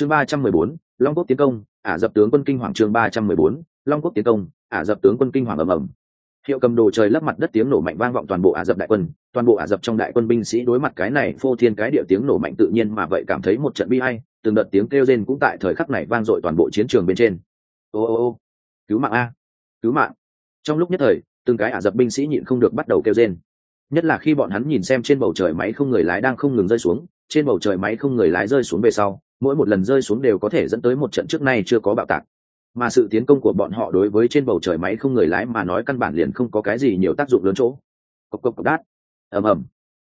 chương ba trăm mười bốn, long quốc tiến công, ả dập tướng quân kinh hoàng chương ba trăm mười bốn, long quốc tiến công, ả dập tướng quân kinh hoàng ầm ầm. Hiệu cầm đồ trời lấp mặt đất tiếng nổ mạnh vang vọng toàn bộ ả dập đại quân, toàn bộ ả dập trong đại quân binh sĩ đối mặt cái này phô thiên cái địa tiếng nổ mạnh tự nhiên mà vậy cảm thấy một trận bi hay từng đợt tiếng kêu rên cũng tại thời khắc này vang dội toàn bộ chiến trường bên trên. Ô ô ô, cứu mạng a, cứu mạng. Trong lúc nhất thời, từng cái ả dập binh sĩ nhịn không được bắt đầu kêu rên. Nhất là khi bọn hắn nhìn xem trên bầu trời máy không người lái đang không ngừng rơi xuống, trên bầu trời máy không người lái rơi xuống về sau mỗi một lần rơi xuống đều có thể dẫn tới một trận trước nay chưa có bạo tạc. Mà sự tiến công của bọn họ đối với trên bầu trời máy không người lái mà nói căn bản liền không có cái gì nhiều tác dụng lớn chỗ. Cộc cộc cộc, đát. Ầm ầm.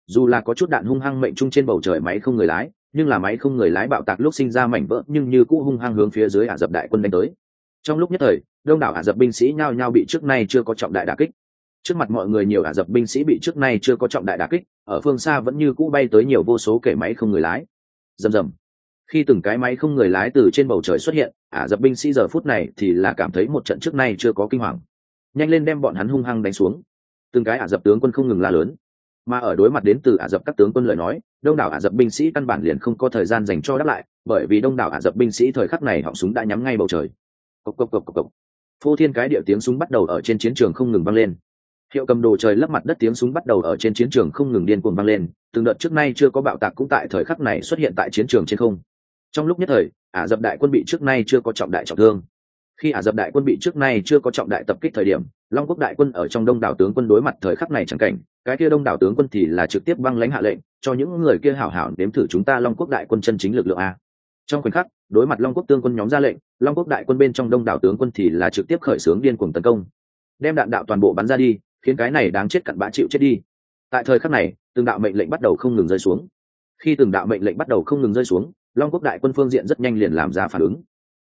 Dù là có chút đạn hung hăng mệnh trung trên bầu trời máy không người lái, nhưng là máy không người lái bạo tạc lúc sinh ra mảnh vỡ nhưng như cũ hung hăng hướng phía dưới ả dập đại quân đánh tới. Trong lúc nhất thời, đông đảo ả dập binh sĩ nhao nhao bị trước nay chưa có trọng đại đà kích. Trước mặt mọi người nhiều ả dập binh sĩ bị trước nay chưa có trọng đại đà kích, ở phương xa vẫn như cũ bay tới nhiều vô số kể máy không người lái. Rầm rầm khi từng cái máy không người lái từ trên bầu trời xuất hiện, ả dập binh sĩ giờ phút này thì là cảm thấy một trận trước nay chưa có kinh hoàng. Nhanh lên đem bọn hắn hung hăng đánh xuống. Từng cái ả dập tướng quân không ngừng la lớn. Mà ở đối mặt đến từ ả dập các tướng quân lời nói, đông đảo ả dập binh sĩ căn bản liền không có thời gian dành cho đáp lại, bởi vì đông đảo ả dập binh sĩ thời khắc này họng súng đã nhắm ngay bầu trời. Cộc cộc cộc cộc cộc. Phô thiên cái địa tiếng súng bắt đầu ở trên chiến trường không ngừng vang lên. Hiệu cầm đồ trời lấp mặt đất tiếng súng bắt đầu ở trên chiến trường không ngừng điên cuồng vang lên. Từng đợt trước nay chưa có bạo tạc cũng tại thời khắc này xuất hiện tại chiến trường trên không trong lúc nhất thời, ả dập đại quân bị trước nay chưa có trọng đại trọng thương. Khi ả dập đại quân bị trước nay chưa có trọng đại tập kích thời điểm, long quốc đại quân ở trong đông đảo tướng quân đối mặt thời khắc này chẳng cảnh, cái kia đông đảo tướng quân thì là trực tiếp băng lãnh hạ lệnh, cho những người kia hảo hảo nếm thử chúng ta long quốc đại quân chân chính lực lượng a. Trong khoảnh khắc, đối mặt long quốc tương quân nhóm ra lệnh, long quốc đại quân bên trong đông đảo tướng quân thì là trực tiếp khởi xướng điên cuồng tấn công. Đem đạn đạo toàn bộ bắn ra đi, khiến cái này đáng chết cặn bã chịu chết đi. Tại thời khắc này, từng đạo mệnh lệnh bắt đầu không ngừng rơi xuống. Khi từng đạo mệnh lệnh bắt đầu không ngừng rơi xuống long quốc đại quân phương diện rất nhanh liền làm ra phản ứng.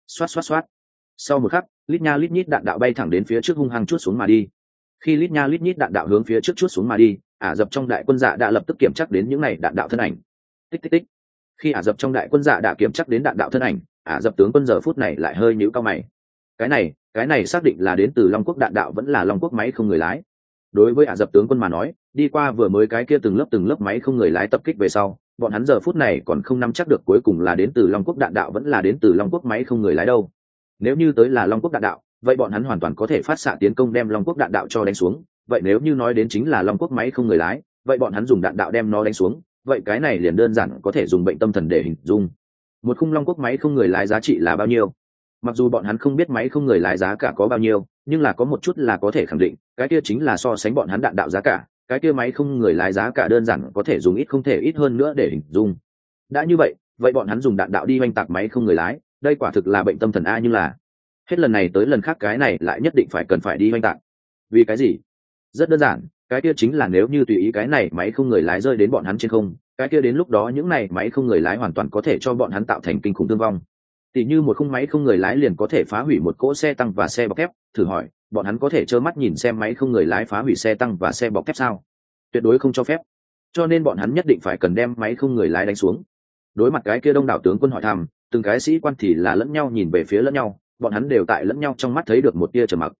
Xoát xoát xoát. Sau một khắc, lít nha lít nhít đạn đạo bay thẳng đến phía trước hung hăng chút xuống mà đi. Khi lít nha lít nhít đạn đạo hướng phía trước chút xuống mà đi, ả dập trong đại quân dạ đã lập tức kiểm chắc đến những n à y đạn đạo thân ảnh. Tích tích tích. Khi ả dập trong đại quân dạ đã kiểm chắc đến đạn đạo thân ảnh, ả dập tướng quân giờ phút này lại hơi nhũ cao mày. Cái này cái này xác định là đến từ long quốc đạn đạo vẫn là long quốc máy không người lái. Đối với ả dập tướng quân mà nói, đi qua vừa mới cái kia từng lớp từng lớp máy không người lái tập kích về sau bọn hắn giờ phút này còn không nắm chắc được cuối cùng là đến từ long quốc đạn đạo vẫn là đến từ long quốc máy không người lái đâu. Nếu như tới là long quốc đạn đạo, vậy bọn hắn hoàn toàn có thể phát xạ tiến công đem long quốc đạn đạo cho đánh xuống. Vậy nếu như nói đến chính là long quốc máy không người lái, vậy bọn hắn dùng đạn đạo đem nó đánh xuống, vậy cái này liền đơn giản có thể dùng bệnh tâm thần để hình dung. Một khung long quốc máy không người lái giá trị là bao nhiêu? Mặc dù bọn hắn không biết máy không người lái giá cả có bao nhiêu, nhưng là có một chút là có thể khẳng định, cái kia chính là so sánh bọn hắn đạn đạo giá cả cái kia máy không người lái giá cả đơn giản có thể dùng ít không thể ít hơn nữa để hình dung. Đã như vậy vậy bọn hắn dùng đạn đạo đi oanh tạc máy không người lái, đây quả thực là bệnh tâm thần a nhưng là hết lần này tới lần khác cái này lại nhất định phải cần phải đi oanh tạc. Vì cái gì? Rất đơn giản, cái kia chính là nếu như tùy ý cái này máy không người lái rơi đến bọn hắn trên không, cái kia đến lúc đó những này máy không người lái hoàn toàn có thể cho bọn hắn tạo thành kinh khủng thương vong tỉ như một khung máy không người lái liền có thể phá hủy một cỗ xe tăng và xe bọc thép. Thử hỏi, bọn hắn có thể trơ mắt nhìn xem máy không người lái phá hủy xe tăng và xe bọc thép sao? Tuyệt đối không cho phép. Cho nên bọn hắn nhất định phải cần đem máy không người lái đánh xuống. Đối mặt cái kia đông đảo tướng quân hỏi thăm, từng cái sĩ quan thì là lẫn nhau nhìn về phía lẫn nhau, bọn hắn đều tại lẫn nhau trong mắt thấy được một tia trầm mặc.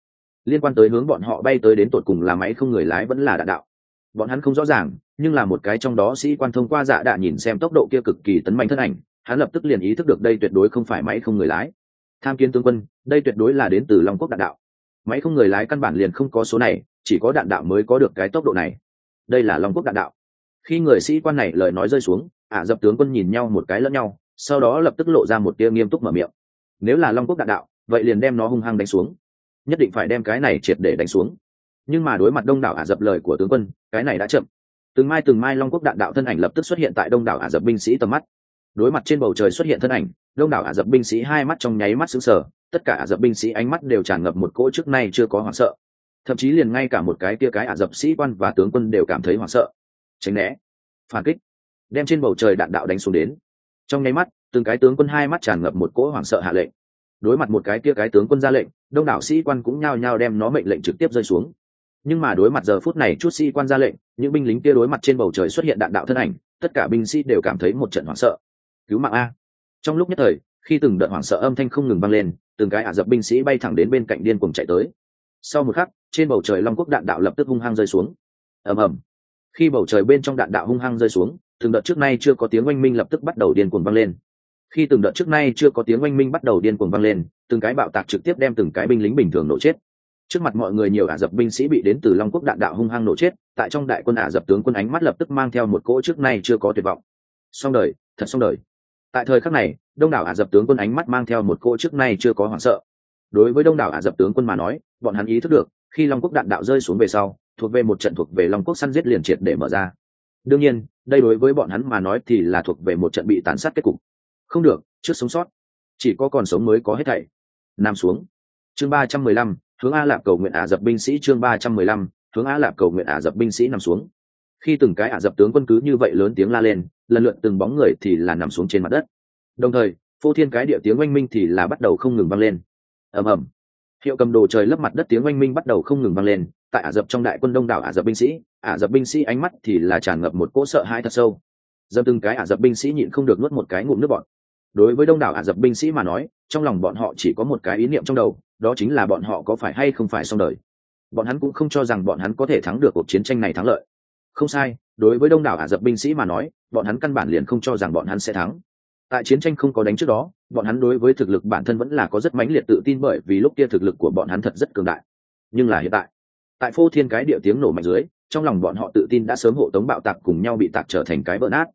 Liên quan tới hướng bọn họ bay tới đến tột cùng là máy không người lái vẫn là đạn đạo. Bọn hắn không rõ ràng, nhưng là một cái trong đó sĩ quan thông qua dạ đạ nhìn xem tốc độ kia cực kỳ tấn mạnh thân ảnh hắn lập tức liền ý thức được đây tuyệt đối không phải máy không người lái. Tham kiến tướng quân, đây tuyệt đối là đến từ long quốc đạn đạo. Máy không người lái căn bản liền không có số này, chỉ có đạn đạo mới có được cái tốc độ này. Đây là long quốc đạn đạo. Khi người sĩ quan này lời nói rơi xuống, ả dập tướng quân nhìn nhau một cái lẫn nhau, sau đó lập tức lộ ra một tia nghiêm túc mở miệng. Nếu là long quốc đạn đạo, vậy liền đem nó hung hăng đánh xuống. Nhất định phải đem cái này triệt để đánh xuống. Nhưng mà đối mặt đông đảo ả dập lời của tướng quân, cái này đã chậm. Từng mai từng mai long quốc đạn đạo thân ảnh lập tức xuất hiện tại đông đảo ả dập binh sĩ tầm mắt đối mặt trên bầu trời xuất hiện thân ảnh, đông đảo ả dập binh sĩ hai mắt trong nháy mắt xứng sở tất cả ả dập binh sĩ ánh mắt đều tràn ngập một cỗ trước nay chưa có hoảng sợ. Thậm chí liền ngay cả một cái kia cái ả dập sĩ quan và tướng quân đều cảm thấy hoảng sợ. Tránh né. Phản kích. Đem trên bầu trời đạn đạo đánh xuống đến. Trong nháy mắt, từng cái tướng quân hai mắt tràn ngập một cỗ hoảng sợ hạ lệnh. Đối mặt một cái kia cái tướng quân ra lệnh, đông đảo sĩ quan cũng nhao nhao đem nó mệnh lệnh trực tiếp rơi xuống. Nhưng mà đối mặt giờ phút này chút sĩ quan ra lệnh, những binh lính kia đối mặt trên bầu trời xuất hiện đạn đạo thân ảnh, tất cả binh sĩ đều cảm thấy một trận hoảng sợ cứu mạng a. Trong lúc nhất thời, khi từng đợt hoảng sợ âm thanh không ngừng vang lên, từng cái ả dập binh sĩ bay thẳng đến bên cạnh điên cuồng chạy tới. Sau một khắc, trên bầu trời long quốc đạn đạo lập tức hung hăng rơi xuống. Ầm ầm. Khi bầu trời bên trong đạn đạo hung hăng rơi xuống, từng đợt trước nay chưa có tiếng oanh minh lập tức bắt đầu điên cuồng vang lên. Khi từng đợt trước nay chưa có tiếng oanh minh bắt đầu điên cuồng vang lên, từng cái bạo tạc trực tiếp đem từng cái binh lính bình thường nổ chết. Trước mặt mọi người nhiều ả rập binh sĩ bị đến từ long quốc đạn đạo hung hăng nổ chết, tại trong đại quân ả rập tướng quân ánh mắt lập tức mang theo một cỗ trước nay chưa có tuyệt vọng. Xong đời, thật xong đời tại thời khắc này, đông đảo ả rập tướng quân ánh mắt mang theo một cô trước nay chưa có hoảng sợ. Đối với đông đảo ả rập tướng quân mà nói, bọn hắn ý thức được, khi long quốc đạn đạo rơi xuống về sau, thuộc về một trận thuộc về long quốc săn giết liền triệt để mở ra. Đương nhiên, đây đối với bọn hắn mà nói thì là thuộc về một trận bị tàn sát kết cục. Không được, trước sống sót. Chỉ có còn sống mới có hết thảy. Nam xuống. Chương ba trăm mười lăm, hướng a lạp cầu nguyện ả dập binh sĩ chương ba trăm mười lăm, hướng a lạp cầu nguyện ả dập binh sĩ nằm xuống khi từng cái ả dập tướng quân cứ như vậy lớn tiếng la lên, lần lượt từng bóng người thì là nằm xuống trên mặt đất. Đồng thời, phô thiên cái địa tiếng oanh minh thì là bắt đầu không ngừng vang lên. Ầm ầm. Hiệu cầm đồ trời lấp mặt đất tiếng oanh minh bắt đầu không ngừng vang lên, tại ả dập trong đại quân đông đảo ả dập binh sĩ, ả dập binh sĩ ánh mắt thì là tràn ngập một cỗ sợ hãi thật sâu. Dâm từng cái ả dập binh sĩ nhịn không được nuốt một cái ngụm nước bọn đối với đông đảo ả dập binh sĩ mà nói, trong lòng bọn họ chỉ có một cái ý niệm trong đầu, đó chính là bọn họ có phải hay không phải xong đời. Bọn hắn cũng không cho rằng bọn hắn có thể thắng được cuộc chiến tranh này thắng lợi không sai, đối với đông đảo ả rập binh sĩ mà nói, bọn hắn căn bản liền không cho rằng bọn hắn sẽ thắng. Tại chiến tranh không có đánh trước đó, bọn hắn đối với thực lực bản thân vẫn là có rất mãnh liệt tự tin bởi vì lúc kia thực lực của bọn hắn thật rất cường đại. Nhưng là hiện tại tại phô thiên cái địa tiếng nổ mạnh dưới, trong lòng bọn họ tự tin đã sớm hộ tống bạo tạc cùng nhau bị tạc trở thành cái vỡ nát.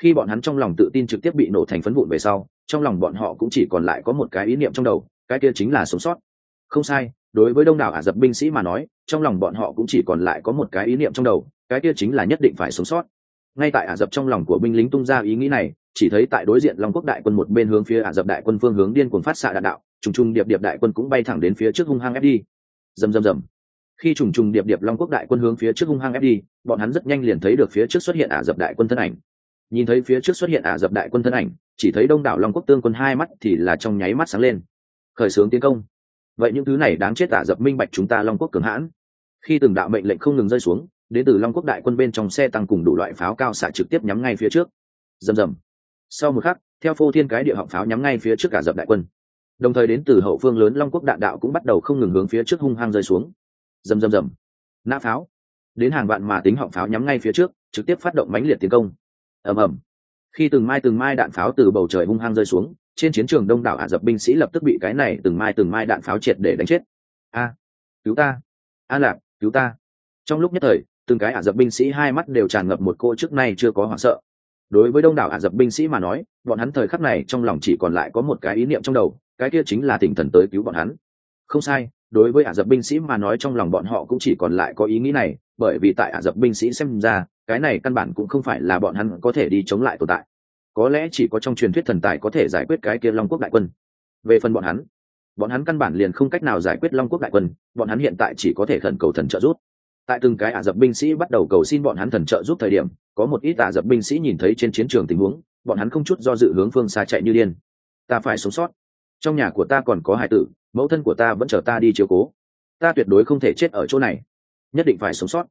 Khi bọn hắn trong lòng tự tin trực tiếp bị nổ thành phấn vụn về sau, trong lòng bọn họ cũng chỉ còn lại có một cái ý niệm trong đầu, cái kia chính là sống sót. Không sai, đối với đông đảo ả rập binh sĩ mà nói, trong lòng bọn họ cũng chỉ còn lại có một cái ý niệm trong đầu cái kia chính là nhất định phải sống sót. Ngay tại ả rập trong lòng của binh lính tung ra ý nghĩ này, chỉ thấy tại đối diện long quốc đại quân một bên hướng phía ả rập đại quân phương hướng điên cuồng phát xạ đạn đạo, trùng trùng điệp điệp đại quân cũng bay thẳng đến phía trước hung hăng ép đi. Rầm rầm rầm. Khi trùng trùng điệp điệp long quốc đại quân hướng phía trước hung hăng ép đi, bọn hắn rất nhanh liền thấy được phía trước xuất hiện ả rập đại quân thân ảnh. Nhìn thấy phía trước xuất hiện ả rập đại quân thân ảnh, chỉ thấy đông đảo long quốc tương quân hai mắt thì là trong nháy mắt sáng lên. Khởi xướng tiến công. Vậy những thứ này đáng chết ả rập minh bạch chúng ta long quốc cường hãn. Khi từng đạo mệnh lệnh không ngừng rơi xuống đến từ long quốc đại quân bên trong xe tăng cùng đủ loại pháo cao xạ trực tiếp nhắm ngay phía trước. Rầm rầm. Sau một khắc, theo phô thiên cái địa họng pháo nhắm ngay phía trước cả dập đại quân. Đồng thời đến từ hậu phương lớn long quốc đạn đạo cũng bắt đầu không ngừng hướng phía trước hung hăng rơi xuống. Rầm rầm rầm. Nã pháo. Đến hàng vạn mà tính họng pháo nhắm ngay phía trước, trực tiếp phát động mãnh liệt tiến công. Ầm ầm. Khi từng mai từng mai đạn pháo từ bầu trời hung hăng rơi xuống, trên chiến trường đông đảo ả rập binh sĩ lập tức bị cái này từng mai từng mai đạn pháo triệt để đánh chết. A. Cứu ta. A lạc, cứu ta. Trong lúc nhất thời từng cái ả rập binh sĩ hai mắt đều tràn ngập một cô trước nay chưa có hoảng sợ. Đối với đông đảo ả rập binh sĩ mà nói, bọn hắn thời khắc này trong lòng chỉ còn lại có một cái ý niệm trong đầu, cái kia chính là tỉnh thần tới cứu bọn hắn. Không sai, đối với ả rập binh sĩ mà nói trong lòng bọn họ cũng chỉ còn lại có ý nghĩ này, bởi vì tại ả rập binh sĩ xem ra, cái này căn bản cũng không phải là bọn hắn có thể đi chống lại tồn tại. Có lẽ chỉ có trong truyền thuyết thần tài có thể giải quyết cái kia long quốc đại quân. Về phần bọn hắn bọn hắn căn bản liền không cách nào giải quyết long quốc đại quân, bọn hắn hiện tại chỉ có thể khẩn cầu thần trợ giúp tại từng cái ả rập binh sĩ bắt đầu cầu xin bọn hắn thần trợ giúp thời điểm, có một ít ả rập binh sĩ nhìn thấy trên chiến trường tình huống, bọn hắn không chút do dự hướng phương xa chạy như điên. Ta phải sống sót. Trong nhà của ta còn có hải tử, mẫu thân của ta vẫn chờ ta đi chiếu cố. Ta tuyệt đối không thể chết ở chỗ này. Nhất định phải sống sót.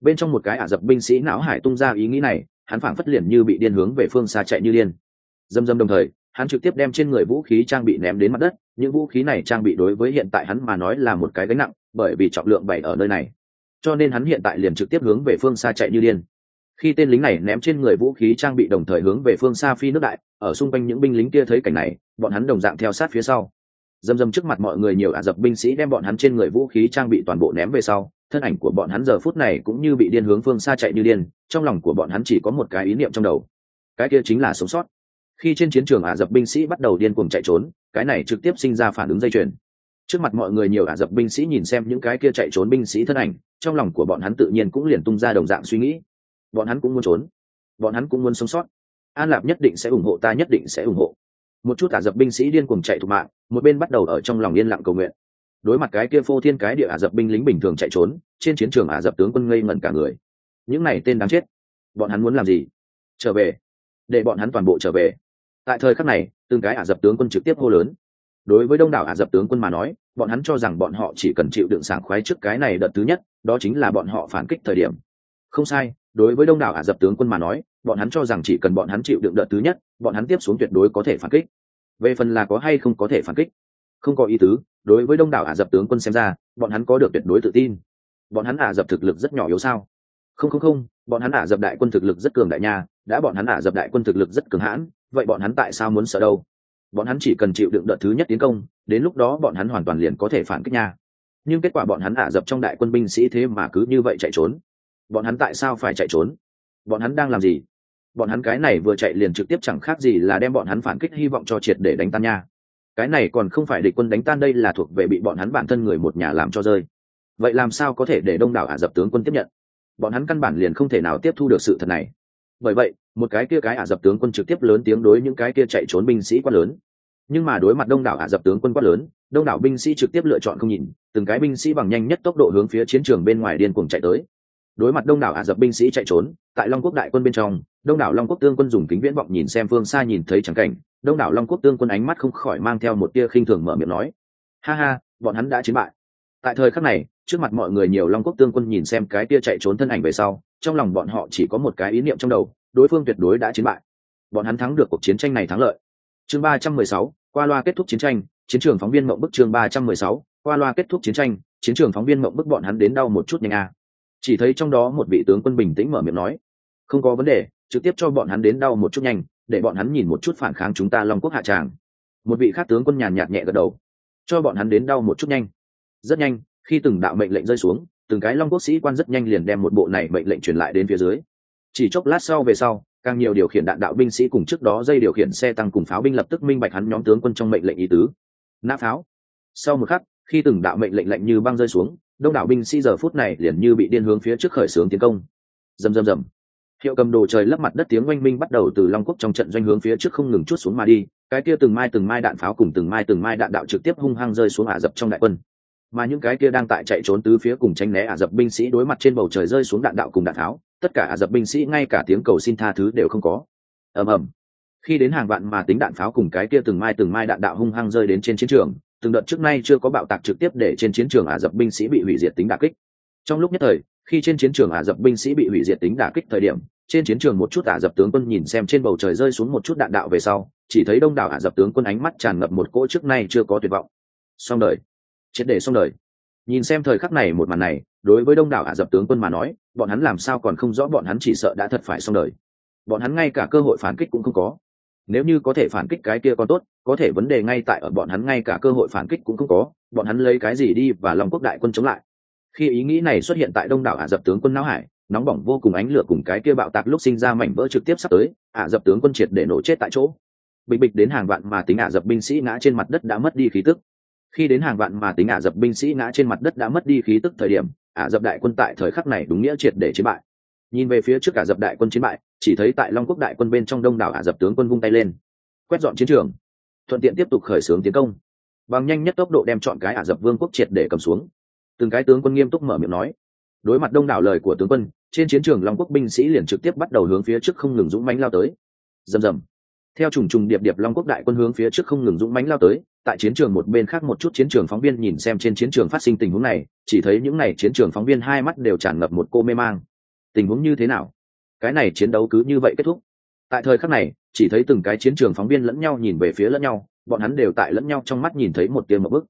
Bên trong một cái ả rập binh sĩ não hải tung ra ý nghĩ này, hắn phảng phất liền như bị điên hướng về phương xa chạy như điên. Dâm dâm đồng thời, hắn trực tiếp đem trên người vũ khí trang bị ném đến mặt đất, những vũ khí này trang bị đối với hiện tại hắn mà nói là một cái gánh nặng, bởi vì trọng lượng bảy ở nơi này cho nên hắn hiện tại liền trực tiếp hướng về phương xa chạy như điên. Khi tên lính này ném trên người vũ khí trang bị đồng thời hướng về phương xa phi nước đại, ở xung quanh những binh lính kia thấy cảnh này, bọn hắn đồng dạng theo sát phía sau. Dầm dầm trước mặt mọi người nhiều ả rập binh sĩ đem bọn hắn trên người vũ khí trang bị toàn bộ ném về sau, thân ảnh của bọn hắn giờ phút này cũng như bị điên hướng phương xa chạy như điên, trong lòng của bọn hắn chỉ có một cái ý niệm trong đầu. Cái kia chính là sống sót. Khi trên chiến trường ả rập binh sĩ bắt đầu điên cuồng chạy trốn, cái này trực tiếp sinh ra phản ứng dây chuyền trước mặt mọi người nhiều ả rập binh sĩ nhìn xem những cái kia chạy trốn binh sĩ thân ảnh, trong lòng của bọn hắn tự nhiên cũng liền tung ra đồng dạng suy nghĩ. Bọn hắn cũng muốn trốn. Bọn hắn cũng muốn sống sót. An lạp nhất định sẽ ủng hộ, ta nhất định sẽ ủng hộ. Một chút ả rập binh sĩ điên cuồng chạy thục mạng, một bên bắt đầu ở trong lòng yên lặng cầu nguyện. Đối mặt cái kia phô thiên cái địa ả rập binh lính bình thường chạy trốn, trên chiến trường ả rập tướng quân ngây ngẩn cả người. Những này tên đáng chết, bọn hắn muốn làm gì? Trở về. Để bọn hắn toàn bộ trở về. Tại thời khắc này, từng cái ả rập tướng quân trực tiếp hô lớn đối với đông đảo ả dập tướng quân mà nói, bọn hắn cho rằng bọn họ chỉ cần chịu đựng sảng khoái trước cái này đợt thứ nhất, đó chính là bọn họ phản kích thời điểm. Không sai, đối với đông đảo ả dập tướng quân mà nói, bọn hắn cho rằng chỉ cần bọn hắn chịu đựng đợt thứ nhất, bọn hắn tiếp xuống tuyệt đối có thể phản kích. Về phần là có hay không có thể phản kích, không có ý tứ, đối với đông đảo ả dập tướng quân xem ra, bọn hắn có được tuyệt đối tự tin. Bọn hắn ả dập thực lực rất nhỏ yếu sao? Không không không, bọn hắn ả dập đại quân thực lực rất cường đại nha, đã bọn hắn ả dập đại quân thực lực rất cường hãn, vậy bọn hắn tại sao muốn sợ đâu? Bọn hắn chỉ cần chịu đựng đợt thứ nhất tiến công, đến lúc đó bọn hắn hoàn toàn liền có thể phản kích nha. Nhưng kết quả bọn hắn ả dập trong đại quân binh sĩ thế mà cứ như vậy chạy trốn. Bọn hắn tại sao phải chạy trốn? Bọn hắn đang làm gì? Bọn hắn cái này vừa chạy liền trực tiếp chẳng khác gì là đem bọn hắn phản kích hy vọng cho triệt để đánh tan nha. Cái này còn không phải địch quân đánh tan đây là thuộc về bị bọn hắn bản thân người một nhà làm cho rơi. Vậy làm sao có thể để đông đảo ả dập tướng quân tiếp nhận? Bọn hắn căn bản liền không thể nào tiếp thu được sự thật này. Bởi vậy một cái kia cái ả dập tướng quân trực tiếp lớn tiếng đối những cái kia chạy trốn binh sĩ quát lớn. Nhưng mà đối mặt đông đảo ả dập tướng quân quát lớn, đông đảo binh sĩ trực tiếp lựa chọn không nhìn, từng cái binh sĩ bằng nhanh nhất tốc độ hướng phía chiến trường bên ngoài điên cuồng chạy tới. Đối mặt đông đảo ả dập binh sĩ chạy trốn, tại long quốc đại quân bên trong, đông đảo long quốc tương quân dùng kính viễn vọng nhìn xem phương xa nhìn thấy trắng cảnh, đông đảo long quốc tương quân ánh mắt không khỏi mang theo một tia khinh thường mở miệng nói, ha ha, bọn hắn đã chiến bại. Tại thời khắc này, trước mặt mọi người nhiều long quốc tương quân nhìn xem cái tia chạy trốn thân ảnh về sau, trong lòng bọn họ chỉ có một cái ý niệm trong đầu đối phương tuyệt đối đã chiến bại. Bọn hắn thắng được cuộc chiến tranh này thắng lợi. Chương ba trăm mười sáu, qua loa kết thúc chiến tranh, chiến trường phóng viên mộng bức chương ba trăm mười sáu, qua loa kết thúc chiến tranh, chiến trường phóng viên mộng bức bọn hắn đến đau một chút nhanh a chỉ thấy trong đó một vị tướng quân bình tĩnh mở miệng nói, không có vấn đề, trực tiếp cho bọn hắn đến đau một chút nhanh, để bọn hắn nhìn một chút phản kháng chúng ta long quốc hạ tràng. Một vị khác tướng quân nhàn nhạt nhẹ gật đầu, cho bọn hắn đến đau một chút nhanh. Rất nhanh, khi từng đạo mệnh lệnh rơi xuống, từng cái long quốc sĩ quan rất nhanh liền đem một bộ này mệnh lệnh truyền lại đến phía dưới chỉ chốc lát sau về sau, càng nhiều điều khiển đạn đạo binh sĩ cùng trước đó dây điều khiển xe tăng cùng pháo binh lập tức minh bạch hắn nhóm tướng quân trong mệnh lệnh ý tứ. Nã pháo. Sau một khắc, khi từng đạo mệnh lệnh lệnh như băng rơi xuống, đông đảo binh sĩ giờ phút này liền như bị điên hướng phía trước khởi xướng tiến công. Rầm rầm rầm. Hiệu cầm đồ trời lấp mặt đất tiếng oanh minh bắt đầu từ long quốc trong trận doanh hướng phía trước không ngừng chút xuống mà đi, cái kia từng mai từng mai đạn pháo cùng từng mai từng mai đạn đạo trực tiếp hung hăng rơi xuống ả rập trong đại quân. Mà những cái kia đang tại chạy trốn tứ phía cùng tránh né ả rập binh sĩ đối mặt trên bầu trời rơi xuống đạn đạo cùng đạn tháo tất cả ả rập binh sĩ, ngay cả tiếng cầu xin tha thứ đều không có. Ầm ầm. Khi đến hàng vạn mà tính đạn pháo cùng cái kia từng mai từng mai đạn đạo hung hăng rơi đến trên chiến trường, từng đợt trước nay chưa có bạo tạc trực tiếp để trên chiến trường ả rập binh sĩ bị hủy diệt tính đả kích. Trong lúc nhất thời, khi trên chiến trường ả rập binh sĩ bị hủy diệt tính đả kích thời điểm, trên chiến trường một chút ả rập tướng quân nhìn xem trên bầu trời rơi xuống một chút đạn đạo về sau, chỉ thấy đông đảo ả rập tướng quân ánh mắt tràn ngập một cỗ trước nay chưa có tuyệt vọng. Xong đời. Triệt để xong đời. Nhìn xem thời khắc này một màn này đối với đông đảo ả rập tướng quân mà nói, bọn hắn làm sao còn không rõ bọn hắn chỉ sợ đã thật phải xong đời. Bọn hắn ngay cả cơ hội phản kích cũng không có. Nếu như có thể phản kích cái kia còn tốt, có thể vấn đề ngay tại ở bọn hắn ngay cả cơ hội phản kích cũng không có, bọn hắn lấy cái gì đi và lòng quốc đại quân chống lại. Khi ý nghĩ này xuất hiện tại đông đảo ả rập tướng quân não hải, nóng bỏng vô cùng ánh lửa cùng cái kia bạo tạc lúc sinh ra mảnh vỡ trực tiếp sắp tới, ả rập tướng quân triệt để nổ chết tại chỗ. Bịch bịch đến hàng vạn mà tính ả rập binh sĩ ngã trên mặt đất đã mất đi khí tức. Khi đến hàng vạn mà tính ả rập binh sĩ ngã trên mặt đất đã mất đi khí tức thời điểm ả rập đại quân tại thời khắc này đúng nghĩa triệt để chiến bại. Nhìn về phía trước ả rập đại quân chiến bại, chỉ thấy tại long quốc đại quân bên trong đông đảo ả rập tướng quân vung tay lên, quét dọn chiến trường, thuận tiện tiếp tục khởi xướng tiến công. Bằng nhanh nhất tốc độ đem chọn cái ả rập vương quốc triệt để cầm xuống. Từng cái tướng quân nghiêm túc mở miệng nói. Đối mặt đông đảo lời của tướng quân, trên chiến trường long quốc binh sĩ liền trực tiếp bắt đầu hướng phía trước không ngừng dũng mãnh lao tới. Rầm rầm. Theo trùng trùng điệp điệp long quốc đại quân hướng phía trước không ngừng dũng mãnh lao tới tại chiến trường một bên khác một chút chiến trường phóng viên nhìn xem trên chiến trường phát sinh tình huống này, chỉ thấy những n à y chiến trường phóng viên hai mắt đều tràn ngập một cô mê mang. Tình huống như thế nào? Cái này chiến đấu cứ như vậy kết thúc. Tại thời khắc này, chỉ thấy từng cái chiến trường phóng viên lẫn nhau nhìn về phía lẫn nhau, bọn hắn đều tại lẫn nhau trong mắt nhìn thấy một tiếng một bức.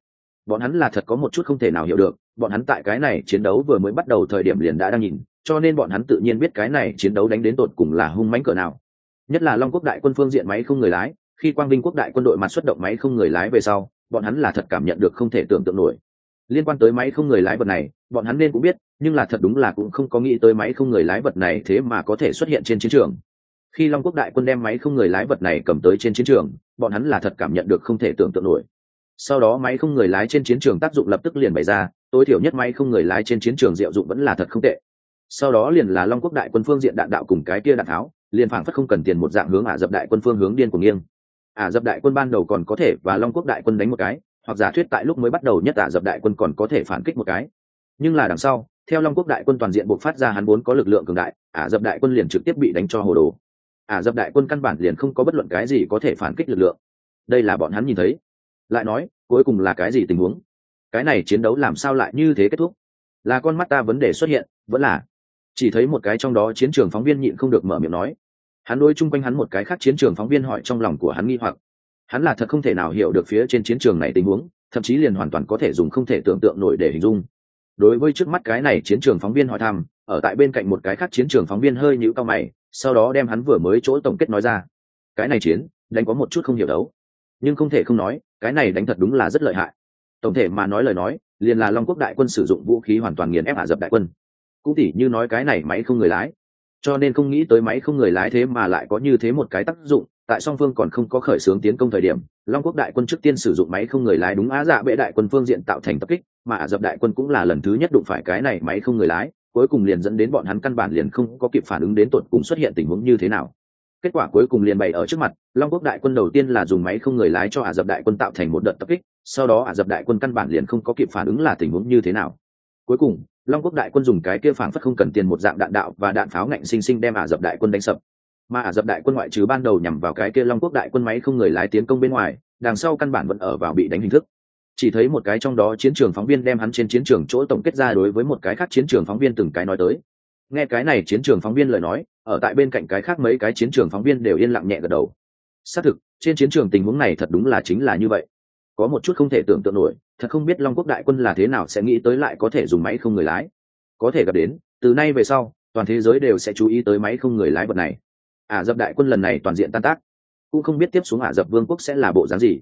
Bọn hắn là thật có một chút không thể nào hiểu được, bọn hắn tại cái này chiến đấu vừa mới bắt đầu thời điểm liền đã đang nhìn, cho nên bọn hắn tự nhiên biết cái này chiến đấu đánh đến tột cùng là hung mãnh cỡ nào. Nhất là long quốc đại quân phương diện máy không người lái khi quang vinh quốc đại quân đội mặt xuất động máy không người lái về sau, bọn hắn là thật cảm nhận được không thể tưởng tượng nổi. Liên quan tới máy không người lái vật này, bọn hắn nên cũng biết, nhưng là thật đúng là cũng không có nghĩ tới máy không người lái vật này thế mà có thể xuất hiện trên chiến trường. Khi long quốc đại quân đem máy không người lái vật này cầm tới trên chiến trường, bọn hắn là thật cảm nhận được không thể tưởng tượng nổi. Sau đó máy không người lái trên chiến trường tác dụng lập tức liền bày ra, tối thiểu nhất máy không người lái trên chiến trường diệu dụng vẫn là thật không tệ. Sau đó liền là long quốc đại quân phương diện đạn đạo cùng cái kia đạn tháo, liền phảng phất không cần tiền một dạng hướng ả dập đại quân phương hướng điên của nghiêng ả dập đại quân ban đầu còn có thể và long quốc đại quân đánh một cái, hoặc giả thuyết tại lúc mới bắt đầu nhất ả dập đại quân còn có thể phản kích một cái. Nhưng là đằng sau, theo long quốc đại quân toàn diện buộc phát ra hắn vốn có lực lượng cường đại ả dập đại quân liền trực tiếp bị đánh cho hồ đồ. Ả dập đại quân căn bản liền không có bất luận cái gì có thể phản kích lực lượng. Đây là bọn hắn nhìn thấy. Lại nói, cuối cùng là cái gì tình huống? Cái này chiến đấu làm sao lại như thế kết thúc? Là con mắt ta vấn đề xuất hiện, vẫn là chỉ thấy một cái trong đó chiến trường phóng viên nhịn không được mở miệng nói hắn đôi chung quanh hắn một cái khác chiến trường phóng viên hỏi trong lòng của hắn nghi hoặc. Hắn là thật không thể nào hiểu được phía trên chiến trường này tình huống, thậm chí liền hoàn toàn có thể dùng không thể tưởng tượng nổi để hình dung. Đối với trước mắt cái này chiến trường phóng viên hỏi thăm, ở tại bên cạnh một cái khác chiến trường phóng viên hơi nhũ cao mày, sau đó đem hắn vừa mới chỗ tổng kết nói ra. Cái này chiến, đánh có một chút không hiểu đấu. Nhưng không thể không nói, cái này đánh thật đúng là rất lợi hại. Tổng thể mà nói lời nói, liền là long quốc đại quân sử dụng vũ khí hoàn toàn nghiền ép hạ dập đại quân. Cũng tỉ như nói cái này máy không người lái cho nên không nghĩ tới máy không người lái thế mà lại có như thế một cái tác dụng, tại song phương còn không có khởi xướng tiến công thời điểm, long quốc đại quân trước tiên sử dụng máy không người lái đúng á dạ bệ đại quân phương diện tạo thành tập kích, mà ả dập đại quân cũng là lần thứ nhất đụng phải cái này máy không người lái, cuối cùng liền dẫn đến bọn hắn căn bản liền không có kịp phản ứng đến tột cùng xuất hiện tình huống như thế nào. Kết quả cuối cùng liền bày ở trước mặt, long quốc đại quân đầu tiên là dùng máy không người lái cho ả rập đại quân tạo thành một đợt tập kích, sau đó ả rập đại quân căn bản liền không có kịp phản ứng là tình huống như thế nào. Cuối cùng long quốc đại quân dùng cái kia phản phất không cần tiền một dạng đạn đạo và đạn pháo ngạnh sinh sinh đem ả rập đại quân đánh sập. Mà ả rập đại quân ngoại trừ ban đầu nhằm vào cái kia long quốc đại quân máy không người lái tiến công bên ngoài, đằng sau căn bản vẫn ở vào bị đánh hình thức. Chỉ thấy một cái trong đó chiến trường phóng viên đem hắn trên chiến trường chỗ tổng kết ra đối với một cái khác chiến trường phóng viên từng cái nói tới. Nghe cái này chiến trường phóng viên lời nói, ở tại bên cạnh cái khác mấy cái chiến trường phóng viên đều yên lặng nhẹ gật đầu. Xác thực, trên chiến trường tình huống này thật đúng là chính là như vậy. Có một chút không thể tưởng tượng nổi thật không biết long quốc đại quân là thế nào sẽ nghĩ tới lại có thể dùng máy không người lái. Có thể gặp đến, từ nay về sau, toàn thế giới đều sẽ chú ý tới máy không người lái vật này. Ả dập đại quân lần này toàn diện tan tác. Cũng không biết tiếp xuống ả dập vương quốc sẽ là bộ dáng gì.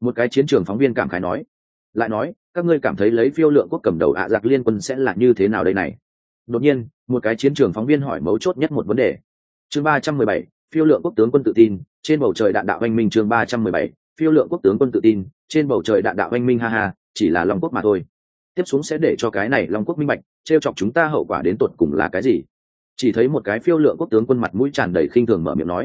Một cái chiến trường phóng viên cảm khái nói. Lại nói, các ngươi cảm thấy lấy phiêu lượng quốc cầm đầu ạ giặc liên quân sẽ là như thế nào đây này? Đột nhiên, một cái chiến trường phóng viên hỏi mấu chốt nhất một vấn đề. Chương ba trăm mười bảy, phiêu lượng quốc tướng quân tự tin, trên bầu trời đạn đạo anh minh chương ba trăm mười bảy phiêu lượng quốc tướng quân tự tin, trên bầu trời đạn đạo anh minh ha ha, chỉ là long quốc mà thôi. Tiếp xuống sẽ để cho cái này long quốc minh bạch t r e o chọc chúng ta hậu quả đến tột cùng là cái gì? Chỉ thấy một cái phiêu lượng quốc tướng quân mặt mũi tràn đầy khinh thường mở miệng nói.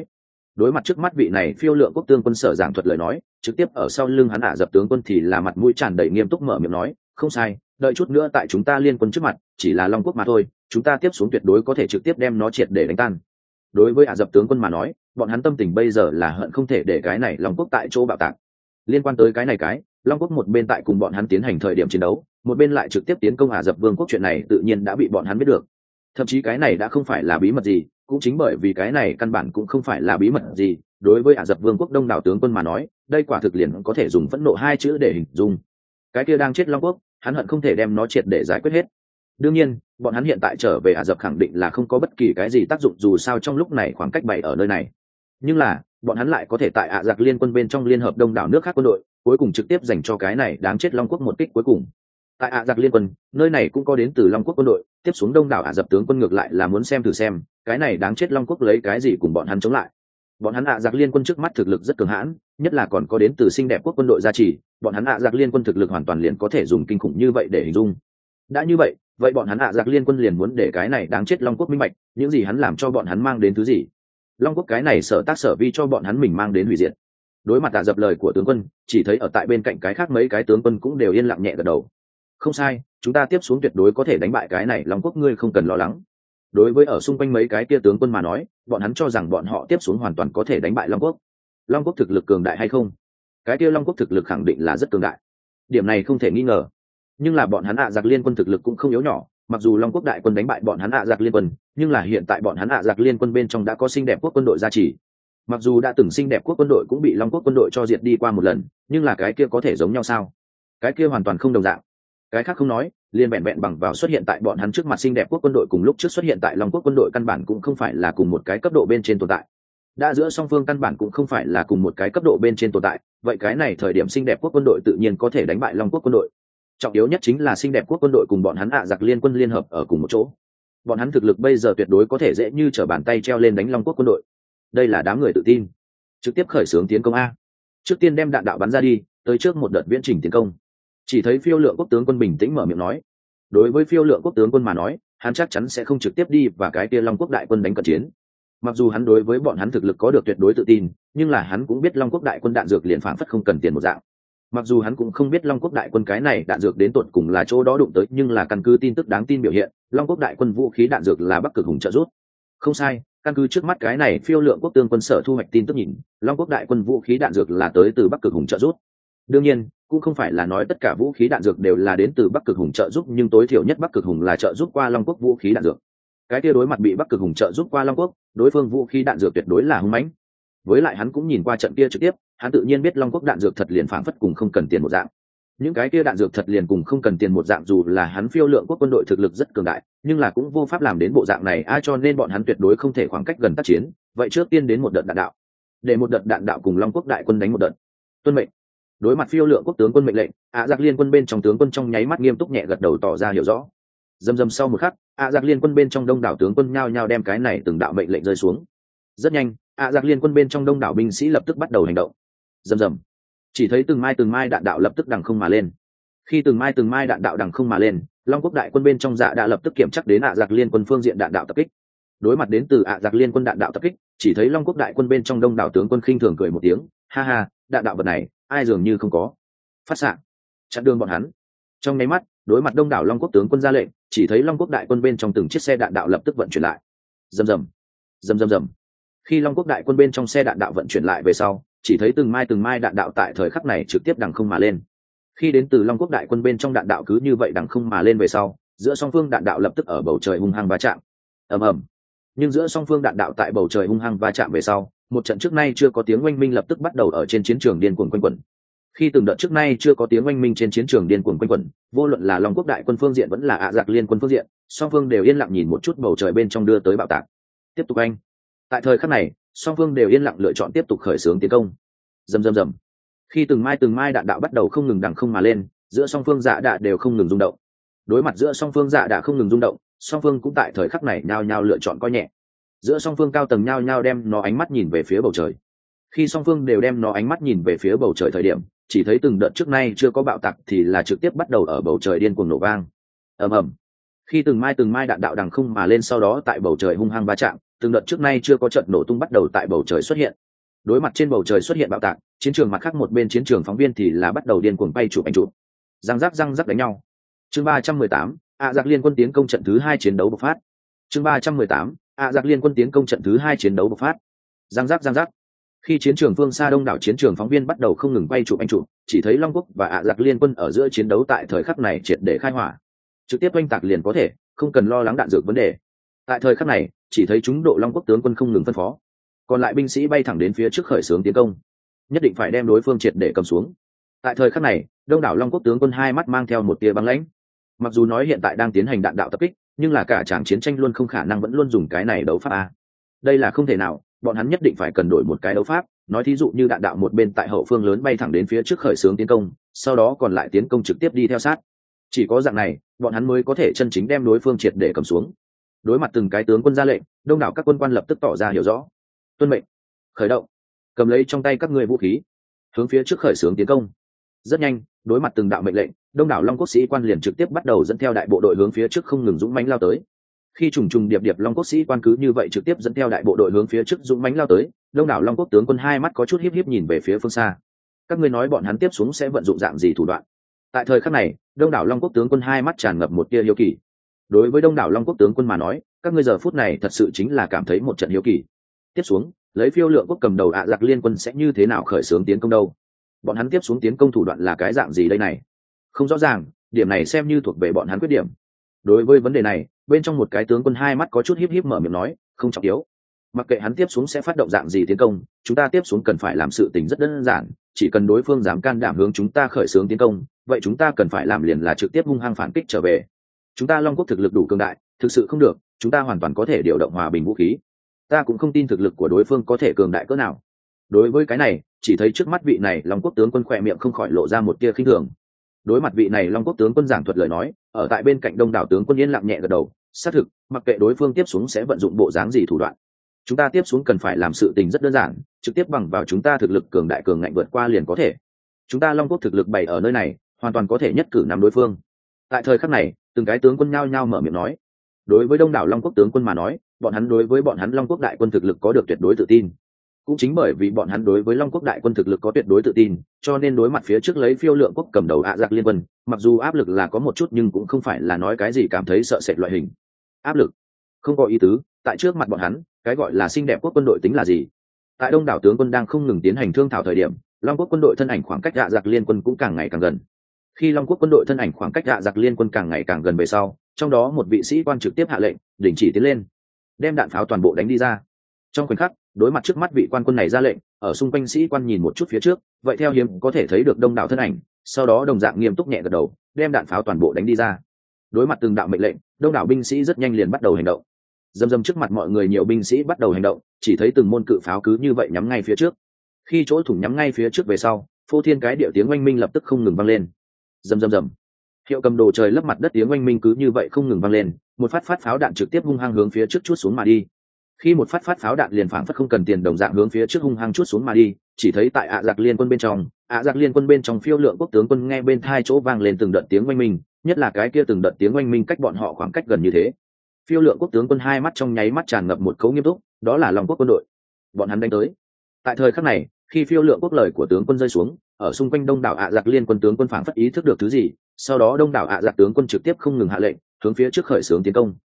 Đối mặt trước mắt vị này phiêu lượng quốc tướng quân sở giảng thuật lời nói, trực tiếp ở sau lưng hắn ả dập tướng quân thì là mặt mũi tràn đầy nghiêm túc mở miệng nói, không sai, đợi chút nữa tại chúng ta liên quân trước mặt, chỉ là long quốc mà thôi, chúng ta tiếp xuống tuyệt đối có thể trực tiếp đem nó triệt để đánh tan đối với ả dập tướng quân mà nói, bọn hắn tâm tình bây giờ là hận không thể để cái này long quốc tại chỗ bạo tạc. Liên quan tới cái này cái, long quốc một bên tại cùng bọn hắn tiến hành thời điểm chiến đấu, một bên lại trực tiếp tiến công ả dập vương quốc chuyện này tự nhiên đã bị bọn hắn biết được. Thậm chí cái này đã không phải là bí mật gì, cũng chính bởi vì cái này căn bản cũng không phải là bí mật gì, đối với ả dập vương quốc đông đảo tướng quân mà nói, đây quả thực liền có thể dùng phẫn nộ hai chữ để hình dung. Cái kia đang chết long quốc, hắn hận không thể đem nó triệt để giải quyết hết. Đương nhiên bọn hắn hiện tại trở về ả rập khẳng định là không có bất kỳ cái gì tác dụng dù sao trong lúc này khoảng cách bảy ở nơi này. Nhưng là, bọn hắn lại có thể tại ả rập liên quân bên trong liên hợp đông đảo nước khác quân đội, cuối cùng trực tiếp dành cho cái này đáng chết long quốc một kích cuối cùng. Tại ả rập liên quân, nơi này cũng có đến từ long quốc quân đội, tiếp xuống đông đảo ả rập tướng quân ngược lại là muốn xem thử xem, cái này đáng chết long quốc lấy cái gì cùng bọn hắn chống lại. Bọn hắn ạ giặc liên quân trước mắt thực lực rất cường hãn, nhất là còn có đến từ xinh đẹp quốc quân đội gia trì, bọn hắn ạ giặc liên quân thực lực hoàn toàn liền có thể dùng kinh khủng như vậy để hình dung. Đã như vậy vậy bọn hắn ạ giặc liên quân liền muốn để cái này đáng chết long quốc minh bạch, những gì hắn làm cho bọn hắn mang đến thứ gì? Long quốc cái này sở tác sở vi cho bọn hắn mình mang đến hủy diệt. Đối mặt tạ dập lời của tướng quân, chỉ thấy ở tại bên cạnh cái khác mấy cái tướng quân cũng đều yên lặng nhẹ gật đầu. Không sai, chúng ta tiếp xuống tuyệt đối có thể đánh bại cái này long quốc, ngươi không cần lo lắng. Đối với ở xung quanh mấy cái kia tướng quân mà nói, bọn hắn cho rằng bọn họ tiếp xuống hoàn toàn có thể đánh bại long quốc. Long quốc thực lực cường đại hay không? Cái kia long quốc thực lực khẳng định là rất cường đại. Điểm này không thể nghi ngờ nhưng là bọn hắn ạ giặc liên quân thực lực cũng không yếu nhỏ, mặc dù long quốc đại quân đánh bại bọn hắn ạ giặc liên quân, nhưng là hiện tại bọn hắn ạ giặc liên quân bên trong đã có xinh đẹp quốc quân đội gia trì. Mặc dù đã từng xinh đẹp quốc quân đội cũng bị long quốc quân đội cho diệt đi qua một lần, nhưng là cái kia có thể giống nhau sao? Cái kia hoàn toàn không đồng dạng. Cái khác không nói liền vẹn vẹn bằng vào xuất hiện tại bọn hắn trước mặt xinh đẹp quốc quân đội cùng lúc trước xuất hiện tại long quốc quân đội căn bản cũng không phải là cùng một cái cấp độ bên trên tồn tại. Đã giữa song phương căn bản cũng không phải là cùng một cái cấp độ bên trên tồn tại, vậy cái này thời điểm xinh đẹp quốc quân đội tự nhiên có thể đánh bại long quốc quân đội trọng yếu nhất chính là xinh đẹp quốc quân đội cùng bọn hắn ạ giặc liên quân liên hợp ở cùng một chỗ. Bọn hắn thực lực bây giờ tuyệt đối có thể dễ như t r ở bàn tay treo lên đánh long quốc quân đội. Đây là đám người tự tin. Trực tiếp khởi xướng tiến công a. Trước tiên đem đạn đạo bắn ra đi, tới trước một đợt viễn trình tiến công. Chỉ thấy phiêu lượng quốc tướng quân bình tĩnh mở miệng nói. Đối với phiêu lượng quốc tướng quân mà nói, hắn chắc chắn sẽ không trực tiếp đi và cái kia long quốc đại quân đánh cận chiến. Mặc dù hắn đối với bọn hắn thực lực có được tuyệt đối tự tin, nhưng là hắn cũng biết long quốc đại quân đạn dược liền phản phất không cần tiền một dạng mặc dù hắn cũng không biết long quốc đại quân cái này đạn dược đến tột cùng là chỗ đó đụng tới, nhưng là căn cứ tin tức đáng tin biểu hiện, long quốc đại quân vũ khí đạn dược là bắc cực hùng trợ rút không sai, căn cứ trước mắt cái này phiêu lượng quốc tương quân sở thu hoạch tin tức nhìn, long quốc đại quân vũ khí đạn dược là tới từ bắc cực hùng trợ rút đương nhiên, cũng không phải là nói tất cả vũ khí đạn dược đều là đến từ bắc cực hùng trợ giúp, nhưng tối thiểu nhất bắc cực hùng là trợ giúp qua long quốc vũ khí đạn dược. Cái kia đối mặt bị bắc cực hùng trợ giúp qua long quốc, đối phương vũ khí đạn dược tuyệt đối là hung mãnh với lại hắn cũng nhìn qua trận kia trực tiếp, hắn tự nhiên biết long quốc đạn dược thật liền phản phất cùng không cần tiền một dạng. Những cái kia đạn dược thật liền cùng không cần tiền một dạng dù là hắn phiêu lượng quốc quân đội thực lực rất cường đại, nhưng là cũng vô pháp làm đến bộ dạng này, ai cho nên bọn hắn tuyệt đối không thể khoảng cách gần tác chiến. Vậy trước tiên đến một đợt đạn đạo. Để một đợt đạn đạo cùng long quốc đại quân đánh một đợt. Tuân mệnh. Đối mặt phiêu lượng quốc tướng quân mệnh lệnh ạ giặc liên quân bên trong tướng quân trong nháy mắt nghiêm túc nhẹ gật đầu tỏ ra hiểu rõ. Dầm dầm sau một khắc ạ giặc liên quân bên trong đông đảo tướng quân nhao nhao đem cái này từng đạo mệnh lệnh rơi xuống rất nhanh ạ giặc liên quân bên trong đông đảo binh sĩ lập tức bắt đầu hành động. Rầm rầm, chỉ thấy từng mai từng mai đạn đạo lập tức đằng không mà lên. Khi từng mai từng mai đạn đạo đằng không mà lên long quốc đại quân bên trong dạ đã lập tức kiểm chắc đến ạ giặc liên quân phương diện đạn đạo tập kích. Đối mặt đến từ ạ giặc liên quân đạn đạo tập kích chỉ thấy long quốc đại quân bên trong đông đảo tướng quân khinh thường cười một tiếng ha ha đạn đạo vật này ai dường như không có. Phát xạ. Chặn đường bọn hắn. Trong nháy mắt đối mặt đông đảo long quốc tướng quân ra lệnh chỉ thấy long quốc đại quân bên trong từng chiếc xe đạn đạo lập tức vận chuyển lại. Rầm rầm. Rầm rầm rầm khi long quốc đại quân bên trong xe đạn đạo vận chuyển lại về sau, chỉ thấy từng mai từng mai đạn đạo tại thời khắc này trực tiếp đằng không mà lên. Khi đến từ long quốc đại quân bên trong đạn đạo cứ như vậy đằng không mà lên về sau, giữa song phương đạn đạo lập tức ở bầu trời hung hăng va chạm. Ầm ầm. Nhưng giữa song phương đạn đạo tại bầu trời hung hăng va chạm về sau, một trận trước nay chưa có tiếng oanh minh lập tức bắt đầu ở trên chiến trường điên cuồng quanh quẩn. Khi từng đợt trước nay chưa có tiếng oanh minh trên chiến trường điên cuồng quanh quẩn, vô luận là long quốc đại quân phương diện vẫn là ạ à giặc liên quân phương diện, song phương đều yên lặng nhìn một chút bầu trời bên trong đưa tới bạo tạc. Tiếp tục anh tại thời khắc này, song phương đều yên lặng lựa chọn tiếp tục khởi xướng tiến công. Dầm dầm dầm khi từng mai từng mai đạn đạo bắt đầu không ngừng đằng không mà lên, giữa song phương dạ đạ đều không ngừng rung động. Đối mặt giữa song phương dạ đạ không ngừng rung động, song phương cũng tại thời khắc này nhao nhao lựa chọn coi nhẹ. Giữa song phương cao tầng nhao nhao đem nó ánh mắt nhìn về phía bầu trời. Khi song phương đều đem nó ánh mắt nhìn về phía bầu trời thời điểm, chỉ thấy từng đợt trước nay chưa có bạo tặc thì là trực tiếp bắt đầu ở bầu trời điên cuồng nổ vang. Ầm ầm khi từng mai từng mai đạn đạo đằng không mà lên sau đó tại bầu trời hung hăng va chạm, từng đợt trước nay chưa có trận nổ tung bắt đầu tại bầu trời xuất hiện. Đối mặt trên bầu trời xuất hiện bạo tạc, chiến trường mặt khác một bên chiến trường phóng viên thì là bắt đầu điên cuồng bay chụp anh chụp. Răng rác răng rác đánh nhau. Chương ba trăm mười tám ạ giặc liên quân tiến công trận thứ hai chiến đấu bộc phát. Chương ba trăm mười tám ạ giặc liên quân tiến công trận thứ hai chiến đấu bộc phát. Răng rác răng rác khi chiến trường phương xa đông đảo chiến trường phóng viên bắt đầu không ngừng bay chụp anh chụp, chỉ thấy long quốc và ạ giặc liên quân ở giữa chiến đấu tại thời khắc này triệt để khai hỏa trực tiếp oanh tạc liền có thể, không cần lo lắng đạn dược vấn đề. Tại thời khắc này, chỉ thấy chúng độ long quốc tướng quân không ngừng phân phó. Còn lại binh sĩ bay thẳng đến phía trước khởi xướng tiến công. Nhất định phải đem đối phương triệt để cầm xuống. Tại thời khắc này, đông đảo long quốc tướng quân hai mắt mang theo một tia băng lãnh. Mặc dù nói hiện tại đang tiến hành đạn đạo tập kích, nhưng là cả tràng chiến tranh luôn không khả năng vẫn luôn dùng cái này đấu pháp a. Đây là không thể nào, bọn hắn nhất định phải cần đổi một cái đấu pháp. Nói thí dụ như đạn đạo một bên tại hậu phương lớn bay thẳng đến phía trước khởi xướng tiến công, sau đó còn lại tiến công trực tiếp đi theo sát. Chỉ có dạng này bọn hắn mới có thể chân chính đem đối phương triệt để cầm xuống. Đối mặt từng cái tướng quân ra lệnh, đông đảo các quân quan lập tức tỏ ra hiểu rõ. Tuân mệnh. Khởi động. Cầm lấy trong tay các người vũ khí. Hướng phía trước khởi xướng tiến công. Rất nhanh, đối mặt từng đạo mệnh lệnh, đông đảo long quốc sĩ quan liền trực tiếp bắt đầu dẫn theo đại bộ đội hướng phía trước không ngừng dũng mãnh lao tới. Khi trùng trùng điệp điệp long quốc sĩ quan cứ như vậy trực tiếp dẫn theo đại bộ đội hướng phía trước dũng mãnh lao tới, đông đảo long quốc tướng quân hai mắt có chút hiếp hiếp nhìn về phía phương xa. Các ngươi nói bọn hắn tiếp xuống sẽ vận dụng dạng gì thủ đoạn? Tại thời khắc này, đông đảo long quốc tướng quân hai mắt tràn ngập một tia hiếu kỳ. Đối với đông đảo long quốc tướng quân mà nói, các ngươi giờ phút này thật sự chính là cảm thấy một trận hiếu kỳ. Tiếp xuống, lấy phiêu lượng quốc cầm đầu ạ giặc liên quân sẽ như thế nào khởi xướng tiến công đâu? Bọn hắn tiếp xuống tiến công thủ đoạn là cái dạng gì đây này? Không rõ ràng, điểm này xem như thuộc về bọn hắn quyết điểm. Đối với vấn đề này, bên trong một cái tướng quân hai mắt có chút híp híp mở miệng nói, không trọng yếu. Mặc kệ hắn tiếp xuống sẽ phát động dạng gì tiến công, chúng ta tiếp xuống cần phải làm sự tình rất đơn giản, chỉ cần đối phương dám can đảm hướng chúng ta khởi xướng tiến công vậy chúng ta cần phải làm liền là trực tiếp hung hăng phản kích trở về. Chúng ta long quốc thực lực đủ cường đại, thực sự không được, chúng ta hoàn toàn có thể điều động hòa bình vũ khí. Ta cũng không tin thực lực của đối phương có thể cường đại cỡ nào. Đối với cái này, chỉ thấy trước mắt vị này long quốc tướng quân khỏe miệng không khỏi lộ ra một tia khinh thường. Đối mặt vị này long quốc tướng quân giảng thuật lời nói, ở tại bên cạnh đông đảo tướng quân yên lặng nhẹ gật đầu, xác thực, mặc kệ đối phương tiếp xuống sẽ vận dụng bộ dáng gì thủ đoạn, chúng ta tiếp xuống cần phải làm sự tình rất đơn giản, trực tiếp bằng vào chúng ta thực lực cường đại cường ngạnh vượt qua liền có thể. Chúng ta long quốc thực lực bày ở nơi này hoàn toàn có thể nhất cử nắm đối phương. Tại thời khắc này, từng cái tướng quân nhao nhao mở miệng nói. Đối với đông đảo long quốc tướng quân mà nói, bọn hắn đối với bọn hắn long quốc đại quân thực lực có được tuyệt đối tự tin. Cũng chính bởi vì bọn hắn đối với long quốc đại quân thực lực có tuyệt đối tự tin, cho nên đối mặt phía trước lấy phiêu lượng quốc cầm đầu ạ giặc liên quân, mặc dù áp lực là có một chút nhưng cũng không phải là nói cái gì cảm thấy sợ sệt loại hình. Áp lực? Không có ý tứ, tại trước mặt bọn hắn, cái gọi là xinh đẹp quốc quân đội tính là gì? Tại đông đảo tướng quân đang không ngừng tiến hành thương thảo thời điểm, long quốc quân đội thân ảnh khoảng cách ạ giặc liên quân cũng càng ngày càng gần khi long quốc quân đội thân ảnh khoảng cách ạ giặc liên quân càng ngày càng gần về sau, trong đó một vị sĩ quan trực tiếp hạ lệnh, đình chỉ tiến lên, đem đạn pháo toàn bộ đánh đi ra. Trong khoảnh khắc, đối mặt trước mắt vị quan quân này ra lệnh, ở xung quanh sĩ quan nhìn một chút phía trước, vậy theo hiếm có thể thấy được đông đảo thân ảnh, sau đó đồng dạng nghiêm túc nhẹ gật đầu, đem đạn pháo toàn bộ đánh đi ra. Đối mặt từng đạo mệnh lệnh, đông đảo binh sĩ rất nhanh liền bắt đầu hành động. Dầm dầm trước mặt mọi người nhiều binh sĩ bắt đầu hành động, chỉ thấy từng môn cự pháo cứ như vậy nhắm ngay phía trước. Khi chỗ thủng nhắm ngay phía trước về sau, phô thiên cái điệu tiếng oanh minh lập tức không ngừng vang lên rầm rầm rầm. Hiệu cầm đồ trời lấp mặt đất tiếng oanh minh cứ như vậy không ngừng vang lên, một phát phát pháo đạn trực tiếp hung hăng hướng phía trước chút xuống mà đi. Khi một phát phát pháo đạn liền phảng phất không cần tiền đồng dạng hướng phía trước hung hăng chút xuống mà đi, chỉ thấy tại ạ giặc liên quân bên trong, ạ giặc liên quân bên trong phiêu lượng quốc tướng quân nghe bên thai chỗ vang lên từng đợt tiếng oanh minh, nhất là cái kia từng đợt tiếng oanh minh cách bọn họ khoảng cách gần như thế. Phiêu lượng quốc tướng quân hai mắt trong nháy mắt tràn ngập một cấu nghiêm túc, đó là lòng quốc quân đội. Bọn hắn đánh tới. Tại thời khắc này, khi phiêu lượng quốc lời của tướng quân rơi xuống ở xung quanh đông đảo ạ giặc liên quân tướng quân phảng phất ý thức được thứ gì, sau đó đông đảo ạ giặc tướng quân trực tiếp không ngừng hạ lệnh, hướng phía trước khởi xướng tiến công.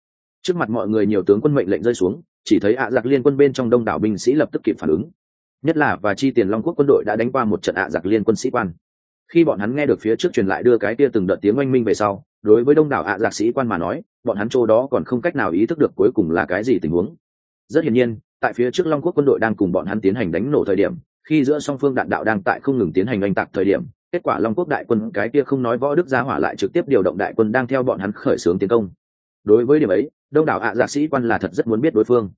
Trước mặt mọi người nhiều tướng quân mệnh lệnh rơi xuống, chỉ thấy ạ giặc liên quân bên trong đông đảo binh sĩ lập tức kịp phản ứng. Nhất là và chi tiền long quốc quân đội đã đánh qua một trận ạ giặc liên quân sĩ quan. Khi bọn hắn nghe được phía trước truyền lại đưa cái tia từng đợt tiếng oanh minh về sau, đối với đông đảo ạ giặc sĩ quan mà nói, bọn hắn chỗ đó còn không cách nào ý thức được cuối cùng là cái gì tình huống. Rất hiển nhiên, tại phía trước long quốc quân đội đang cùng bọn hắn tiến hành đánh nổ thời điểm khi giữa song phương đạn đạo đang tại không ngừng tiến hành oanh tạc thời điểm, kết quả long quốc đại quân cái kia không nói võ đức gia hỏa lại trực tiếp điều động đại quân đang theo bọn hắn khởi xướng tiến công. Đối với điểm ấy, đông đảo ạ à giặc sĩ quan là thật rất muốn biết đối phương.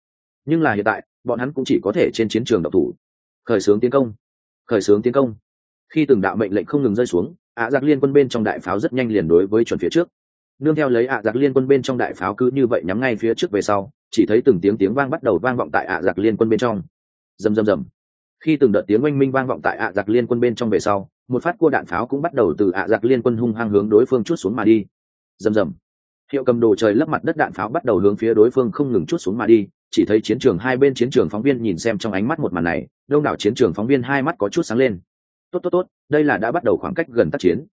Nhưng là hiện tại, bọn hắn cũng chỉ có thể trên chiến trường độc thủ. Khởi xướng tiến công. Khởi xướng tiến công. Khi từng đạo mệnh lệnh không ngừng rơi xuống, ạ giặc liên quân bên trong đại pháo rất nhanh liền đối với chuẩn phía trước. Nương theo lấy ạ giặc liên quân bên trong đại pháo cứ như vậy nhắm ngay phía trước về sau, chỉ thấy từng tiếng tiếng vang bắt đầu vang vọng tại ạ giặc liên quân bên trong. Rầm rầm rầm khi từng đợt tiếng oanh minh vang vọng tại ạ giặc liên quân bên trong về sau, một phát cua đạn pháo cũng bắt đầu từ ạ giặc liên quân hung hăng hướng đối phương chút xuống mà đi. Rầm rầm. Hiệu cầm đồ trời lấp mặt đất đạn pháo bắt đầu hướng phía đối phương không ngừng chút xuống mà đi, chỉ thấy chiến trường hai bên chiến trường phóng viên nhìn xem trong ánh mắt một màn này, đông đảo chiến trường phóng viên hai mắt có chút sáng lên. Tốt tốt tốt, đây là đã bắt đầu khoảng cách gần tác chiến.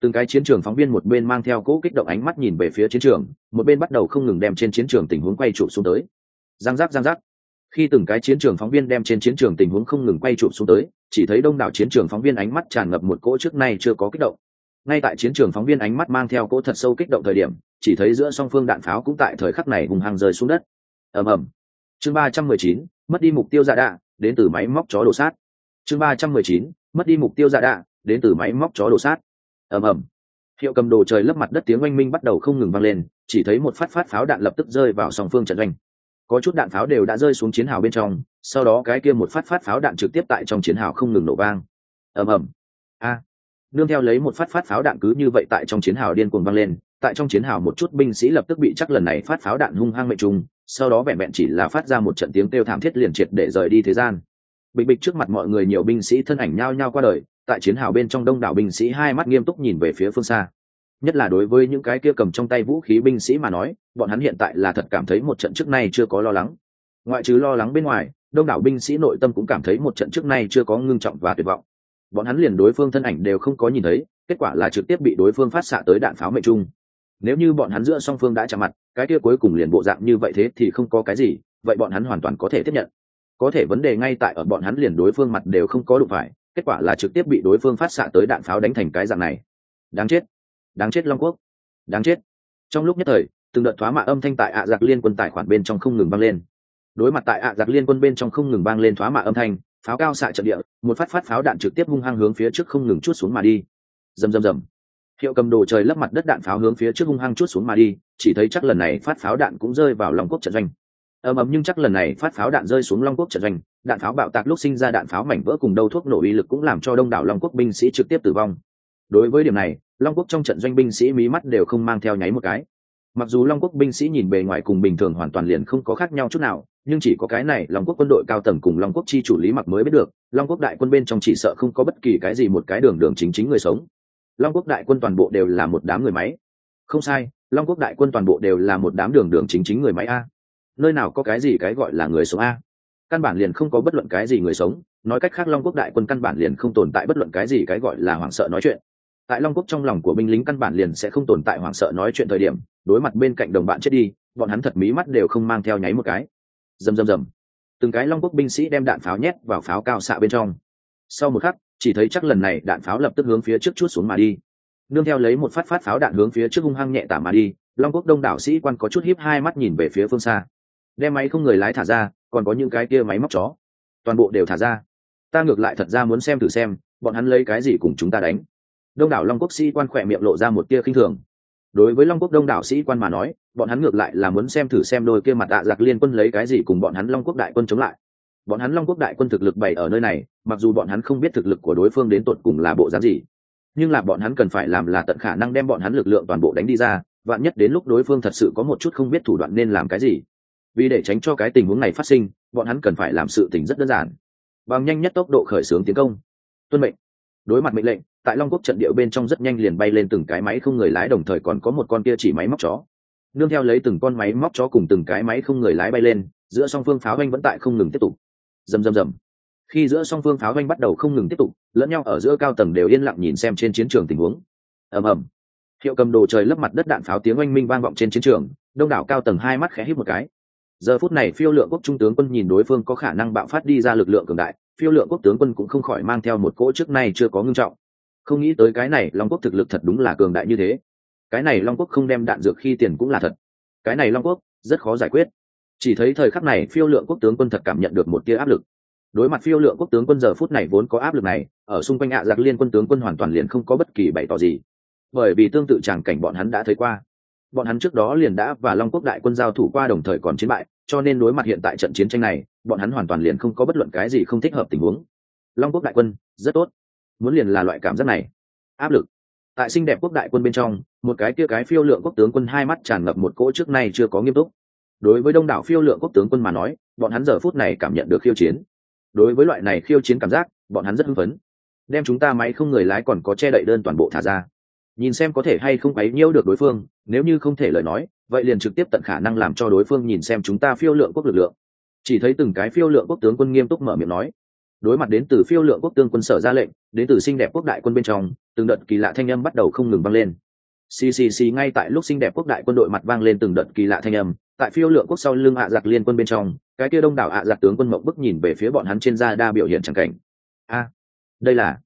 Từng cái chiến trường phóng viên một bên mang theo cỗ kích động ánh mắt nhìn về phía chiến trường, một bên bắt đầu không ngừng đem trên chiến trường tình huống quay chụp xuống tới. Giang giác giang giác khi từng cái chiến trường phóng viên đem trên chiến trường tình huống không ngừng quay chụp xuống tới, chỉ thấy đông đảo chiến trường phóng viên ánh mắt tràn ngập một cỗ trước nay chưa có kích động. Ngay tại chiến trường phóng viên ánh mắt mang theo cỗ thật sâu kích động thời điểm, chỉ thấy giữa song phương đạn pháo cũng tại thời khắc này hùng hăng rơi xuống đất. Ầm ầm. Chương ba trăm mười chín, mất đi mục tiêu dạ đạ, đến từ máy móc chó đổ sát. Chương ba trăm mười chín, mất đi mục tiêu dạ đạ, đến từ máy móc chó đổ sát. Ầm ầm. Hiệu cầm đồ trời lấp mặt đất tiếng oanh minh bắt đầu không ngừng vang lên, chỉ thấy một phát phát pháo đạn lập tức rơi vào song phương trận doanh có chút đạn pháo đều đã rơi xuống chiến hào bên trong, sau đó cái kia một phát phát pháo đạn trực tiếp tại trong chiến hào không ngừng nổ vang. Ầm ầm. A. À, nương theo lấy một phát phát pháo đạn cứ như vậy tại trong chiến hào điên cuồng vang lên, tại trong chiến hào một chút binh sĩ lập tức bị chắc lần này phát pháo đạn hung hăng mệnh trùng, sau đó vẹn vẹn chỉ là phát ra một trận tiếng kêu thảm thiết liền triệt để rời đi thế gian. Bịch bịch trước mặt mọi người nhiều binh sĩ thân ảnh nhao nhao qua đời, tại chiến hào bên trong đông đảo binh sĩ hai mắt nghiêm túc nhìn về phía phương xa nhất là đối với những cái kia cầm trong tay vũ khí binh sĩ mà nói, bọn hắn hiện tại là thật cảm thấy một trận trước nay chưa có lo lắng. Ngoại trừ lo lắng bên ngoài, đông đảo binh sĩ nội tâm cũng cảm thấy một trận trước nay chưa có ngưng trọng và tuyệt vọng. Bọn hắn liền đối phương thân ảnh đều không có nhìn thấy, kết quả là trực tiếp bị đối phương phát xạ tới đạn pháo mệnh trung. Nếu như bọn hắn giữa song phương đã chạm mặt, cái kia cuối cùng liền bộ dạng như vậy thế thì không có cái gì, vậy bọn hắn hoàn toàn có thể tiếp nhận. Có thể vấn đề ngay tại ở bọn hắn liền đối phương mặt đều không có đụng phải, kết quả là trực tiếp bị đối phương phát xạ tới đạn pháo đánh thành cái dạng này. Đáng chết đáng chết long quốc. Đáng chết. Trong lúc nhất thời, từng đợt thoá mạ âm thanh tại ạ giặc liên quân tài khoản bên trong không ngừng vang lên. Đối mặt tại ạ giặc liên quân bên trong không ngừng vang lên thoá mạ âm thanh, pháo cao xạ trận địa, một phát phát pháo đạn trực tiếp hung hăng hướng phía trước không ngừng chút xuống mà đi. Rầm rầm rầm. Hiệu cầm đồ trời lấp mặt đất đạn pháo hướng phía trước hung hăng chút xuống mà đi, chỉ thấy chắc lần này phát pháo đạn cũng rơi vào long quốc trận doanh. Ầm ầm nhưng chắc lần này phát pháo đạn rơi xuống long quốc trận doanh, đạn pháo bạo tạc lúc sinh ra đạn pháo mảnh vỡ cùng đầu thuốc nổ uy lực cũng làm cho đông đảo long quốc binh sĩ trực tiếp tử vong đối với điểm này, long quốc trong trận doanh binh sĩ mí mắt đều không mang theo nháy một cái. Mặc dù long quốc binh sĩ nhìn bề ngoài cùng bình thường hoàn toàn liền không có khác nhau chút nào, nhưng chỉ có cái này long quốc quân đội cao tầng cùng long quốc chi chủ lý mặc mới biết được, long quốc đại quân bên trong chỉ sợ không có bất kỳ cái gì một cái đường đường chính chính người sống. Long quốc đại quân toàn bộ đều là một đám người máy. Không sai, long quốc đại quân toàn bộ đều là một đám đường đường chính chính người máy a. Nơi nào có cái gì cái gọi là người sống a? Căn bản liền không có bất luận cái gì người sống, nói cách khác long quốc đại quân căn bản liền không tồn tại bất luận cái gì cái gọi là hoảng sợ nói chuyện tại long quốc trong lòng của binh lính căn bản liền sẽ không tồn tại hoảng sợ nói chuyện thời điểm, đối mặt bên cạnh đồng bạn chết đi, bọn hắn thật mí mắt đều không mang theo nháy một cái. Rầm rầm rầm. Từng cái long quốc binh sĩ đem đạn pháo nhét vào pháo cao xạ bên trong. Sau một khắc, chỉ thấy chắc lần này đạn pháo lập tức hướng phía trước chút xuống mà đi. Nương theo lấy một phát phát pháo đạn hướng phía trước hung hăng nhẹ tả mà đi, long quốc đông đảo sĩ quan có chút hiếp hai mắt nhìn về phía phương xa. Đem máy không người lái thả ra, còn có những cái kia máy móc chó. Toàn bộ đều thả ra. Ta ngược lại thật ra muốn xem thử xem, bọn hắn lấy cái gì cùng chúng ta đánh đông đảo long quốc sĩ quan khỏe miệng lộ ra một tia khinh thường. Đối với long quốc đông đảo sĩ quan mà nói, bọn hắn ngược lại là muốn xem thử xem đôi kia mặt tạ giặc liên quân lấy cái gì cùng bọn hắn long quốc đại quân chống lại. Bọn hắn long quốc đại quân thực lực bày ở nơi này, mặc dù bọn hắn không biết thực lực của đối phương đến tột cùng là bộ dáng gì, nhưng là bọn hắn cần phải làm là tận khả năng đem bọn hắn lực lượng toàn bộ đánh đi ra, vạn nhất đến lúc đối phương thật sự có một chút không biết thủ đoạn nên làm cái gì. Vì để tránh cho cái tình huống này phát sinh, bọn hắn cần phải làm sự tình rất đơn giản. Bằng nhanh nhất tốc độ khởi xướng tiến công. Tuân mệnh. Đối mặt mệnh lệnh tại long quốc trận địa bên trong rất nhanh liền bay lên từng cái máy không người lái, đồng thời còn có một con kia chỉ máy móc chó. Nương theo lấy từng con máy móc chó cùng từng cái máy không người lái bay lên, giữa song phương pháo anh vẫn tại không ngừng tiếp tục. Rầm rầm rầm. Khi giữa song phương pháo anh bắt đầu không ngừng tiếp tục, lẫn nhau ở giữa cao tầng đều yên lặng nhìn xem trên chiến trường tình huống. Ầm ầm. Hiệu cầm đồ trời lấp mặt đất đạn pháo tiếng oanh minh vang vọng trên chiến trường, đông đảo cao tầng hai mắt khẽ hít một cái. Giờ phút này phiêu lượng quốc trung tướng quân nhìn đối phương có khả năng bạo phát đi ra lực lượng cường đại, phiêu lượng quốc tướng quân cũng không khỏi mang theo một cỗ trước nay chưa có ngưng trọng không nghĩ tới cái này long quốc thực lực thật đúng là cường đại như thế. Cái này long quốc không đem đạn dược khi tiền cũng là thật. Cái này long quốc, rất khó giải quyết. Chỉ thấy thời khắc này phiêu lượng quốc tướng quân thật cảm nhận được một tia áp lực. Đối mặt phiêu lượng quốc tướng quân giờ phút này vốn có áp lực này, ở xung quanh ạ giặc liên quân tướng quân hoàn toàn liền không có bất kỳ bày tỏ gì. Bởi vì tương tự tràng cảnh bọn hắn đã thấy qua. Bọn hắn trước đó liền đã và long quốc đại quân giao thủ qua đồng thời còn chiến bại, cho nên đối mặt hiện tại trận chiến tranh này, bọn hắn hoàn toàn liền không có bất luận cái gì không thích hợp tình huống. Long quốc đại quân, rất tốt muốn liền là loại cảm giác này. Áp lực. Tại xinh đẹp quốc đại quân bên trong, một cái kia cái phiêu lượng quốc tướng quân hai mắt tràn ngập một cỗ trước nay chưa có nghiêm túc. Đối với đông đảo phiêu lượng quốc tướng quân mà nói, bọn hắn giờ phút này cảm nhận được khiêu chiến. Đối với loại này khiêu chiến cảm giác, bọn hắn rất hưng phấn. Đem chúng ta máy không người lái còn có che đậy đơn toàn bộ thả ra. Nhìn xem có thể hay không quấy nhiễu được đối phương, nếu như không thể lời nói, vậy liền trực tiếp tận khả năng làm cho đối phương nhìn xem chúng ta phiêu lượng quốc lực lượng. Chỉ thấy từng cái phiêu lượng quốc tướng quân nghiêm túc mở miệng nói đối mặt đến từ phiêu lượng quốc tương quân sở ra lệnh, đến từ xinh đẹp quốc đại quân bên trong, từng đợt kỳ lạ thanh âm bắt đầu không ngừng vang lên. Ccc ngay tại lúc xinh đẹp quốc đại quân đội mặt vang lên từng đợt kỳ lạ thanh âm, tại phiêu lượng quốc sau lưng ạ giặc liên quân bên trong, cái kia đông đảo ạ giặc tướng quân mộng bức nhìn về phía bọn hắn trên da đa biểu hiện chẳng cảnh. A, đây là,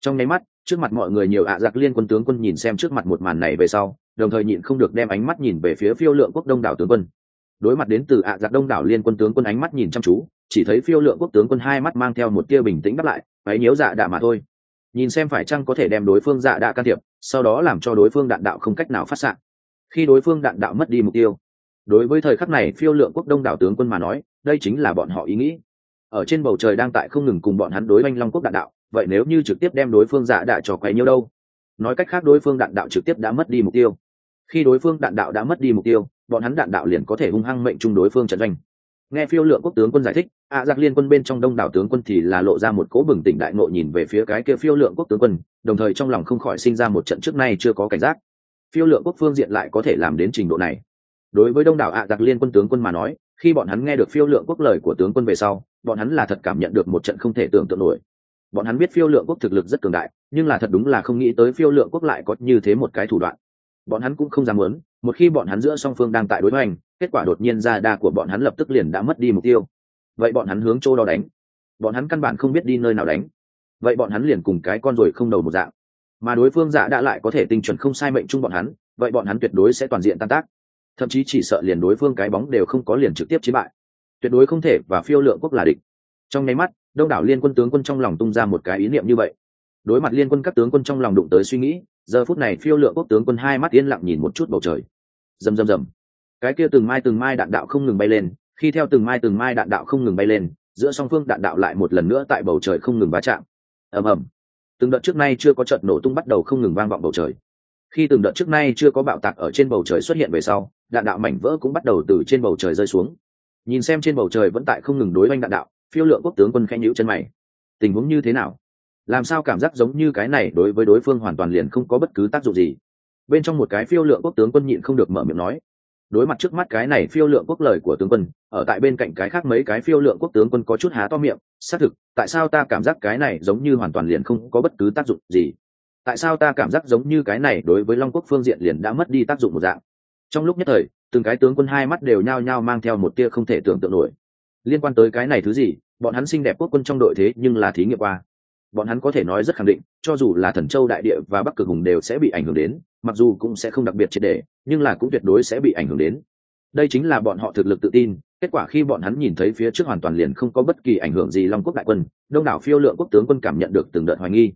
trong nháy mắt, trước mặt mọi người nhiều ạ giặc liên quân tướng quân nhìn xem trước mặt một màn này về sau, đồng thời nhịn không được đem ánh mắt nhìn về phía phiêu lượng quốc đông đảo tướng quân. Đối mặt đến từ ạ giặc đông đảo liên quân tướng quân ánh mắt nhìn chăm chú chỉ thấy phiêu lượng quốc tướng quân hai mắt mang theo một tia bình tĩnh bắt lại váy nhiễu dạ đạ mà thôi. Nhìn xem phải chăng có thể đem đối phương dạ đạ can thiệp, sau đó làm cho đối phương đạn đạo không cách nào phát s khi đối phương đạn đạo mất đi mục tiêu, đối với thời khắc này phiêu lượng quốc đông đảo tướng quân mà nói, đây chính là bọn họ ý nghĩ. Ở trên bầu trời đang tại không ngừng cùng bọn hắn đối oanh long quốc đạn đạo, vậy nếu như trực tiếp đem đối phương dạ đạ cho quấy nhiêu đâu? Nói cách khác đối phương đạn đạo trực tiếp đã mất đi mục tiêu. Khi đối phương đạn đạo đã mất đi mục tiêu, bọn hắn đạn đạo liền có thể hung hăng mệnh chung đối phương trận doanh. Nghe phiêu lượng quốc tướng quân giải thích ạ à giặc liên quân bên trong đông đảo tướng quân thì là lộ ra một cố bừng tỉnh đại ngộ nhìn về phía cái kia phiêu lượng quốc tướng quân, đồng thời trong lòng không khỏi sinh ra một trận trước nay chưa có cảnh giác. Phiêu lượng quốc phương diện lại có thể làm đến trình độ này. Đối với đông đảo ạ à giặc liên quân tướng quân mà nói, khi bọn hắn nghe được phiêu lượng quốc lời của tướng quân về sau, bọn hắn là thật cảm nhận được một trận không thể tưởng tượng nổi. Bọn hắn biết phiêu lượng quốc thực lực rất cường đại, nhưng là thật đúng là không nghĩ tới phiêu lượng quốc lại có như thế một cái thủ đoạn. Bọn hắn cũng không dám muốn, một khi bọn hắn giữa song phương đang tại đối hoành, kết quả đột nhiên ra đa của bọn hắn lập tức liền đã mất đi mục tiêu vậy bọn hắn hướng chỗ đó đánh. Bọn hắn căn bản không biết đi nơi nào đánh. Vậy bọn hắn liền cùng cái con rồi không đầu một dạng. Mà đối phương dạ đã lại có thể tinh chuẩn không sai mệnh chung bọn hắn, vậy bọn hắn tuyệt đối sẽ toàn diện tan tác. Thậm chí chỉ sợ liền đối phương cái bóng đều không có liền trực tiếp chiến bại. Tuyệt đối không thể và phiêu lượng quốc là địch. Trong nháy mắt, đông đảo liên quân tướng quân trong lòng tung ra một cái ý niệm như vậy. Đối mặt liên quân các tướng quân trong lòng đụng tới suy nghĩ, giờ phút này phiêu lượng quốc tướng quân hai mắt yên lặng nhìn một chút bầu trời. Rầm rầm rầm. Cái kia từng mai từng mai đạn đạo không ngừng bay lên khi theo từng mai từng mai đạn đạo không ngừng bay lên, giữa song phương đạn đạo lại một lần nữa tại bầu trời không ngừng va chạm. Ầm ầm. Từng đợt trước nay chưa có trận nổ tung bắt đầu không ngừng vang vọng bầu trời. Khi từng đợt trước nay chưa có bạo tạc ở trên bầu trời xuất hiện về sau, đạn đạo mảnh vỡ cũng bắt đầu từ trên bầu trời rơi xuống. Nhìn xem trên bầu trời vẫn tại không ngừng đối oanh đạn đạo, phiêu lượng quốc tướng quân khen nhữ chân mày. Tình huống như thế nào? Làm sao cảm giác giống như cái này đối với đối phương hoàn toàn liền không có bất cứ tác dụng gì? Bên trong một cái phiêu lượng quốc tướng quân nhịn không được mở miệng nói đối mặt trước mắt cái này phiêu lượng quốc lời của tướng quân, ở tại bên cạnh cái khác mấy cái phiêu lượng quốc tướng quân có chút há to miệng, xác thực, tại sao ta cảm giác cái này giống như hoàn toàn liền không có bất cứ tác dụng gì? Tại sao ta cảm giác giống như cái này đối với long quốc phương diện liền đã mất đi tác dụng một dạng? Trong lúc nhất thời, từng cái tướng quân hai mắt đều nhao nhao mang theo một tia không thể tưởng tượng nổi. Liên quan tới cái này thứ gì, bọn hắn xinh đẹp quốc quân trong đội thế nhưng là thí nghiệm qua bọn hắn có thể nói rất khẳng định, cho dù là thần châu đại địa và bắc cực hùng đều sẽ bị ảnh hưởng đến, mặc dù cũng sẽ không đặc biệt triệt đề nhưng là cũng tuyệt đối sẽ bị ảnh hưởng đến. Đây chính là bọn họ thực lực tự tin, kết quả khi bọn hắn nhìn thấy phía trước hoàn toàn liền không có bất kỳ ảnh hưởng gì long quốc đại quân, đông đảo phiêu lượng quốc tướng quân cảm nhận được từng đợt hoài nghi.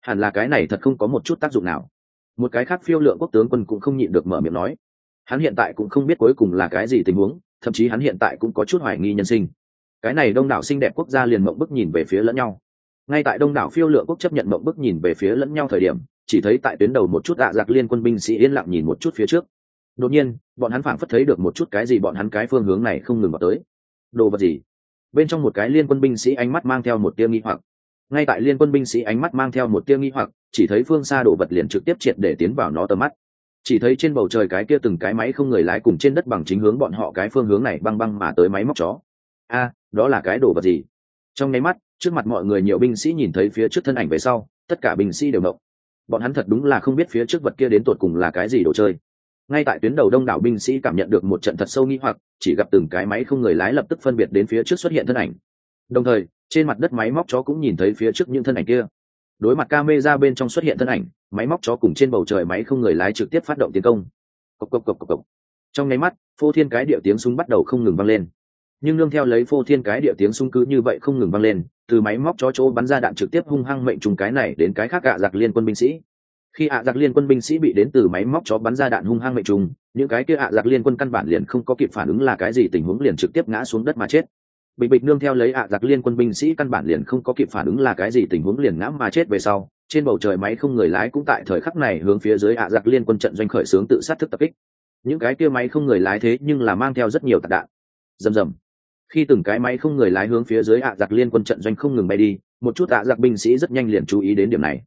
Hẳn là cái này thật không có một chút tác dụng nào. Một cái khác phiêu lượng quốc tướng quân cũng không nhịn được mở miệng nói. Hắn hiện tại cũng không biết cuối cùng là cái gì tình huống, thậm chí hắn hiện tại cũng có chút hoài nghi nhân sinh. Cái này đông đảo xinh đẹp quốc gia liền mộng bức nhìn về phía lẫn nhau ngay tại đông đảo phiêu lượng quốc chấp nhận mộng bức nhìn về phía lẫn nhau thời điểm, chỉ thấy tại tuyến đầu một chút ạ giặc liên quân binh sĩ yên lặng nhìn một chút phía trước. Đột nhiên, bọn hắn phảng phất thấy được một chút cái gì bọn hắn cái phương hướng này không ngừng vào tới. Đồ vật gì? Bên trong một cái liên quân binh sĩ ánh mắt mang theo một tia nghi hoặc. Ngay tại liên quân binh sĩ ánh mắt mang theo một tia nghi hoặc, chỉ thấy phương xa đồ vật liền trực tiếp triệt để tiến vào nó tầm mắt. Chỉ thấy trên bầu trời cái kia từng cái máy không người lái cùng trên đất bằng chính hướng bọn họ cái phương hướng này băng băng mà tới máy móc chó. A, đó là cái đồ vật gì? Trong nháy mắt trước mặt mọi người nhiều binh sĩ nhìn thấy phía trước thân ảnh về sau, tất cả binh sĩ đều mộng bọn hắn thật đúng là không biết phía trước vật kia đến tột cùng là cái gì đồ chơi. Ngay tại tuyến đầu đông đảo binh sĩ cảm nhận được một trận thật sâu nghi hoặc, chỉ gặp từng cái máy không người lái lập tức phân biệt đến phía trước xuất hiện thân ảnh. Đồng thời, trên mặt đất máy móc chó cũng nhìn thấy phía trước những thân ảnh kia. Đối mặt ca mê ra bên trong xuất hiện thân ảnh, máy móc chó cùng trên bầu trời máy không người lái trực tiếp phát động tiến công. Cộc cộc cộc cộc cộc. trong nháy mắt, phô thiên cái điệu tiếng súng bắt đầu không ngừng vang lên nhưng nương theo lấy phô thiên cái địa tiếng sung cứ như vậy không ngừng vang lên, từ máy móc chó chỗ bắn ra đạn trực tiếp hung hăng mệnh trùng cái này đến cái khác ạ giặc liên quân binh sĩ. Khi ạ giặc liên quân binh sĩ bị đến từ máy móc chó bắn ra đạn hung hăng mệnh trùng, những cái kia ạ giặc liên quân căn bản liền không có kịp phản ứng là cái gì, tình huống liền trực tiếp ngã xuống đất mà chết. Bịch bịch nương theo lấy ạ giặc liên quân binh sĩ căn bản liền không có kịp phản ứng là cái gì, tình huống liền ngã mà chết về sau, trên bầu trời máy không người lái cũng tại thời khắc này hướng phía dưới ạ giặc liên quân trận doanh khởi xướng tự sát thức tập kích. Những cái kia máy không người lái thế nhưng là mang theo rất nhiều tạc đạn. Rầm rầm khi từng cái máy không người lái hướng phía dưới ạ giặc liên quân trận doanh không ngừng bay đi, một chút ạ giặc binh sĩ rất nhanh liền chú ý đến điểm này.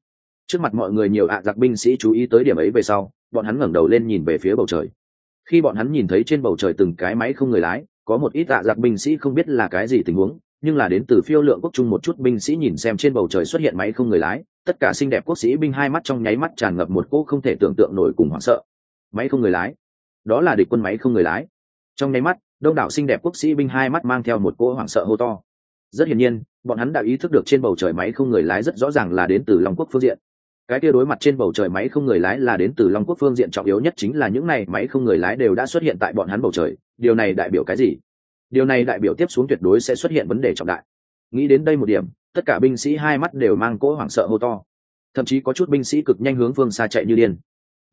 Trước mặt mọi người nhiều ạ giặc binh sĩ chú ý tới điểm ấy về sau, bọn hắn ngẩng đầu lên nhìn về phía bầu trời. Khi bọn hắn nhìn thấy trên bầu trời từng cái máy không người lái, có một ít ạ giặc binh sĩ không biết là cái gì tình huống, nhưng là đến từ phiêu lượng quốc trung một chút binh sĩ nhìn xem trên bầu trời xuất hiện máy không người lái, tất cả xinh đẹp quốc sĩ binh hai mắt trong nháy mắt tràn ngập một cỗ không thể tưởng tượng nổi cùng hoảng sợ. Máy không người lái? Đó là địch quân máy không người lái. Trong nháy mắt đông đảo xinh đẹp quốc sĩ binh hai mắt mang theo một cỗ hoảng sợ hô to. Rất hiển nhiên, bọn hắn đã ý thức được trên bầu trời máy không người lái rất rõ ràng là đến từ long quốc phương diện. Cái kia đối mặt trên bầu trời máy không người lái là đến từ long quốc phương diện trọng yếu nhất chính là những này máy không người lái đều đã xuất hiện tại bọn hắn bầu trời, điều này đại biểu cái gì? Điều này đại biểu tiếp xuống tuyệt đối sẽ xuất hiện vấn đề trọng đại. Nghĩ đến đây một điểm, tất cả binh sĩ hai mắt đều mang cỗ hoảng sợ hô to. Thậm chí có chút binh sĩ cực nhanh hướng phương xa chạy như điên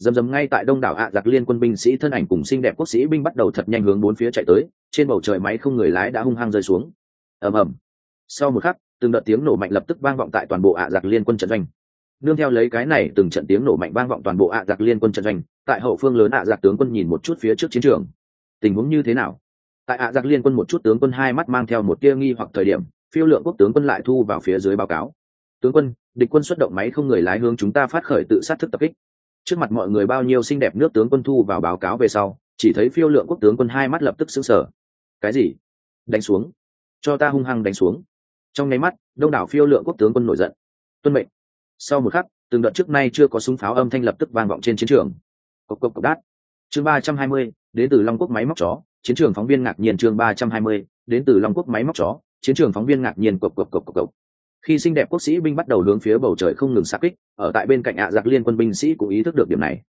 dầm dầm ngay tại đông đảo ạ giặc liên quân binh sĩ thân ảnh cùng xinh đẹp quốc sĩ binh bắt đầu thật nhanh hướng bốn phía chạy tới, trên bầu trời máy không người lái đã hung hăng rơi xuống. Ầm ầm. Sau một khắc, từng đợt tiếng nổ mạnh lập tức vang vọng tại toàn bộ ạ giặc liên quân trận doanh. Nương theo lấy cái này, từng trận tiếng nổ mạnh vang vọng toàn bộ ạ giặc liên quân trận doanh, tại hậu phương lớn ạ giặc tướng quân nhìn một chút phía trước chiến trường. Tình huống như thế nào? Tại ạ giặc liên quân một chút tướng quân hai mắt mang theo một tia nghi hoặc thời điểm, phiêu lượng quốc tướng quân lại thu vào phía dưới báo cáo. Tướng quân, địch quân xuất động máy không người lái hướng chúng ta phát khởi tự sát thức tập kích trước mặt mọi người bao nhiêu xinh đẹp nước tướng quân thu vào báo cáo về sau, chỉ thấy phiêu lượng quốc tướng quân hai mắt lập tức xứng sở cái gì? Đánh xuống. Cho ta hung hăng đánh xuống. Trong nháy mắt, đông đảo phiêu lượng quốc tướng quân nổi giận. Tuân mệnh. Sau một khắc, từng đợt trước nay chưa có súng pháo âm thanh lập tức vang vọng trên chiến trường. Cộc cộc cộc, đát. Chương ba trăm hai mươi, đến từ long quốc máy móc chó. Chiến trường phóng viên ngạc nhiên chương ba trăm hai mươi, đến từ long quốc máy móc chó. Chiến trường phóng viên ngạc nhiên cộc cộc cộc cộc cộc khi xinh đẹp quốc sĩ binh bắt đầu hướng phía bầu trời không ngừng xa kích, ở tại bên cạnh ạ giặc liên quân binh sĩ cũng ý thức được điểm này.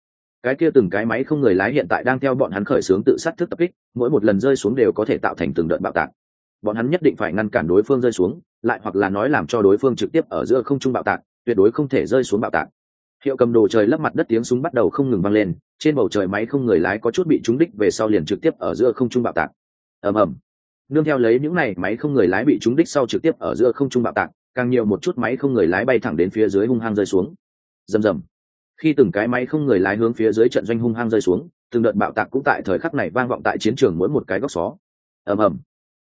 Cái kia từng cái máy không người lái hiện tại đang theo bọn hắn khởi xướng tự sát thức tập kích, mỗi một lần rơi xuống đều có thể tạo thành từng đợt bạo tạc. Bọn hắn nhất định phải ngăn cản đối phương rơi xuống, lại hoặc là nói làm cho đối phương trực tiếp ở giữa không trung bạo tạc, tuyệt đối không thể rơi xuống bạo tạc. Hiệu cầm đồ trời lấp mặt đất tiếng súng bắt đầu không ngừng vang lên, trên bầu trời máy không người lái có chút bị trúng đích về sau liền trực tiếp ở giữa không trung bạo tạc. Ầm ầm. Nương theo lấy những này máy không người lái bị trúng đích sau trực tiếp ở giữa không trung bạo tạc càng nhiều một chút máy không người lái bay thẳng đến phía dưới hung hăng rơi xuống. Rầm rầm. Khi từng cái máy không người lái hướng phía dưới trận doanh hung hăng rơi xuống, từng đợt bạo tạc cũng tại thời khắc này vang vọng tại chiến trường mỗi một cái góc xó. Ầm ầm.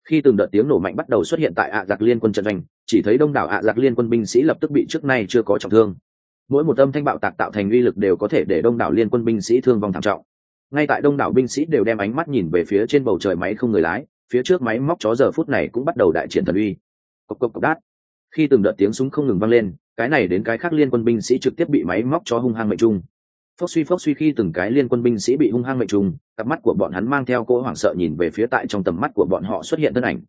Khi từng đợt tiếng nổ mạnh bắt đầu xuất hiện tại ạ giặc liên quân trận doanh, chỉ thấy đông đảo ạ giặc liên quân binh sĩ lập tức bị trước nay chưa có trọng thương. Mỗi một âm thanh bạo tạc tạo thành uy lực đều có thể để đông đảo liên quân binh sĩ thương vong thảm trọng. Ngay tại đông đảo binh sĩ đều đem ánh mắt nhìn về phía trên bầu trời máy không người lái, phía trước máy móc chó giờ phút này cũng bắt đầu đại triển thần uy. Cộc cộc cộc, đát khi từng đợt tiếng súng không ngừng vang lên, cái này đến cái khác liên quân binh sĩ trực tiếp bị máy móc chó hung hăng mệnh trung. Phốc suy phốc suy khi từng cái liên quân binh sĩ bị hung hăng mệnh trung, cặp mắt của bọn hắn mang theo cỗ hoảng sợ nhìn về phía tại trong tầm mắt của bọn họ xuất hiện thân ảnh.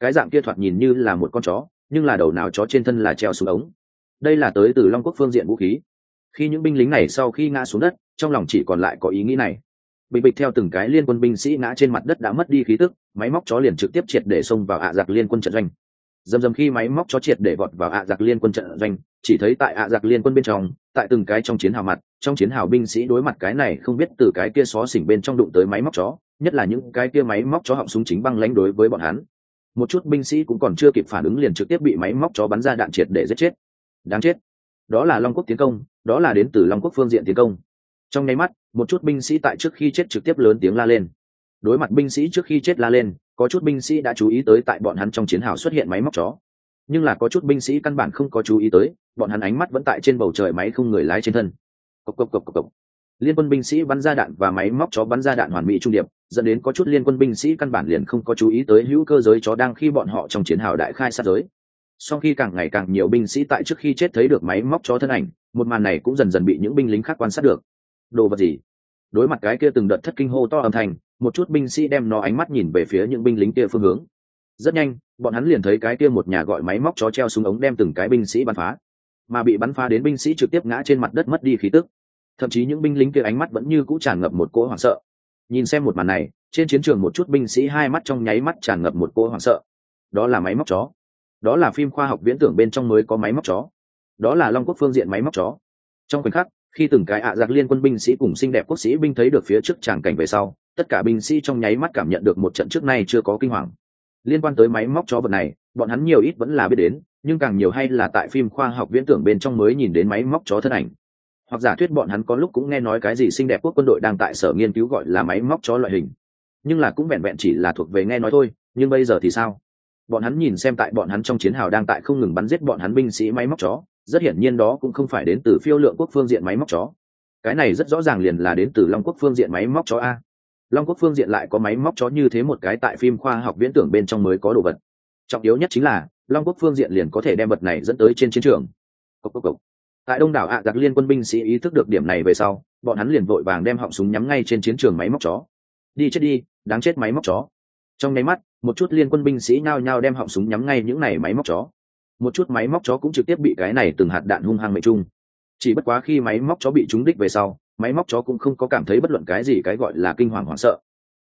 Cái dạng kia thoạt nhìn như là một con chó, nhưng là đầu nào chó trên thân là treo xuống ống. Đây là tới từ long quốc phương diện vũ khí. Khi những binh lính này sau khi ngã xuống đất, trong lòng chỉ còn lại có ý nghĩ này. Bịch bịch theo từng cái liên quân binh sĩ ngã trên mặt đất đã mất đi khí tức, máy móc chó liền trực tiếp triệt để xông vào ạ giặc liên quân trận doanh dầm dầm khi máy móc chó triệt để vọt vào ạ giặc liên quân trận doanh, chỉ thấy tại ạ giặc liên quân bên trong, tại từng cái trong chiến hào mặt, trong chiến hào binh sĩ đối mặt cái này không biết từ cái kia xó xỉnh bên trong đụng tới máy móc chó, nhất là những cái kia máy móc chó họng súng chính băng lãnh đối với bọn hắn. Một chút binh sĩ cũng còn chưa kịp phản ứng liền trực tiếp bị máy móc chó bắn ra đạn triệt để giết chết. Đáng chết. Đó là long quốc tiến công, đó là đến từ long quốc phương diện tiến công. Trong nháy mắt, một chút binh sĩ tại trước khi chết trực tiếp lớn tiếng la lên. Đối mặt binh sĩ trước khi chết la lên có chút binh sĩ đã chú ý tới tại bọn hắn trong chiến hào xuất hiện máy móc chó. Nhưng là có chút binh sĩ căn bản không có chú ý tới, bọn hắn ánh mắt vẫn tại trên bầu trời máy không người lái trên thân. Cộc cộc cộc cộc cộc. Liên quân binh sĩ bắn ra đạn và máy móc chó bắn ra đạn hoàn mỹ trung điệp, dẫn đến có chút liên quân binh sĩ căn bản liền không có chú ý tới hữu cơ giới chó đang khi bọn họ trong chiến hào đại khai sát giới. Sau khi càng ngày càng nhiều binh sĩ tại trước khi chết thấy được máy móc chó thân ảnh, một màn này cũng dần dần bị những binh lính khác quan sát được. Đồ vật gì? Đối mặt cái kia từng đợt thất kinh hô to âm thanh, một chút binh sĩ đem nó ánh mắt nhìn về phía những binh lính kia phương hướng. Rất nhanh, bọn hắn liền thấy cái kia một nhà gọi máy móc chó treo xuống ống đem từng cái binh sĩ bắn phá, mà bị bắn phá đến binh sĩ trực tiếp ngã trên mặt đất mất đi khí tức. Thậm chí những binh lính kia ánh mắt vẫn như cũ tràn ngập một cỗ hoảng sợ. Nhìn xem một màn này, trên chiến trường một chút binh sĩ hai mắt trong nháy mắt tràn ngập một cỗ hoảng sợ. Đó là máy móc chó. Đó là phim khoa học viễn tưởng bên trong mới có máy móc chó. Đó là long quốc phương diện máy móc chó. Trong khoảnh khắc khi từng cái ạ giặc liên quân binh sĩ cùng xinh đẹp quốc sĩ binh thấy được phía trước tràng cảnh về sau, tất cả binh sĩ trong nháy mắt cảm nhận được một trận trước nay chưa có kinh hoàng. Liên quan tới máy móc chó vật này, bọn hắn nhiều ít vẫn là biết đến, nhưng càng nhiều hay là tại phim khoa học viễn tưởng bên trong mới nhìn đến máy móc chó thân ảnh. Hoặc giả thuyết bọn hắn có lúc cũng nghe nói cái gì xinh đẹp quốc quân đội đang tại sở nghiên cứu gọi là máy móc chó loại hình. Nhưng là cũng vẹn vẹn chỉ là thuộc về nghe nói thôi, nhưng bây giờ thì sao? Bọn hắn nhìn xem tại bọn hắn trong chiến hào đang tại không ngừng bắn giết bọn hắn binh sĩ máy móc chó rất hiển nhiên đó cũng không phải đến từ phiêu lượng quốc phương diện máy móc chó. Cái này rất rõ ràng liền là đến từ long quốc phương diện máy móc chó a. Long quốc phương diện lại có máy móc chó như thế một cái tại phim khoa học viễn tưởng bên trong mới có đồ vật. Trọng yếu nhất chính là, long quốc phương diện liền có thể đem vật này dẫn tới trên chiến trường. Cốc cốc cốc. tại đông đảo ạ à giặc liên quân binh sĩ ý thức được điểm này về sau, bọn hắn liền vội vàng đem họng súng nhắm ngay trên chiến trường máy móc chó. Đi chết đi, đáng chết máy móc chó. Trong nháy mắt, một chút liên quân binh sĩ nhao nhao đem họng súng nhắm ngay những này máy móc chó một chút máy móc chó cũng trực tiếp bị cái này từng hạt đạn hung hăng mệnh trung. chỉ bất quá khi máy móc chó bị trúng đích về sau, máy móc chó cũng không có cảm thấy bất luận cái gì cái gọi là kinh hoàng hoảng sợ.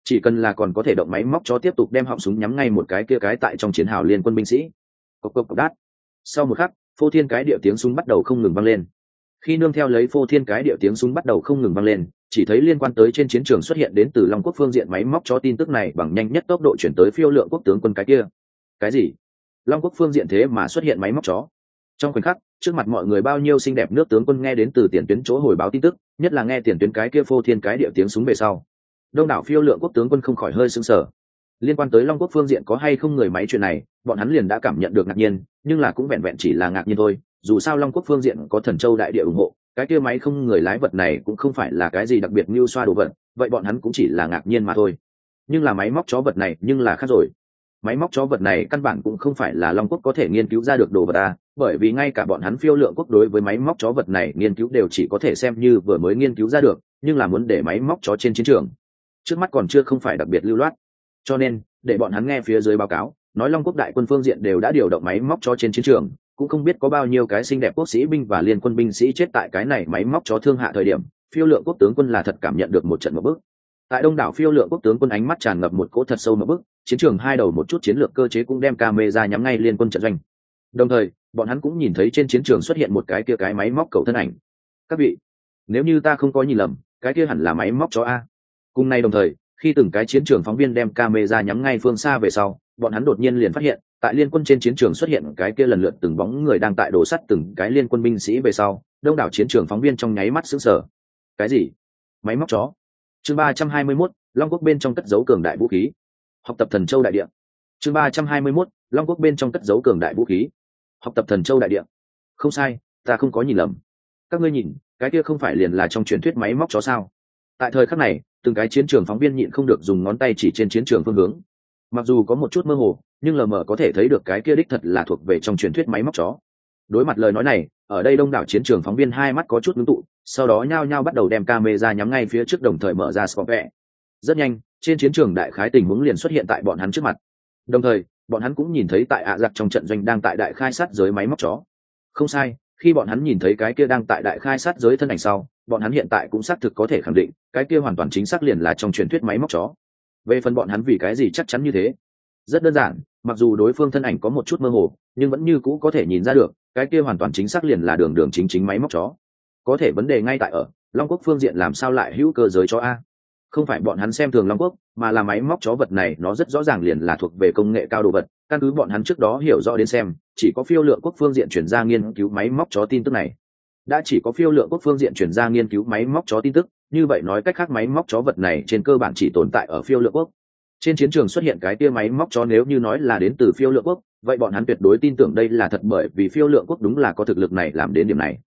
Chỉ cần là còn có thể động máy móc chó tiếp tục đem họng súng nhắm ngay một cái kia cái tại trong chiến hào liên quân binh sĩ. Cộc cộc cộc đát. Sau một khắc, phô thiên cái điệu tiếng súng bắt đầu không ngừng vang lên. Khi nương theo lấy phô thiên cái điệu tiếng súng bắt đầu không ngừng vang lên, chỉ thấy liên quan tới trên chiến trường xuất hiện đến từ long quốc phương diện máy móc cho tin tức này bằng nhanh nhất tốc độ chuyển tới phiêu lượng quốc tướng quân cái kia. Cái gì? Long quốc phương diện thế mà xuất hiện máy móc chó. Trong khoảnh khắc, trước mặt mọi người bao nhiêu xinh đẹp nước tướng quân nghe đến từ tiền tuyến chỗ hồi báo tin tức, nhất là nghe tiền tuyến cái kia phô thiên cái địa tiếng súng về sau. Đông đảo phiêu lượng quốc tướng quân không khỏi hơi sưng sở liên quan tới long quốc phương diện có hay không người máy chuyện này, bọn hắn liền đã cảm nhận được ngạc nhiên, nhưng là cũng vẹn vẹn chỉ là ngạc nhiên thôi. Dù sao long quốc phương diện có thần châu đại địa ủng hộ, cái kia máy không người lái vật này cũng không phải là cái gì đặc biệt như xoa đồ vật, vậy bọn hắn cũng chỉ là ngạc nhiên mà thôi. Nhưng là máy móc chó vật này nhưng là khác rồi máy móc chó vật này căn bản cũng không phải là long quốc có thể nghiên cứu ra được đồ vật ta bởi vì ngay cả bọn hắn phiêu lượng quốc đối với máy móc chó vật này nghiên cứu đều chỉ có thể xem như vừa mới nghiên cứu ra được, nhưng là muốn để máy móc chó trên chiến trường. Trước mắt còn chưa không phải đặc biệt lưu loát. Cho nên, để bọn hắn nghe phía dưới báo cáo, nói long quốc đại quân phương diện đều đã điều động máy móc chó trên chiến trường, cũng không biết có bao nhiêu cái xinh đẹp quốc sĩ binh và liên quân binh sĩ chết tại cái này máy móc chó thương hạ thời điểm, phiêu lượng quốc tướng quân là thật cảm nhận được một trận một bước tại đông đảo phiêu lượng quốc tướng quân ánh mắt tràn ngập một cỗ thật sâu một bước chiến trường hai đầu một chút chiến lược cơ chế cũng đem camera nhắm ngay liên quân trận doanh. Đồng thời, bọn hắn cũng nhìn thấy trên chiến trường xuất hiện một cái kia cái máy móc cầu thân ảnh. Các vị, nếu như ta không có nhìn lầm, cái kia hẳn là máy móc chó a. Cùng nay đồng thời, khi từng cái chiến trường phóng viên đem camera nhắm ngay phương xa về sau, bọn hắn đột nhiên liền phát hiện, tại liên quân trên chiến trường xuất hiện cái kia lần lượt từng bóng người đang tại đổ sắt từng cái liên quân binh sĩ về sau, đông đảo chiến trường phóng viên trong nháy mắt sững sờ. Cái gì? Máy móc chó? Chương ba trăm hai mươi 321, long quốc bên trong cất dấu cường đại vũ khí. Học tập thần châu đại địa. Chương ba trăm hai mươi 321, long quốc bên trong cất dấu cường đại vũ khí. Học tập thần châu đại địa. Không sai ta không có nhìn lầm. Các ngươi nhìn cái kia không phải liền là trong truyền thuyết máy móc chó sao? Tại thời khắc này từng cái chiến trường phóng viên nhịn không được dùng ngón tay chỉ trên chiến trường phương hướng. Mặc dù có một chút mơ hồ nhưng lờ mờ có thể thấy được cái kia đích thật là thuộc về trong truyền thuyết máy móc chó. Đối mặt lời nói này ở đây đông đảo chiến trường phóng viên hai mắt có chút ngưng tụ sau đó nhao nhao bắt đầu đem camera nhắm ngay phía trước đồng thời mở ra sport vẽ. Rất nhanh, trên chiến trường đại khái tình huống liền xuất hiện tại bọn hắn trước mặt. Đồng thời, bọn hắn cũng nhìn thấy tại ạ giặc trong trận doanh đang tại đại khai sát giới máy móc chó. Không sai, khi bọn hắn nhìn thấy cái kia đang tại đại khai sát giới thân ảnh sau, bọn hắn hiện tại cũng xác thực có thể khẳng định, cái kia hoàn toàn chính xác liền là trong truyền thuyết máy móc chó. Về phần bọn hắn vì cái gì chắc chắn như thế? Rất đơn giản, mặc dù đối phương thân ảnh có một chút mơ hồ, nhưng vẫn như cũ có thể nhìn ra được, cái kia hoàn toàn chính xác liền là đường đường chính chính máy móc chó có thể vấn đề ngay tại ở, long quốc phương diện làm sao lại hữu cơ giới cho a? Không phải bọn hắn xem thường long quốc, mà là máy móc chó vật này nó rất rõ ràng liền là thuộc về công nghệ cao đồ vật, căn cứ bọn hắn trước đó hiểu rõ đến xem, chỉ có phiêu lượng quốc phương diện chuyển ra nghiên cứu máy móc chó tin tức này. Đã chỉ có phiêu lượng quốc phương diện chuyển ra nghiên cứu máy móc chó tin tức, như vậy nói cách khác máy móc chó vật này trên cơ bản chỉ tồn tại ở phiêu lượng quốc. Trên chiến trường xuất hiện cái tia máy móc chó nếu như nói là đến từ phiêu lượng quốc, vậy bọn hắn tuyệt đối tin tưởng đây là thật bởi vì phiêu lượng quốc đúng là có thực lực này làm đến điểm này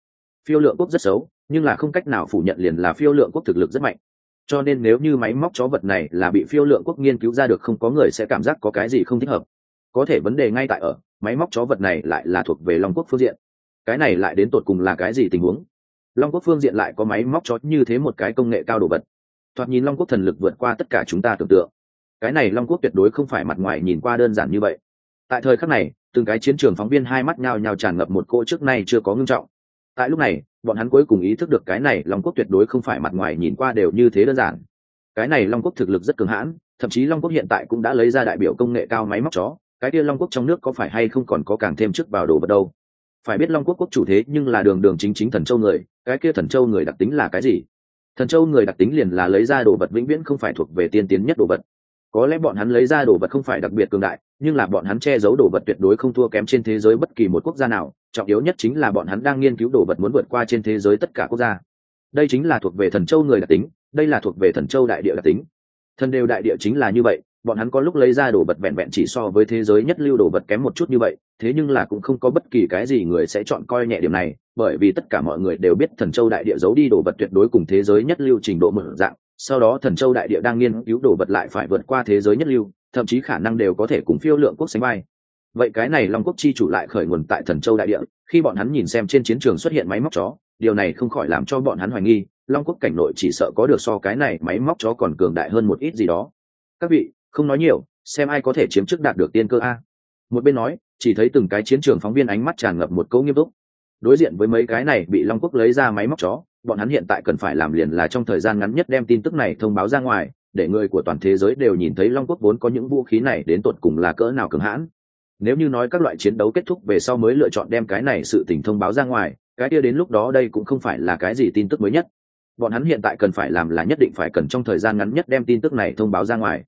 phiêu lượng quốc rất xấu, nhưng là không cách nào phủ nhận liền là phiêu lượng quốc thực lực rất mạnh. Cho nên nếu như máy móc chó vật này là bị phiêu lượng quốc nghiên cứu ra được không có người sẽ cảm giác có cái gì không thích hợp. Có thể vấn đề ngay tại ở, máy móc chó vật này lại là thuộc về long quốc phương diện. Cái này lại đến tột cùng là cái gì tình huống? Long quốc phương diện lại có máy móc chó như thế một cái công nghệ cao đồ vật. Thoạt nhìn long quốc thần lực vượt qua tất cả chúng ta tưởng tượng. Cái này long quốc tuyệt đối không phải mặt ngoài nhìn qua đơn giản như vậy. Tại thời khắc này, từng cái chiến trường phóng viên hai mắt nhao nhao tràn ngập một cỗ trước nay chưa có ngưng trọng tại lúc này, bọn hắn cuối cùng ý thức được cái này long quốc tuyệt đối không phải mặt ngoài nhìn qua đều như thế đơn giản. Cái này long quốc thực lực rất cường hãn, thậm chí long quốc hiện tại cũng đã lấy ra đại biểu công nghệ cao máy móc chó, cái kia long quốc trong nước có phải hay không còn có càng thêm chức vào đồ vật đâu? Phải biết long quốc quốc chủ thế nhưng là đường đường chính chính thần châu người, cái kia thần châu người đặc tính là cái gì? Thần châu người đặc tính liền là lấy ra đồ vật vĩnh viễn không phải thuộc về tiên tiến nhất đồ vật. Có lẽ bọn hắn lấy ra đồ vật không phải đặc biệt cường đại, nhưng là bọn hắn che giấu đồ vật tuyệt đối không thua kém trên thế giới bất kỳ một quốc gia nào trọng yếu nhất chính là bọn hắn đang nghiên cứu đồ vật muốn vượt qua trên thế giới tất cả quốc gia. Đây chính là thuộc về thần châu người đặc tính, đây là thuộc về thần châu đại địa đặc tính. Thần đều đại địa chính là như vậy, bọn hắn có lúc lấy ra đồ vật vẹn vẹn chỉ so với thế giới nhất lưu đồ vật kém một chút như vậy, thế nhưng là cũng không có bất kỳ cái gì người sẽ chọn coi nhẹ điểm này, bởi vì tất cả mọi người đều biết thần châu đại địa giấu đi đồ vật tuyệt đối cùng thế giới nhất lưu trình độ mở dạng, sau đó thần châu đại địa đang nghiên cứu đồ vật lại phải vượt qua thế giới nhất lưu, thậm chí khả năng đều có thể cùng phiêu lượng quốc sánh vai vậy cái này long quốc chi chủ lại khởi nguồn tại thần châu đại địa, khi bọn hắn nhìn xem trên chiến trường xuất hiện máy móc chó, điều này không khỏi làm cho bọn hắn hoài nghi, long quốc cảnh nội chỉ sợ có được so cái này máy móc chó còn cường đại hơn một ít gì đó. Các vị, không nói nhiều, xem ai có thể chiếm chức đạt được tiên cơ a. Một bên nói, chỉ thấy từng cái chiến trường phóng viên ánh mắt tràn ngập một câu nghiêm túc. Đối diện với mấy cái này bị long quốc lấy ra máy móc chó, bọn hắn hiện tại cần phải làm liền là trong thời gian ngắn nhất đem tin tức này thông báo ra ngoài, để người của toàn thế giới đều nhìn thấy long quốc vốn có những vũ khí này đến tột cùng là cỡ nào cường hãn nếu như nói các loại chiến đấu kết thúc về sau mới lựa chọn đem cái này sự tình thông báo ra ngoài, cái kia đến lúc đó đây cũng không phải là cái gì tin tức mới nhất. Bọn hắn hiện tại cần phải làm là nhất định phải cần trong thời gian ngắn nhất đem tin tức này thông báo ra ngoài.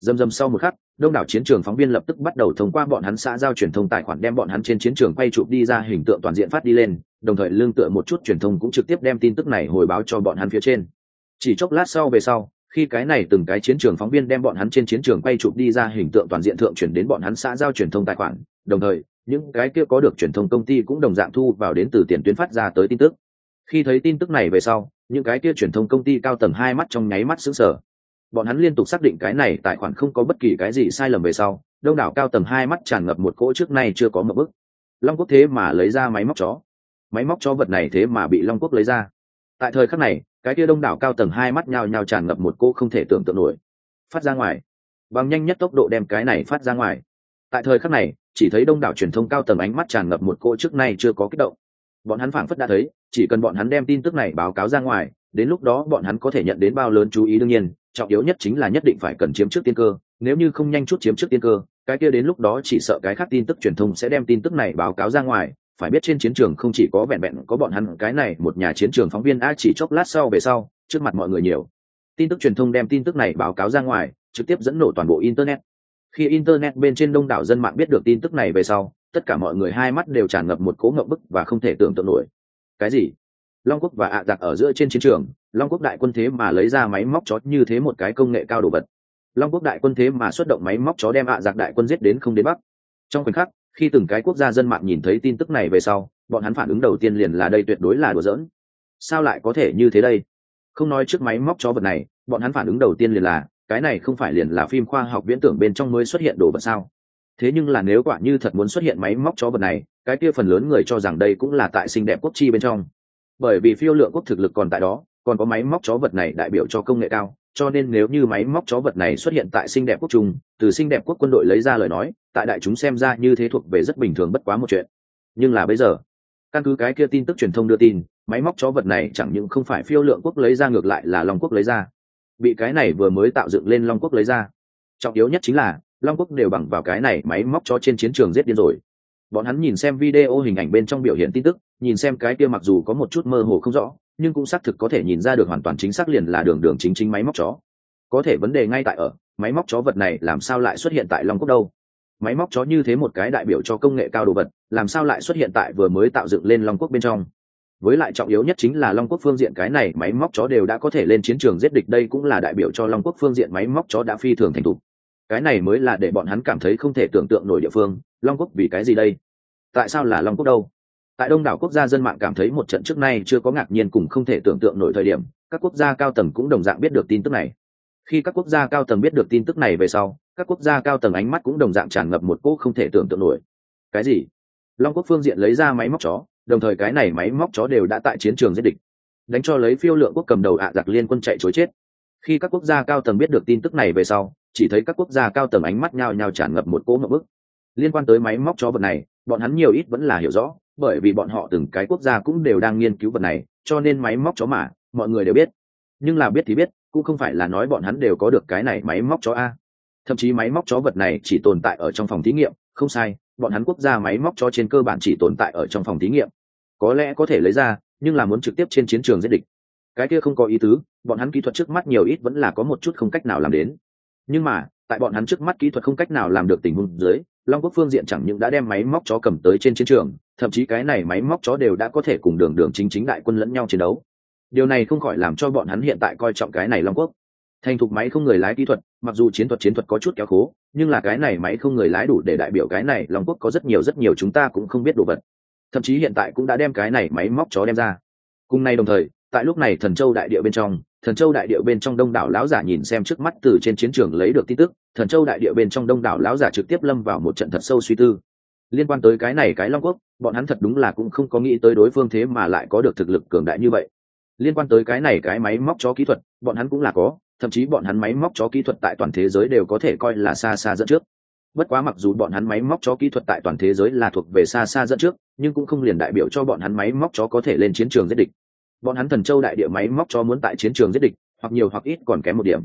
Dầm dầm sau một khắc, đông đảo chiến trường phóng viên lập tức bắt đầu thông qua bọn hắn xã giao truyền thông tài khoản đem bọn hắn trên chiến trường quay chụp đi ra hình tượng toàn diện phát đi lên, đồng thời lương tựa một chút truyền thông cũng trực tiếp đem tin tức này hồi báo cho bọn hắn phía trên. Chỉ chốc lát sau về sau khi cái này từng cái chiến trường phóng viên đem bọn hắn trên chiến trường quay chụp đi ra, hình tượng toàn diện thượng chuyển đến bọn hắn xã giao truyền thông tài khoản. Đồng thời, những cái kia có được truyền thông công ty cũng đồng dạng thu vào đến từ tiền tuyến phát ra tới tin tức. Khi thấy tin tức này về sau, những cái kia truyền thông công ty cao tầng hai mắt trong nháy mắt xứng sở bọn hắn liên tục xác định cái này tài khoản không có bất kỳ cái gì sai lầm về sau, đông đảo cao tầng hai mắt tràn ngập một cỗ trước nay chưa có một bức. Long quốc thế mà lấy ra máy móc chó. Máy móc chó vật này thế mà bị long quốc lấy ra tại thời khắc này, cái kia đông đảo cao tầng hai mắt nhào nhào tràn ngập một cô không thể tưởng tượng nổi. Phát ra ngoài. Bằng nhanh nhất tốc độ đem cái này phát ra ngoài. Tại thời khắc này, chỉ thấy đông đảo truyền thông cao tầng ánh mắt tràn ngập một cô trước nay chưa có kích động. Bọn hắn phảng phất đã thấy, chỉ cần bọn hắn đem tin tức này báo cáo ra ngoài, đến lúc đó bọn hắn có thể nhận đến bao lớn chú ý đương nhiên, trọng yếu nhất chính là nhất định phải cần chiếm trước tiên cơ. Nếu như không nhanh chút chiếm trước tiên cơ, cái kia đến lúc đó chỉ sợ cái khác tin tức truyền thông sẽ đem tin tức này báo cáo ra ngoài phải biết trên chiến trường không chỉ có vẹn vẹn có bọn hắn, cái này một nhà chiến trường phóng viên a chỉ chốc lát sau về sau, trước mặt mọi người nhiều. Tin tức truyền thông đem tin tức này báo cáo ra ngoài, trực tiếp dẫn nổ toàn bộ internet. Khi internet bên trên đông đảo dân mạng biết được tin tức này về sau, tất cả mọi người hai mắt đều tràn ngập một cố ngậm bức và không thể tưởng tượng nổi. Cái gì? Long quốc và ạ à giặc ở giữa trên chiến trường, long quốc đại quân thế mà lấy ra máy móc chó như thế một cái công nghệ cao đồ vật. Long quốc đại quân thế mà xuất động máy móc chó đem ạ à giặc đại quân giết đến không đến bắc. Trong khoảnh khắc khi từng cái quốc gia dân mạng nhìn thấy tin tức này về sau, bọn hắn phản ứng đầu tiên liền là đây tuyệt đối là đùa giỡn. Sao lại có thể như thế đây? Không nói trước máy móc chó vật này, bọn hắn phản ứng đầu tiên liền là, cái này không phải liền là phim khoa học viễn tưởng bên trong mới xuất hiện đồ vật sao? Thế nhưng là nếu quả như thật muốn xuất hiện máy móc chó vật này, cái kia phần lớn người cho rằng đây cũng là tại xinh đẹp quốc chi bên trong. Bởi vì phiêu lượng quốc thực lực còn tại đó, còn có máy móc chó vật này đại biểu cho công nghệ cao cho nên nếu như máy móc chó vật này xuất hiện tại xinh đẹp quốc trung, từ xinh đẹp quốc quân đội lấy ra lời nói, tại đại chúng xem ra như thế thuộc về rất bình thường bất quá một chuyện. Nhưng là bây giờ, căn cứ cái kia tin tức truyền thông đưa tin, máy móc chó vật này chẳng những không phải phiêu lượng quốc lấy ra ngược lại là long quốc lấy ra. Bị cái này vừa mới tạo dựng lên long quốc lấy ra. Trọng yếu nhất chính là, long quốc đều bằng vào cái này máy móc chó trên chiến trường giết điên rồi. Bọn hắn nhìn xem video hình ảnh bên trong biểu hiện tin tức nhìn xem cái kia mặc dù có một chút mơ hồ không rõ, nhưng cũng xác thực có thể nhìn ra được hoàn toàn chính xác liền là đường đường chính chính máy móc chó. Có thể vấn đề ngay tại ở, máy móc chó vật này làm sao lại xuất hiện tại long quốc đâu? Máy móc chó như thế một cái đại biểu cho công nghệ cao đồ vật, làm sao lại xuất hiện tại vừa mới tạo dựng lên long quốc bên trong? Với lại trọng yếu nhất chính là long quốc phương diện cái này máy móc chó đều đã có thể lên chiến trường giết địch đây cũng là đại biểu cho long quốc phương diện máy móc chó đã phi thường thành thục. Cái này mới là để bọn hắn cảm thấy không thể tưởng tượng nổi địa phương, long quốc vì cái gì đây? Tại sao là long quốc đâu? Tại đông đảo quốc gia dân mạng cảm thấy một trận trước nay chưa có ngạc nhiên cùng không thể tưởng tượng nổi thời điểm, các quốc gia cao tầng cũng đồng dạng biết được tin tức này. Khi các quốc gia cao tầng biết được tin tức này về sau, các quốc gia cao tầng ánh mắt cũng đồng dạng tràn ngập một cỗ không thể tưởng tượng nổi. Cái gì? Long quốc phương diện lấy ra máy móc chó, đồng thời cái này máy móc chó đều đã tại chiến trường giết địch. Đánh cho lấy phiêu lượng quốc cầm đầu ạ giặc liên quân chạy chối chết. Khi các quốc gia cao tầng biết được tin tức này về sau, chỉ thấy các quốc gia cao tầng ánh mắt nhao nhao tràn ngập một cỗ ngập bức. Liên quan tới máy móc chó vật này, bọn hắn nhiều ít vẫn là hiểu rõ bởi vì bọn họ từng cái quốc gia cũng đều đang nghiên cứu vật này, cho nên máy móc chó mà, mọi người đều biết. Nhưng là biết thì biết, cũng không phải là nói bọn hắn đều có được cái này máy móc chó a. Thậm chí máy móc chó vật này chỉ tồn tại ở trong phòng thí nghiệm, không sai, bọn hắn quốc gia máy móc chó trên cơ bản chỉ tồn tại ở trong phòng thí nghiệm. Có lẽ có thể lấy ra, nhưng là muốn trực tiếp trên chiến trường giết địch. Cái kia không có ý tứ, bọn hắn kỹ thuật trước mắt nhiều ít vẫn là có một chút không cách nào làm đến. Nhưng mà, tại bọn hắn trước mắt kỹ thuật không cách nào làm được tình huống dưới long quốc phương diện chẳng những đã đem máy móc chó cầm tới trên chiến trường, thậm chí cái này máy móc chó đều đã có thể cùng đường đường chính chính đại quân lẫn nhau chiến đấu. Điều này không khỏi làm cho bọn hắn hiện tại coi trọng cái này long quốc. Thành thục máy không người lái kỹ thuật, mặc dù chiến thuật chiến thuật có chút kéo khố, nhưng là cái này máy không người lái đủ để đại biểu cái này long quốc có rất nhiều rất nhiều chúng ta cũng không biết đồ vật. Thậm chí hiện tại cũng đã đem cái này máy móc chó đem ra. Cùng nay đồng thời, tại lúc này thần châu đại địa bên trong thần châu đại địa bên trong đông đảo lão giả nhìn xem trước mắt từ trên chiến trường lấy được tin tức, thần châu đại địa bên trong đông đảo lão giả trực tiếp lâm vào một trận thật sâu suy tư. Liên quan tới cái này cái long quốc, bọn hắn thật đúng là cũng không có nghĩ tới đối phương thế mà lại có được thực lực cường đại như vậy. Liên quan tới cái này cái máy móc chó kỹ thuật, bọn hắn cũng là có, thậm chí bọn hắn máy móc chó kỹ thuật tại toàn thế giới đều có thể coi là xa xa dẫn trước. Bất quá mặc dù bọn hắn máy móc chó kỹ thuật tại toàn thế giới là thuộc về xa xa dẫn trước, nhưng cũng không liền đại biểu cho bọn hắn máy móc chó có thể lên chiến trường giết địch bọn hắn thần châu đại địa máy móc chó muốn tại chiến trường giết địch, hoặc nhiều hoặc ít còn kém một điểm.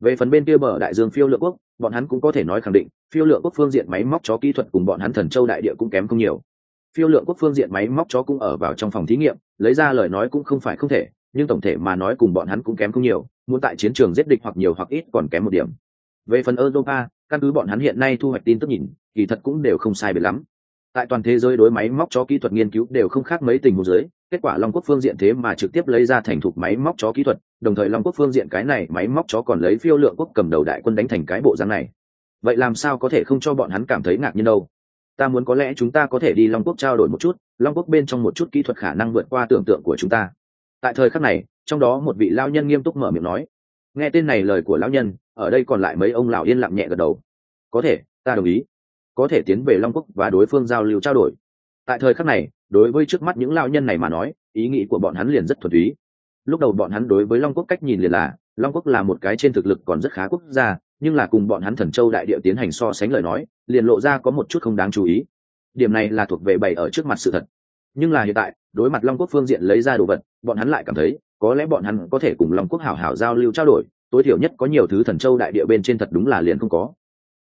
Về phần bên kia bờ đại dương phiêu lượng quốc, bọn hắn cũng có thể nói khẳng định, phiêu lượng quốc phương diện máy móc chó kỹ thuật cùng bọn hắn thần châu đại địa cũng kém không nhiều. Phiêu lượng quốc phương diện máy móc chó cũng ở vào trong phòng thí nghiệm, lấy ra lời nói cũng không phải không thể, nhưng tổng thể mà nói cùng bọn hắn cũng kém không nhiều, muốn tại chiến trường giết địch hoặc nhiều hoặc ít còn kém một điểm. Về phần europa, căn cứ bọn hắn hiện nay thu hoạch tin tức nhìn, kỳ thật cũng đều không sai biệt lắm tại toàn thế giới đối máy móc chó kỹ thuật nghiên cứu đều không khác mấy tình huống giới kết quả long quốc phương diện thế mà trực tiếp lấy ra thành thục máy móc chó kỹ thuật, đồng thời long quốc phương diện cái này máy móc chó còn lấy phiêu lượng quốc cầm đầu đại quân đánh thành cái bộ dáng này. Vậy làm sao có thể không cho bọn hắn cảm thấy ngạc nhiên đâu? Ta muốn có lẽ chúng ta có thể đi long quốc trao đổi một chút, long quốc bên trong một chút kỹ thuật khả năng vượt qua tưởng tượng của chúng ta. Tại thời khắc này, trong đó một vị lao nhân nghiêm túc mở miệng nói, nghe tên này lời của lão nhân, ở đây còn lại mấy ông lão yên lặng nhẹ gật đầu. Có thể, ta đồng ý có thể tiến về long quốc và đối phương giao lưu trao đổi. Tại thời khắc này, đối với trước mắt những lao nhân này mà nói, ý nghĩ của bọn hắn liền rất thuần túy. Lúc đầu bọn hắn đối với long quốc cách nhìn liền là, long quốc là một cái trên thực lực còn rất khá quốc gia, nhưng là cùng bọn hắn thần châu đại địa tiến hành so sánh lời nói, liền lộ ra có một chút không đáng chú ý. Điểm này là thuộc về bày ở trước mặt sự thật. Nhưng là hiện tại, đối mặt long quốc phương diện lấy ra đồ vật, bọn hắn lại cảm thấy, có lẽ bọn hắn có thể cùng long quốc hảo hảo giao lưu trao đổi, tối thiểu nhất có nhiều thứ thần châu đại địa bên trên thật đúng là liền không có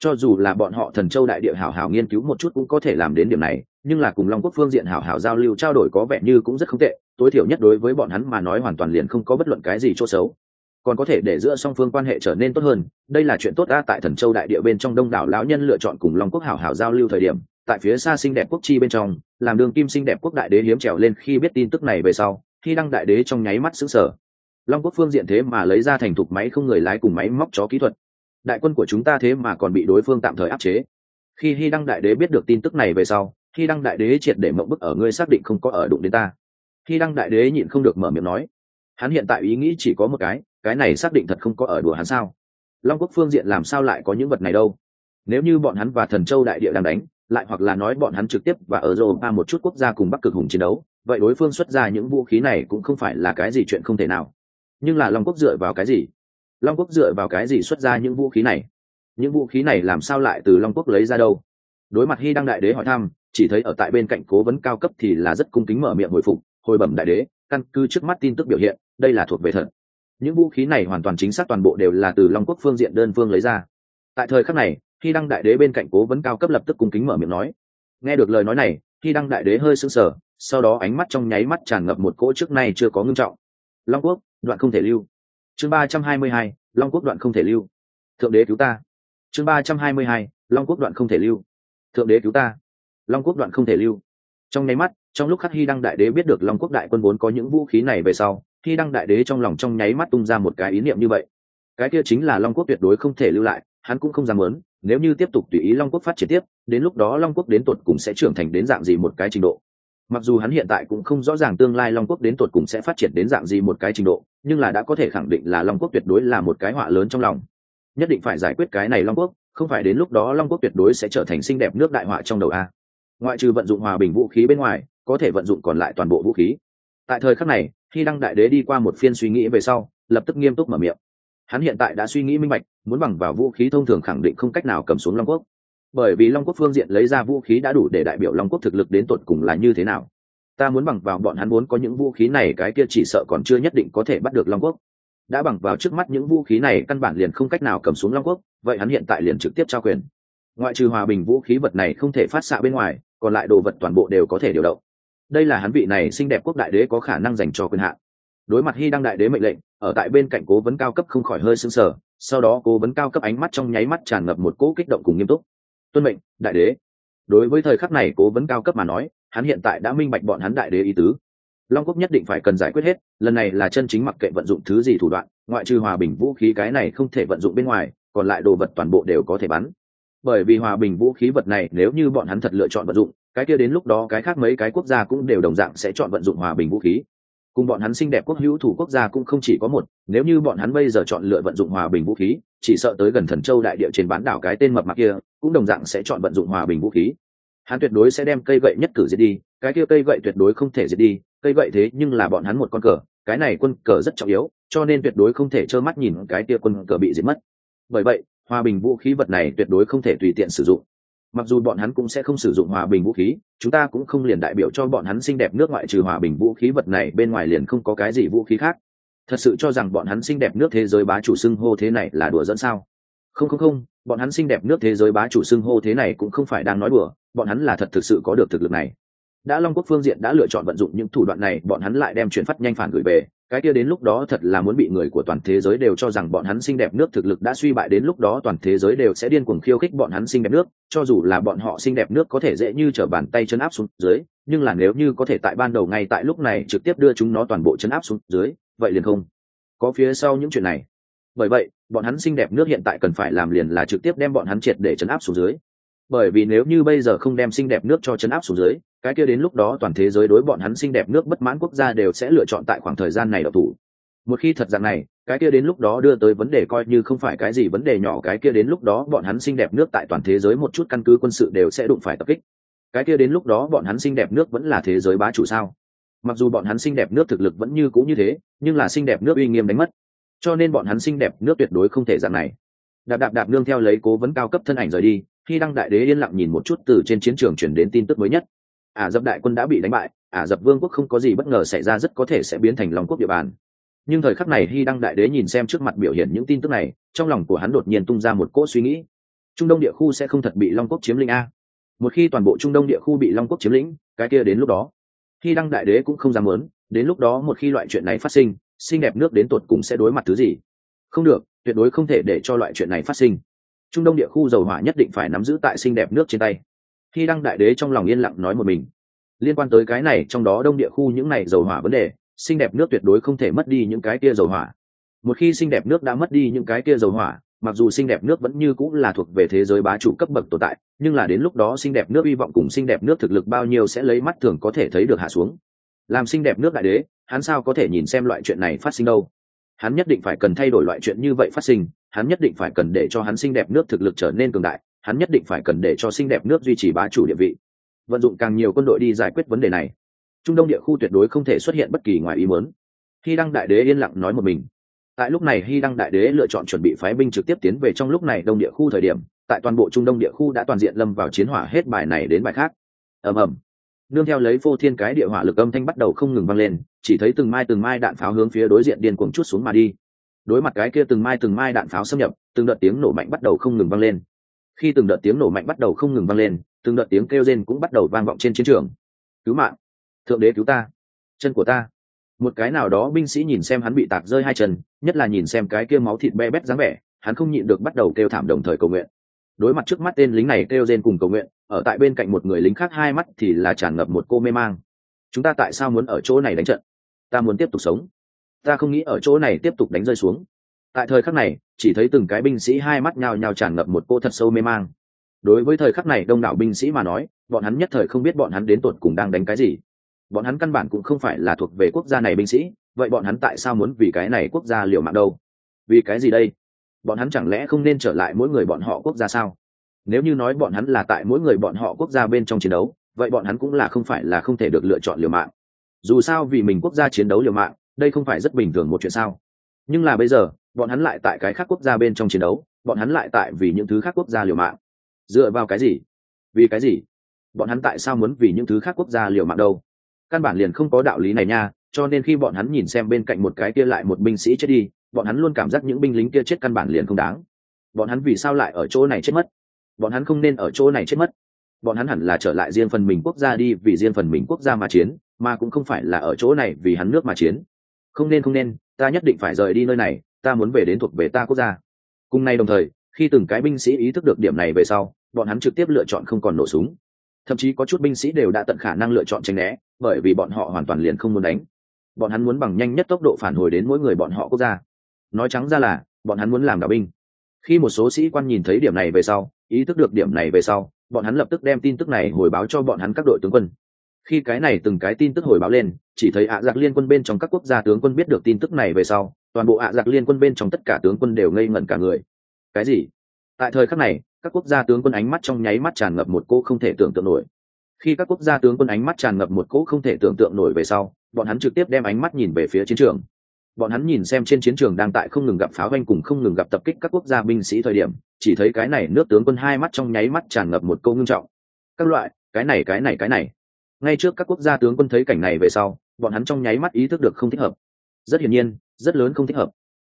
cho dù là bọn họ thần châu đại địa hảo hảo nghiên cứu một chút cũng có thể làm đến điểm này, nhưng là cùng long quốc phương diện hảo hảo giao lưu trao đổi có vẻ như cũng rất không tệ, tối thiểu nhất đối với bọn hắn mà nói hoàn toàn liền không có bất luận cái gì chỗ xấu. Còn có thể để giữa song phương quan hệ trở nên tốt hơn, đây là chuyện tốt đã tại thần châu đại địa bên trong đông đảo lão nhân lựa chọn cùng long quốc hảo hảo giao lưu thời điểm, tại phía xa xinh đẹp quốc chi bên trong, làm đường kim xinh đẹp quốc đại đế hiếm trèo lên khi biết tin tức này về sau, khi đăng đại đế trong nháy mắt xứng sở long quốc phương diện thế mà lấy ra thành thục máy không người lái cùng máy móc chó kỹ thuật đại quân của chúng ta thế mà còn bị đối phương tạm thời áp chế. Khi hy đăng đại đế biết được tin tức này về sau, hy đăng đại đế triệt để mộng bức ở ngươi xác định không có ở đụng đến ta. Hy đăng đại đế nhịn không được mở miệng nói, hắn hiện tại ý nghĩ chỉ có một cái cái này xác định thật không có ở đùa hắn sao? Long quốc phương diện làm sao lại có những vật này đâu? Nếu như bọn hắn và thần châu đại địa đang đánh, lại hoặc là nói bọn hắn trực tiếp và ở europa một chút quốc gia cùng bắc cực hùng chiến đấu, vậy đối phương xuất ra những vũ khí này cũng không phải là cái gì chuyện không thể nào. Nhưng là long quốc dựa vào cái gì? Long quốc dựa vào cái gì xuất ra những vũ khí này? Những vũ khí này làm sao lại từ long quốc lấy ra đâu? Đối mặt hy đăng đại đế hỏi thăm, chỉ thấy ở tại bên cạnh cố vấn cao cấp thì là rất cung kính mở miệng hồi phục, hồi bẩm đại đế, căn cứ trước mắt tin tức biểu hiện, đây là thuộc về thật. Những vũ khí này hoàn toàn chính xác toàn bộ đều là từ long quốc phương diện đơn phương lấy ra. Tại thời khắc này khi đăng đại đế bên cạnh cố vấn cao cấp lập tức cung kính mở miệng nói. Nghe được lời nói này khi đăng đại đế hơi sững sờ, sau đó ánh mắt trong nháy mắt tràn ngập một cỗ trước nay chưa có ngưng trọng. Long quốc, đoạn không thể lưu chương ba trăm hai mươi hai, long quốc đoạn không thể lưu. Thượng đế cứu ta. Chương ba trăm hai mươi hai, long quốc đoạn không thể lưu. Thượng đế cứu ta. Long quốc đoạn không thể lưu. Trong nháy mắt, trong lúc khắc hy đăng đại đế biết được long quốc đại quân vốn có những vũ khí này về sau, hy đăng đại đế trong lòng trong nháy mắt tung ra một cái ý niệm như vậy. Cái kia chính là long quốc tuyệt đối không thể lưu lại, hắn cũng không dám lớn nếu như tiếp tục tùy ý long quốc phát triển tiếp, đến lúc đó long quốc đến tột cùng sẽ trưởng thành đến dạng gì một cái trình độ. Mặc dù hắn hiện tại cũng không rõ ràng tương lai long quốc đến tột cùng sẽ phát triển đến dạng gì một cái trình độ nhưng là đã có thể khẳng định là long quốc tuyệt đối là một cái họa lớn trong lòng. Nhất định phải giải quyết cái này long quốc, không phải đến lúc đó long quốc tuyệt đối sẽ trở thành xinh đẹp nước đại họa trong đầu a. Ngoại trừ vận dụng hòa bình vũ khí bên ngoài, có thể vận dụng còn lại toàn bộ vũ khí. Tại thời khắc này, khi đăng đại đế đi qua một phiên suy nghĩ về sau, lập tức nghiêm túc mở miệng. Hắn hiện tại đã suy nghĩ minh bạch, muốn bằng vào vũ khí thông thường khẳng định không cách nào cầm xuống long quốc. Bởi vì long quốc phương diện lấy ra vũ khí đã đủ để đại biểu long quốc thực lực đến tột cùng là như thế nào ta muốn bằng vào bọn hắn muốn có những vũ khí này, cái kia chỉ sợ còn chưa nhất định có thể bắt được long quốc. Đã bằng vào trước mắt những vũ khí này, căn bản liền không cách nào cầm xuống long quốc, vậy hắn hiện tại liền trực tiếp trao quyền. Ngoại trừ hòa bình vũ khí vật này không thể phát xạ bên ngoài, còn lại đồ vật toàn bộ đều có thể điều động. Đây là hắn vị này xinh đẹp quốc đại đế có khả năng dành cho quyền hạn. Đối mặt hy đăng đại đế mệnh lệnh, ở tại bên cạnh cố vấn cao cấp không khỏi hơi sưng sờ, sau đó cố vấn cao cấp ánh mắt trong nháy mắt tràn ngập một cỗ kích động cùng nghiêm túc. Tuân mệnh, đại đế. Đối với thời khắc này cố vấn cao cấp mà nói hắn hiện tại đã minh bạch bọn hắn đại đế ý tứ. Long quốc nhất định phải cần giải quyết hết, lần này là chân chính mặc kệ vận dụng thứ gì thủ đoạn, ngoại trừ hòa bình vũ khí cái này không thể vận dụng bên ngoài, còn lại đồ vật toàn bộ đều có thể bắn. Bởi vì hòa bình vũ khí vật này nếu như bọn hắn thật lựa chọn vận dụng, cái kia đến lúc đó cái khác mấy cái quốc gia cũng đều đồng dạng sẽ chọn vận dụng hòa bình vũ khí. Cùng bọn hắn xinh đẹp quốc hữu thủ quốc gia cũng không chỉ có một, nếu như bọn hắn bây giờ chọn lựa vận dụng hòa bình vũ khí, chỉ sợ tới gần thần châu đại địa trên bán đảo cái tên mập mạc kia, cũng đồng dạng sẽ chọn vận dụng hòa bình vũ khí hắn tuyệt đối sẽ đem cây gậy nhất cử diệt đi, cái kia cây gậy tuyệt đối không thể diệt đi, cây gậy thế nhưng là bọn hắn một con cờ, cái này quân cờ rất trọng yếu, cho nên tuyệt đối không thể trơ mắt nhìn cái kia quân cờ bị diệt mất. Bởi vậy, hòa bình vũ khí vật này tuyệt đối không thể tùy tiện sử dụng. Mặc dù bọn hắn cũng sẽ không sử dụng hòa bình vũ khí, chúng ta cũng không liền đại biểu cho bọn hắn xinh đẹp nước ngoại trừ hòa bình vũ khí vật này, bên ngoài liền không có cái gì vũ khí khác. Thật sự cho rằng bọn hắn xinh đẹp nước thế giới bá chủ xưng hô thế này là đùa dẫn sao? Không không không, bọn hắn xinh đẹp nước thế giới bá chủ xưng hô thế này cũng không phải đang nói đùa, bọn hắn là thật thực sự có được thực lực này. Đã long quốc phương diện đã lựa chọn vận dụng những thủ đoạn này, bọn hắn lại đem chuyển phát nhanh phản gửi về. Cái kia đến lúc đó thật là muốn bị người của toàn thế giới đều cho rằng bọn hắn xinh đẹp nước thực lực đã suy bại, đến lúc đó toàn thế giới đều sẽ điên cuồng khiêu khích bọn hắn xinh đẹp nước. Cho dù là bọn họ xinh đẹp nước có thể dễ như t r ở bàn tay chân áp xuống dưới, nhưng là nếu như có thể tại ban đầu ngay tại lúc này trực tiếp đưa chúng nó toàn bộ chân áp xuống dưới, vậy liền không. Có phía sau những chuyện này. Bởi vậy bọn hắn xinh đẹp nước hiện tại cần phải làm liền là trực tiếp đem bọn hắn triệt để chấn áp xuống dưới. Bởi vì nếu như bây giờ không đem xinh đẹp nước cho chấn áp xuống dưới, cái kia đến lúc đó toàn thế giới đối bọn hắn xinh đẹp nước bất mãn quốc gia đều sẽ lựa chọn tại khoảng thời gian này độc thủ. Một khi thật dạng này, cái kia đến lúc đó đưa tới vấn đề coi như không phải cái gì vấn đề nhỏ, cái kia đến lúc đó bọn hắn xinh đẹp nước tại toàn thế giới một chút căn cứ quân sự đều sẽ đụng phải tập kích. Cái kia đến lúc đó bọn hắn xinh đẹp nước vẫn là thế giới bá chủ sao? Mặc dù bọn hắn xinh đẹp nước thực lực vẫn như cũ như thế, nhưng là xinh đẹp nước uy nghiêm đánh mất cho nên bọn hắn xinh đẹp nước tuyệt đối không thể dạng này. Đạp đạp đạp nương theo lấy cố vấn cao cấp thân ảnh rời đi, khi đăng đại đế yên lặng nhìn một chút từ trên chiến trường chuyển đến tin tức mới nhất. Ả rập đại quân đã bị đánh bại, ả rập vương quốc không có gì bất ngờ xảy ra rất có thể sẽ biến thành lòng quốc địa bàn. Nhưng thời khắc này hy đăng đại đế nhìn xem trước mặt biểu hiện những tin tức này, trong lòng của hắn đột nhiên tung ra một cỗ suy nghĩ. Trung đông địa khu sẽ không thật bị long quốc chiếm lĩnh a? Một khi toàn bộ trung đông địa khu bị long quốc chiếm lĩnh, cái kia đến lúc đó. Hy đăng đại đế cũng không dám lớn đến lúc đó một khi loại chuyện này phát sinh xinh đẹp nước đến tột cùng sẽ đối mặt thứ gì? Không được, tuyệt đối không thể để cho loại chuyện này phát sinh. Trung đông địa khu dầu hỏa nhất định phải nắm giữ tại xinh đẹp nước trên tay. Khi đăng đại đế trong lòng yên lặng nói một mình, liên quan tới cái này, trong đó đông địa khu những này dầu hỏa vấn đề, xinh đẹp nước tuyệt đối không thể mất đi những cái kia dầu hỏa. Một khi xinh đẹp nước đã mất đi những cái kia dầu hỏa, mặc dù xinh đẹp nước vẫn như cũng là thuộc về thế giới bá chủ cấp bậc tồn tại, nhưng là đến lúc đó xinh đẹp nước hy vọng cùng xinh đẹp nước thực lực bao nhiêu sẽ lấy mắt thường có thể thấy được hạ xuống. Làm xinh đẹp nước đại đế hắn sao có thể nhìn xem loại chuyện này phát sinh đâu? Hắn nhất định phải cần thay đổi loại chuyện như vậy phát sinh, hắn nhất định phải cần để cho hắn xinh đẹp nước thực lực trở nên cường đại, hắn nhất định phải cần để cho xinh đẹp nước duy trì bá chủ địa vị. Vận dụng càng nhiều quân đội đi giải quyết vấn đề này, trung đông địa khu tuyệt đối không thể xuất hiện bất kỳ ngoài ý muốn. Khi đăng đại đế yên lặng nói một mình. Tại lúc này hy đăng đại đế lựa chọn chuẩn bị phái binh trực tiếp tiến về trong lúc này đông địa khu thời điểm, tại toàn bộ trung đông địa khu đã toàn diện lâm vào chiến hỏa hết bài này đến bài khác. Ầm ầm nương theo lấy phô thiên cái địa hỏa lực âm thanh bắt đầu không ngừng vang lên, chỉ thấy từng mai từng mai đạn pháo hướng phía đối diện điên cuồng chút xuống mà đi. Đối mặt cái kia từng mai từng mai đạn pháo xâm nhập, từng đợt tiếng nổ mạnh bắt đầu không ngừng vang lên. Khi từng đợt tiếng nổ mạnh bắt đầu không ngừng vang lên, từng đợt tiếng kêu rên cũng bắt đầu vang vọng trên chiến trường. Cứu mạng! Thượng đế cứu ta! Chân của ta! Một cái nào đó binh sĩ nhìn xem hắn bị tạc rơi hai chân, nhất là nhìn xem cái kia máu thịt be bét dáng vẻ, hắn không nhịn được bắt đầu kêu thảm đồng thời cầu nguyện đối mặt trước mắt tên lính này kêu rên cùng cầu nguyện, ở tại bên cạnh một người lính khác hai mắt thì là tràn ngập một cô mê mang. Chúng ta tại sao muốn ở chỗ này đánh trận? Ta muốn tiếp tục sống. Ta không nghĩ ở chỗ này tiếp tục đánh rơi xuống. Tại thời khắc này, chỉ thấy từng cái binh sĩ hai mắt nhào nhào tràn ngập một cô thật sâu mê mang. Đối với thời khắc này đông đảo binh sĩ mà nói, bọn hắn nhất thời không biết bọn hắn đến tột cùng đang đánh cái gì. Bọn hắn căn bản cũng không phải là thuộc về quốc gia này binh sĩ, vậy bọn hắn tại sao muốn vì cái này quốc gia liều mạng đâu? Vì cái gì đây? Bọn hắn chẳng lẽ không nên trở lại mỗi người bọn họ quốc gia sao? Nếu như nói bọn hắn là tại mỗi người bọn họ quốc gia bên trong chiến đấu, vậy bọn hắn cũng là không phải là không thể được lựa chọn liều mạng. Dù sao vì mình quốc gia chiến đấu liều mạng, đây không phải rất bình thường một chuyện sao? Nhưng là bây giờ, bọn hắn lại tại cái khác quốc gia bên trong chiến đấu, bọn hắn lại tại vì những thứ khác quốc gia liều mạng. Dựa vào cái gì? Vì cái gì? Bọn hắn tại sao muốn vì những thứ khác quốc gia liều mạng đâu? Căn bản liền không có đạo lý này nha, cho nên khi bọn hắn nhìn xem bên cạnh một cái kia lại một binh sĩ chết đi bọn hắn luôn cảm giác những binh lính kia chết căn bản liền không đáng. Bọn hắn vì sao lại ở chỗ này chết mất? Bọn hắn không nên ở chỗ này chết mất. Bọn hắn hẳn là trở lại riêng phần mình quốc gia đi, vì riêng phần mình quốc gia mà chiến, mà cũng không phải là ở chỗ này vì hắn nước mà chiến. Không nên không nên, ta nhất định phải rời đi nơi này, ta muốn về đến thuộc về ta quốc gia. Cùng nay đồng thời, khi từng cái binh sĩ ý thức được điểm này về sau, bọn hắn trực tiếp lựa chọn không còn nổ súng. Thậm chí có chút binh sĩ đều đã tận khả năng lựa chọn tránh né, bởi vì bọn họ hoàn toàn liền không muốn đánh. Bọn hắn muốn bằng nhanh nhất tốc độ phản hồi đến mỗi người bọn họ quốc gia nói trắng ra là, bọn hắn muốn làm đạo binh. Khi một số sĩ quan nhìn thấy điểm này về sau, ý thức được điểm này về sau, bọn hắn lập tức đem tin tức này hồi báo cho bọn hắn các đội tướng quân. Khi cái này từng cái tin tức hồi báo lên, chỉ thấy ạ giặc liên quân bên trong các quốc gia tướng quân biết được tin tức này về sau, toàn bộ ạ giặc liên quân bên trong tất cả tướng quân đều ngây ngẩn cả người. Cái gì? Tại thời khắc này, các quốc gia tướng quân ánh mắt trong nháy mắt tràn ngập một cô không thể tưởng tượng nổi. Khi các quốc gia tướng quân ánh mắt tràn ngập một cỗ không thể tưởng tượng nổi về sau, bọn hắn trực tiếp đem ánh mắt nhìn về phía chiến trường bọn hắn nhìn xem trên chiến trường đang tại không ngừng gặp pháo doanh cùng không ngừng gặp tập kích các quốc gia binh sĩ thời điểm, chỉ thấy cái này nước tướng quân hai mắt trong nháy mắt tràn ngập một câu ngưng trọng. Các loại, cái này cái này cái này. Ngay trước các quốc gia tướng quân thấy cảnh này về sau, bọn hắn trong nháy mắt ý thức được không thích hợp. Rất hiển nhiên, rất lớn không thích hợp.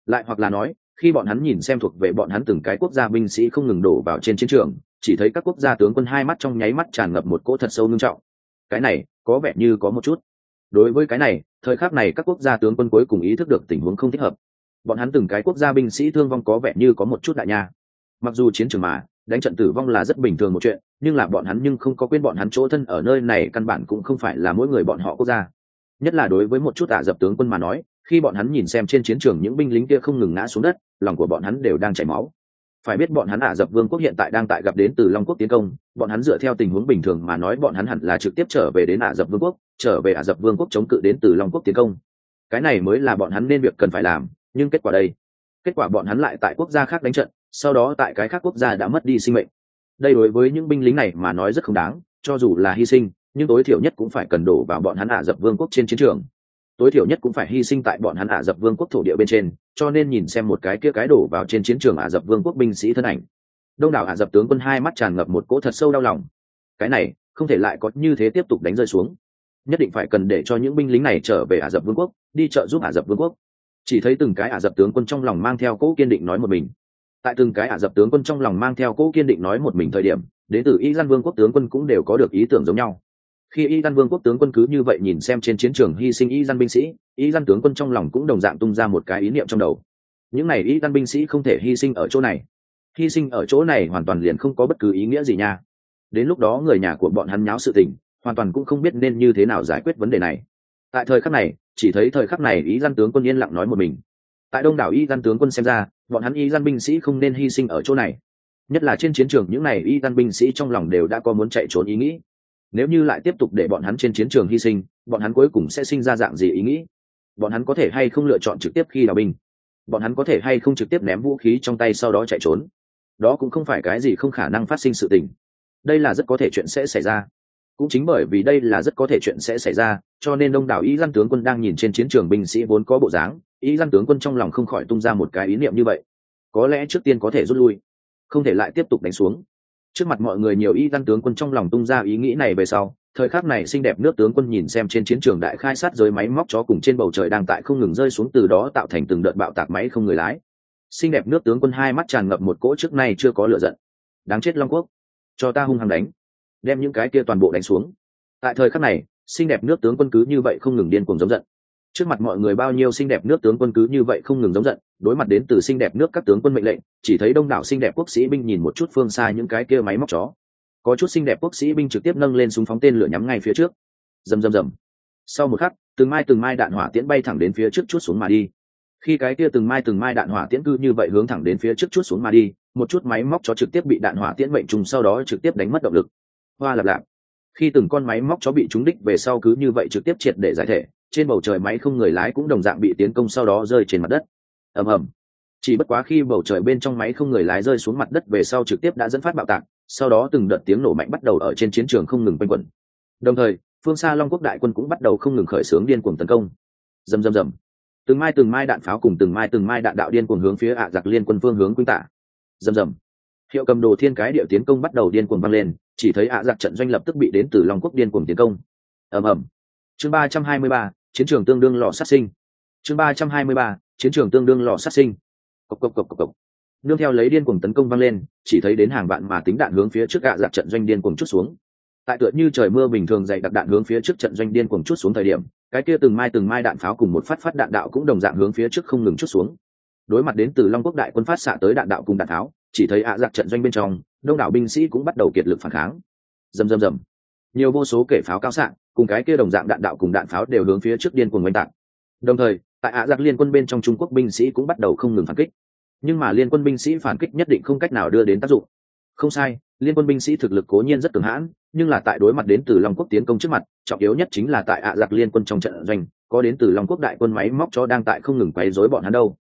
Lại hoặc là nói, khi bọn hắn nhìn xem thuộc về bọn hắn từng cái quốc gia binh sĩ không ngừng đổ vào trên chiến trường, chỉ thấy các quốc gia tướng quân hai mắt trong nháy mắt tràn ngập một cỗ thật sâu nghiêm trọng. Cái này, có vẻ như có một chút đối với cái này, thời khắc này các quốc gia tướng quân cuối cùng ý thức được tình huống không thích hợp. Bọn hắn từng cái quốc gia binh sĩ thương vong có vẻ như có một chút đại nha. Mặc dù chiến trường mà, đánh trận tử vong là rất bình thường một chuyện, nhưng là bọn hắn nhưng không có quên bọn hắn chỗ thân ở nơi này căn bản cũng không phải là mỗi người bọn họ quốc gia. Nhất là đối với một chút ả dập tướng quân mà nói, khi bọn hắn nhìn xem trên chiến trường những binh lính kia không ngừng ngã xuống đất, lòng của bọn hắn đều đang chảy máu phải biết bọn hắn ả dập vương quốc hiện tại đang tại gặp đến từ long quốc tiến công, bọn hắn dựa theo tình huống bình thường mà nói bọn hắn hẳn là trực tiếp trở về đến ả dập vương quốc, trở về ả dập vương quốc chống cự đến từ long quốc tiến công. Cái này mới là bọn hắn nên việc cần phải làm, nhưng kết quả đây? Kết quả bọn hắn lại tại quốc gia khác đánh trận, sau đó tại cái khác quốc gia đã mất đi sinh mệnh. Đây đối với những binh lính này mà nói rất không đáng, cho dù là hy sinh, nhưng tối thiểu nhất cũng phải cần đổ vào bọn hắn ả dập vương quốc trên chiến trường tối thiểu nhất cũng phải hy sinh tại bọn hắn ả dập vương quốc thổ địa bên trên, cho nên nhìn xem một cái kia cái đổ vào trên chiến trường ả dập vương quốc binh sĩ thân ảnh. Đông đảo ả dập tướng quân hai mắt tràn ngập một cỗ thật sâu đau lòng. Cái này, không thể lại có như thế tiếp tục đánh rơi xuống. Nhất định phải cần để cho những binh lính này trở về ả rập vương quốc, đi trợ giúp ả rập vương quốc. Chỉ thấy từng cái ả rập tướng quân trong lòng mang theo cỗ kiên định nói một mình. Tại từng cái ả rập tướng quân trong lòng mang theo cỗ kiên định nói một mình thời điểm, đến từ y gian vương quốc tướng quân cũng đều có được ý tưởng giống nhau khi y dân vương quốc tướng quân cứ như vậy nhìn xem trên chiến trường hy sinh y dân binh sĩ, y dân tướng quân trong lòng cũng đồng dạng tung ra một cái ý niệm trong đầu. Những này y dân binh sĩ không thể hy sinh ở chỗ này. Hy sinh ở chỗ này hoàn toàn liền không có bất cứ ý nghĩa gì nha. Đến lúc đó người nhà của bọn hắn nháo sự tình, hoàn toàn cũng không biết nên như thế nào giải quyết vấn đề này. Tại thời khắc này, chỉ thấy thời khắc này ý dân tướng quân yên lặng nói một mình. Tại đông đảo y dân tướng quân xem ra, bọn hắn y dân binh sĩ không nên hy sinh ở chỗ này. Nhất là trên chiến trường, những này y gian binh sĩ trong lòng đều đã có muốn chạy trốn ý nghĩ nếu như lại tiếp tục để bọn hắn trên chiến trường hy sinh, bọn hắn cuối cùng sẽ sinh ra dạng gì ý nghĩ? Bọn hắn có thể hay không lựa chọn trực tiếp khi đào binh? Bọn hắn có thể hay không trực tiếp ném vũ khí trong tay sau đó chạy trốn? Đó cũng không phải cái gì không khả năng phát sinh sự tình. Đây là rất có thể chuyện sẽ xảy ra. Cũng chính bởi vì đây là rất có thể chuyện sẽ xảy ra, cho nên đông đảo ý lăng tướng quân đang nhìn trên chiến trường binh sĩ vốn có bộ dáng, ý lăng tướng quân trong lòng không khỏi tung ra một cái ý niệm như vậy. Có lẽ trước tiên có thể rút lui, không thể lại tiếp tục đánh xuống trước mặt mọi người nhiều y dân tướng quân trong lòng tung ra ý nghĩ này về sau, thời khắc này xinh đẹp nước tướng quân nhìn xem trên chiến trường đại khai sát giới máy móc chó cùng trên bầu trời đang tại không ngừng rơi xuống từ đó tạo thành từng đợt bạo tạc máy không người lái. Xinh đẹp nước tướng quân hai mắt tràn ngập một cỗ trước nay chưa có lựa giận. Đáng chết long quốc, cho ta hung hăng đánh, đem những cái kia toàn bộ đánh xuống. Tại thời khắc này, xinh đẹp nước tướng quân cứ như vậy không ngừng điên cuồng giống giận trước mặt mọi người bao nhiêu xinh đẹp nước tướng quân cứ như vậy không ngừng giống giận, đối mặt đến từ xinh đẹp nước các tướng quân mệnh lệnh, chỉ thấy đông đảo xinh đẹp quốc sĩ binh nhìn một chút phương xa những cái kia máy móc chó. Có chút xinh đẹp quốc sĩ binh trực tiếp nâng lên súng phóng tên lửa nhắm ngay phía trước. Rầm rầm rầm. Sau một khắc, từng mai từng mai đạn hỏa tiễn bay thẳng đến phía trước chút xuống mà đi. Khi cái kia từng mai từng mai đạn hỏa tiễn cư như vậy hướng thẳng đến phía trước chút xuống mà đi, một chút máy móc chó trực tiếp bị đạn hỏa tiễn mệnh trùng sau đó trực tiếp đánh mất động lực. Hoa lạp lạp khi từng con máy móc chó bị trúng đích về sau cứ như vậy trực tiếp triệt để giải thể, trên bầu trời máy không người lái cũng đồng dạng bị tiến công sau đó rơi trên mặt đất. Ầm ầm. Chỉ bất quá khi bầu trời bên trong máy không người lái rơi xuống mặt đất về sau trực tiếp đã dẫn phát bạo tạc, sau đó từng đợt tiếng nổ mạnh bắt đầu ở trên chiến trường không ngừng quanh quẩn. Đồng thời, phương xa long quốc đại quân cũng bắt đầu không ngừng khởi xướng điên cuồng tấn công. Rầm rầm rầm. Từng mai từng mai đạn pháo cùng từng mai từng mai đạn đạo điên cuồng hướng phía ạ giặc liên quân phương hướng quynh tả. Rầm rầm hiệu cầm đồ thiên cái địa tiến công bắt đầu điên cuồng vang lên, chỉ thấy ạ giặc trận doanh lập tức bị đến từ long quốc điên cuồng tiến công. Ầm ầm. Chương ba trăm hai mươi ba, chiến trường tương đương lò sát sinh. Chương ba trăm hai mươi ba, chiến trường tương đương lò sát sinh. Cộc cộc cộc cộc cộc. Nương theo lấy điên cuồng tấn công vang lên, chỉ thấy đến hàng vạn mà tính đạn hướng phía trước ạ giặc trận doanh điên cuồng chút xuống. Tại tựa như trời mưa bình thường dày đặc đạn hướng phía trước trận doanh điên cuồng chút xuống thời điểm, cái kia từng mai từng mai đạn pháo cùng một phát phát đạn đạo cũng đồng dạng hướng phía trước không ngừng chút xuống. Đối mặt đến từ long quốc đại quân phát xạ tới đạn đạo cùng đạn tháo chỉ thấy ạ giặc trận doanh bên trong, đông đảo binh sĩ cũng bắt đầu kiệt lực phản kháng. Rầm rầm rầm. Nhiều vô số kể pháo cao xạ, cùng cái kia đồng dạng đạn đạo cùng đạn pháo đều hướng phía trước điên cuồng oanh tạc. Đồng thời, tại ạ giặc liên quân bên trong trung quốc binh sĩ cũng bắt đầu không ngừng phản kích. Nhưng mà liên quân binh sĩ phản kích nhất định không cách nào đưa đến tác dụng. Không sai, liên quân binh sĩ thực lực cố nhiên rất cường hãn, nhưng là tại đối mặt đến từ long quốc tiến công trước mặt, trọng yếu nhất chính là tại ạ giặc liên quân trong trận doanh, có đến từ long quốc đại quân máy móc cho đang tại không ngừng quấy rối bọn hắn đâu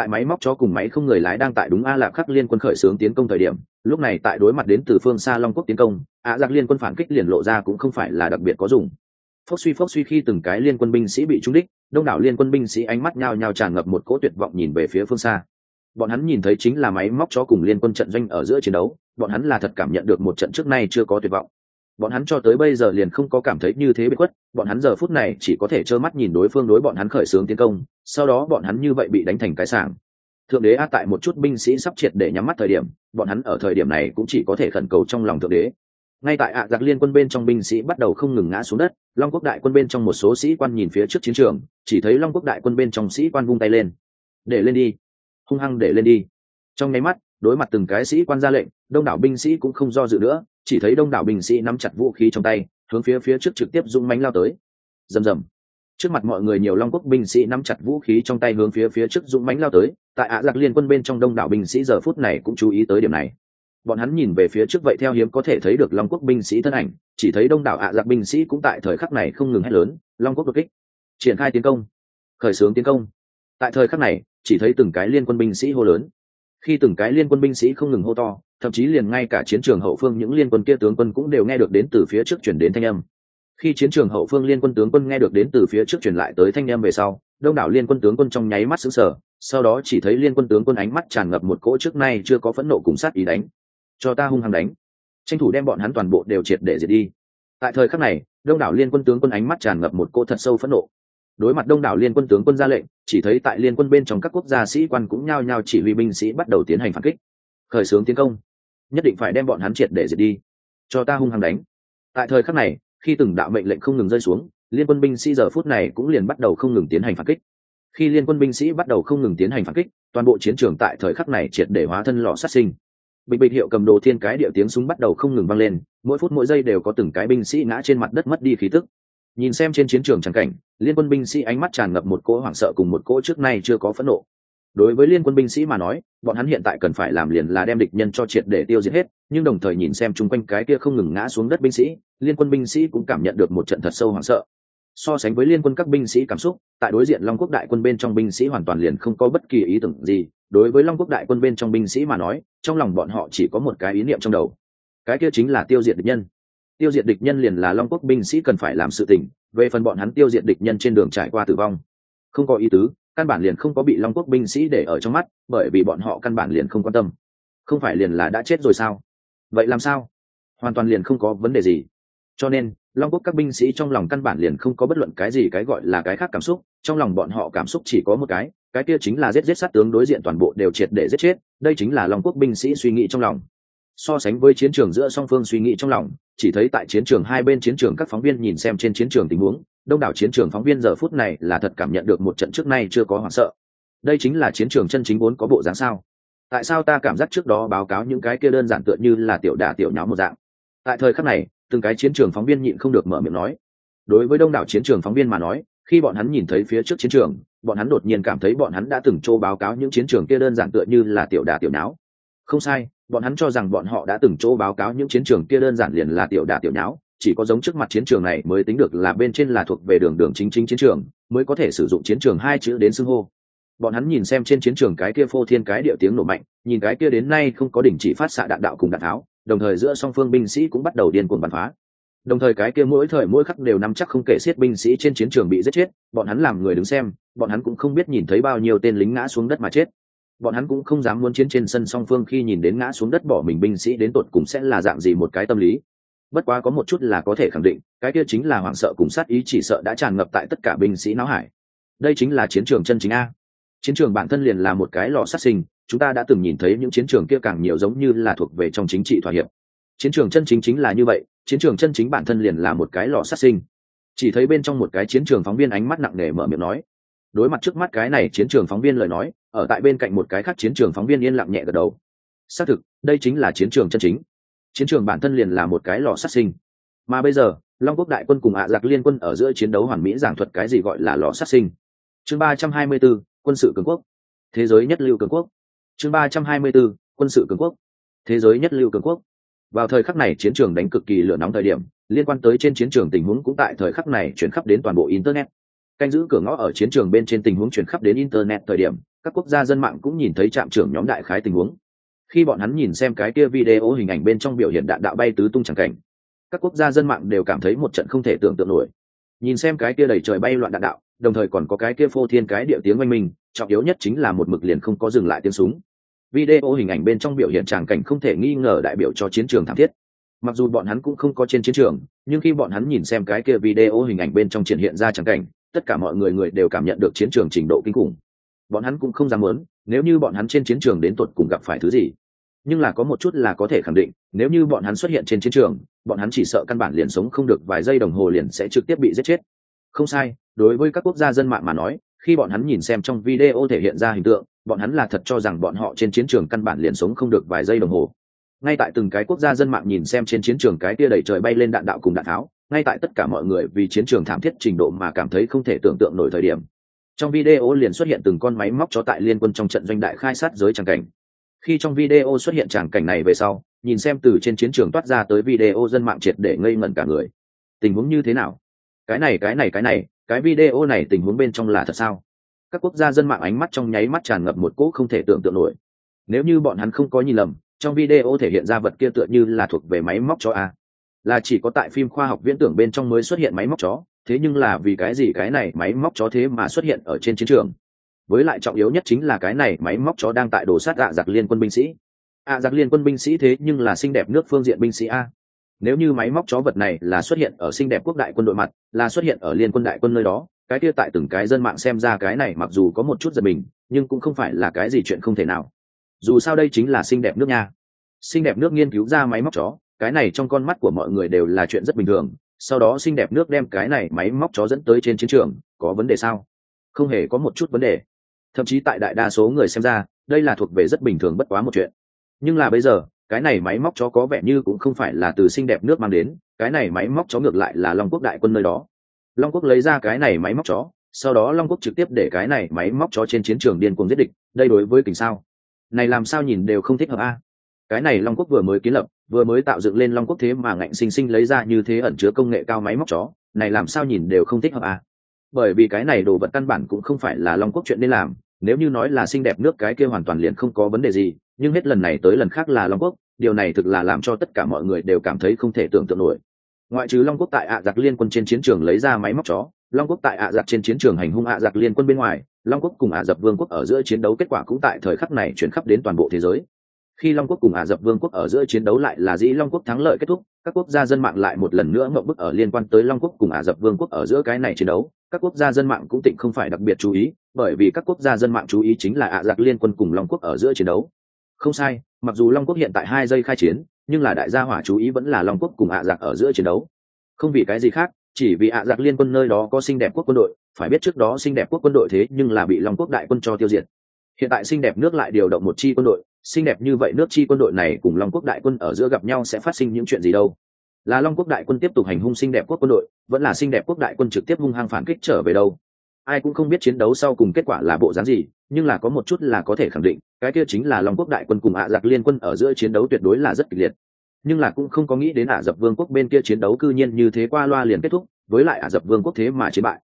tại máy móc cho cùng máy không người lái đang tại đúng a lạp khắc liên quân khởi xướng tiến công thời điểm, lúc này tại đối mặt đến từ phương xa long quốc tiến công ạ giặc liên quân phản kích liền lộ ra cũng không phải là đặc biệt có dùng. Phốc suy phốc suy khi từng cái liên quân binh sĩ bị trúng đích, đông đảo liên quân binh sĩ ánh mắt nhao nhao tràn ngập một cỗ tuyệt vọng nhìn về phía phương xa. Bọn hắn nhìn thấy chính là máy móc cho cùng liên quân trận doanh ở giữa chiến đấu, bọn hắn là thật cảm nhận được một trận trước nay chưa có tuyệt vọng bọn hắn cho tới bây giờ liền không có cảm thấy như thế bị khuất, bọn hắn giờ phút này chỉ có thể trơ mắt nhìn đối phương đối bọn hắn khởi xướng tiến công, sau đó bọn hắn như vậy bị đánh thành cái sảng. Thượng đế a tại một chút binh sĩ sắp triệt để nhắm mắt thời điểm, bọn hắn ở thời điểm này cũng chỉ có thể khẩn cầu trong lòng thượng đế. Ngay tại ạ giặc liên quân bên trong binh sĩ bắt đầu không ngừng ngã xuống đất, long quốc đại quân bên trong một số sĩ quan nhìn phía trước chiến trường, chỉ thấy long quốc đại quân bên trong sĩ quan vung tay lên. Để lên đi. Hung hăng để lên đi. Trong nháy mắt, đối mặt từng cái sĩ quan ra lệnh, đông đảo binh sĩ cũng không do dự nữa chỉ thấy đông đảo binh sĩ nắm chặt vũ khí trong tay, hướng phía phía trước trực tiếp dung mánh lao tới. Rầm rầm. Trước mặt mọi người nhiều long quốc binh sĩ nắm chặt vũ khí trong tay hướng phía phía trước dũng mánh lao tới, tại ạ giặc liên quân bên trong đông đảo binh sĩ giờ phút này cũng chú ý tới điểm này. Bọn hắn nhìn về phía trước vậy theo hiếm có thể thấy được long quốc binh sĩ thân ảnh, chỉ thấy đông đảo ạ giặc binh sĩ cũng tại thời khắc này không ngừng hét lớn, long quốc đột kích, triển khai tiến công, khởi xướng tiến công. Tại thời khắc này, chỉ thấy từng cái liên quân binh sĩ hô lớn khi từng cái liên quân binh sĩ không ngừng hô to, thậm chí liền ngay cả chiến trường hậu phương những liên quân kia tướng quân cũng đều nghe được đến từ phía trước chuyển đến thanh âm. Khi chiến trường hậu phương liên quân tướng quân nghe được đến từ phía trước truyền lại tới thanh âm về sau, đông đảo liên quân tướng quân trong nháy mắt xứng sở sau đó chỉ thấy liên quân tướng quân ánh mắt tràn ngập một cỗ trước nay chưa có phẫn nộ cùng sát ý đánh. Cho ta hung hăng đánh. Tranh thủ đem bọn hắn toàn bộ đều triệt để diệt đi. Tại thời khắc này, đông đảo liên quân tướng quân ánh mắt tràn ngập một cỗ thật sâu phẫn nộ đối mặt đông đảo liên quân tướng quân ra lệnh, chỉ thấy tại liên quân bên trong các quốc gia sĩ quan cũng nhao nhao chỉ huy binh sĩ bắt đầu tiến hành phản kích. Khởi xướng tiến công. Nhất định phải đem bọn hắn triệt để diệt đi. Cho ta hung hăng đánh. Tại thời khắc này, khi từng đạo mệnh lệnh không ngừng rơi xuống, liên quân binh sĩ giờ phút này cũng liền bắt đầu không ngừng tiến hành phản kích. Khi liên quân binh sĩ bắt đầu không ngừng tiến hành phản kích, toàn bộ chiến trường tại thời khắc này triệt để hóa thân lò sát sinh. Bịch bịch hiệu cầm đồ thiên cái điệu tiếng súng bắt đầu không ngừng vang lên, mỗi phút mỗi giây đều có từng cái binh sĩ ngã trên mặt đất mất đi khí tức nhìn xem trên chiến trường trắng cảnh, liên quân binh sĩ ánh mắt tràn ngập một cỗ hoảng sợ cùng một cỗ trước nay chưa có phẫn nộ. Đối với liên quân binh sĩ mà nói, bọn hắn hiện tại cần phải làm liền là đem địch nhân cho triệt để tiêu diệt hết, nhưng đồng thời nhìn xem chung quanh cái kia không ngừng ngã xuống đất binh sĩ, liên quân binh sĩ cũng cảm nhận được một trận thật sâu hoảng sợ. So sánh với liên quân các binh sĩ cảm xúc, tại đối diện long quốc đại quân bên trong binh sĩ hoàn toàn liền không có bất kỳ ý tưởng gì. Đối với long quốc đại quân bên trong binh sĩ mà nói, trong lòng bọn họ chỉ có một cái ý niệm trong đầu. Cái kia chính là tiêu diệt địch nhân tiêu diệt địch nhân liền là long quốc binh sĩ cần phải làm sự tình, về phần bọn hắn tiêu diệt địch nhân trên đường trải qua tử vong. Không có ý tứ, căn bản liền không có bị long quốc binh sĩ để ở trong mắt, bởi vì bọn họ căn bản liền không quan tâm. Không phải liền là đã chết rồi sao? Vậy làm sao? Hoàn toàn liền không có vấn đề gì. Cho nên, long quốc các binh sĩ trong lòng căn bản liền không có bất luận cái gì cái gọi là cái khác cảm xúc, trong lòng bọn họ cảm xúc chỉ có một cái cái kia chính là giết giết sát tướng đối diện toàn bộ đều triệt để giết chết, đây chính là long quốc binh sĩ suy nghĩ trong lòng so sánh với chiến trường giữa song phương suy nghĩ trong lòng, chỉ thấy tại chiến trường hai bên chiến trường các phóng viên nhìn xem trên chiến trường tình huống, đông đảo chiến trường phóng viên giờ phút này là thật cảm nhận được một trận trước nay chưa có hoảng sợ. Đây chính là chiến trường chân chính vốn có bộ dáng sao? Tại sao ta cảm giác trước đó báo cáo những cái kia đơn giản tựa như là tiểu đả tiểu nháo một dạng? Tại thời khắc này, từng cái chiến trường phóng viên nhịn không được mở miệng nói. Đối với đông đảo chiến trường phóng viên mà nói, khi bọn hắn nhìn thấy phía trước chiến trường, bọn hắn đột nhiên cảm thấy bọn hắn đã từng chỗ báo cáo những chiến trường kia đơn giản tựa như là tiểu đà tiểu nháo. Không sai bọn hắn cho rằng bọn họ đã từng chỗ báo cáo những chiến trường kia đơn giản liền là tiểu đà tiểu nháo, chỉ có giống trước mặt chiến trường này mới tính được là bên trên là thuộc về đường đường chính chính chiến trường, mới có thể sử dụng chiến trường hai chữ đến xưng hô. Bọn hắn nhìn xem trên chiến trường cái kia phô thiên cái địa tiếng nổ mạnh, nhìn cái kia đến nay không có đỉnh chỉ phát xạ đạn đạo cùng đạn tháo, đồng thời giữa song phương binh sĩ cũng bắt đầu điên cuồng bắn phá. Đồng thời cái kia mỗi thời mỗi khắc đều nắm chắc không kể xiết binh sĩ trên chiến trường bị giết chết, bọn hắn làm người đứng xem, bọn hắn cũng không biết nhìn thấy bao nhiêu tên lính ngã xuống đất mà chết bọn hắn cũng không dám muốn chiến trên sân song phương khi nhìn đến ngã xuống đất bỏ mình binh sĩ đến tột cùng sẽ là dạng gì một cái tâm lý. Bất quá có một chút là có thể khẳng định, cái kia chính là hoảng sợ cùng sát ý chỉ sợ đã tràn ngập tại tất cả binh sĩ não hải. Đây chính là chiến trường chân chính a. Chiến trường bản thân liền là một cái lò sát sinh, chúng ta đã từng nhìn thấy những chiến trường kia càng nhiều giống như là thuộc về trong chính trị thỏa hiệp. Chiến trường chân chính chính là như vậy, chiến trường chân chính bản thân liền là một cái lò sát sinh. Chỉ thấy bên trong một cái chiến trường phóng viên ánh mắt nặng nề mở miệng nói. Đối mặt trước mắt cái này chiến trường phóng viên lời nói ở tại bên cạnh một cái khác chiến trường phóng viên yên lặng nhẹ gật đầu. Xác thực đây chính là chiến trường chân chính. Chiến trường bản thân liền là một cái lò sát sinh. Mà bây giờ long quốc đại quân cùng ạ giặc liên quân ở giữa chiến đấu hoàn mỹ giảng thuật cái gì gọi là lò sát sinh. Chương ba trăm hai mươi 324, quân sự cường quốc. Thế giới nhất lưu cường quốc. Chương ba trăm hai mươi 324, quân sự cường quốc. Thế giới nhất lưu cường quốc. Vào thời khắc này chiến trường đánh cực kỳ lửa nóng thời điểm liên quan tới trên chiến trường tình huống cũng tại thời khắc này chuyển khắp đến toàn bộ internet canh giữ cửa ngõ ở chiến trường bên trên tình huống chuyển khắp đến internet thời điểm, các quốc gia dân mạng cũng nhìn thấy trạm trưởng nhóm đại khái tình huống. Khi bọn hắn nhìn xem cái kia video hình ảnh bên trong biểu hiện đạn đạo bay tứ tung chẳng cảnh, các quốc gia dân mạng đều cảm thấy một trận không thể tưởng tượng nổi. Nhìn xem cái kia đầy trời bay loạn đạn đạo, đồng thời còn có cái kia phô thiên cái địa tiếng oanh minh, trọng yếu nhất chính là một mực liền không có dừng lại tiếng súng. Video hình ảnh bên trong biểu hiện tràng cảnh không thể nghi ngờ đại biểu cho chiến trường thảm thiết. Mặc dù bọn hắn cũng không có trên chiến trường, nhưng khi bọn hắn nhìn xem cái kia video hình ảnh bên trong triển hiện ra tràng cảnh tất cả mọi người người đều cảm nhận được chiến trường trình độ kinh khủng. Bọn hắn cũng không dám muốn, nếu như bọn hắn trên chiến trường đến tột cùng gặp phải thứ gì. Nhưng là có một chút là có thể khẳng định, nếu như bọn hắn xuất hiện trên chiến trường, bọn hắn chỉ sợ căn bản liền sống không được vài giây đồng hồ liền sẽ trực tiếp bị giết chết. Không sai, đối với các quốc gia dân mạng mà nói, khi bọn hắn nhìn xem trong video thể hiện ra hình tượng, bọn hắn là thật cho rằng bọn họ trên chiến trường căn bản liền sống không được vài giây đồng hồ. Ngay tại từng cái quốc gia dân mạng nhìn xem trên chiến trường cái tia đầy trời bay lên đạn đạo cùng đạn tháo ngay tại tất cả mọi người vì chiến trường thảm thiết trình độ mà cảm thấy không thể tưởng tượng nổi thời điểm, trong video liền xuất hiện từng con máy móc cho tại liên quân trong trận doanh đại khai sát giới tràng cảnh. Khi trong video xuất hiện tràng cảnh này về sau, nhìn xem từ trên chiến trường toát ra tới video dân mạng triệt để ngây ngẩn cả người. Tình huống như thế nào? Cái này cái này cái này, cái video này tình huống bên trong là thật sao? Các quốc gia dân mạng ánh mắt trong nháy mắt tràn ngập một cỗ không thể tưởng tượng nổi. Nếu như bọn hắn không có nhìn lầm, trong video thể hiện ra vật kia tựa như là thuộc về máy móc cho a là chỉ có tại phim khoa học viễn tưởng bên trong mới xuất hiện máy móc chó, thế nhưng là vì cái gì cái này máy móc chó thế mà xuất hiện ở trên chiến trường? Với lại trọng yếu nhất chính là cái này máy móc chó đang tại đồ sát ạ giặc liên quân binh sĩ. Ạ giặc liên quân binh sĩ thế nhưng là xinh đẹp nước phương diện binh sĩ a. Nếu như máy móc chó vật này là xuất hiện ở xinh đẹp quốc đại quân đội mặt, là xuất hiện ở liên quân đại quân nơi đó, cái kia tại từng cái dân mạng xem ra cái này mặc dù có một chút giật mình, nhưng cũng không phải là cái gì chuyện không thể nào. Dù sao đây chính là xinh đẹp nước nha. Xinh đẹp nước nghiên cứu ra máy móc chó cái này trong con mắt của mọi người đều là chuyện rất bình thường, sau đó xinh đẹp nước đem cái này máy móc chó dẫn tới trên chiến trường, có vấn đề sao? Không hề có một chút vấn đề. Thậm chí tại đại đa số người xem ra, đây là thuộc về rất bình thường bất quá một chuyện. Nhưng là bây giờ, cái này máy móc chó có vẻ như cũng không phải là từ xinh đẹp nước mang đến, cái này máy móc chó ngược lại là long quốc đại quân nơi đó. Long quốc lấy ra cái này máy móc chó, sau đó long quốc trực tiếp để cái này máy móc chó trên chiến trường điên cuồng giết địch, đây đối với kình sao? Này làm sao nhìn đều không thích hợp a? Cái này long quốc vừa mới kiến lập vừa mới tạo dựng lên long quốc thế mà ngạnh sinh sinh lấy ra như thế ẩn chứa công nghệ cao máy móc chó, này làm sao nhìn đều không thích hợp à? bởi vì cái này đồ vật căn bản cũng không phải là long quốc chuyện nên làm, nếu như nói là xinh đẹp nước cái kia hoàn toàn liền không có vấn đề gì, nhưng hết lần này tới lần khác là long quốc, điều này thực là làm cho tất cả mọi người đều cảm thấy không thể tưởng tượng nổi ngoại trừ long quốc tại ạ giặc liên quân trên chiến trường lấy ra máy móc chó, long quốc tại ạ giặc trên chiến trường hành hung ạ giặc liên quân bên ngoài, long quốc cùng ả rập vương quốc ở giữa chiến đấu kết quả cũng tại thời khắc này chuyển khắp đến toàn bộ thế giới khi long quốc cùng ả rập vương quốc ở giữa chiến đấu lại là dĩ long quốc thắng lợi kết thúc, các quốc gia dân mạng lại một lần nữa ngậm bức ở liên quan tới long quốc cùng ả rập vương quốc ở giữa cái này chiến đấu. Các quốc gia dân mạng cũng tịnh không phải đặc biệt chú ý, bởi vì các quốc gia dân mạng chú ý chính là ả rập liên quân cùng long quốc ở giữa chiến đấu. Không sai, mặc dù long quốc hiện tại hai giây khai chiến, nhưng là đại gia hỏa chú ý vẫn là long quốc cùng Ả giặc ở giữa chiến đấu. Không vì cái gì khác, chỉ vì Ả giặc liên quân nơi đó có xinh đẹp quốc quân đội, phải biết trước đó xinh đẹp quốc quân đội thế nhưng là bị long quốc đại quân cho tiêu diệt. Hiện tại xinh đẹp nước lại điều động một chi quân đội xinh đẹp như vậy nước chi quân đội này cùng long quốc đại quân ở giữa gặp nhau sẽ phát sinh những chuyện gì đâu? Là long quốc đại quân tiếp tục hành hung xinh đẹp quốc quân đội, vẫn là xinh đẹp quốc đại quân trực tiếp hung hăng phản kích trở về đâu? Ai cũng không biết chiến đấu sau cùng kết quả là bộ dáng gì, nhưng là có một chút là có thể khẳng định, cái kia chính là long quốc đại quân cùng ạ giặc liên quân ở giữa chiến đấu tuyệt đối là rất kịch liệt. Nhưng là cũng không có nghĩ đến ả dập vương quốc bên kia chiến đấu cư nhiên như thế qua loa liền kết thúc, với lại ả dập vương quốc thế mà chiến bại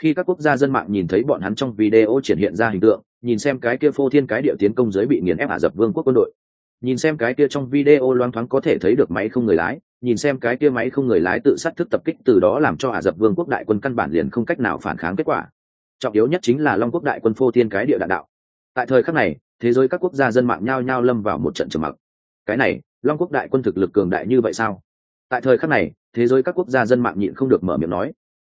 khi các quốc gia dân mạng nhìn thấy bọn hắn trong video triển hiện ra hình tượng, nhìn xem cái kia phô thiên cái điệu tiến công giới bị nghiền ép ả dập vương quốc quân đội. Nhìn xem cái kia trong video loang thoáng có thể thấy được máy không người lái, nhìn xem cái kia máy không người lái tự sát thức tập kích từ đó làm cho ả dập vương quốc đại quân căn bản liền không cách nào phản kháng kết quả. Trọng yếu nhất chính là long quốc đại quân phô thiên cái địa đạn đạo. Tại thời khắc này, thế giới các quốc gia dân mạng nhao nhao lâm vào một trận trầm mặc. Cái này, long quốc đại quân thực lực cường đại như vậy sao? Tại thời khắc này, thế giới các quốc gia dân mạng nhịn không được mở miệng nói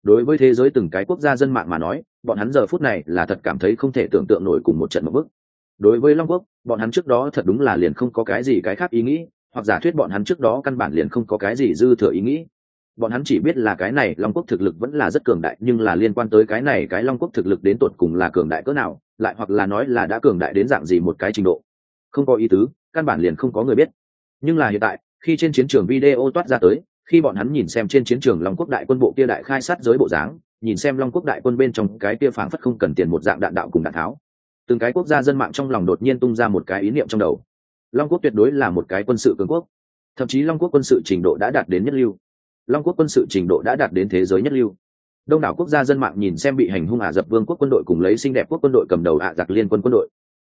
đối với thế giới từng cái quốc gia dân mạng mà nói, bọn hắn giờ phút này là thật cảm thấy không thể tưởng tượng nổi cùng một trận một bức đối với long quốc, bọn hắn trước đó thật đúng là liền không có cái gì cái khác ý nghĩ, hoặc giả thuyết bọn hắn trước đó căn bản liền không có cái gì dư thừa ý nghĩ. Bọn hắn chỉ biết là cái này long quốc thực lực vẫn là rất cường đại, nhưng là liên quan tới cái này cái long quốc thực lực đến tột cùng là cường đại cỡ nào, lại hoặc là nói là đã cường đại đến dạng gì một cái trình độ. Không có ý tứ, căn bản liền không có người biết. Nhưng là hiện tại, khi trên chiến trường video toát ra tới khi bọn hắn nhìn xem trên chiến trường long quốc đại quân bộ kia đại khai sát giới bộ dáng, nhìn xem long quốc đại quân bên trong cái kia phảng phất không cần tiền một dạng đạn đạo cùng đạn tháo, từng cái quốc gia dân mạng trong lòng đột nhiên tung ra một cái ý niệm trong đầu. Long quốc tuyệt đối là một cái quân sự cường quốc, thậm chí long quốc quân sự trình độ đã đạt đến nhất lưu. Long quốc quân sự trình độ đã đạt đến thế giới nhất lưu. Đông đảo quốc gia dân mạng nhìn xem bị hành hung ả dập vương quốc quân đội cùng lấy xinh đẹp quốc quân đội cầm đầu ả giặc liên quân quân đội.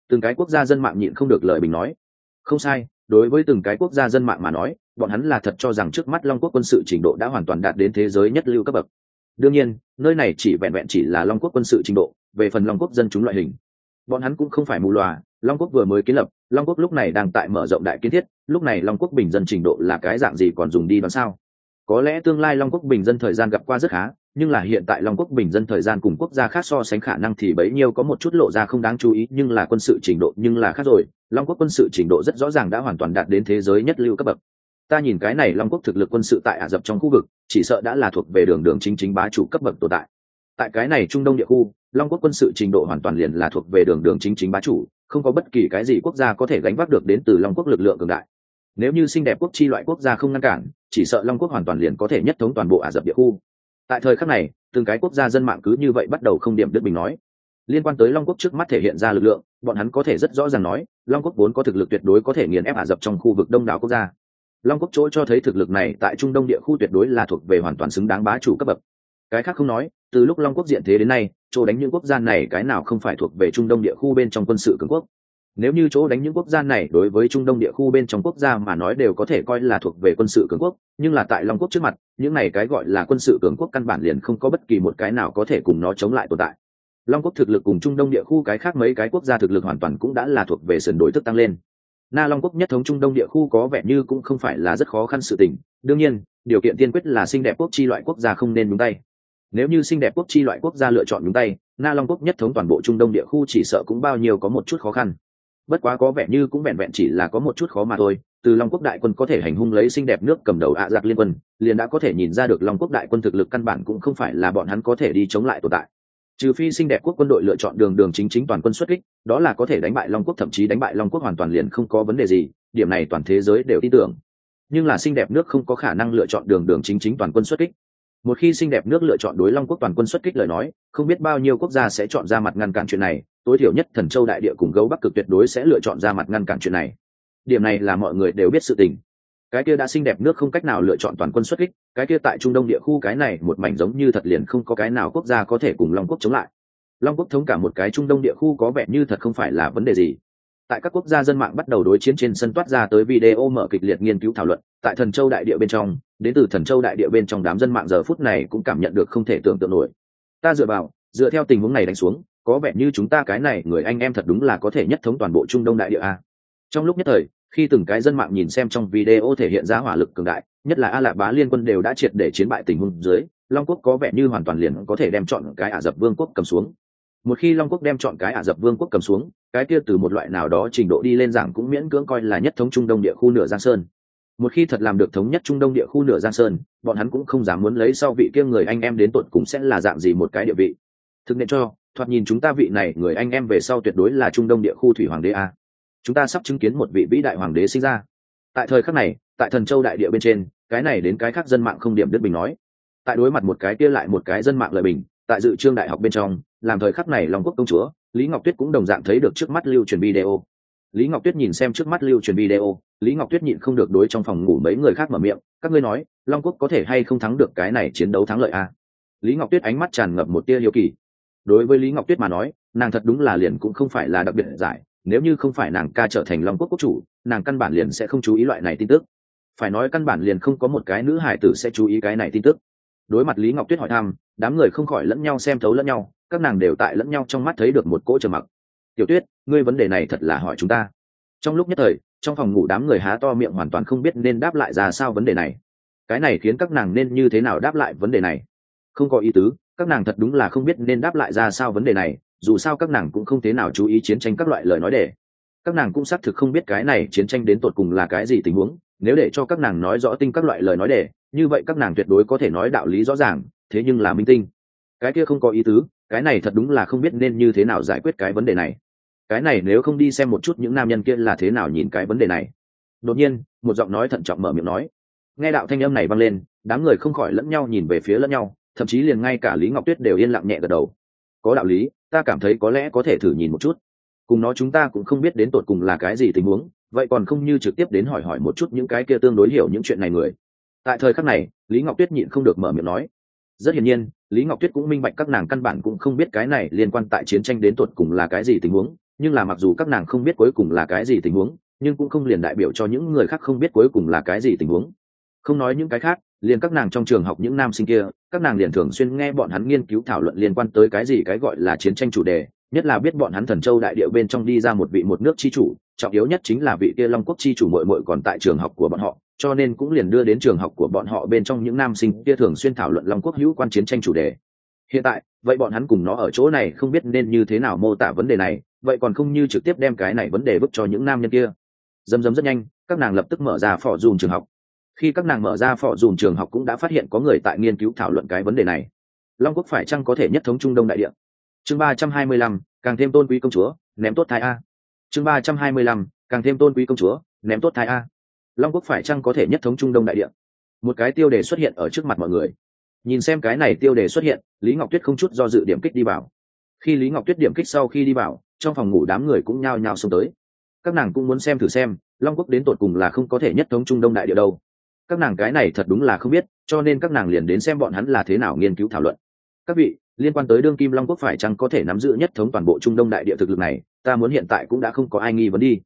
Từng cái quốc gia dân mạng nhịn không được lời bình nói. Không sai, đối với từng cái quốc gia dân mạng mà nói bọn hắn là thật cho rằng trước mắt long quốc quân sự trình độ đã hoàn toàn đạt đến thế giới nhất lưu cấp bậc. Đương nhiên, nơi này chỉ vẹn vẹn chỉ là long quốc quân sự trình độ, về phần long quốc dân chúng loại hình. Bọn hắn cũng không phải mù loà, long quốc vừa mới kiến lập, long quốc lúc này đang tại mở rộng đại kiến thiết, lúc này long quốc bình dân trình độ là cái dạng gì còn dùng đi đoán sao? Có lẽ tương lai long quốc bình dân thời gian gặp qua rất khá, nhưng là hiện tại long quốc bình dân thời gian cùng quốc gia khác so sánh khả năng thì bấy nhiêu có một chút lộ ra không đáng chú ý, nhưng là quân sự trình độ nhưng là khác rồi. Long quốc quân sự trình độ rất rõ ràng đã hoàn toàn đạt đến thế giới nhất lưu cấp bậc ta nhìn cái này long quốc thực lực quân sự tại ả rập trong khu vực, chỉ sợ đã là thuộc về đường đường chính chính bá chủ cấp bậc tồn tại. Tại cái này trung đông địa khu, long quốc quân sự trình độ hoàn toàn liền là thuộc về đường đường chính chính bá chủ, không có bất kỳ cái gì quốc gia có thể gánh vác được đến từ long quốc lực lượng cường đại. Nếu như xinh đẹp quốc chi loại quốc gia không ngăn cản, chỉ sợ long quốc hoàn toàn liền có thể nhất thống toàn bộ ả rập địa khu. Tại thời khắc này, từng cái quốc gia dân mạng cứ như vậy bắt đầu không điểm đức bình nói. Liên quan tới long quốc trước mắt thể hiện ra lực lượng, bọn hắn có thể rất rõ ràng nói, long quốc vốn có thực lực tuyệt đối có thể nghiền ép ả rập trong khu vực đông đảo quốc gia long quốc chỗ cho thấy thực lực này tại trung đông địa khu tuyệt đối là thuộc về hoàn toàn xứng đáng bá chủ cấp bậc. Cái khác không nói, từ lúc long quốc diện thế đến nay, chỗ đánh những quốc gia này cái nào không phải thuộc về trung đông địa khu bên trong quân sự cường quốc. Nếu như chỗ đánh những quốc gia này đối với trung đông địa khu bên trong quốc gia mà nói đều có thể coi là thuộc về quân sự cường quốc, nhưng là tại long quốc trước mặt, những này cái gọi là quân sự cường quốc căn bản liền không có bất kỳ một cái nào có thể cùng nó chống lại tồn tại. Long quốc thực lực cùng trung đông địa khu cái khác mấy cái quốc gia thực lực hoàn toàn cũng đã là thuộc về sườn đối thức tăng lên na long quốc nhất thống trung đông địa khu có vẻ như cũng không phải là rất khó khăn sự tình. Đương nhiên, điều kiện tiên quyết là xinh đẹp quốc chi loại quốc gia không nên nhúng tay. Nếu như xinh đẹp quốc chi loại quốc gia lựa chọn nhúng tay, na long quốc nhất thống toàn bộ trung đông địa khu chỉ sợ cũng bao nhiêu có một chút khó khăn. Bất quá có vẻ như cũng vẹn vẹn chỉ là có một chút khó mà thôi. Từ long quốc đại quân có thể hành hung lấy xinh đẹp nước cầm đầu ạ giặc liên quân, liền đã có thể nhìn ra được long quốc đại quân thực lực căn bản cũng không phải là bọn hắn có thể đi chống lại tồn tại trừ phi xinh đẹp quốc quân đội lựa chọn đường đường chính chính toàn quân xuất kích, đó là có thể đánh bại long quốc, thậm chí đánh bại long quốc hoàn toàn liền không có vấn đề gì, điểm này toàn thế giới đều tin tưởng. Nhưng là xinh đẹp nước không có khả năng lựa chọn đường đường chính chính toàn quân xuất kích. Một khi xinh đẹp nước lựa chọn đối long quốc toàn quân xuất kích lời nói, không biết bao nhiêu quốc gia sẽ chọn ra mặt ngăn cản chuyện này, tối thiểu nhất thần châu đại địa cùng gấu bắc cực tuyệt đối sẽ lựa chọn ra mặt ngăn cản chuyện này. Điểm này là mọi người đều biết sự tình cái kia đã xinh đẹp nước không cách nào lựa chọn toàn quân xuất kích, cái kia tại trung đông địa khu cái này một mảnh giống như thật liền không có cái nào quốc gia có thể cùng long quốc chống lại. Long quốc thống cả một cái trung đông địa khu có vẻ như thật không phải là vấn đề gì. Tại các quốc gia dân mạng bắt đầu đối chiến trên sân toát ra tới video mở kịch liệt nghiên cứu thảo luận, tại thần châu đại địa bên trong, đến từ thần châu đại địa bên trong đám dân mạng giờ phút này cũng cảm nhận được không thể tưởng tượng nổi. Ta dựa vào, dựa theo tình huống này đánh xuống, có vẻ như chúng ta cái này người anh em thật đúng là có thể nhất thống toàn bộ trung đông đại địa a. Trong lúc nhất thời khi từng cái dân mạng nhìn xem trong video thể hiện ra hỏa lực cường đại, nhất là a lạ bá liên quân đều đã triệt để chiến bại tình huống dưới, long quốc có vẻ như hoàn toàn liền có thể đem chọn cái ả rập vương quốc cầm xuống. Một khi long quốc đem chọn cái ả rập vương quốc cầm xuống, cái kia từ một loại nào đó trình độ đi lên rằng cũng miễn cưỡng coi là nhất thống trung đông địa khu nửa giang sơn. Một khi thật làm được thống nhất trung đông địa khu nửa giang sơn, bọn hắn cũng không dám muốn lấy sau vị kia người anh em đến tột cùng sẽ là dạng gì một cái địa vị. Thực nên cho, thoạt nhìn chúng ta vị này người anh em về sau tuyệt đối là trung đông địa khu thủy hoàng đế a chúng ta sắp chứng kiến một vị vĩ đại hoàng đế sinh ra. Tại thời khắc này, tại thần châu đại địa bên trên, cái này đến cái khác dân mạng không điểm đức bình nói. Tại đối mặt một cái kia lại một cái dân mạng lời bình, tại dự trương đại học bên trong, làm thời khắc này long quốc công chúa, lý ngọc tuyết cũng đồng dạng thấy được trước mắt lưu truyền video. Lý ngọc tuyết nhìn xem trước mắt lưu truyền video, lý ngọc tuyết nhịn không được đối trong phòng ngủ mấy người khác mở miệng, các ngươi nói, long quốc có thể hay không thắng được cái này chiến đấu thắng lợi à? lý ngọc tuyết ánh mắt tràn ngập một tia hiếu kỳ. Đối với lý ngọc tuyết mà nói, nàng thật đúng là liền cũng không phải là đặc biệt giải nếu như không phải nàng ca trở thành long quốc quốc chủ, nàng căn bản liền sẽ không chú ý loại này tin tức. Phải nói căn bản liền không có một cái nữ hải tử sẽ chú ý cái này tin tức. Đối mặt lý ngọc tuyết hỏi thăm, đám người không khỏi lẫn nhau xem thấu lẫn nhau, các nàng đều tại lẫn nhau trong mắt thấy được một cỗ trầm mặc. Tiểu tuyết, ngươi vấn đề này thật là hỏi chúng ta. Trong lúc nhất thời, trong phòng ngủ đám người há to miệng hoàn toàn không biết nên đáp lại ra sao vấn đề này. Cái này khiến các nàng nên như thế nào đáp lại vấn đề này? Không có ý tứ, các nàng thật đúng là không biết nên đáp lại ra sao vấn đề này dù sao các nàng cũng không thế nào chú ý chiến tranh các loại lời nói để. Các nàng cũng xác thực không biết cái này chiến tranh đến tột cùng là cái gì tình huống, nếu để cho các nàng nói rõ tinh các loại lời nói để, như vậy các nàng tuyệt đối có thể nói đạo lý rõ ràng, thế nhưng là minh tinh. Cái kia không có ý tứ, cái này thật đúng là không biết nên như thế nào giải quyết cái vấn đề này. Cái này nếu không đi xem một chút những nam nhân kia là thế nào nhìn cái vấn đề này. Đột nhiên, một giọng nói thận trọng mở miệng nói. Nghe đạo thanh âm này vang lên, đám người không khỏi lẫn nhau nhìn về phía lẫn nhau, thậm chí liền ngay cả lý ngọc tuyết đều yên lặng nhẹ gật đầu có đạo lý, ta cảm thấy có lẽ có thể thử nhìn một chút. Cùng nó chúng ta cũng không biết đến tột cùng là cái gì tình huống, vậy còn không như trực tiếp đến hỏi hỏi một chút những cái kia tương đối hiểu những chuyện này người. Tại thời khắc này, lý ngọc tuyết nhịn không được mở miệng nói. Rất hiển nhiên, lý ngọc tuyết cũng minh bạch các nàng căn bản cũng không biết cái này liên quan tại chiến tranh đến tột cùng là cái gì tình huống, nhưng là mặc dù các nàng không biết cuối cùng là cái gì tình huống, nhưng cũng không liền đại biểu cho những người khác không biết cuối cùng là cái gì tình huống. Không nói những cái khác liền các nàng trong trường học những nam sinh kia, các nàng liền thường xuyên nghe bọn hắn nghiên cứu thảo luận liên quan tới cái gì cái gọi là chiến tranh chủ đề, nhất là biết bọn hắn thần châu đại địa bên trong đi ra một vị một nước chi chủ, trọng yếu nhất chính là vị kia long quốc chi chủ mội mội còn tại trường học của bọn họ, cho nên cũng liền đưa đến trường học của bọn họ bên trong những nam sinh kia thường xuyên thảo luận long quốc hữu quan chiến tranh chủ đề. Hiện tại, vậy bọn hắn cùng nó ở chỗ này không biết nên như thế nào mô tả vấn đề này, vậy còn không như trực tiếp đem cái này vấn đề vứt cho những nam nhân kia. Dấm dấm rất nhanh, các nàng lập tức mở ra phỏ dùm trường học khi các nàng mở ra phỏ dùm trường học cũng đã phát hiện có người tại nghiên cứu thảo luận cái vấn đề này. Long quốc phải chăng có thể nhất thống trung đông đại địa? Chương ba trăm hai mươi lăm, càng thêm tôn quý công chúa, ném tốt thái a. Chương ba trăm hai mươi lăm, càng thêm tôn quý công chúa, ném tốt thái a. Long quốc phải chăng có thể nhất thống trung đông đại địa? Một cái tiêu đề xuất hiện ở trước mặt mọi người. Nhìn xem cái này tiêu đề xuất hiện, lý ngọc tuyết không chút do dự điểm kích đi vào. Khi lý ngọc tuyết điểm kích sau khi đi vào, trong phòng ngủ đám người cũng nhao nhao xông tới. Các nàng cũng muốn xem thử xem, long quốc đến tột cùng là không có thể nhất thống trung đông đại địa đâu các nàng cái này thật đúng là không biết, cho nên các nàng liền đến xem bọn hắn là thế nào nghiên cứu thảo luận. Các vị, liên quan tới đương kim long quốc phải chăng có thể nắm giữ nhất thống toàn bộ trung đông đại địa thực lực này, ta muốn hiện tại cũng đã không có ai nghi vấn đi.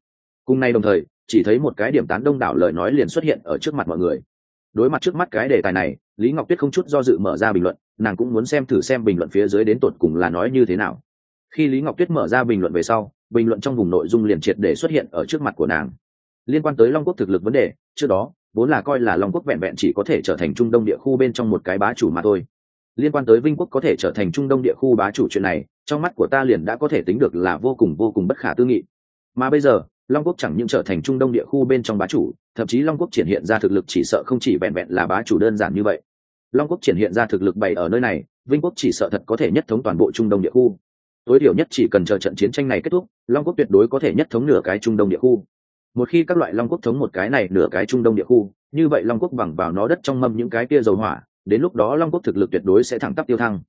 Cùng nay đồng thời, chỉ thấy một cái điểm tán đông đảo lời nói liền xuất hiện ở trước mặt mọi người. Đối mặt trước mắt cái đề tài này, lý ngọc tuyết không chút do dự mở ra bình luận, nàng cũng muốn xem thử xem bình luận phía dưới đến tột cùng là nói như thế nào. Khi lý ngọc tuyết mở ra bình luận về sau, bình luận trong vùng nội dung liền triệt để xuất hiện ở trước mặt của nàng. Liên quan tới long quốc thực lực vấn đề, trước đó vốn là coi là long quốc vẹn vẹn chỉ có thể trở thành trung đông địa khu bên trong một cái bá chủ mà thôi. Liên quan tới vinh quốc có thể trở thành trung đông địa khu bá chủ chuyện này, trong mắt của ta liền đã có thể tính được là vô cùng vô cùng bất khả tư nghị. Mà bây giờ, long quốc chẳng những trở thành trung đông địa khu bên trong bá chủ, thậm chí long quốc triển hiện ra thực lực chỉ sợ không chỉ vẹn vẹn là bá chủ đơn giản như vậy. Long quốc triển hiện ra thực lực bày ở nơi này, vinh quốc chỉ sợ thật có thể nhất thống toàn bộ trung đông địa khu. Tối thiểu nhất chỉ cần chờ trận chiến tranh này kết thúc, long quốc tuyệt đối có thể nhất thống nửa cái trung đông địa khu một khi các loại long quốc thống một cái này nửa cái trung đông địa khu, như vậy long quốc bằng vào nó đất trong mâm những cái kia dầu hỏa, đến lúc đó long quốc thực lực tuyệt đối sẽ thẳng tắp tiêu thăng.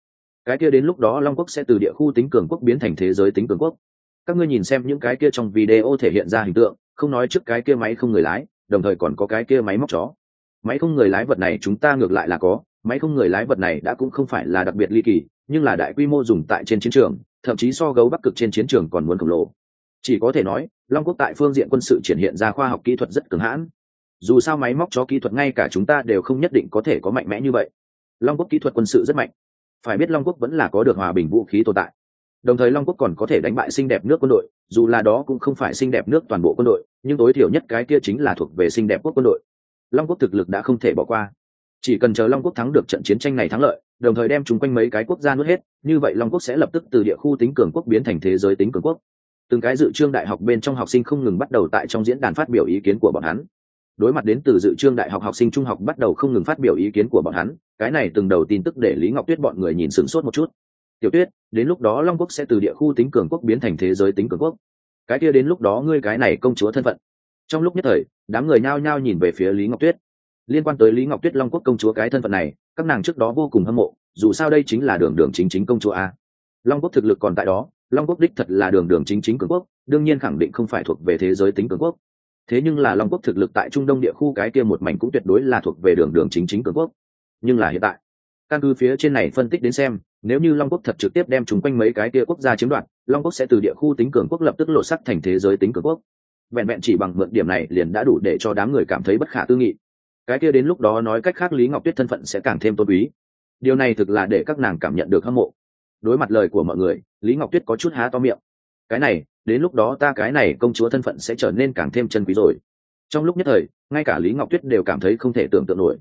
Cái kia đến lúc đó long quốc sẽ từ địa khu tính cường quốc biến thành thế giới tính cường quốc. Các ngươi nhìn xem những cái kia trong video thể hiện ra hình tượng, không nói trước cái kia máy không người lái, đồng thời còn có cái kia máy móc chó. Máy không người lái vật này chúng ta ngược lại là có, máy không người lái vật này đã cũng không phải là đặc biệt ly kỳ, nhưng là đại quy mô dùng tại trên chiến trường, thậm chí so gấu bắc cực trên chiến trường còn muốn khổng lồ chỉ có thể nói, long quốc tại phương diện quân sự triển hiện ra khoa học kỹ thuật rất cứng hãn. Dù sao máy móc chó kỹ thuật ngay cả chúng ta đều không nhất định có thể có mạnh mẽ như vậy. Long quốc kỹ thuật quân sự rất mạnh. Phải biết long quốc vẫn là có được hòa bình vũ khí tồn tại. Đồng thời long quốc còn có thể đánh bại xinh đẹp nước quân đội, dù là đó cũng không phải xinh đẹp nước toàn bộ quân đội, nhưng tối thiểu nhất cái kia chính là thuộc về xinh đẹp quốc quân đội. Long quốc thực lực đã không thể bỏ qua. Chỉ cần chờ long quốc thắng được trận chiến tranh này thắng lợi, đồng thời đem chúng quanh mấy cái quốc gia nuốt hết, như vậy long quốc sẽ lập tức từ địa khu tính cường quốc biến thành thế giới tính cường quốc từng cái dự trương đại học bên trong học sinh không ngừng bắt đầu tại trong diễn đàn phát biểu ý kiến của bọn hắn. Đối mặt đến từ dự trương đại học học sinh trung học bắt đầu không ngừng phát biểu ý kiến của bọn hắn, cái này từng đầu tin tức để lý ngọc tuyết bọn người nhìn sửng sốt một chút. Tiểu tuyết, đến lúc đó long quốc sẽ từ địa khu tính cường quốc biến thành thế giới tính cường quốc. Cái kia đến lúc đó ngươi cái này công chúa thân phận. Trong lúc nhất thời, đám người nhao nhao nhìn về phía lý ngọc tuyết. Liên quan tới lý ngọc tuyết long quốc công chúa cái thân phận này, các nàng trước đó vô cùng hâm mộ, dù sao đây chính là đường đường chính chính công chúa a. Long quốc thực lực còn tại đó long quốc đích thật là đường đường chính chính cường quốc, đương nhiên khẳng định không phải thuộc về thế giới tính cường quốc. Thế nhưng là long quốc thực lực tại trung đông địa khu cái kia một mảnh cũng tuyệt đối là thuộc về đường đường chính chính cường quốc. Nhưng là hiện tại, căn cứ phía trên này phân tích đến xem, nếu như long quốc thật trực tiếp đem chúng quanh mấy cái kia quốc gia chiếm đoạt, long quốc sẽ từ địa khu tính cường quốc lập tức lộ sắc thành thế giới tính cường quốc. Vẹn vẹn chỉ bằng mượn điểm này liền đã đủ để cho đám người cảm thấy bất khả tư nghị. Cái kia đến lúc đó nói cách khác lý ngọc tuyết thân phận sẽ càng thêm tôn quý. Điều này thực là để các nàng cảm nhận được hâm mộ đối mặt lời của mọi người, lý ngọc tuyết có chút há to miệng. Cái này, đến lúc đó ta cái này công chúa thân phận sẽ trở nên càng thêm chân quý rồi. Trong lúc nhất thời, ngay cả lý ngọc tuyết đều cảm thấy không thể tưởng tượng nổi.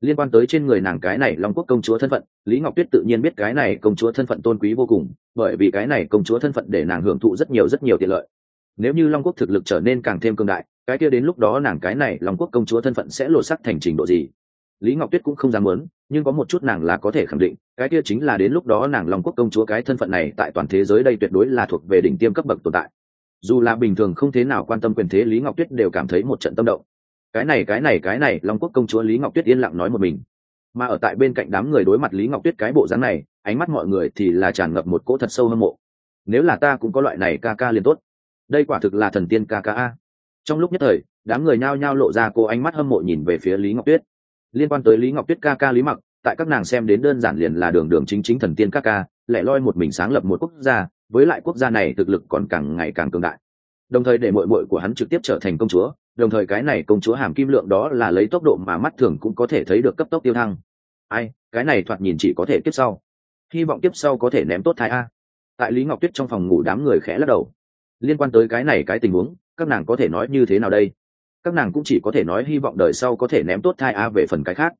Liên quan tới trên người nàng cái này long quốc công chúa thân phận, lý ngọc tuyết tự nhiên biết cái này công chúa thân phận tôn quý vô cùng, bởi vì cái này công chúa thân phận để nàng hưởng thụ rất nhiều rất nhiều tiện lợi. Nếu như long quốc thực lực trở nên càng thêm cương đại, cái kia đến lúc đó nàng cái này long quốc công chúa thân phận sẽ lột sắc thành trình độ gì? Lý ngọc tuyết cũng không dám muốn, nhưng có một chút nàng là có thể khẳng định, cái kia chính là đến lúc đó nàng long quốc công chúa cái thân phận này tại toàn thế giới đây tuyệt đối là thuộc về đỉnh tiêm cấp bậc tồn tại. Dù là bình thường không thế nào quan tâm quyền thế lý ngọc tuyết đều cảm thấy một trận tâm động. Cái này cái này cái này, long quốc công chúa lý ngọc tuyết yên lặng nói một mình. Mà ở tại bên cạnh đám người đối mặt lý ngọc tuyết cái bộ dáng này, ánh mắt mọi người thì là tràn ngập một cỗ thật sâu hâm mộ. Nếu là ta cũng có loại này ca ca liền tốt. Đây quả thực là thần tiên ca ca a. Trong lúc nhất thời, đám người nhao nhao lộ ra cô ánh mắt hâm mộ nhìn về phía lý ngọc tuyết liên quan tới lý ngọc tuyết ca ca lý mặc, tại các nàng xem đến đơn giản liền là đường đường chính chính thần tiên ca ca, lẻ loi một mình sáng lập một quốc gia, với lại quốc gia này thực lực còn càng ngày càng cường đại. Đồng thời để mội mội của hắn trực tiếp trở thành công chúa, đồng thời cái này công chúa hàm kim lượng đó là lấy tốc độ mà mắt thường cũng có thể thấy được cấp tốc tiêu thăng. Ai, cái này thoạt nhìn chỉ có thể tiếp sau. Hy vọng tiếp sau có thể ném tốt thai a. Tại lý ngọc tuyết trong phòng ngủ đám người khẽ lắc đầu. Liên quan tới cái này cái tình huống, các nàng có thể nói như thế nào đây? Các nàng cũng chỉ có thể nói hy vọng đời sau có thể ném tốt thai a về phần cái khác.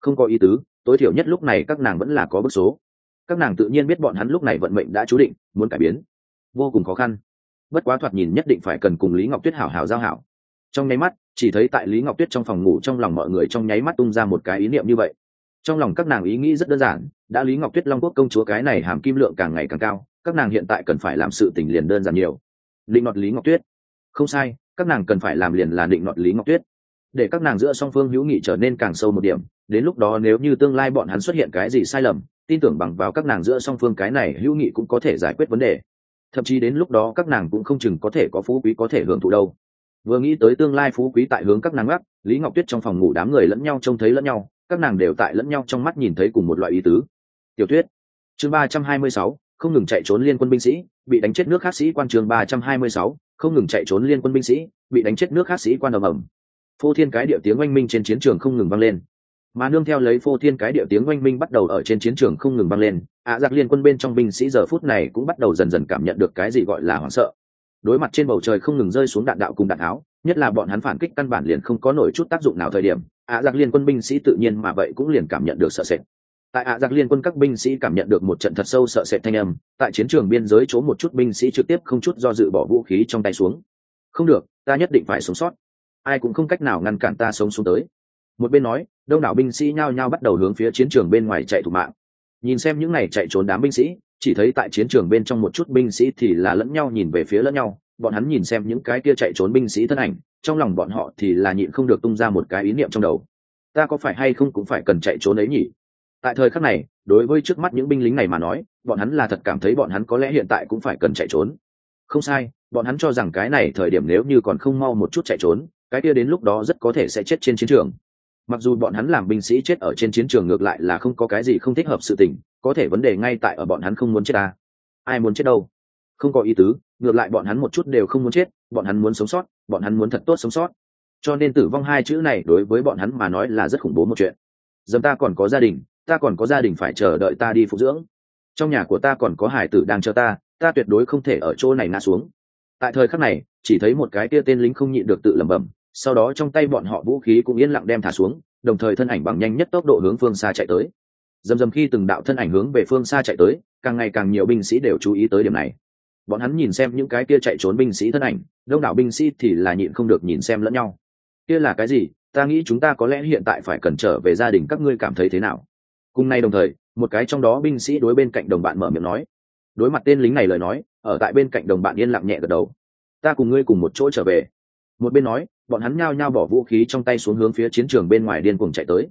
Không có ý tứ, tối thiểu nhất lúc này các nàng vẫn là có bức số. Các nàng tự nhiên biết bọn hắn lúc này vận mệnh đã chú định, muốn cải biến. Vô cùng khó khăn. Bất quá thoạt nhìn nhất định phải cần cùng lý ngọc tuyết hảo hảo giao hảo. Trong nháy mắt, chỉ thấy tại lý ngọc tuyết trong phòng ngủ trong lòng mọi người trong nháy mắt tung ra một cái ý niệm như vậy. Trong lòng các nàng ý nghĩ rất đơn giản, đã lý ngọc tuyết long quốc công chúa cái này hàm kim lượng càng ngày càng cao, các nàng hiện tại cần phải làm sự tình liền đơn giản nhiều. Linh nọt lý ngọc tuyết. Không sai các nàng cần phải làm liền là định nọt lý ngọc tuyết. Để các nàng giữa song phương hữu nghị trở nên càng sâu một điểm, đến lúc đó nếu như tương lai bọn hắn xuất hiện cái gì sai lầm, tin tưởng bằng vào các nàng giữa song phương cái này hữu nghị cũng có thể giải quyết vấn đề. Thậm chí đến lúc đó các nàng cũng không chừng có thể có phú quý có thể hưởng thụ đâu. Vừa nghĩ tới tương lai phú quý tại hướng các nàng gác lý ngọc tuyết trong phòng ngủ đám người lẫn nhau trông thấy lẫn nhau, các nàng đều tại lẫn nhau trong mắt nhìn thấy cùng một loại ý tứ. Tiểu tuyết, chương ba trăm hai mươi sáu, không ngừng chạy trốn liên quân binh sĩ, bị đánh chết nước khác sĩ quan trường ba trăm hai mươi sáu không ngừng chạy trốn liên quân binh sĩ, bị đánh chết nước hát sĩ quan ầm ầm. Phô thiên cái địa tiếng oanh minh trên chiến trường không ngừng vang lên. Mà nương theo lấy phô thiên cái địa tiếng oanh minh bắt đầu ở trên chiến trường không ngừng vang lên, ạ giặc liên quân bên trong binh sĩ giờ phút này cũng bắt đầu dần dần cảm nhận được cái gì gọi là hoảng sợ. Đối mặt trên bầu trời không ngừng rơi xuống đạn đạo cùng đạn áo nhất là bọn hắn phản kích căn bản liền không có nổi chút tác dụng nào thời điểm, ạ giặc liên quân binh sĩ tự nhiên mà vậy cũng liền cảm nhận được sợ sệt tại ạ giặc liên quân các binh sĩ cảm nhận được một trận thật sâu sợ sệt thanh âm, tại chiến trường biên giới chỗ một chút binh sĩ trực tiếp không chút do dự bỏ vũ khí trong tay xuống. Không được, ta nhất định phải sống sót. Ai cũng không cách nào ngăn cản ta sống xuống tới. Một bên nói, đông đảo binh sĩ nhao nhao bắt đầu hướng phía chiến trường bên ngoài chạy thủ mạng. Nhìn xem những n à y chạy trốn đám binh sĩ, chỉ thấy tại chiến trường bên trong một chút binh sĩ thì là lẫn nhau nhìn về phía lẫn nhau. Bọn hắn nhìn xem những cái kia chạy trốn binh sĩ thân ảnh, trong lòng bọn họ thì là nhịn không được tung ra một cái ý niệm trong đầu. Ta có phải hay không cũng phải cần chạy trốn ấy nhỉ? Tại thời khắc này, đối với trước mắt những binh lính này mà nói, bọn hắn là thật cảm thấy bọn hắn có lẽ hiện tại cũng phải cần chạy trốn. Không sai, bọn hắn cho rằng cái này thời điểm nếu như còn không mau một chút chạy trốn, cái kia đến lúc đó rất có thể sẽ chết trên chiến trường. Mặc dù bọn hắn làm binh sĩ chết ở trên chiến trường ngược lại là không có cái gì không thích hợp sự tình, có thể vấn đề ngay tại ở bọn hắn không muốn chết ta ai muốn chết đâu? Không có ý tứ, ngược lại bọn hắn một chút đều không muốn chết, bọn hắn muốn sống sót, bọn hắn muốn thật tốt sống sót. Cho nên tử vong hai chữ này đối với bọn hắn mà nói là rất khủng bố một chuyện. Dầm ta còn có gia đình ta còn có gia đình phải chờ đợi ta đi phục dưỡng. Trong nhà của ta còn có hải tử đang chờ ta ta tuyệt đối không thể ở chỗ này ngã xuống. Tại thời khắc này, chỉ thấy một cái tia tên lính không nhịn được tự lẩm bẩm, sau đó trong tay bọn họ vũ khí cũng yên lặng đem thả xuống, đồng thời thân ảnh bằng nhanh nhất tốc độ hướng phương xa chạy tới. Dầm dầm khi từng đạo thân ảnh hướng về phương xa chạy tới, càng ngày càng nhiều binh sĩ đều chú ý tới điểm này. Bọn hắn nhìn xem những cái kia chạy trốn binh sĩ thân ảnh, đông đảo binh sĩ thì là nhịn không được nhìn xem lẫn nhau. Kia là cái gì? Ta nghĩ chúng ta có lẽ hiện tại phải cần trở về gia đình, các ngươi cảm thấy thế nào? Cùng nay đồng thời, một cái trong đó binh sĩ đối bên cạnh đồng bạn mở miệng nói. Đối mặt tên lính này lời nói, ở tại bên cạnh đồng bạn yên lặng nhẹ gật đầu. Ta cùng ngươi cùng một chỗ trở về. Một bên nói, bọn hắn nhao nhao bỏ vũ khí trong tay xuống hướng phía chiến trường bên ngoài điên cuồng chạy tới.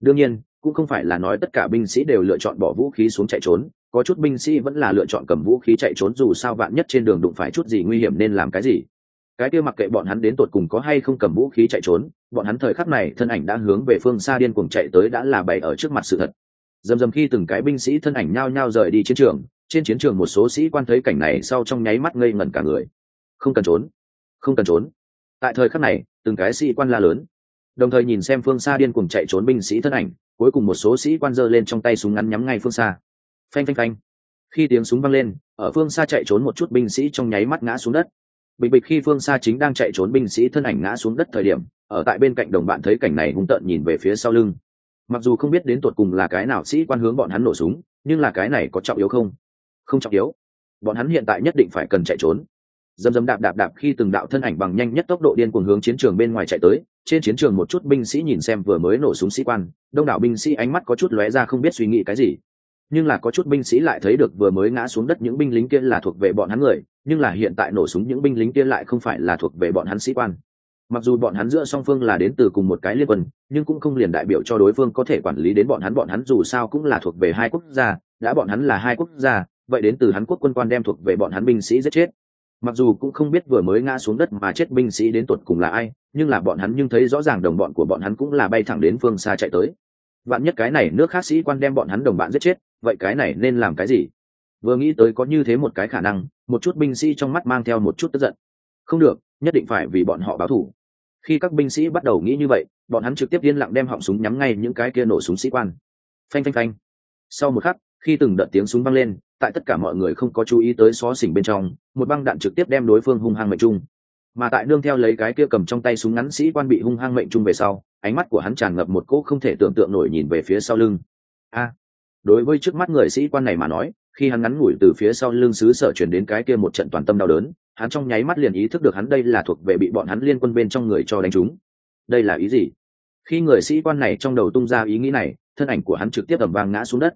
Đương nhiên, cũng không phải là nói tất cả binh sĩ đều lựa chọn bỏ vũ khí xuống chạy trốn, có chút binh sĩ vẫn là lựa chọn cầm vũ khí chạy trốn dù sao vạn nhất trên đường đụng phải chút gì nguy hiểm nên làm cái gì. Cái kia mặc kệ bọn hắn đến tột cùng có hay không cầm vũ khí chạy trốn, bọn hắn thời khắc này thân ảnh đã hướng về phương xa điên cuồng chạy tới đã là bày ở trước mặt sự thật dầm dầm khi từng cái binh sĩ thân ảnh nhao nhao rời đi chiến trường, trên chiến trường một số sĩ quan thấy cảnh này sau trong nháy mắt ngây ngẩn cả người. Không cần trốn. Không cần trốn. Tại thời khắc này, từng cái sĩ quan la lớn. Đồng thời nhìn xem phương xa điên cuồng chạy trốn binh sĩ thân ảnh, cuối cùng một số sĩ quan giơ lên trong tay súng ngắn nhắm ngay phương xa. Phanh phanh phanh. Khi tiếng súng vang lên, ở phương xa chạy trốn một chút binh sĩ trong nháy mắt ngã xuống đất. Bịch bịch khi phương xa chính đang chạy trốn binh sĩ thân ảnh ngã xuống đất thời điểm, ở tại bên cạnh đồng bạn thấy cảnh này hung tợn nhìn về phía sau lưng mặc dù không biết đến tột cùng là cái nào sĩ quan hướng bọn hắn nổ súng, nhưng là cái này có trọng yếu không? Không trọng yếu. Bọn hắn hiện tại nhất định phải cần chạy trốn. Dầm dầm đạp đạp đạp khi từng đạo thân ảnh bằng nhanh nhất tốc độ điên cuồng hướng chiến trường bên ngoài chạy tới, trên chiến trường một chút binh sĩ nhìn xem vừa mới nổ súng sĩ quan, đông đảo binh sĩ ánh mắt có chút lóe ra không biết suy nghĩ cái gì. Nhưng là có chút binh sĩ lại thấy được vừa mới ngã xuống đất những binh lính kia là thuộc về bọn hắn người, nhưng là hiện tại nổ súng những binh lính kia lại không phải là thuộc về bọn hắn sĩ quan mặc dù bọn hắn giữa song phương là đến từ cùng một cái liên quân, nhưng cũng không liền đại biểu cho đối phương có thể quản lý đến bọn hắn. Bọn hắn dù sao cũng là thuộc về hai quốc gia, đã bọn hắn là hai quốc gia, vậy đến từ hắn quốc quân quan đem thuộc về bọn hắn binh sĩ giết chết. Mặc dù cũng không biết vừa mới ngã xuống đất mà chết binh sĩ đến tuột cùng là ai, nhưng là bọn hắn nhưng thấy rõ ràng đồng bọn của bọn hắn cũng là bay thẳng đến phương xa chạy tới. Bạn nhất cái này nước khác sĩ quan đem bọn hắn đồng bạn giết chết, vậy cái này nên làm cái gì? Vừa nghĩ tới có như thế một cái khả năng, một chút binh sĩ trong mắt mang theo một chút tức giận. Không được, nhất định phải vì bọn họ báo thù khi các binh sĩ bắt đầu nghĩ như vậy, bọn hắn trực tiếp yên lặng đem họng súng nhắm ngay những cái kia nổ súng sĩ quan. Phanh phanh phanh. Sau một khắc, khi từng đợt tiếng súng vang lên, tại tất cả mọi người không có chú ý tới xó xỉnh bên trong, một băng đạn trực tiếp đem đối phương hung hăng mệnh trung. Mà tại nương theo lấy cái kia cầm trong tay súng ngắn sĩ quan bị hung hăng mệnh trung về sau, ánh mắt của hắn tràn ngập một cỗ không thể tưởng tượng nổi nhìn về phía sau lưng. A! Đối với trước mắt người sĩ quan này mà nói, khi hắn ngắn ngủi từ phía sau lưng xứ sở chuyển đến cái kia một trận toàn tâm đau đớn hắn trong nháy mắt liền ý thức được hắn đây là thuộc về bị bọn hắn liên quân bên trong người cho đánh trúng. Đây là ý gì? Khi người sĩ quan này trong đầu tung ra ý nghĩ này, thân ảnh của hắn trực tiếp ẩm vang ngã xuống đất.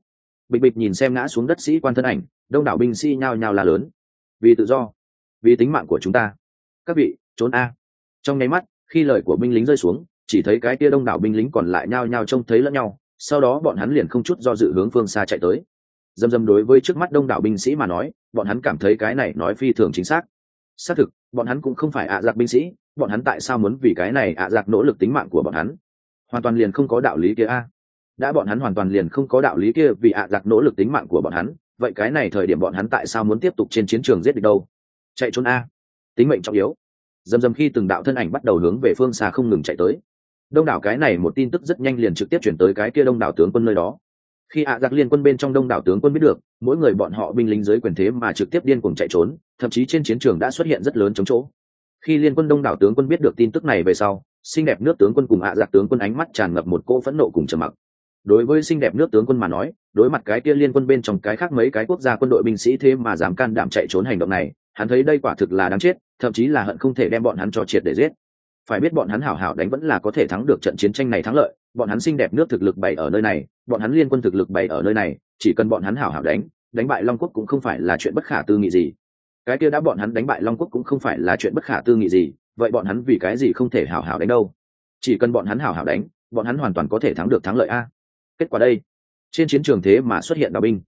Bịch bịch nhìn xem ngã xuống đất sĩ quan thân ảnh, đông đảo binh sĩ nhao nhao là lớn. Vì tự do, vì tính mạng của chúng ta. Các vị, trốn a. Trong nháy mắt, khi lời của binh lính rơi xuống, chỉ thấy cái kia đông đảo binh lính còn lại nhao nhao trông thấy lẫn nhau, sau đó bọn hắn liền không chút do dự hướng phương xa chạy tới. Dầm dầm đối với trước mắt đông đảo binh sĩ mà nói, bọn hắn cảm thấy cái này nói phi thường chính xác xác thực, bọn hắn cũng không phải ạ giặc binh sĩ, bọn hắn tại sao muốn vì cái này ạ giặc nỗ lực tính mạng của bọn hắn? Hoàn toàn liền không có đạo lý kia a. Đã bọn hắn hoàn toàn liền không có đạo lý kia vì ạ giặc nỗ lực tính mạng của bọn hắn, vậy cái này thời điểm bọn hắn tại sao muốn tiếp tục trên chiến trường giết địch đâu? Chạy trốn a. Tính mệnh trọng yếu. Dầm dầm khi từng đạo thân ảnh bắt đầu hướng về phương xa không ngừng chạy tới. Đông đảo cái này một tin tức rất nhanh liền trực tiếp chuyển tới cái kia đông đảo tướng quân nơi đó khi ạ giặc liên quân bên trong đông đảo tướng quân biết được, mỗi người bọn họ binh lính dưới quyền thế mà trực tiếp điên cuồng chạy trốn, thậm chí trên chiến trường đã xuất hiện rất lớn chống chỗ. Khi liên quân đông đảo tướng quân biết được tin tức này về sau, xinh đẹp nước tướng quân cùng ạ giặc tướng quân ánh mắt tràn ngập một cỗ phẫn nộ cùng trầm mặc. Đối với xinh đẹp nước tướng quân mà nói, đối mặt cái kia liên quân bên trong cái khác mấy cái quốc gia quân đội binh sĩ thế mà dám can đảm chạy trốn hành động này, hắn thấy đây quả thực là đáng chết, thậm chí là hận không thể đem bọn hắn cho triệt để giết phải biết bọn hắn hảo hảo đánh vẫn là có thể thắng được trận chiến tranh này thắng lợi, bọn hắn xinh đẹp nước thực lực bày ở nơi này, bọn hắn liên quân thực lực bày ở nơi này, chỉ cần bọn hắn hảo hảo đánh đánh bại long quốc cũng không phải là chuyện bất khả tư nghị gì. Cái kia đã bọn hắn đánh bại long quốc cũng không phải là chuyện bất khả tư nghị gì, vậy bọn hắn vì cái gì không thể hảo hảo đánh đâu? Chỉ cần bọn hắn hảo hảo đánh, bọn hắn hoàn toàn có thể thắng được thắng lợi a. Kết quả đây, trên chiến trường thế mà xuất hiện đào binh.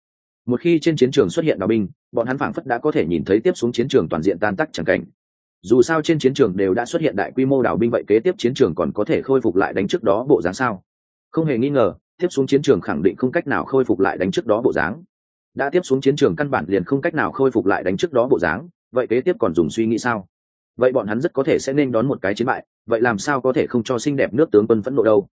Một khi trên chiến trường xuất hiện đào binh, bọn hắn phảng phất đã có thể nhìn thấy tiếp xuống chiến trường toàn diện tan tác chẳng cảnh dù sao trên chiến trường đều đã xuất hiện đại quy mô đảo binh vậy kế tiếp chiến trường còn có thể khôi phục lại đánh trước đó bộ dáng sao? Không hề nghi ngờ, tiếp xuống chiến trường khẳng định không cách nào khôi phục lại đánh trước đó bộ dáng. Đã tiếp xuống chiến trường căn bản liền không cách nào khôi phục lại đánh trước đó bộ dáng, vậy kế tiếp còn dùng suy nghĩ sao? Vậy bọn hắn rất có thể sẽ nên đón một cái chiến bại, vậy làm sao có thể không cho xinh đẹp nước tướng quân phẫn nộ đâu?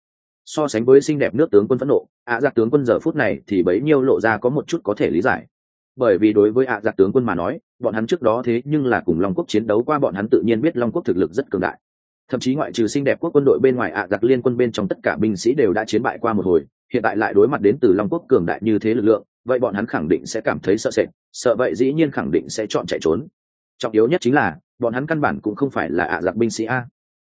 So sánh với xinh đẹp nước tướng quân phẫn nộ, ạ à giặc tướng quân giờ phút này thì bấy nhiêu lộ ra có một chút có thể lý giải bởi vì đối với ạ à giặc tướng quân mà nói, bọn hắn trước đó thế nhưng là cùng long quốc chiến đấu qua, bọn hắn tự nhiên biết long quốc thực lực rất cường đại. Thậm chí ngoại trừ xinh đẹp quốc quân đội bên ngoài, ạ à giặc liên quân bên trong tất cả binh sĩ đều đã chiến bại qua một hồi, hiện tại lại đối mặt đến từ long quốc cường đại như thế lực lượng, vậy bọn hắn khẳng định sẽ cảm thấy sợ sệt, sợ vậy dĩ nhiên khẳng định sẽ chọn chạy trốn. Trọng yếu nhất chính là, bọn hắn căn bản cũng không phải là ạ giặc binh sĩ a.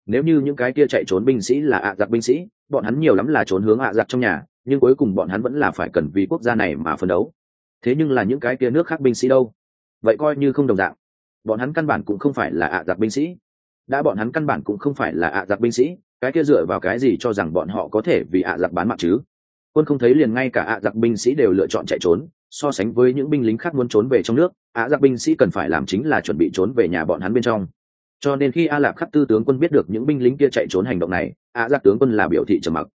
Nếu như những cái kia chạy trốn binh sĩ là ạ giặc binh sĩ, bọn hắn nhiều lắm là trốn hướng ạ giặc trong nhà, nhưng cuối cùng bọn hắn vẫn là phải cần vì quốc gia này mà phấn đấu thế nhưng là những cái kia nước khác binh sĩ đâu? Vậy coi như không đồng dạng. Bọn hắn căn bản cũng không phải là ạ giặc binh sĩ. Đã bọn hắn căn bản cũng không phải là ạ giặc binh sĩ, cái kia dựa vào cái gì cho rằng bọn họ có thể vì ạ giặc bán mạng chứ? Quân không thấy liền ngay cả ạ giặc binh sĩ đều lựa chọn chạy trốn, so sánh với những binh lính khác muốn trốn về trong nước, ạ giặc binh sĩ cần phải làm chính là chuẩn bị trốn về nhà bọn hắn bên trong. Cho nên khi a lạp khắc tư tướng quân biết được những binh lính kia chạy trốn hành động này, ạ giặc tướng quân là biểu thị trầm mặc.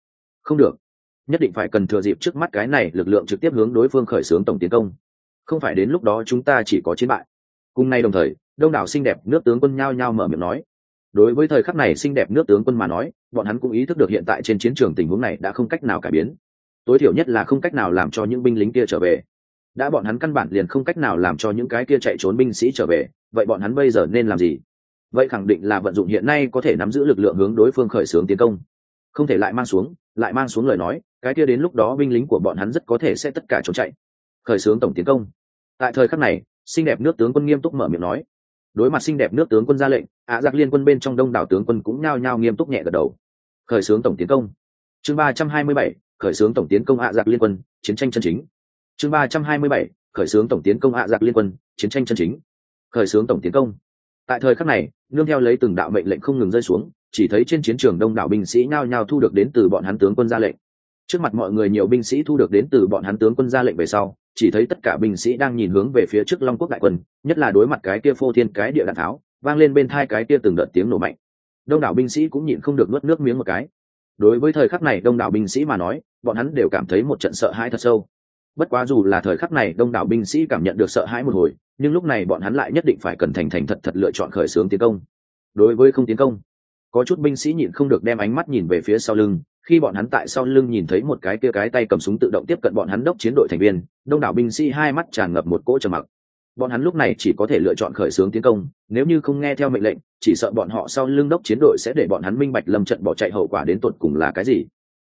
Không được nhất định phải cần thừa dịp trước mắt cái này lực lượng trực tiếp hướng đối phương khởi xướng tổng tiến công. Không phải đến lúc đó chúng ta chỉ có chiến bại. Cùng nay đồng thời, đông đảo xinh đẹp nước tướng quân nhao nhao mở miệng nói. Đối với thời khắc này xinh đẹp nước tướng quân mà nói, bọn hắn cũng ý thức được hiện tại trên chiến trường tình huống này đã không cách nào cải biến. Tối thiểu nhất là không cách nào làm cho những binh lính kia trở về. Đã bọn hắn căn bản liền không cách nào làm cho những cái kia chạy trốn binh sĩ trở về, vậy bọn hắn bây giờ nên làm gì? Vậy khẳng định là vận dụng hiện nay có thể nắm giữ lực lượng hướng đối phương khởi xướng tiến công. Không thể lại mang xuống, lại mang xuống lời nói cái kia đến lúc đó binh lính của bọn hắn rất có thể sẽ tất cả trốn chạy. Khởi xướng tổng tiến công. Tại thời khắc này, xinh đẹp nước tướng quân nghiêm túc mở miệng nói. Đối mặt xinh đẹp nước tướng quân ra lệnh ạ giặc liên quân bên trong đông đảo tướng quân cũng nhao nhao nghiêm túc nhẹ gật đầu. Khởi xướng tổng tiến công. Chương ba trăm hai mươi bảy, khởi xướng tổng tiến công ạ giặc liên quân, chiến tranh chân chính. Chương ba trăm hai mươi bảy, khởi xướng tổng tiến công ạ giặc liên quân, chiến tranh chân chính. Khởi xướng tổng tiến công. Tại thời khắc này, nương theo lấy từng đạo mệnh lệnh không ngừng rơi xuống, chỉ thấy trên chiến trường đông đảo binh sĩ nhao nhao thu được đến từ bọn hắn tướng quân ra lệnh trước mặt mọi người nhiều binh sĩ thu được đến từ bọn hắn tướng quân ra lệnh về sau, chỉ thấy tất cả binh sĩ đang nhìn hướng về phía trước long quốc đại quân, nhất là đối mặt cái kia phô thiên cái địa đạn tháo, vang lên bên thai cái kia từng đợt tiếng nổ mạnh. Đông đảo binh sĩ cũng nhịn không được nuốt nước miếng một cái. Đối với thời khắc này đông đảo binh sĩ mà nói, bọn hắn đều cảm thấy một trận sợ hãi thật sâu. Bất quá dù là thời khắc này đông đảo binh sĩ cảm nhận được sợ hãi một hồi, nhưng lúc này bọn hắn lại nhất định phải cần thành thành thật thật lựa chọn khởi xướng tiến công. Đối với không tiến công, có chút binh sĩ nhịn không được đem ánh mắt nhìn về phía sau lưng khi bọn hắn tại sau lưng nhìn thấy một cái kia cái tay cầm súng tự động tiếp cận bọn hắn đốc chiến đội thành viên, đông đảo binh sĩ hai mắt tràn ngập một cỗ trầm mặc. Bọn hắn lúc này chỉ có thể lựa chọn khởi xướng tiến công, nếu như không nghe theo mệnh lệnh, chỉ sợ bọn họ sau lưng đốc chiến đội sẽ để bọn hắn minh bạch lâm trận bỏ chạy hậu quả đến tột cùng là cái gì.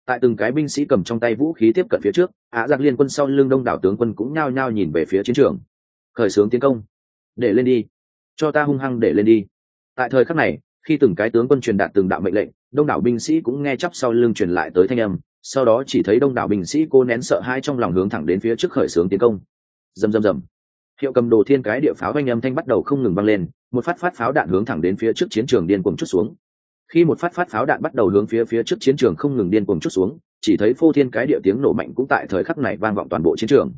Tại từng cái binh sĩ cầm trong tay vũ khí tiếp cận phía trước ạ giặc liên quân sau lưng đông đảo tướng quân cũng nhao nhao nhìn về phía chiến trường. Khởi xướng tiến công. Để lên đi. Cho ta hung hăng để lên đi. Tại thời khắc này khi từng cái tướng quân truyền đạt từng đạo mệnh lệnh, đông đảo binh sĩ cũng nghe chắp sau lưng truyền lại tới thanh âm, sau đó chỉ thấy đông đảo binh sĩ cô nén sợ hai trong lòng hướng thẳng đến phía trước khởi xướng tiến công. Rầm rầm rầm. Hiệu cầm đồ thiên cái địa pháo anh âm thanh bắt đầu không ngừng băng lên, một phát phát pháo đạn hướng thẳng đến phía trước chiến trường điên cuồng chút xuống. Khi một phát phát pháo đạn bắt đầu hướng phía phía trước chiến trường không ngừng điên cuồng chút xuống, chỉ thấy phô thiên cái địa tiếng nổ mạnh cũng tại thời khắc này vang vọng toàn bộ chiến trường.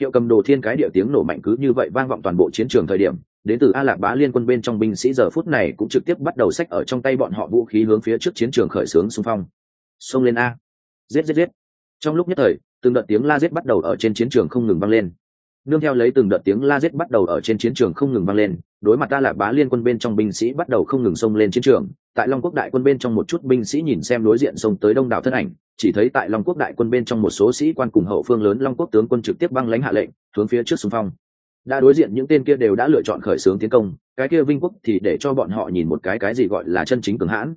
Hiệu cầm đồ thiên cái địa tiếng nổ mạnh cứ như vậy vang vọng toàn bộ chiến trường thời điểm đến từ a lạc bá liên quân bên trong binh sĩ giờ phút này cũng trực tiếp bắt đầu sách ở trong tay bọn họ vũ khí hướng phía trước chiến trường khởi xướng xung phong. Xông lên a. Giết giết giết. Trong lúc nhất thời, từng đợt tiếng la giết bắt đầu ở trên chiến trường không ngừng vang lên. Nương theo lấy từng đợt tiếng la giết bắt đầu ở trên chiến trường không ngừng vang lên, đối mặt a lạc bá liên quân bên trong binh sĩ bắt đầu không ngừng xông lên chiến trường, tại long quốc đại quân bên trong một chút binh sĩ nhìn xem đối diện xông tới đông đảo thân ảnh, chỉ thấy tại long quốc đại quân bên trong một số sĩ quan cùng hậu phương lớn long quốc tướng quân trực tiếp băng lãnh hạ lệnh, hướng phía trước xung phong đã đối diện những tên kia đều đã lựa chọn khởi xướng tiến công, cái kia vinh quốc thì để cho bọn họ nhìn một cái cái gì gọi là chân chính cường hãn.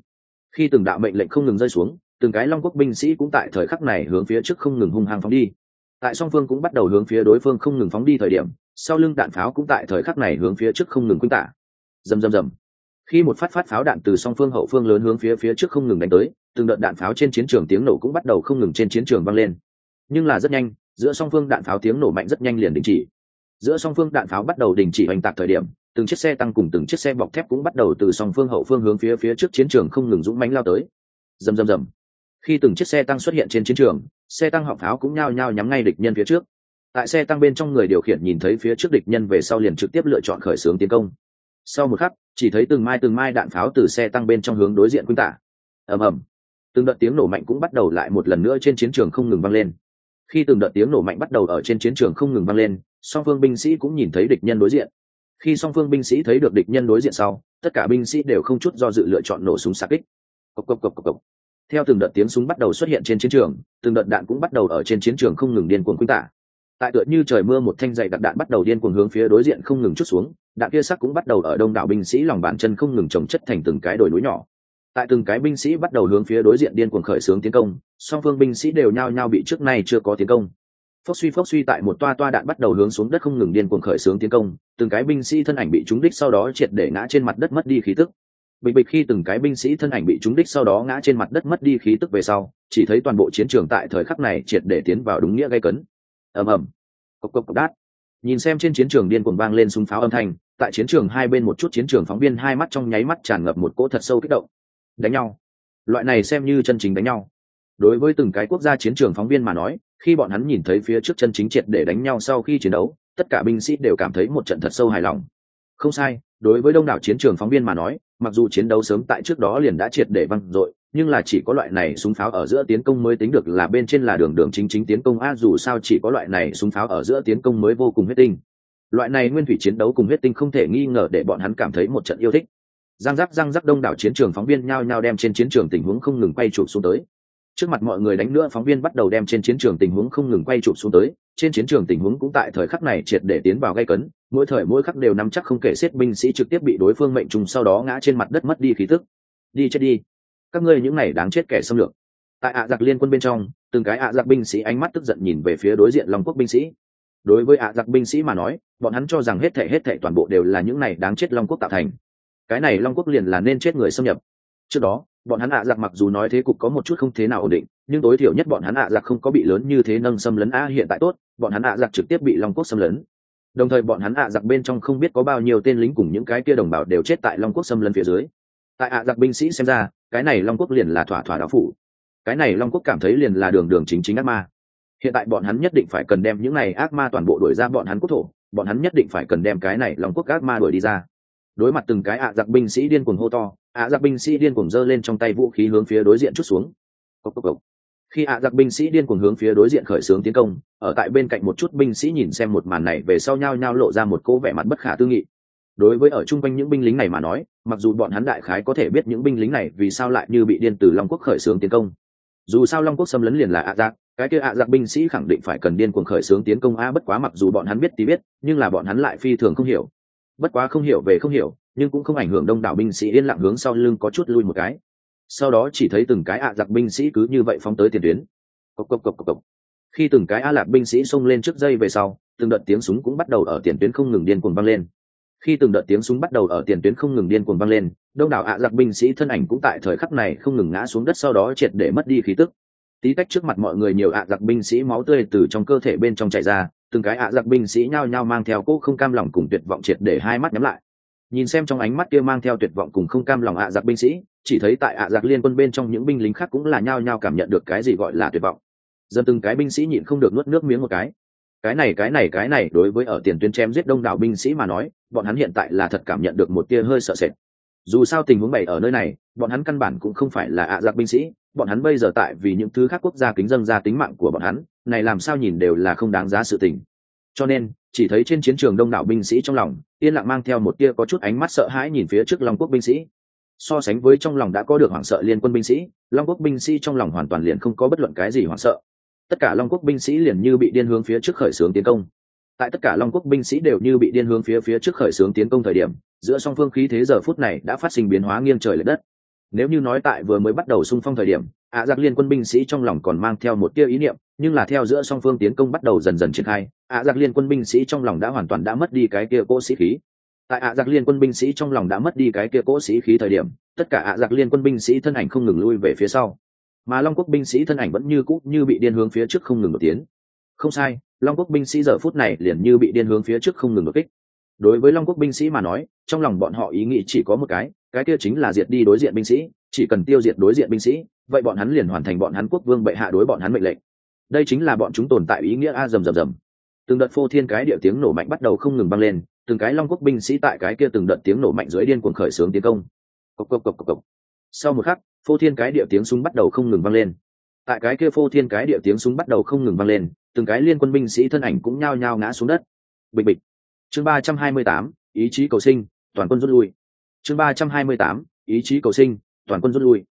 Khi từng đạo mệnh lệnh không ngừng rơi xuống, từng cái long quốc binh sĩ cũng tại thời khắc này hướng phía trước không ngừng hung hăng phóng đi. Tại song phương cũng bắt đầu hướng phía đối phương không ngừng phóng đi thời điểm, sau lưng đạn pháo cũng tại thời khắc này hướng phía trước không ngừng quýnh tả. Rầm rầm rầm. Khi một phát phát pháo đạn từ song phương hậu phương lớn hướng phía phía trước không ngừng đánh tới, từng đợt đạn pháo trên chiến trường tiếng nổ cũng bắt đầu không ngừng trên chiến trường vang lên. Nhưng là rất nhanh, giữa song phương đạn pháo tiếng nổ mạnh rất nhanh liền đình chỉ giữa song phương đạn pháo bắt đầu đình chỉ hoành tạc thời điểm, từng chiếc xe tăng cùng từng chiếc xe bọc thép cũng bắt đầu từ song phương hậu phương hướng phía phía trước chiến trường không ngừng dũng mánh lao tới. Rầm rầm rầm. Khi từng chiếc xe tăng xuất hiện trên chiến trường, xe tăng họng pháo cũng nhao nhao nhắm ngay địch nhân phía trước. Tại xe tăng bên trong người điều khiển nhìn thấy phía trước địch nhân về sau liền trực tiếp lựa chọn khởi xướng tiến công. Sau một khắc, chỉ thấy từng mai từng mai đạn pháo từ xe tăng bên trong hướng đối diện quân tả. Ầm ầm. Từng đợt tiếng nổ mạnh cũng bắt đầu lại một lần nữa trên chiến trường không ngừng vang lên khi từng đợt tiếng nổ mạnh bắt đầu ở trên chiến trường không ngừng vang lên, song phương binh sĩ cũng nhìn thấy địch nhân đối diện. Khi song phương binh sĩ thấy được địch nhân đối diện sau, tất cả binh sĩ đều không chút do dự lựa chọn nổ súng xa kích. Cộc cộc cộc cộc cộc. Theo từng đợt tiếng súng bắt đầu xuất hiện trên chiến trường, từng đợt đạn cũng bắt đầu ở trên chiến trường không ngừng điên cuồng quýnh tả. Tại tựa như trời mưa một thanh dày đặc đạn bắt đầu điên cuồng hướng phía đối diện không ngừng chút xuống, đạn kia sắc cũng bắt đầu ở đông đảo binh sĩ lòng bàn chân không ngừng trồng chất thành từng cái đồi núi nhỏ tại từng cái binh sĩ bắt đầu hướng phía đối diện điên cuồng khởi xướng tiến công, song phương binh sĩ đều nhao nhao bị trước nay chưa có tiến công. Phốc suy phốc suy tại một toa toa đạn bắt đầu hướng xuống đất không ngừng điên cuồng khởi xướng tiến công, từng cái binh sĩ thân ảnh bị trúng đích sau đó triệt để ngã trên mặt đất mất đi khí tức. Bịch bịch khi từng cái binh sĩ thân ảnh bị trúng đích sau đó ngã trên mặt đất mất đi khí tức về sau, chỉ thấy toàn bộ chiến trường tại thời khắc này triệt để tiến vào đúng nghĩa gây cấn. Ầm ầm. Cộc cộc cộc đát. Nhìn xem trên chiến trường điên cuồng vang lên súng pháo âm thanh, tại chiến trường hai bên một chút chiến trường phóng viên hai mắt trong nháy mắt tràn ngập một cỗ thật sâu kích động đánh nhau. Loại này xem như chân chính đánh nhau. Đối với từng cái quốc gia chiến trường phóng viên mà nói, khi bọn hắn nhìn thấy phía trước chân chính triệt để đánh nhau sau khi chiến đấu, tất cả binh sĩ đều cảm thấy một trận thật sâu hài lòng. Không sai, đối với đông đảo chiến trường phóng viên mà nói, mặc dù chiến đấu sớm tại trước đó liền đã triệt để văng dội nhưng là chỉ có loại này súng pháo ở giữa tiến công mới tính được là bên trên là đường đường chính chính tiến công, a, dù sao chỉ có loại này súng pháo ở giữa tiến công mới vô cùng huyết tinh. Loại này nguyên thủy chiến đấu cùng huyết tinh không thể nghi ngờ để bọn hắn cảm thấy một trận yêu thích giang giác giang giác đông đảo chiến trường phóng viên nhao nhao đem trên chiến trường tình huống không ngừng quay chụp xuống tới. Trước mặt mọi người đánh nữa, phóng viên bắt đầu đem trên chiến trường tình huống không ngừng quay chụp xuống tới. Trên chiến trường tình huống cũng tại thời khắc này triệt để tiến vào gây cấn, mỗi thời mỗi khắc đều nắm chắc không kể xiết binh sĩ trực tiếp bị đối phương mệnh trùng sau đó ngã trên mặt đất mất đi khí tức. Đi chết đi. Các ngươi những này đáng chết kẻ xâm lược. Tại ạ giặc liên quân bên trong, từng cái ạ giặc binh sĩ ánh mắt tức giận nhìn về phía đối diện long quốc binh sĩ. Đối với ạ giặc binh sĩ mà nói, bọn hắn cho rằng hết thể hết thể toàn bộ đều là những này đáng chết long quốc tạo thành cái này long quốc liền là nên chết người xâm nhập. Trước đó, bọn hắn ạ giặc mặc dù nói thế cục có một chút không thế nào ổn định, nhưng tối thiểu nhất bọn hắn ạ giặc không có bị lớn như thế nâng xâm lấn. A, hiện tại tốt, bọn hắn ạ giặc trực tiếp bị long quốc xâm lấn. Đồng thời bọn hắn ạ giặc bên trong không biết có bao nhiêu tên lính cùng những cái kia đồng bào đều chết tại long quốc xâm lấn phía dưới. Tại ạ giặc binh sĩ xem ra, cái này long quốc liền là thỏa thỏa đạo phủ. Cái này long quốc cảm thấy liền là đường đường chính chính ác ma. Hiện tại bọn hắn nhất định phải cần đem những này ác ma toàn bộ đuổi ra bọn hắn quốc thổ, bọn hắn nhất định phải cần đem cái này long quốc ác ma đuổi đi ra đối mặt từng cái ạ giặc binh sĩ điên cuồng hô to, ạ giặc binh sĩ điên cuồng giơ lên trong tay vũ khí hướng phía đối diện chút xuống. Cốc cốc cốc. khi ạ giặc binh sĩ điên cuồng hướng phía đối diện khởi xướng tiến công, ở tại bên cạnh một chút binh sĩ nhìn xem một màn này về sau nhau nhau lộ ra một cô vẻ mặt bất khả tư nghị. Đối với ở chung quanh những binh lính này mà nói, mặc dù bọn hắn đại khái có thể biết những binh lính này vì sao lại như bị điên từ long quốc khởi xướng tiến công. Dù sao long quốc xâm lấn liền là ạ giặc, cái kia ạ giặc binh sĩ khẳng định phải cần điên cuồng khởi xướng tiến công, a, bất quá mặc dù bọn hắn biết tí biết, nhưng là bọn hắn lại phi thường không hiểu bất quá không hiểu về không hiểu, nhưng cũng không ảnh hưởng đông đảo binh sĩ yên lặng hướng sau lưng có chút lui một cái. Sau đó chỉ thấy từng cái ạ giặc binh sĩ cứ như vậy phóng tới tiền tuyến. Cộc cộc cộc cộc cộc. Khi từng cái a lạc binh sĩ xông lên trước dây về sau, từng đợt tiếng súng cũng bắt đầu ở tiền tuyến không ngừng điên cuồng vang lên. Khi từng đợt tiếng súng bắt đầu ở tiền tuyến không ngừng điên cuồng vang lên, đông đảo ạ giặc binh sĩ thân ảnh cũng tại thời khắc này không ngừng ngã xuống đất sau đó triệt để mất đi khí tức. Tí cách trước mặt mọi người nhiều ạ giặc binh sĩ máu tươi từ trong cơ thể bên trong chạy ra từng cái ạ giặc binh sĩ nhao nhao mang theo cỗ không cam lòng cùng tuyệt vọng triệt để hai mắt nhắm lại. Nhìn xem trong ánh mắt kia mang theo tuyệt vọng cùng không cam lòng ạ giặc binh sĩ, chỉ thấy tại ạ giặc liên quân bên trong những binh lính khác cũng là nhao nhao cảm nhận được cái gì gọi là tuyệt vọng. Dân từng cái binh sĩ nhịn không được nuốt nước miếng một cái. Cái này cái này cái này, đối với ở tiền tuyến chém giết đông đảo binh sĩ mà nói, bọn hắn hiện tại là thật cảm nhận được một tia hơi sợ sệt. Dù sao tình huống bày ở nơi này, bọn hắn căn bản cũng không phải là ạ giặc binh sĩ bọn hắn bây giờ tại vì những thứ khác quốc gia kính dâng ra tính mạng của bọn hắn, này làm sao nhìn đều là không đáng giá sự tình. Cho nên, chỉ thấy trên chiến trường đông đảo binh sĩ trong lòng, yên lặng mang theo một tia có chút ánh mắt sợ hãi nhìn phía trước long quốc binh sĩ. So sánh với trong lòng đã có được hoảng sợ liên quân binh sĩ, long quốc binh sĩ trong lòng hoàn toàn liền không có bất luận cái gì hoảng sợ. Tất cả long quốc binh sĩ liền như bị điên hướng phía trước khởi xướng tiến công. Tại tất cả long quốc binh sĩ đều như bị điên hướng phía phía trước khởi xướng tiến công thời điểm, giữa song phương khí thế giờ phút này đã phát sinh biến hóa nghiêng trời l ệ đất nếu như nói tại vừa mới bắt đầu xung phong thời điểm ạ giặc liên quân binh sĩ trong lòng còn mang theo một tia ý niệm, nhưng là theo giữa song phương tiến công bắt đầu dần dần triển khai ạ giặc liên quân binh sĩ trong lòng đã hoàn toàn đã mất đi cái kia cỗ sĩ khí. Tại ạ giặc liên quân binh sĩ trong lòng đã mất đi cái kia cỗ sĩ khí thời điểm, tất cả ạ giặc liên quân binh sĩ thân ảnh không ngừng lui về phía sau. Mà long quốc binh sĩ thân ảnh vẫn như cũ như bị điên hướng phía trước không ngừng một tiến. Không sai, long quốc binh sĩ giờ phút này liền như bị điên hướng phía trước không ngừng một kích. Đối với long quốc binh sĩ mà nói, trong lòng bọn họ ý nghĩ chỉ có một cái cái kia chính là diệt đi đối diện binh sĩ, chỉ cần tiêu diệt đối diện binh sĩ, vậy bọn hắn liền hoàn thành bọn hắn quốc vương bệ hạ đối bọn hắn mệnh lệnh. Đây chính là bọn chúng tồn tại ý nghĩa a rầm rầm rầm. Từng đợt phô thiên cái địa tiếng nổ mạnh bắt đầu không ngừng băng lên, từng cái long quốc binh sĩ tại cái kia từng đợt tiếng nổ mạnh dưới điên cuồng khởi xướng tiến công. Cộc cộc cộc cộc cộc. Sau một khắc, phô thiên cái địa tiếng súng bắt đầu không ngừng vang lên. Tại cái kia phô thiên cái địa tiếng súng bắt đầu không ngừng vang lên, từng cái liên quân binh sĩ thân ảnh cũng nhao nhao ngã xuống đất. Bịch bịch. Chương ba trăm hai mươi tám, ý chí cầu sinh, toàn quân rút lui chương ba trăm hai mươi tám, ý chí cầu sinh, toàn quân rút lui.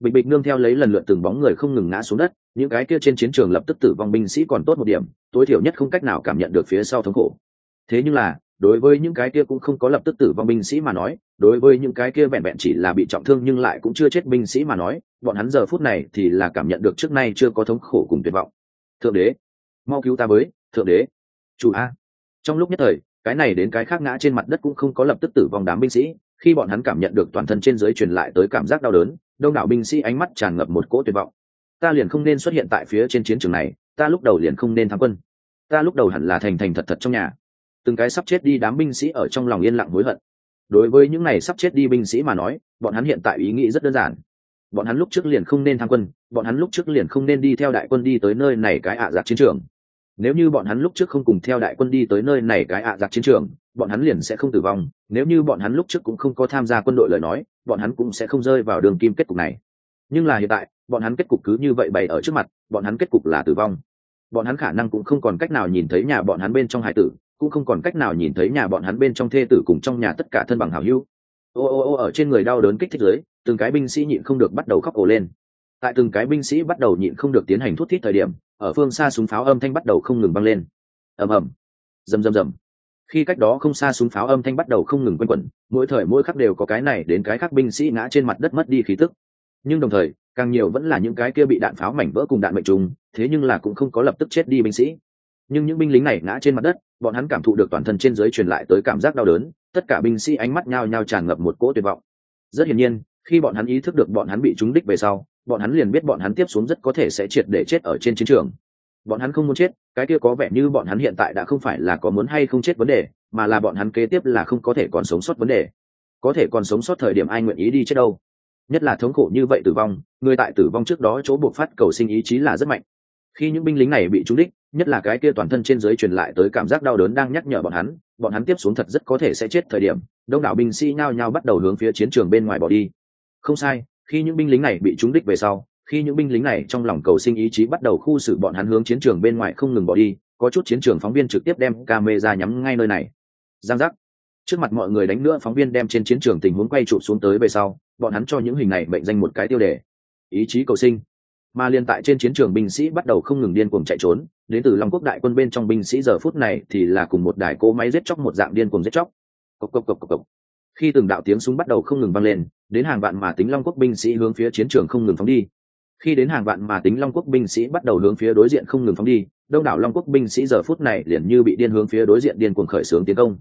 Bịch bịch nương theo lấy lần lượt từng bóng người không ngừng ngã xuống đất, những cái kia trên chiến trường lập tức tử vong binh sĩ còn tốt một điểm, tối thiểu nhất không cách nào cảm nhận được phía sau thống khổ. Thế nhưng là, đối với những cái kia cũng không có lập tức tử vong binh sĩ mà nói, đối với những cái kia vẹn vẹn chỉ là bị trọng thương nhưng lại cũng chưa chết binh sĩ mà nói, bọn hắn giờ phút này thì là cảm nhận được trước nay chưa có thống khổ cùng tuyệt vọng. Thượng đế, mau cứu ta với, thượng đế. Chủ a. Trong lúc nhất thời, cái này đến cái khác ngã trên mặt đất cũng không có lập tức tử vong đám binh sĩ khi bọn hắn cảm nhận được toàn thân trên dưới truyền lại tới cảm giác đau đớn, đông đảo binh sĩ ánh mắt tràn ngập một cỗ tuyệt vọng. Ta liền không nên xuất hiện tại phía trên chiến trường này, ta lúc đầu liền không nên thắng quân. Ta lúc đầu hẳn là thành thành thật thật trong nhà. Từng cái sắp chết đi đám binh sĩ ở trong lòng yên lặng hối hận. Đối với những này sắp chết đi binh sĩ mà nói, bọn hắn hiện tại ý nghĩ rất đơn giản. Bọn hắn lúc trước liền không nên tham quân, bọn hắn lúc trước liền không nên đi theo đại quân đi tới nơi này cái ạ à giặc chiến trường. Nếu như bọn hắn lúc trước không cùng theo đại quân đi tới nơi này cái ạ à giặc chiến trường bọn hắn liền sẽ không tử vong, nếu như bọn hắn lúc trước cũng không có tham gia quân đội lời nói, bọn hắn cũng sẽ không rơi vào đường kim kết cục này. Nhưng là hiện tại, bọn hắn kết cục cứ như vậy bày ở trước mặt, bọn hắn kết cục là tử vong. Bọn hắn khả năng cũng không còn cách nào nhìn thấy nhà bọn hắn bên trong hải tử, cũng không còn cách nào nhìn thấy nhà bọn hắn bên trong thê tử cùng trong nhà tất cả thân bằng hảo hữu. Ô ô ô, ở trên người đau đớn kích thích giới từng cái binh sĩ nhịn không được bắt đầu khóc ổ lên. Tại từng cái binh sĩ bắt đầu nhịn không được tiến hành thút thít thời điểm, ở phương xa súng pháo âm thanh bắt đầu không ngừng băng lên. Ầm ầm. Rầm rầm rầm khi cách đó không xa súng pháo âm thanh bắt đầu không ngừng quanh quẩn, mỗi thời mỗi khắc đều có cái này đến cái khác binh sĩ ngã trên mặt đất mất đi khí tức. Nhưng đồng thời, càng nhiều vẫn là những cái kia bị đạn pháo mảnh vỡ cùng đạn mệnh trùng, thế nhưng là cũng không có lập tức chết đi binh sĩ. Nhưng những binh lính này ngã trên mặt đất, bọn hắn cảm thụ được toàn thân trên dưới truyền lại tới cảm giác đau đớn, tất cả binh sĩ ánh mắt nhao nhao tràn ngập một cỗ tuyệt vọng. Rất hiển nhiên, khi bọn hắn ý thức được bọn hắn bị trúng đích về sau, bọn hắn liền biết bọn hắn tiếp xuống rất có thể sẽ triệt để chết ở trên chiến trường bọn hắn không muốn chết, cái kia có vẻ như bọn hắn hiện tại đã không phải là có muốn hay không chết vấn đề, mà là bọn hắn kế tiếp là không có thể còn sống sót vấn đề. Có thể còn sống sót thời điểm ai nguyện ý đi chết đâu? Nhất là thống khổ như vậy tử vong, người tại tử vong trước đó chỗ buộc phát cầu sinh ý chí là rất mạnh. Khi những binh lính này bị trúng đích, nhất là cái kia toàn thân trên dưới truyền lại tới cảm giác đau đớn đang nhắc nhở bọn hắn bọn hắn tiếp xuống thật rất có thể sẽ chết thời điểm, đông đảo binh sĩ nhao nhao bắt đầu hướng phía chiến trường bên ngoài bỏ đi. Không sai, khi những binh lính này bị trúng đích về sau khi những binh lính này trong lòng cầu sinh ý chí bắt đầu khu xử bọn hắn hướng chiến trường bên ngoài không ngừng bỏ đi, có chút chiến trường phóng viên trực tiếp đem camera nhắm ngay nơi này. Giang giác. Trước mặt mọi người đánh nữa, phóng viên đem trên chiến trường tình huống quay trụ xuống tới về sau, bọn hắn cho những hình này mệnh danh một cái tiêu đề. Ý chí cầu sinh. Mà liên tại trên chiến trường binh sĩ bắt đầu không ngừng điên cuồng chạy trốn, đến từ long quốc đại quân bên trong binh sĩ giờ phút này thì là cùng một đài cỗ máy giết chóc một dạng điên cuồng giết chóc. Cộc cộc cộc cộc cộc. Khi từng đạo tiếng súng bắt đầu không ngừng vang lên, đến hàng vạn mà tính long quốc binh sĩ hướng phía chiến trường không ngừng phóng đi khi đến hàng vạn mà tính long quốc binh sĩ bắt đầu hướng phía đối diện không ngừng phóng đi, đông đảo long quốc binh sĩ giờ phút này liền như bị điên hướng phía đối diện điên cuồng khởi xướng tiến công.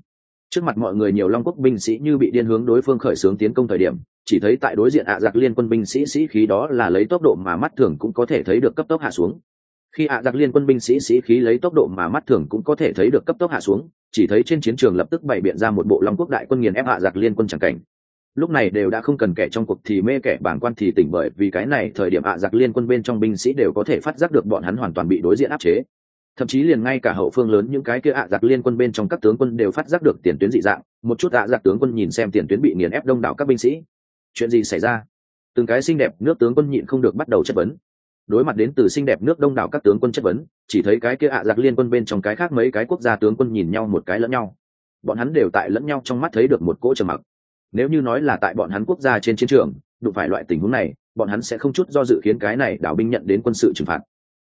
Trước mặt mọi người nhiều long quốc binh sĩ như bị điên hướng đối phương khởi xướng tiến công thời điểm, chỉ thấy tại đối diện ạ giặc liên quân binh sĩ sĩ khí đó là lấy tốc độ mà mắt thường cũng có thể thấy được cấp tốc hạ xuống. Khi ạ giặc liên quân binh sĩ sĩ khí lấy tốc độ mà mắt thường cũng có thể thấy được cấp tốc hạ xuống, chỉ thấy trên chiến trường lập tức bày biện ra một bộ long quốc đại quân nghiền ép ạ giặc liên quân chẳng cảnh lúc này đều đã không cần kẻ trong cuộc thì mê kẻ bảng quan thì tỉnh bởi vì cái này thời điểm ạ giặc liên quân bên trong binh sĩ đều có thể phát giác được bọn hắn hoàn toàn bị đối diện áp chế. Thậm chí liền ngay cả hậu phương lớn những cái kia ạ giặc liên quân bên trong các tướng quân đều phát giác được tiền tuyến dị dạng. Một chút ạ giặc tướng quân nhìn xem tiền tuyến bị nghiền ép đông đảo các binh sĩ. Chuyện gì xảy ra? Từng cái xinh đẹp nước tướng quân nhịn không được bắt đầu chất vấn. Đối mặt đến từ xinh đẹp nước đông đảo các tướng quân chất vấn, chỉ thấy cái kia ạ giặc liên quân bên trong cái khác mấy cái quốc gia tướng quân nhìn nhau một cái lẫn nhau. Bọn hắn đều tại lẫn nhau trong mắt thấy được một cỗ trầm mặc nếu như nói là tại bọn hắn quốc gia trên chiến trường, đụng phải loại tình huống này, bọn hắn sẽ không chút do dự khiến cái này đảo binh nhận đến quân sự trừng phạt.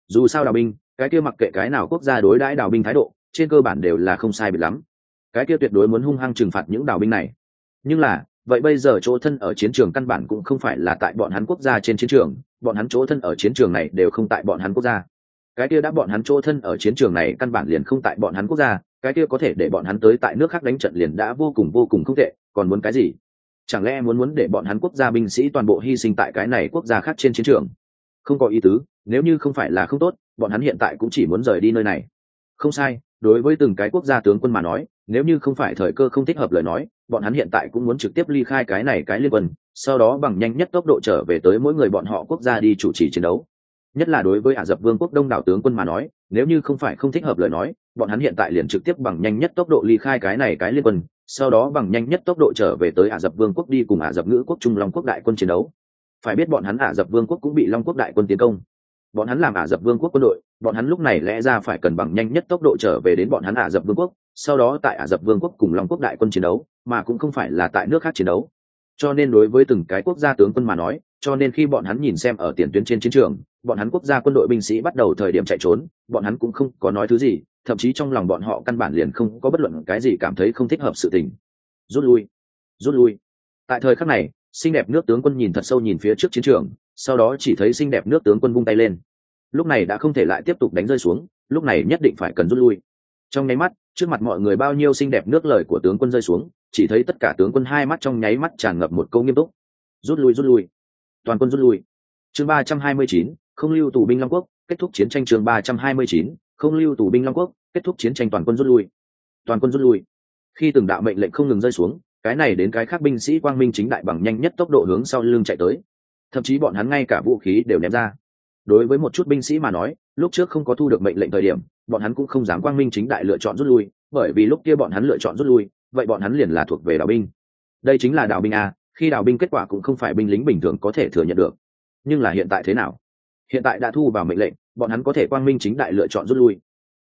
Dù sao đảo binh, cái kia mặc kệ cái nào quốc gia đối đãi đảo binh thái độ, trên cơ bản đều là không sai biệt lắm. Cái kia tuyệt đối muốn hung hăng trừng phạt những đảo binh này. Nhưng là, vậy bây giờ chỗ thân ở chiến trường căn bản cũng không phải là tại bọn hắn quốc gia trên chiến trường, bọn hắn chỗ thân ở chiến trường này đều không tại bọn hắn quốc gia. Cái kia đã bọn hắn chỗ thân ở chiến trường này căn bản liền không tại bọn hắn quốc gia, cái kia có thể để bọn hắn tới tại nước khác đánh trận liền đã vô cùng vô cùng không tệ còn muốn cái gì? Chẳng lẽ muốn muốn để bọn hắn quốc gia binh sĩ toàn bộ hy sinh tại cái này quốc gia khác trên chiến trường? Không có ý tứ, nếu như không phải là không tốt, bọn hắn hiện tại cũng chỉ muốn rời đi nơi này. Không sai, đối với từng cái quốc gia tướng quân mà nói, nếu như không phải thời cơ không thích hợp lời nói, bọn hắn hiện tại cũng muốn trực tiếp ly khai cái này cái liên quân, sau đó bằng nhanh nhất tốc độ trở về tới mỗi người bọn họ quốc gia đi chủ trì chiến đấu. Nhất là đối với ả rập vương quốc đông đảo tướng quân mà nói, nếu như không phải không thích hợp lời nói, bọn hắn hiện tại liền trực tiếp bằng nhanh nhất tốc độ ly khai cái này cái liên quân sau đó bằng nhanh nhất tốc độ trở về tới ả rập vương quốc đi cùng ả rập ngữ quốc trung long quốc đại quân chiến đấu. Phải biết bọn hắn ả rập vương quốc cũng bị long quốc đại quân tiến công. Bọn hắn làm ả rập vương quốc quân đội, bọn hắn lúc này lẽ ra phải cần bằng nhanh nhất tốc độ trở về đến bọn hắn ả rập vương quốc, sau đó tại ả rập vương quốc cùng long quốc đại quân chiến đấu, mà cũng không phải là tại nước khác chiến đấu. Cho nên đối với từng cái quốc gia tướng quân mà nói, cho nên khi bọn hắn nhìn xem ở tiền tuyến trên chiến trường, bọn hắn quốc gia quân đội binh sĩ bắt đầu thời điểm chạy trốn, bọn hắn cũng không có nói thứ gì thậm chí trong lòng bọn họ căn bản liền không có bất luận cái gì cảm thấy không thích hợp sự tình. Rút lui rút lui. Tại thời khắc này, xinh đẹp nước tướng quân nhìn thật sâu nhìn phía trước chiến trường, sau đó chỉ thấy xinh đẹp nước tướng quân vung tay lên. Lúc này đã không thể lại tiếp tục đánh rơi xuống, lúc này nhất định phải cần rút lui. Trong nháy mắt, trước mặt mọi người bao nhiêu xinh đẹp nước lời của tướng quân rơi xuống, chỉ thấy tất cả tướng quân hai mắt trong nháy mắt tràn ngập một câu nghiêm túc. Rút lui rút lui. Toàn quân rút lui. Chương ba trăm hai mươi chín, không lưu tù binh long quốc, kết thúc chiến tranh chương ba trăm hai mươi chín không lưu tù binh long quốc, kết thúc chiến tranh toàn quân rút lui. Toàn quân rút lui. Khi từng đạo mệnh lệnh không ngừng rơi xuống, cái này đến cái khác binh sĩ quang minh chính đại bằng nhanh nhất tốc độ hướng sau lưng chạy tới. Thậm chí bọn hắn ngay cả vũ khí đều ném ra. Đối với một chút binh sĩ mà nói, lúc trước không có thu được mệnh lệnh thời điểm, bọn hắn cũng không dám quang minh chính đại lựa chọn rút lui, bởi vì lúc kia bọn hắn lựa chọn rút lui, vậy bọn hắn liền là thuộc về đảo binh. Đây chính là đảo binh a, khi đảo binh kết quả cũng không phải binh lính bình thường có thể thừa nhận được. Nhưng là hiện tại thế nào? Hiện tại đã thu vào mệnh lệnh bọn hắn có thể quang minh chính đại lựa chọn rút lui.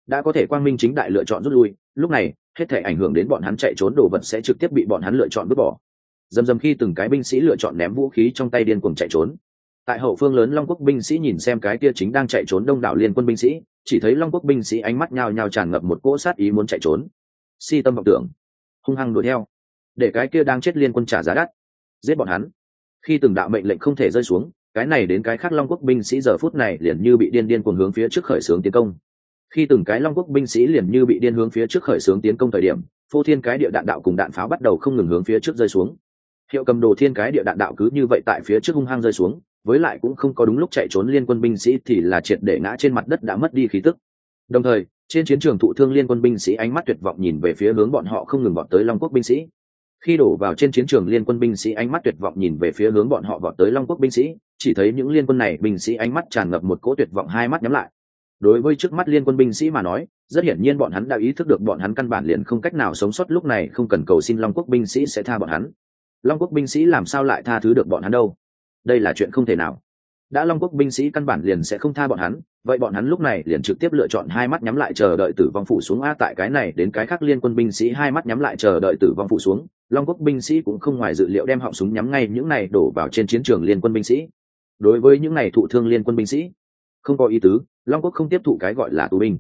Đã có thể quang minh chính đại lựa chọn rút lui, lúc này, hết thể ảnh hưởng đến bọn hắn chạy trốn đồ vật sẽ trực tiếp bị bọn hắn lựa chọn vứt bỏ. Dầm dầm khi từng cái binh sĩ lựa chọn ném vũ khí trong tay điên cuồng chạy trốn. Tại hậu phương lớn long quốc binh sĩ nhìn xem cái kia chính đang chạy trốn đông đảo liên quân binh sĩ, chỉ thấy long quốc binh sĩ ánh mắt nhào nhào tràn ngập một cỗ sát ý muốn chạy trốn. Si tâm vọng tưởng, hung hăng đuổi theo, để cái kia đang chết liên quân trả giá đắt, giết bọn hắn. Khi từng đạo mệnh lệnh không thể rơi xuống cái này đến cái khác long quốc binh sĩ giờ phút này liền như bị điên điên cuồng hướng phía trước khởi xướng tiến công. Khi từng cái long quốc binh sĩ liền như bị điên hướng phía trước khởi xướng tiến công thời điểm, phô thiên cái địa đạn đạo cùng đạn pháo bắt đầu không ngừng hướng phía trước rơi xuống. Hiệu cầm đồ thiên cái địa đạn đạo cứ như vậy tại phía trước hung hăng rơi xuống, với lại cũng không có đúng lúc chạy trốn liên quân binh sĩ thì là triệt để ngã trên mặt đất đã mất đi khí tức. Đồng thời, trên chiến trường thụ thương liên quân binh sĩ ánh mắt tuyệt vọng nhìn về phía hướng bọn họ không ngừng bọn tới long quốc binh sĩ khi đổ vào trên chiến trường, liên quân binh sĩ ánh mắt tuyệt vọng nhìn về phía hướng bọn họ vọt tới long quốc binh sĩ, chỉ thấy những liên quân này, binh sĩ ánh mắt tràn ngập một cỗ tuyệt vọng, hai mắt nhắm lại. Đối với trước mắt liên quân binh sĩ mà nói, rất hiển nhiên bọn hắn đã ý thức được bọn hắn căn bản liền không cách nào sống sót, lúc này không cần cầu xin long quốc binh sĩ sẽ tha bọn hắn. Long quốc binh sĩ làm sao lại tha thứ được bọn hắn đâu? Đây là chuyện không thể nào đã long quốc binh sĩ căn bản liền sẽ không tha bọn hắn, vậy bọn hắn lúc này liền trực tiếp lựa chọn hai mắt nhắm lại chờ đợi tử vong phủ xuống. A, tại cái này đến cái khác liên quân binh sĩ hai mắt nhắm lại chờ đợi tử vong phủ xuống, long quốc binh sĩ cũng không ngoài dự liệu đem họng súng nhắm ngay những này đổ vào trên chiến trường liên quân binh sĩ. Đối với những này thụ thương liên quân binh sĩ, không có ý tứ, long quốc không tiếp thụ cái gọi là tù binh.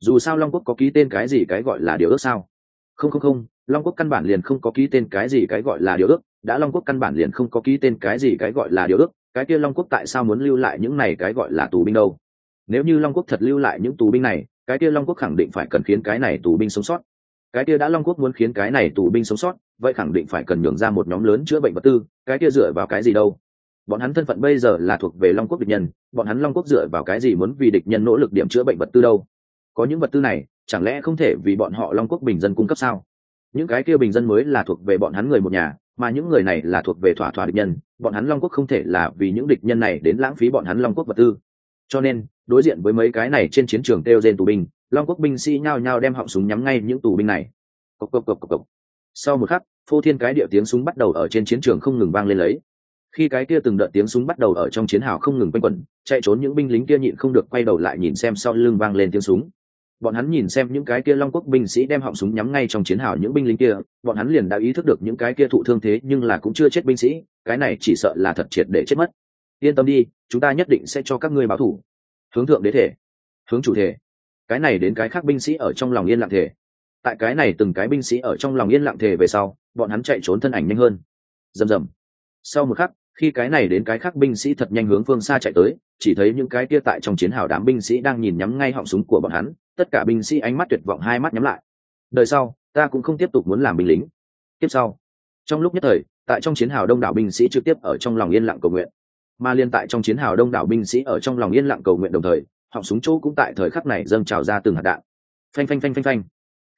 Dù sao long quốc có ký tên cái gì cái gọi là điều ước sao? Không không không, long quốc căn bản liền không có ký tên cái gì cái gọi là điều ước. Đã long quốc căn bản liền không có ký tên cái gì cái gọi là điều ước cái kia long quốc tại sao muốn lưu lại những này cái gọi là tù binh đâu? Nếu như long quốc thật lưu lại những tù binh này, cái kia long quốc khẳng định phải cần khiến cái này tù binh sống sót. Cái kia đã long quốc muốn khiến cái này tù binh sống sót, vậy khẳng định phải cần nhường ra một nhóm lớn chữa bệnh vật tư, cái kia dựa vào cái gì đâu? Bọn hắn thân phận bây giờ là thuộc về long quốc địch nhân, bọn hắn long quốc dựa vào cái gì muốn vì địch nhân nỗ lực điểm chữa bệnh vật tư đâu? Có những vật tư này, chẳng lẽ không thể vì bọn họ long quốc bình dân cung cấp sao? Những cái kia bình dân mới là thuộc về bọn hắn người một nhà mà những người này là thuộc về thỏa thỏa địch nhân, bọn hắn long quốc không thể là vì những địch nhân này đến lãng phí bọn hắn long quốc vật tư. Cho nên, đối diện với mấy cái này trên chiến trường têu trên tù binh, long quốc binh sĩ nhao nhao đem họng súng nhắm ngay những tù binh này. Cộc cộc cộc cộc cộc. Sau một khắc, phô thiên cái địa tiếng súng bắt đầu ở trên chiến trường không ngừng vang lên lấy. Khi cái kia từng đợt tiếng súng bắt đầu ở trong chiến hào không ngừng quanh quẩn, chạy trốn những binh lính kia nhịn không được quay đầu lại nhìn xem sau lưng vang lên tiếng súng bọn hắn nhìn xem những cái kia long quốc binh sĩ đem họng súng nhắm ngay trong chiến hào những binh lính kia, bọn hắn liền đã ý thức được những cái kia thụ thương thế nhưng là cũng chưa chết binh sĩ, cái này chỉ sợ là thật triệt để chết mất. Yên tâm đi, chúng ta nhất định sẽ cho các ngươi báo thủ. Hướng thượng đế thể, hướng chủ thể. Cái này đến cái khác binh sĩ ở trong lòng yên lặng thể. Tại cái này từng cái binh sĩ ở trong lòng yên lặng thể về sau, bọn hắn chạy trốn thân ảnh nhanh hơn. Rầm rầm. Sau một khắc khi cái này đến cái khác binh sĩ thật nhanh hướng phương xa chạy tới, chỉ thấy những cái kia tại trong chiến hào đám binh sĩ đang nhìn nhắm ngay họng súng của bọn hắn, tất cả binh sĩ ánh mắt tuyệt vọng hai mắt nhắm lại. Đời sau, ta cũng không tiếp tục muốn làm binh lính. Tiếp sau, trong lúc nhất thời, tại trong chiến hào đông đảo binh sĩ trực tiếp ở trong lòng yên lặng cầu nguyện. Mà liên tại trong chiến hào đông đảo binh sĩ ở trong lòng yên lặng cầu nguyện đồng thời, họng súng chỗ cũng tại thời khắc này dâng trào ra từng hạt đạn. Phanh phanh phanh phanh phanh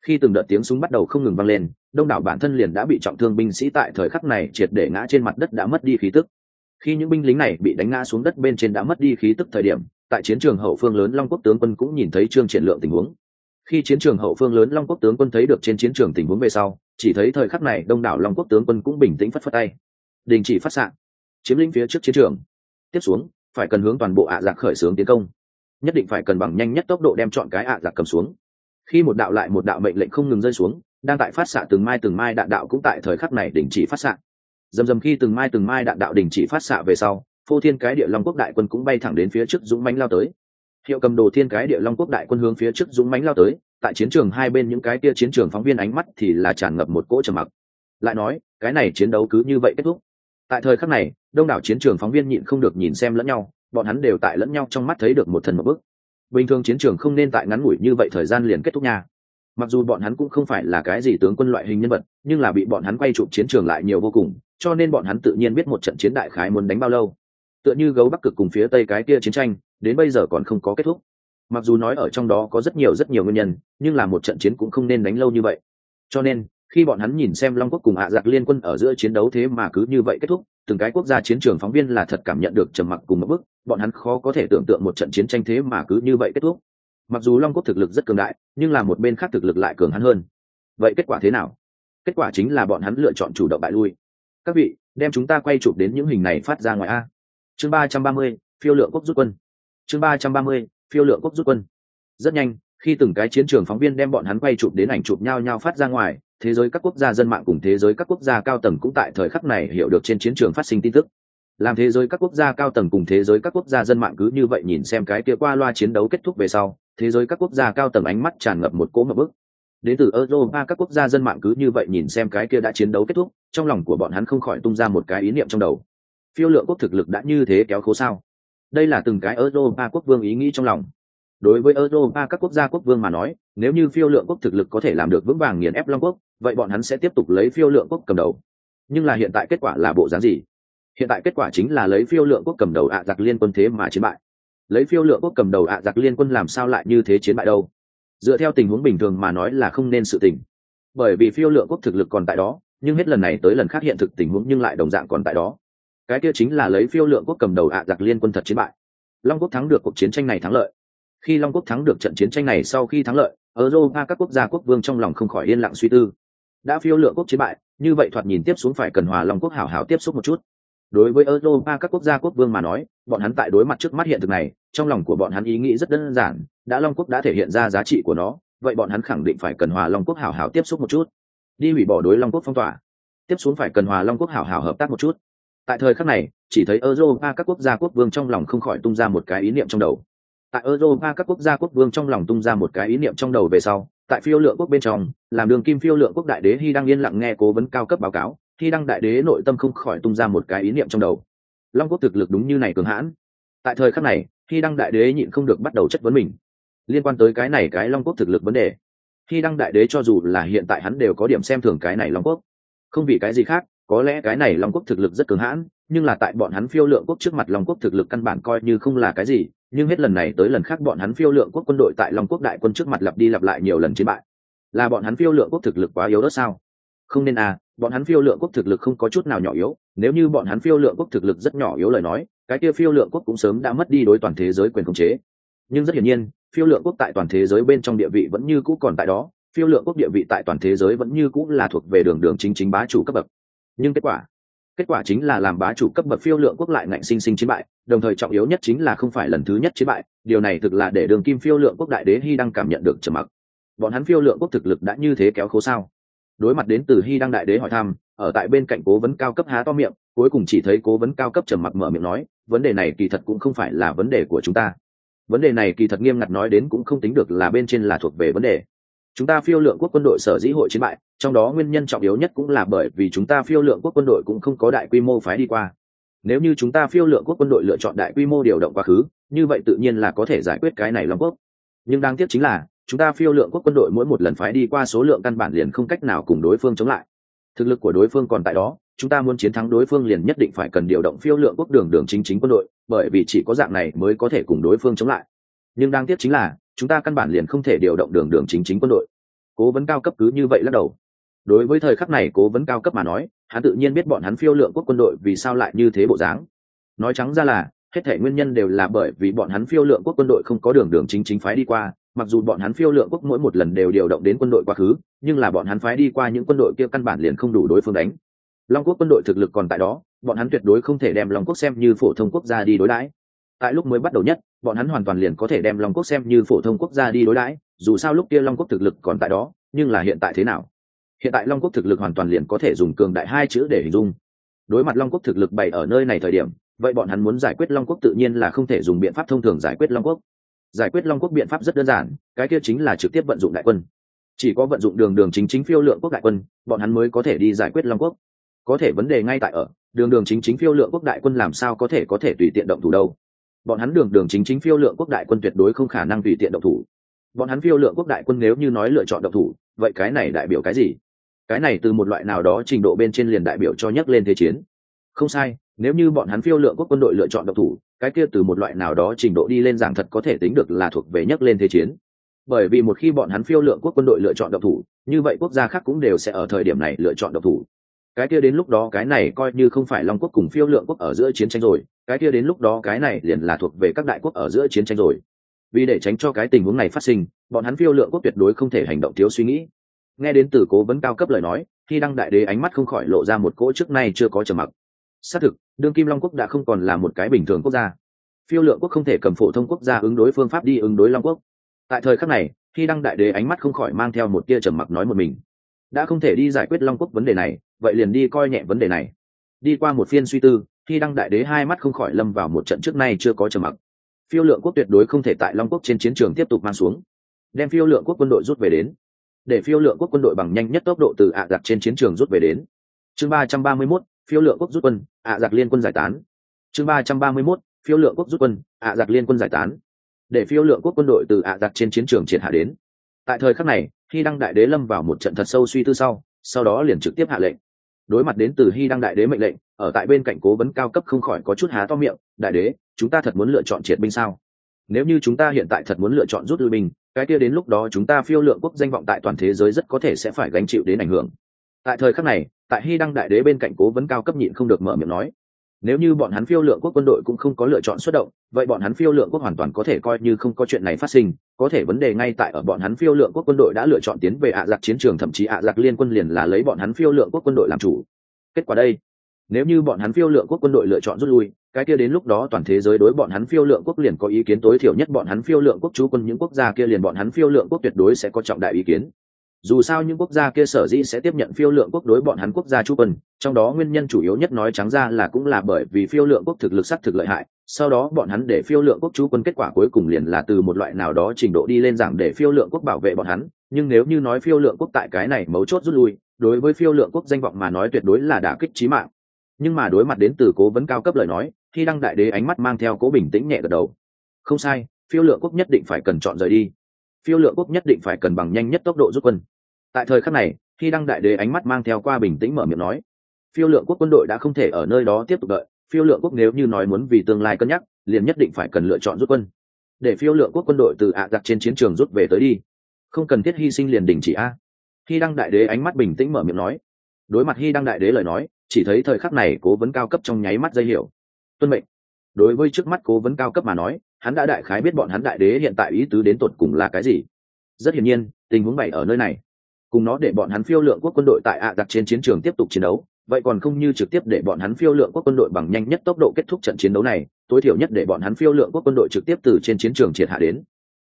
khi từng đợt tiếng súng bắt đầu không ngừng vang lên, đông đảo bản thân liền đã bị trọng thương binh sĩ tại thời khắc này triệt để ngã trên mặt đất đã mất đi khí tức. Khi những binh lính này bị đánh ngã xuống đất bên trên đã mất đi khí tức thời điểm, tại chiến trường hậu phương lớn long quốc tướng quân cũng nhìn thấy trương triển lượng tình huống. Khi chiến trường hậu phương lớn long quốc tướng quân thấy được trên chiến trường tình huống về sau, chỉ thấy thời khắc này đông đảo long quốc tướng quân cũng bình tĩnh phất phất tay. Đình chỉ phát xạ. Chiếm lĩnh phía trước chiến trường. Tiếp xuống, phải cần hướng toàn bộ ạ à giặc khởi xướng tiến công. Nhất định phải cần bằng nhanh nhất tốc độ đem chọn cái ạ à giặc cầm xuống khi một đạo lại một đạo mệnh lệnh không ngừng rơi xuống, đang tại phát xạ từng mai từng mai đạn đạo cũng tại thời khắc này đình chỉ phát xạ. Dầm dầm khi từng mai từng mai đạn đạo đình chỉ phát xạ về sau, phô thiên cái địa long quốc đại quân cũng bay thẳng đến phía trước dũng mánh lao tới. Hiệu cầm đồ thiên cái địa long quốc đại quân hướng phía trước dũng mánh lao tới, tại chiến trường hai bên những cái kia chiến trường phóng viên ánh mắt thì là tràn ngập một cỗ trầm mặc. Lại nói, cái này chiến đấu cứ như vậy kết thúc. Tại thời khắc này, đông đảo chiến trường phóng viên nhịn không được nhìn xem lẫn nhau, bọn hắn đều tại lẫn nhau trong mắt thấy được một thần một bức bình thường chiến trường không nên tại ngắn ngủi như vậy thời gian liền kết thúc nha. Mặc dù bọn hắn cũng không phải là cái gì tướng quân loại hình nhân vật, nhưng là bị bọn hắn quay chụp chiến trường lại nhiều vô cùng, cho nên bọn hắn tự nhiên biết một trận chiến đại khái muốn đánh bao lâu. Tựa như gấu bắc cực cùng phía tây cái kia chiến tranh, đến bây giờ còn không có kết thúc. Mặc dù nói ở trong đó có rất nhiều rất nhiều nguyên nhân, nhưng là một trận chiến cũng không nên đánh lâu như vậy. Cho nên khi bọn hắn nhìn xem long quốc cùng hạ giặc liên quân ở giữa chiến đấu thế mà cứ như vậy kết thúc, từng cái quốc gia chiến trường phóng viên là thật cảm nhận được trầm mặc cùng một bức, bọn hắn khó có thể tưởng tượng một trận chiến tranh thế mà cứ như vậy kết thúc. Mặc dù long quốc thực lực rất cường đại, nhưng là một bên khác thực lực lại cường hắn hơn. Vậy kết quả thế nào? Kết quả chính là bọn hắn lựa chọn chủ động bại lui. Các vị, đem chúng ta quay chụp đến những hình này phát ra ngoài a. Chương ba trăm ba mươi, phiêu lượng quốc rút quân. Chương ba trăm ba mươi, phiêu lượng quốc rút quân. Rất nhanh, khi từng cái chiến trường phóng viên đem bọn hắn quay chụp đến ảnh chụp nhau nhau phát ra ngoài thế giới các quốc gia dân mạng cùng thế giới các quốc gia cao tầng cũng tại thời khắc này hiểu được trên chiến trường phát sinh tin tức. Làm thế giới các quốc gia cao tầng cùng thế giới các quốc gia dân mạng cứ như vậy nhìn xem cái kia qua loa chiến đấu kết thúc về sau, thế giới các quốc gia cao tầng ánh mắt tràn ngập một cỗ ngập bức. Đến từ europa, các quốc gia dân mạng cứ như vậy nhìn xem cái kia đã chiến đấu kết thúc, trong lòng của bọn hắn không khỏi tung ra một cái ý niệm trong đầu. Phiêu lượng quốc thực lực đã như thế kéo khố sao? Đây là từng cái europa quốc vương ý nghĩ trong lòng đối với europa các quốc gia quốc vương mà nói, nếu như phiêu lượng quốc thực lực có thể làm được vững vàng nghiền ép long quốc, vậy bọn hắn sẽ tiếp tục lấy phiêu lượng quốc cầm đầu. Nhưng là hiện tại kết quả là bộ dáng gì? Hiện tại kết quả chính là lấy phiêu lượng quốc cầm đầu ạ giặc liên quân thế mà chiến bại. Lấy phiêu lượng quốc cầm đầu ạ giặc liên quân làm sao lại như thế chiến bại đâu? Dựa theo tình huống bình thường mà nói là không nên sự tình. Bởi vì phiêu lượng quốc thực lực còn tại đó, nhưng hết lần này tới lần khác hiện thực tình huống nhưng lại đồng dạng còn tại đó. Cái kia chính là lấy phiêu lượng quốc cầm đầu ạ giặc liên quân thật chiến bại. Long quốc thắng được cuộc chiến tranh này thắng lợi khi long quốc thắng được trận chiến tranh này sau khi thắng lợi, europa các quốc gia quốc vương trong lòng không khỏi yên lặng suy tư. Đã phiêu lựa quốc chiến bại, như vậy thoạt nhìn tiếp xuống phải cần hòa long quốc hảo hảo tiếp xúc một chút. Đối với europa các quốc gia quốc vương mà nói, bọn hắn tại đối mặt trước mắt hiện thực này, trong lòng của bọn hắn ý nghĩ rất đơn giản, đã long quốc đã thể hiện ra giá trị của nó, vậy bọn hắn khẳng định phải cần hòa long quốc hảo hảo tiếp xúc một chút. Đi hủy bỏ đối long quốc phong tỏa. Tiếp xuống phải cần hòa long quốc hảo hảo hợp tác một chút. Tại thời khắc này, chỉ thấy europa các quốc gia quốc vương trong lòng không khỏi tung ra một cái ý niệm trong đầu tại europa các quốc gia quốc vương trong lòng tung ra một cái ý niệm trong đầu về sau, tại phiêu lượng quốc bên trong, làm đường kim phiêu lượng quốc đại đế hy đang yên lặng nghe cố vấn cao cấp báo cáo, hy đăng đại đế nội tâm không khỏi tung ra một cái ý niệm trong đầu. Long quốc thực lực đúng như này cường hãn. Tại thời khắc này, hy đăng đại đế nhịn không được bắt đầu chất vấn mình. Liên quan tới cái này cái long quốc thực lực vấn đề, hy đăng đại đế cho dù là hiện tại hắn đều có điểm xem thường cái này long quốc. Không vì cái gì khác, có lẽ cái này long quốc thực lực rất cường hãn, nhưng là tại bọn hắn phiêu lượng quốc trước mặt long quốc thực lực căn bản coi như không là cái gì nhưng hết lần này tới lần khác bọn hắn phiêu lượng quốc quân đội tại long quốc đại quân trước mặt lặp đi lặp lại nhiều lần chiến bại. Là bọn hắn phiêu lượng quốc thực lực quá yếu đó sao? Không nên à bọn hắn phiêu lượng quốc thực lực không có chút nào nhỏ yếu, nếu như bọn hắn phiêu lượng quốc thực lực rất nhỏ yếu lời nói, cái kia phiêu lượng quốc cũng sớm đã mất đi đối toàn thế giới quyền khống chế. Nhưng rất hiển nhiên, phiêu lượng quốc tại toàn thế giới bên trong địa vị vẫn như cũ còn tại đó, phiêu lượng quốc địa vị tại toàn thế giới vẫn như cũ là thuộc về đường đường chính chính bá chủ cấp bậc. Nhưng kết quả kết quả chính là làm bá chủ cấp bậc phiêu lượng quốc lại ngạnh sinh sinh chiến bại đồng thời trọng yếu nhất chính là không phải lần thứ nhất chiến bại, điều này thực là để đường kim phiêu lượng quốc đại đế hy đang cảm nhận được trầm mặc. Bọn hắn phiêu lượng quốc thực lực đã như thế kéo khố sao? Đối mặt đến từ hy đăng đại đế hỏi thăm, ở tại bên cạnh cố vấn cao cấp há to miệng, cuối cùng chỉ thấy cố vấn cao cấp trầm mặc mở miệng nói, vấn đề này kỳ thật cũng không phải là vấn đề của chúng ta. Vấn đề này kỳ thật nghiêm ngặt nói đến cũng không tính được là bên trên là thuộc về vấn đề. Chúng ta phiêu lượng quốc quân đội sở dĩ hội chiến bại, trong đó nguyên nhân trọng yếu nhất cũng là bởi vì chúng ta phiêu lượng quốc quân đội cũng không có đại quy mô phái đi qua nếu như chúng ta phiêu lượng quốc quân đội lựa chọn đại quy mô điều động quá khứ, như vậy tự nhiên là có thể giải quyết cái này long quốc. Nhưng đáng tiếc chính là, chúng ta phiêu lượng quốc quân đội mỗi một lần phái đi qua số lượng căn bản liền không cách nào cùng đối phương chống lại. Thực lực của đối phương còn tại đó, chúng ta muốn chiến thắng đối phương liền nhất định phải cần điều động phiêu lượng quốc đường đường chính chính quân đội, bởi vì chỉ có dạng này mới có thể cùng đối phương chống lại. Nhưng đáng tiếc chính là, chúng ta căn bản liền không thể điều động đường đường chính chính quân đội. Cố vấn cao cấp cứ như vậy lắc đầu đối với thời khắc này cố vấn cao cấp mà nói, hắn tự nhiên biết bọn hắn phiêu lượng quốc quân đội vì sao lại như thế bộ dáng. Nói trắng ra là, hết thể nguyên nhân đều là bởi vì bọn hắn phiêu lượng quốc quân đội không có đường đường chính chính phái đi qua, mặc dù bọn hắn phiêu lượng quốc mỗi một lần đều điều động đến quân đội quá khứ, nhưng là bọn hắn phái đi qua những quân đội kia căn bản liền không đủ đối phương đánh. Long quốc quân đội thực lực còn tại đó, bọn hắn tuyệt đối không thể đem long quốc xem như phổ thông quốc gia đi đối đãi. Tại lúc mới bắt đầu nhất, bọn hắn hoàn toàn liền có thể đem long quốc xem như phổ thông quốc gia đi đối đãi, dù sao lúc kia long quốc thực lực còn tại đó, nhưng là hiện tại thế nào? Hiện tại long quốc thực lực hoàn toàn liền có thể dùng cường đại hai chữ để hình dung. Đối mặt long quốc thực lực bày ở nơi này thời điểm, vậy bọn hắn muốn giải quyết long quốc tự nhiên là không thể dùng biện pháp thông thường giải quyết long quốc. Giải quyết long quốc biện pháp rất đơn giản, cái kia chính là trực tiếp vận dụng đại quân. Chỉ có vận dụng đường đường chính chính phiêu lượng quốc đại quân, bọn hắn mới có thể đi giải quyết long quốc. Có thể vấn đề ngay tại ở, đường đường chính chính phiêu lượng quốc đại quân làm sao có thể có thể tùy tiện động thủ đâu. Bọn hắn đường đường chính chính phiêu lượng quốc đại quân tuyệt đối không khả năng tùy tiện động thủ. Bọn hắn phiêu lượng quốc đại quân nếu như nói lựa chọn động thủ, vậy cái này đại biểu cái gì? Cái này từ một loại nào đó trình độ bên trên liền đại biểu cho nhắc lên thế chiến. Không sai, nếu như bọn hắn phiêu lượng quốc quân đội lựa chọn độc thủ, cái kia từ một loại nào đó trình độ đi lên giảng thật có thể tính được là thuộc về nhắc lên thế chiến. Bởi vì một khi bọn hắn phiêu lượng quốc quân đội lựa chọn độc thủ, như vậy quốc gia khác cũng đều sẽ ở thời điểm này lựa chọn độc thủ. Cái kia đến lúc đó cái này coi như không phải long quốc cùng phiêu lượng quốc ở giữa chiến tranh rồi, cái kia đến lúc đó cái này liền là thuộc về các đại quốc ở giữa chiến tranh rồi. Vì để tránh cho cái tình huống này phát sinh, bọn hắn phiêu lượng quốc tuyệt đối không thể hành động thiếu suy nghĩ nghe đến từ cố vấn cao cấp lời nói, khi đăng đại đế ánh mắt không khỏi lộ ra một cỗ trước nay chưa có trầm mặc. Xác thực, đương kim long quốc đã không còn là một cái bình thường quốc gia. Phiêu lượng quốc không thể cầm phổ thông quốc gia ứng đối phương pháp đi ứng đối long quốc. Tại thời khắc này, khi đăng đại đế ánh mắt không khỏi mang theo một tia trầm mặc nói một mình. Đã không thể đi giải quyết long quốc vấn đề này, vậy liền đi coi nhẹ vấn đề này. Đi qua một phiên suy tư, khi đăng đại đế hai mắt không khỏi lâm vào một trận trước nay chưa có trầm mặc. Phiêu lượng quốc tuyệt đối không thể tại long quốc trên chiến trường tiếp tục mang xuống. Đem phiêu lượng quốc quân đội rút về đến để phiêu lượng quốc quân đội bằng nhanh nhất tốc độ từ ạ giặc trên chiến trường rút về đến. Chương ba trăm ba mươi mốt, phiêu lượng quốc rút quân, ạ giặc liên quân giải tán. Chương ba trăm ba mươi mốt, phiêu lượng quốc rút quân, ạ giặc liên quân giải tán. Để phiêu lượng quốc quân đội từ ạ giặc trên chiến trường triệt hạ đến. Tại thời khắc này khi đăng đại đế lâm vào một trận thật sâu suy tư sau sau đó liền trực tiếp hạ lệnh. Đối mặt đến từ hy đăng đại đế mệnh lệnh, ở tại bên cạnh cố vấn cao cấp không khỏi có chút há to miệng, đại đế, chúng ta thật muốn lựa chọn triệt binh sao? Nếu như chúng ta hiện tại thật muốn lựa chọn rút lui binh cái kia đến lúc đó chúng ta phiêu lượng quốc danh vọng tại toàn thế giới rất có thể sẽ phải gánh chịu đến ảnh hưởng. Tại thời khắc này, tại hy đăng đại đế bên cạnh cố vấn cao cấp nhịn không được mở miệng nói, nếu như bọn hắn phiêu lượng quốc quân đội cũng không có lựa chọn xuất động, vậy bọn hắn phiêu lượng quốc hoàn toàn có thể coi như không có chuyện này phát sinh, có thể vấn đề ngay tại ở bọn hắn phiêu lượng quốc quân đội đã lựa chọn tiến về ạ giặc chiến trường, thậm chí ạ giặc liên quân liền là lấy bọn hắn phiêu lượng quốc quân đội làm chủ. Kết quả đây, nếu như bọn hắn phiêu lượng quốc quân đội lựa chọn rút lui cái kia đến lúc đó toàn thế giới đối bọn hắn phiêu lượng quốc liền có ý kiến tối thiểu nhất bọn hắn phiêu lượng quốc chú quân những quốc gia kia liền bọn hắn phiêu lượng quốc tuyệt đối sẽ có trọng đại ý kiến. Dù sao những quốc gia kia sở dĩ sẽ tiếp nhận phiêu lượng quốc đối bọn hắn quốc gia chú quân, trong đó nguyên nhân chủ yếu nhất nói trắng ra là cũng là bởi vì phiêu lượng quốc thực lực sắc thực lợi hại, sau đó bọn hắn để phiêu lượng quốc chú quân kết quả cuối cùng liền là từ một loại nào đó trình độ đi lên rằng để phiêu lượng quốc bảo vệ bọn hắn, nhưng nếu như nói phiêu lượng quốc tại cái này mấu chốt rút lui, đối với phiêu lượng quốc danh vọng mà nói tuyệt đối là đả kích trí mạng. Nhưng mà đối mặt đến từ cố vấn cao cấp lời nói khi đăng đại đế ánh mắt mang theo cố bình tĩnh nhẹ gật đầu. Không sai, phiêu lượng quốc nhất định phải cần chọn rời đi. Phiêu lượng quốc nhất định phải cần bằng nhanh nhất tốc độ rút quân. Tại thời khắc này, khi đăng đại đế ánh mắt mang theo qua bình tĩnh mở miệng nói, phiêu lượng quốc quân đội đã không thể ở nơi đó tiếp tục đợi. Phiêu lượng quốc nếu như nói muốn vì tương lai cân nhắc, liền nhất định phải cần lựa chọn rút quân. Để phiêu lượng quốc quân đội từ ạ giặc trên chiến trường rút về tới đi. Không cần thiết hy sinh liền đình chỉ a. Khi đăng đại đế ánh mắt bình tĩnh mở miệng nói, đối mặt hy đăng đại đế lời nói, chỉ thấy thời khắc này cố vấn cao cấp trong nháy mắt dây hiểu tuân mệnh. Đối với trước mắt cố vấn cao cấp mà nói, hắn đã đại khái biết bọn hắn đại đế hiện tại ý tứ đến tột cùng là cái gì. Rất hiển nhiên, tình huống bảy ở nơi này. Cùng nó để bọn hắn phiêu lượng quốc quân đội tại ạ đặt trên chiến trường tiếp tục chiến đấu, vậy còn không như trực tiếp để bọn hắn phiêu lượng quốc quân đội bằng nhanh nhất tốc độ kết thúc trận chiến đấu này, tối thiểu nhất để bọn hắn phiêu lượng quốc quân đội trực tiếp từ trên chiến trường triệt hạ đến.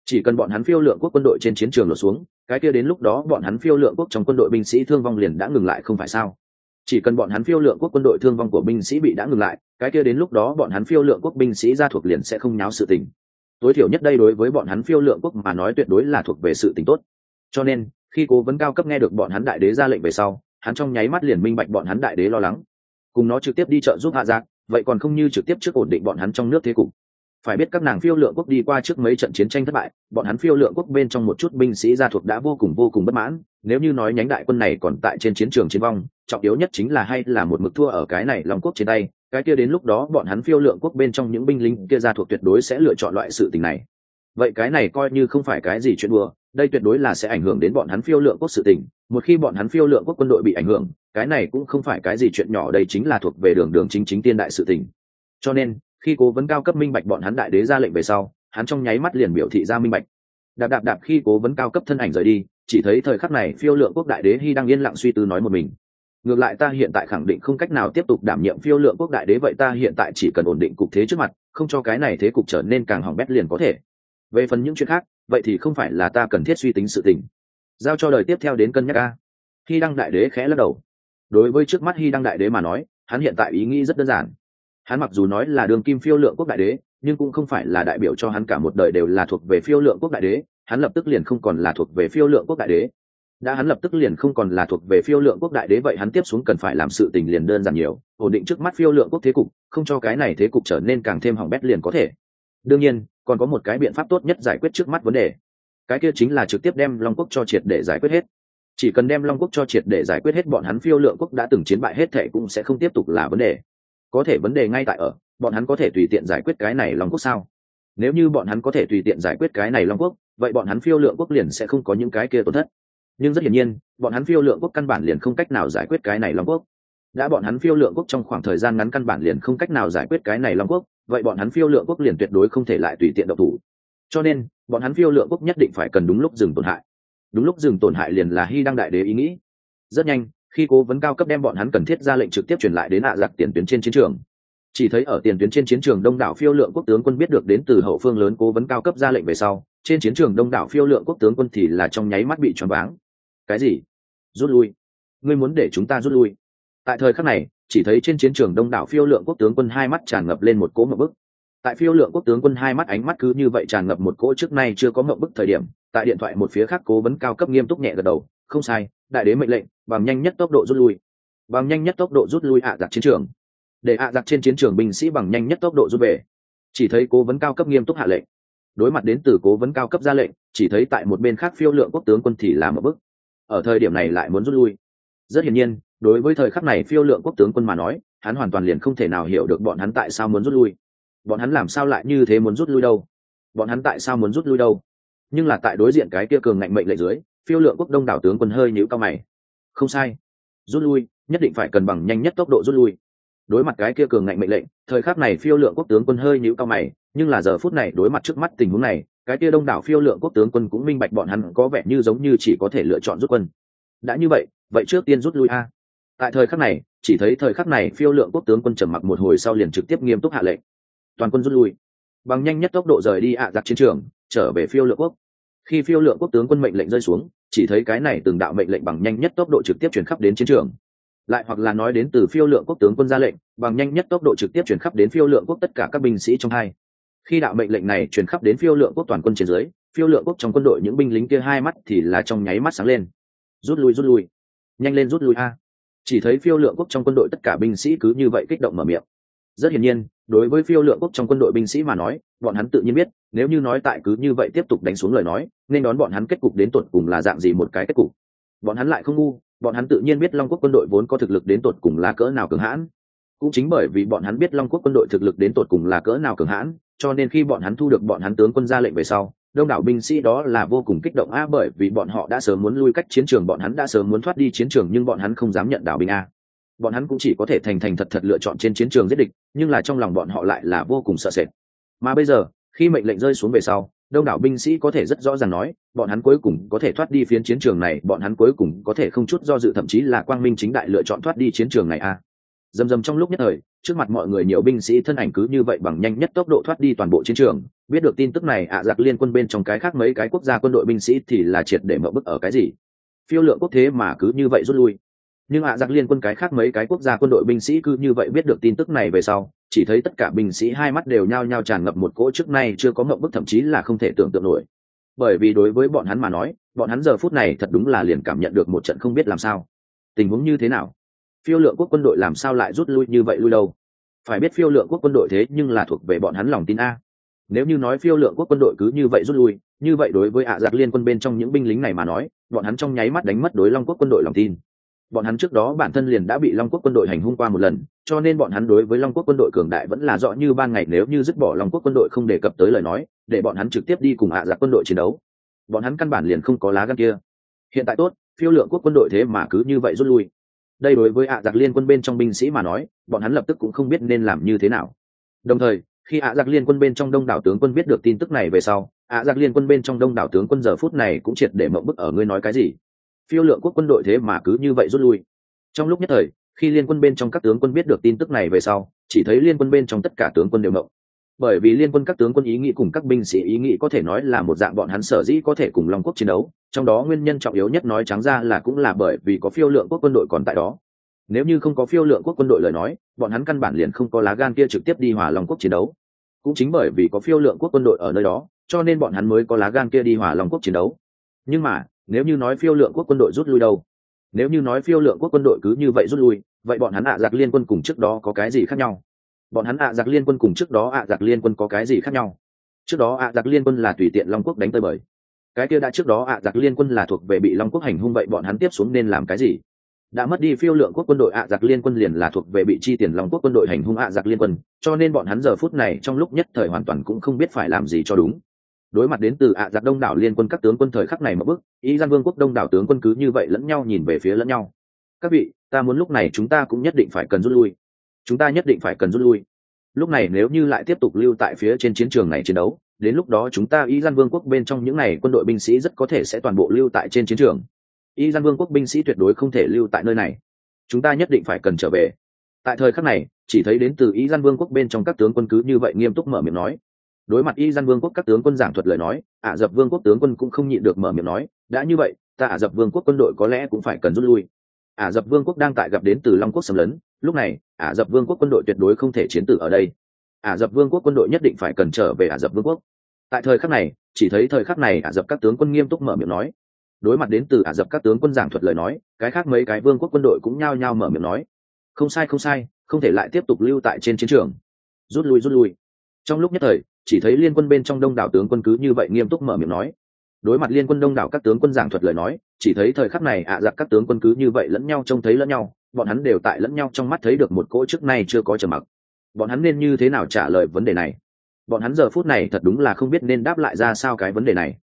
Chỉ cần bọn hắn phiêu lượng quốc quân đội trên chiến trường lột xuống, cái kia đến lúc đó bọn hắn phiêu lượng quốc trong quân đội binh sĩ thương vong liền đã ngừng lại không phải sao? Chỉ cần bọn hắn phiêu lượng quốc quân đội thương vong của binh sĩ bị đã ngừng lại, cái kia đến lúc đó bọn hắn phiêu lượng quốc binh sĩ ra thuộc liền sẽ không nháo sự tình. Tối thiểu nhất đây đối với bọn hắn phiêu lượng quốc mà nói tuyệt đối là thuộc về sự tình tốt. Cho nên, khi cố vấn cao cấp nghe được bọn hắn đại đế ra lệnh về sau, hắn trong nháy mắt liền minh bạch bọn hắn đại đế lo lắng. Cùng nó trực tiếp đi chợ giúp hạ giác vậy còn không như trực tiếp trước ổn định bọn hắn trong nước thế cục. Phải biết các nàng phiêu lượng quốc đi qua trước mấy trận chiến tranh thất bại, bọn hắn phiêu lượng quốc bên trong một chút binh sĩ gia thuộc đã vô cùng vô cùng bất mãn, nếu như nói nhánh đại quân này còn tại trên chiến trường chiến vong trọng yếu nhất chính là hay là một mực thua ở cái này lòng quốc trên tay, cái kia đến lúc đó bọn hắn phiêu lượng quốc bên trong những binh lính kia gia thuộc tuyệt đối sẽ lựa chọn loại sự tình này. Vậy cái này coi như không phải cái gì chuyện đùa, đây tuyệt đối là sẽ ảnh hưởng đến bọn hắn phiêu lượng quốc sự tình, một khi bọn hắn phiêu lượng quốc quân đội bị ảnh hưởng, cái này cũng không phải cái gì chuyện nhỏ, đây chính là thuộc về đường đường chính chính tiên đại sự tình. Cho nên, khi cố vấn cao cấp minh bạch bọn hắn đại đế ra lệnh về sau, hắn trong nháy mắt liền biểu thị ra minh bạch. Đạp đạp đạp khi cố vấn cao cấp thân ảnh rời đi, chỉ thấy thời khắc này phiêu lượng quốc đại đế hy đang yên lặng suy tư nói một mình ngược lại ta hiện tại khẳng định không cách nào tiếp tục đảm nhiệm phiêu lượng quốc đại đế, vậy ta hiện tại chỉ cần ổn định cục thế trước mặt, không cho cái này thế cục trở nên càng hỏng bét liền có thể. Về phần những chuyện khác, vậy thì không phải là ta cần thiết suy tính sự tình. Giao cho đời tiếp theo đến cân nhắc a. Hy đăng đại đế khẽ lắc đầu. Đối với trước mắt hy đăng đại đế mà nói, hắn hiện tại ý nghĩ rất đơn giản. Hắn mặc dù nói là đường kim phiêu lượng quốc đại đế, nhưng cũng không phải là đại biểu cho hắn cả một đời đều là thuộc về phiêu lượng quốc đại đế, hắn lập tức liền không còn là thuộc về phiêu lượng quốc đại đế đã hắn lập tức liền không còn là thuộc về phiêu lượng quốc đại đế vậy hắn tiếp xuống cần phải làm sự tình liền đơn giản nhiều, ổn định trước mắt phiêu lượng quốc thế cục, không cho cái này thế cục trở nên càng thêm hỏng bét liền có thể. Đương nhiên, còn có một cái biện pháp tốt nhất giải quyết trước mắt vấn đề. Cái kia chính là trực tiếp đem long quốc cho triệt để giải quyết hết. Chỉ cần đem long quốc cho triệt để giải quyết hết, bọn hắn phiêu lượng quốc đã từng chiến bại hết thệ cũng sẽ không tiếp tục là vấn đề. Có thể vấn đề ngay tại ở, bọn hắn có thể tùy tiện giải quyết cái này long quốc sao? Nếu như bọn hắn có thể tùy tiện giải quyết cái này long quốc, vậy bọn hắn phiêu lượng quốc liền sẽ không có những cái kia tổn thất nhưng rất hiển nhiên, bọn hắn phiêu lượng quốc căn bản liền không cách nào giải quyết cái này long quốc. Đã bọn hắn phiêu lượng quốc trong khoảng thời gian ngắn căn bản liền không cách nào giải quyết cái này long quốc, vậy bọn hắn phiêu lượng quốc liền tuyệt đối không thể lại tùy tiện độc thủ. Cho nên, bọn hắn phiêu lượng quốc nhất định phải cần đúng lúc dừng tổn hại. Đúng lúc dừng tổn hại liền là hy đăng đại đế ý nghĩ. Rất nhanh, khi cố vấn cao cấp đem bọn hắn cần thiết ra lệnh trực tiếp truyền lại đến hạ giặc tiền tuyến trên chiến trường. Chỉ thấy ở tiền tuyến trên chiến trường đông đảo phiêu lượng quốc tướng quân biết được đến từ hậu phương lớn cố vấn cao cấp ra lệnh về sau, trên chiến trường đông đảo phiêu lượng quốc tướng quân thì là trong nháy mắt bị choáng váng cái gì? Rút lui. Ngươi muốn để chúng ta rút lui? Tại thời khắc này, chỉ thấy trên chiến trường đông đảo phiêu lượng quốc tướng quân hai mắt tràn ngập lên một cỗ mậu bức. Tại phiêu lượng quốc tướng quân hai mắt ánh mắt cứ như vậy tràn ngập một cỗ trước nay chưa có mậu bức thời điểm, tại điện thoại một phía khác cố vấn cao cấp nghiêm túc nhẹ gật đầu, không sai, đại đế mệnh lệnh, bằng nhanh nhất tốc độ rút lui. Bằng nhanh nhất tốc độ rút lui ạ à giặc chiến trường. Để ạ giặc trên chiến trường binh sĩ bằng nhanh nhất tốc độ rút về. Chỉ thấy cố vấn cao cấp nghiêm túc hạ lệnh. Đối mặt đến từ cố vấn cao cấp ra lệnh, chỉ thấy tại một bên khác phiêu lượng quốc tướng quân thì làm ở bức ở thời điểm này lại muốn rút lui. Rất hiển nhiên, đối với thời khắc này phiêu lượng quốc tướng quân mà nói, hắn hoàn toàn liền không thể nào hiểu được bọn hắn tại sao muốn rút lui. Bọn hắn làm sao lại như thế muốn rút lui đâu? Bọn hắn tại sao muốn rút lui đâu? Nhưng là tại đối diện cái kia cường ngạnh mệnh lệnh dưới, phiêu lượng quốc đông đảo tướng quân hơi nhíu cao mày. Không sai. Rút lui, nhất định phải cần bằng nhanh nhất tốc độ rút lui đối mặt cái kia cường ngạnh mệnh lệnh, thời khắc này phiêu lượng quốc tướng quân hơi nhíu cao mày, nhưng là giờ phút này đối mặt trước mắt tình huống này, cái kia đông đảo phiêu lượng quốc tướng quân cũng minh bạch bọn hắn có vẻ như giống như chỉ có thể lựa chọn rút quân. Đã như vậy vậy trước tiên rút lui a. Tại thời khắc này, chỉ thấy thời khắc này phiêu lượng quốc tướng quân trầm mặc một hồi sau liền trực tiếp nghiêm túc hạ lệnh. Toàn quân rút lui. Bằng nhanh nhất tốc độ rời đi ạ giặc chiến trường, trở về phiêu lượng quốc. Khi phiêu lượng quốc tướng quân mệnh lệnh rơi xuống, chỉ thấy cái này từng đạo mệnh lệnh bằng nhanh nhất tốc độ trực tiếp chuyển khắp đến chiến trường lại hoặc là nói đến từ phiêu lượng quốc tướng quân ra lệnh, bằng nhanh nhất tốc độ trực tiếp chuyển khắp đến phiêu lượng quốc tất cả các binh sĩ trong hai. Khi đạo mệnh lệnh này chuyển khắp đến phiêu lượng quốc toàn quân trên dưới, phiêu lượng quốc trong quân đội những binh lính kia hai mắt thì là trong nháy mắt sáng lên. Rút lui rút lui. Nhanh lên rút lui a. Chỉ thấy phiêu lượng quốc trong quân đội tất cả binh sĩ cứ như vậy kích động mở miệng. Rất hiển nhiên, đối với phiêu lượng quốc trong quân đội binh sĩ mà nói, bọn hắn tự nhiên biết, nếu như nói tại cứ như vậy tiếp tục đánh xuống lời nói, nên đón bọn hắn kết cục đến tột cùng là dạng gì một cái kết cục. Bọn hắn lại không ngu bọn hắn tự nhiên biết long quốc quân đội vốn có thực lực đến tột cùng là cỡ nào cường hãn. Cũng chính bởi vì bọn hắn biết long quốc quân đội thực lực đến tột cùng là cỡ nào cường hãn, cho nên khi bọn hắn thu được bọn hắn tướng quân ra lệnh về sau, đông đảo binh sĩ đó là vô cùng kích động. A, bởi vì bọn họ đã sớm muốn lui cách chiến trường, bọn hắn đã sớm muốn thoát đi chiến trường, nhưng bọn hắn không dám nhận đảo binh a. Bọn hắn cũng chỉ có thể thành thành thật thật lựa chọn trên chiến trường giết địch, nhưng là trong lòng bọn họ lại là vô cùng sợ sệt. Mà bây giờ, khi mệnh lệnh rơi xuống về sau đông đảo binh sĩ có thể rất rõ ràng nói, bọn hắn cuối cùng có thể thoát đi phiến chiến trường này, bọn hắn cuối cùng có thể không chút do dự, thậm chí là quang minh chính đại lựa chọn thoát đi chiến trường này a. Dầm dầm trong lúc nhất thời, trước mặt mọi người nhiều binh sĩ thân ảnh cứ như vậy bằng nhanh nhất tốc độ thoát đi toàn bộ chiến trường. Biết được tin tức này, ạ giặc liên quân bên trong cái khác mấy cái quốc gia quân đội binh sĩ thì là triệt để mở bức ở cái gì? Phiêu lượng quốc thế mà cứ như vậy rút lui. Nhưng ạ giặc liên quân cái khác mấy cái quốc gia quân đội binh sĩ cứ như vậy biết được tin tức này về sau chỉ thấy tất cả binh sĩ hai mắt đều nhao nhao tràn ngập một cỗ trước nay chưa có ngậm bức, thậm chí là không thể tưởng tượng nổi. Bởi vì đối với bọn hắn mà nói, bọn hắn giờ phút này thật đúng là liền cảm nhận được một trận không biết làm sao. Tình huống như thế nào? Phiêu lượng quốc quân đội làm sao lại rút lui như vậy lui đâu? Phải biết phiêu lượng quốc quân đội thế nhưng là thuộc về bọn hắn lòng tin a. Nếu như nói phiêu lượng quốc quân đội cứ như vậy rút lui, như vậy đối với ạ giặc liên quân bên trong những binh lính này mà nói, bọn hắn trong nháy mắt đánh mất đối long quốc quân đội lòng tin bọn hắn trước đó bản thân liền đã bị long quốc quân đội hành hung qua một lần, cho nên bọn hắn đối với long quốc quân đội cường đại vẫn là rõ như ban ngày nếu như dứt bỏ long quốc quân đội không đề cập tới lời nói, để bọn hắn trực tiếp đi cùng ạ giặc quân đội chiến đấu. Bọn hắn căn bản liền không có lá gan kia. Hiện tại tốt, phiêu lượng quốc quân đội thế mà cứ như vậy rút lui. Đây đối với ạ giặc liên quân bên trong binh sĩ mà nói, bọn hắn lập tức cũng không biết nên làm như thế nào. Đồng thời, khi ạ giặc liên quân bên trong đông đảo tướng quân biết được tin tức này về sau, ạ giặc liên quân bên trong đông đảo tướng quân giờ phút này cũng triệt để mộng bức ở ngươi nói cái gì phiêu lượng quốc quân đội thế mà cứ như vậy rút lui. Trong lúc nhất thời, khi liên quân bên trong các tướng quân biết được tin tức này về sau, chỉ thấy liên quân bên trong tất cả tướng quân đều mộng bởi vì liên quân các tướng quân ý nghĩ cùng các binh sĩ ý nghĩ có thể nói là một dạng bọn hắn sở dĩ có thể cùng long quốc chiến đấu, trong đó nguyên nhân trọng yếu nhất nói trắng ra là cũng là bởi vì có phiêu lượng quốc quân đội còn tại đó. Nếu như không có phiêu lượng quốc quân đội lời nói, bọn hắn căn bản liền không có lá gan kia trực tiếp đi hòa long quốc chiến đấu. Cũng chính bởi vì có phiêu lượng quốc quân đội ở nơi đó, cho nên bọn hắn mới có lá gan kia đi hòa long quốc chiến đấu. Nhưng mà nếu như nói phiêu lượng quốc quân đội rút lui đâu? Nếu như nói phiêu lượng quốc quân đội cứ như vậy rút lui, vậy bọn hắn ạ giặc liên quân cùng trước đó có cái gì khác nhau? Bọn hắn ạ giặc liên quân cùng trước đó ạ giặc liên quân có cái gì khác nhau? Trước đó ạ giặc liên quân là tùy tiện long quốc đánh tơi bời. Cái kia đã trước đó ạ giặc liên quân là thuộc về bị long quốc hành hung vậy bọn hắn tiếp xuống nên làm cái gì? Đã mất đi phiêu lượng quốc quân đội ạ giặc liên quân liền là thuộc về bị chi tiền long quốc quân đội hành hung ạ giặc liên quân, cho nên bọn hắn giờ phút này trong lúc nhất thời hoàn toàn cũng không biết phải làm gì cho đúng đối mặt đến từ ạ giặc đông đảo liên quân các tướng quân thời khắc này mà bước, ý gian vương quốc đông đảo tướng quân cứ như vậy lẫn nhau nhìn về phía lẫn nhau. Các vị ta muốn lúc này chúng ta cũng nhất định phải cần rút lui. Chúng ta nhất định phải cần rút lui. Lúc này nếu như lại tiếp tục lưu tại phía trên chiến trường này chiến đấu đến lúc đó chúng ta y gian vương quốc bên trong những n à y quân đội binh sĩ rất có thể sẽ toàn bộ lưu tại trên chiến trường. Y gian vương quốc binh sĩ tuyệt đối không thể lưu tại nơi này. Chúng ta nhất định phải cần trở về. Tại thời khắc này chỉ thấy đến từ y gian vương quốc bên trong các tướng quân cứ như vậy nghiêm túc mở miệng nói đối mặt y dân vương quốc các tướng quân giảng thuật lời nói, ả d ậ p vương quốc tướng quân cũng không nhịn được mở miệng nói, đã như vậy, ta ả d ậ p vương quốc quân đội có lẽ cũng phải cần rút lui. Ả d ậ p vương quốc đang tại gặp đến từ long quốc xâm lấn, lúc này, ả d ậ p vương quốc quân đội tuyệt đối không thể chiến tử ở đây. Ả d ậ p vương quốc quân đội nhất định phải cần trở về ả d ậ p vương quốc. Tại thời khắc này, chỉ thấy thời khắc này ả d ậ p các tướng quân nghiêm túc mở miệng nói. Đối mặt đến từ ả d ậ p các tướng quân giảng thuật lời nói, cái khác mấy cái vương quốc quân đội cũng nhao nhao mở miệng nói. Không sai không sai, không thể lại tiếp tục lưu tại trên chiến trường. Rút lui rút lui. Trong lúc nhất thời chỉ thấy liên quân bên trong đông đảo tướng quân cứ như vậy nghiêm túc mở miệng nói. Đối mặt liên quân đông đảo các tướng quân giảng thuật lời nói, chỉ thấy thời khắc này ạ à giặc các tướng quân cứ như vậy lẫn nhau trông thấy lẫn nhau, bọn hắn đều tại lẫn nhau trong mắt thấy được một cỗ trước nay chưa có trầm mặc. Bọn hắn nên như thế nào trả lời vấn đề này? Bọn hắn giờ phút này thật đúng là không biết nên đáp lại ra sao cái vấn đề này.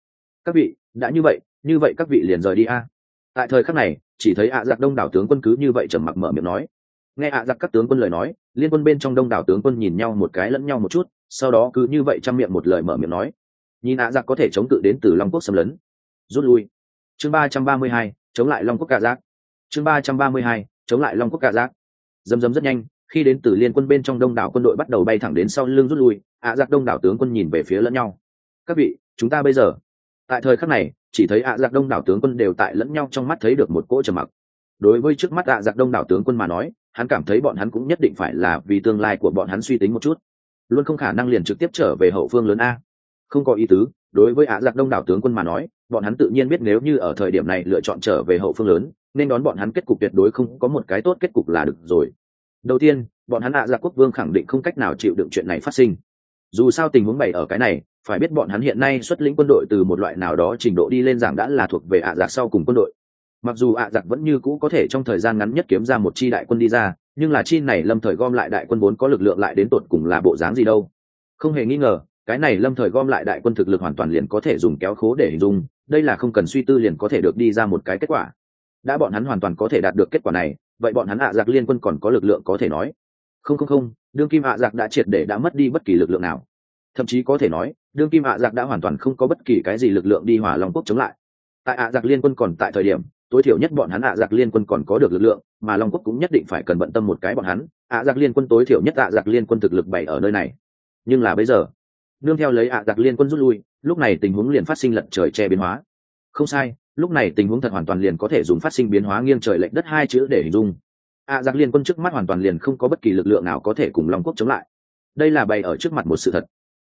Các vị, đã như vậy như vậy các vị liền rời đi a. Tại thời khắc này, chỉ thấy ạ à giặc đông đảo tướng quân cứ như vậy trầm mặc mở miệng nói. Nghe ạ giặc các tướng quân lời nói, liên quân bên trong đông đảo tướng quân nhìn nhau một cái lẫn nhau một chút sau đó cứ như vậy chăm miệng một lời mở miệng nói. Nhìn ạ giặc có thể chống cự đến từ long quốc xâm lấn. Rút lui. Chương ba trăm ba mươi hai, chống lại long quốc cả giác chương ba trăm ba mươi hai, chống lại long quốc cả giác dầm dầm rất nhanh, khi đến từ liên quân bên trong đông đảo quân đội bắt đầu bay thẳng đến sau lưng rút lui, ạ giặc đông đảo tướng quân nhìn về phía lẫn nhau. Các vị, chúng ta bây giờ? Tại thời khắc này, chỉ thấy ạ giặc đông đảo tướng quân đều tại lẫn nhau trong mắt thấy được một cỗ trầm mặc. Đối với trước mắt ạ giặc đông đảo tướng quân mà nói, hắn cảm thấy bọn hắn cũng nhất định phải là vì tương lai của bọn hắn suy tính một chút luôn không khả năng liền trực tiếp trở về hậu phương lớn a. Không có ý tứ, đối với ạ giặc đông đảo tướng quân mà nói, bọn hắn tự nhiên biết nếu như ở thời điểm này lựa chọn trở về hậu phương lớn, nên đón bọn hắn kết cục tuyệt đối không có một cái tốt kết cục là được rồi. Đầu tiên, bọn hắn ạ giặc quốc vương khẳng định không cách nào chịu đựng chuyện này phát sinh. Dù sao tình huống bày ở cái này, phải biết bọn hắn hiện nay xuất lĩnh quân đội từ một loại nào đó trình độ đi lên giảng đã là thuộc về ạ giặc sau cùng quân đội mặc dù ạ giặc vẫn như cũ có thể trong thời gian ngắn nhất kiếm ra một chi đại quân đi ra, nhưng là chi này lâm thời gom lại đại quân vốn có lực lượng lại đến tột cùng là bộ dáng gì đâu. Không hề nghi ngờ, cái này lâm thời gom lại đại quân thực lực hoàn toàn liền có thể dùng kéo khố để hình dung, đây là không cần suy tư liền có thể được đi ra một cái kết quả. Đã bọn hắn hoàn toàn có thể đạt được kết quả này, vậy bọn hắn ạ giặc liên quân còn có lực lượng có thể nói? Không không không, đương kim ạ giặc đã triệt để đã mất đi bất kỳ lực lượng nào. Thậm chí có thể nói, đương kim ạ giặc đã hoàn toàn không có bất kỳ cái gì lực lượng đi hỏa long quốc chống lại. Tại ạ giặc liên quân còn tại thời điểm tối thiểu nhất bọn hắn ạ giặc liên quân còn có được lực lượng, mà long quốc cũng nhất định phải cần bận tâm một cái bọn hắn. Ạ giặc liên quân tối thiểu nhất ạ giặc liên quân thực lực bảy ở nơi này. Nhưng là bây giờ, nương theo lấy ạ giặc liên quân rút lui, lúc này tình huống liền phát sinh lận trời che biến hóa. Không sai, lúc này tình huống thật hoàn toàn liền có thể dùng phát sinh biến hóa nghiêng trời lệch đất hai chữ để hình dung. Ạ giặc liên quân trước mắt hoàn toàn liền không có bất kỳ lực lượng nào có thể cùng long quốc chống lại. Đây là bày ở trước mặt một sự thật.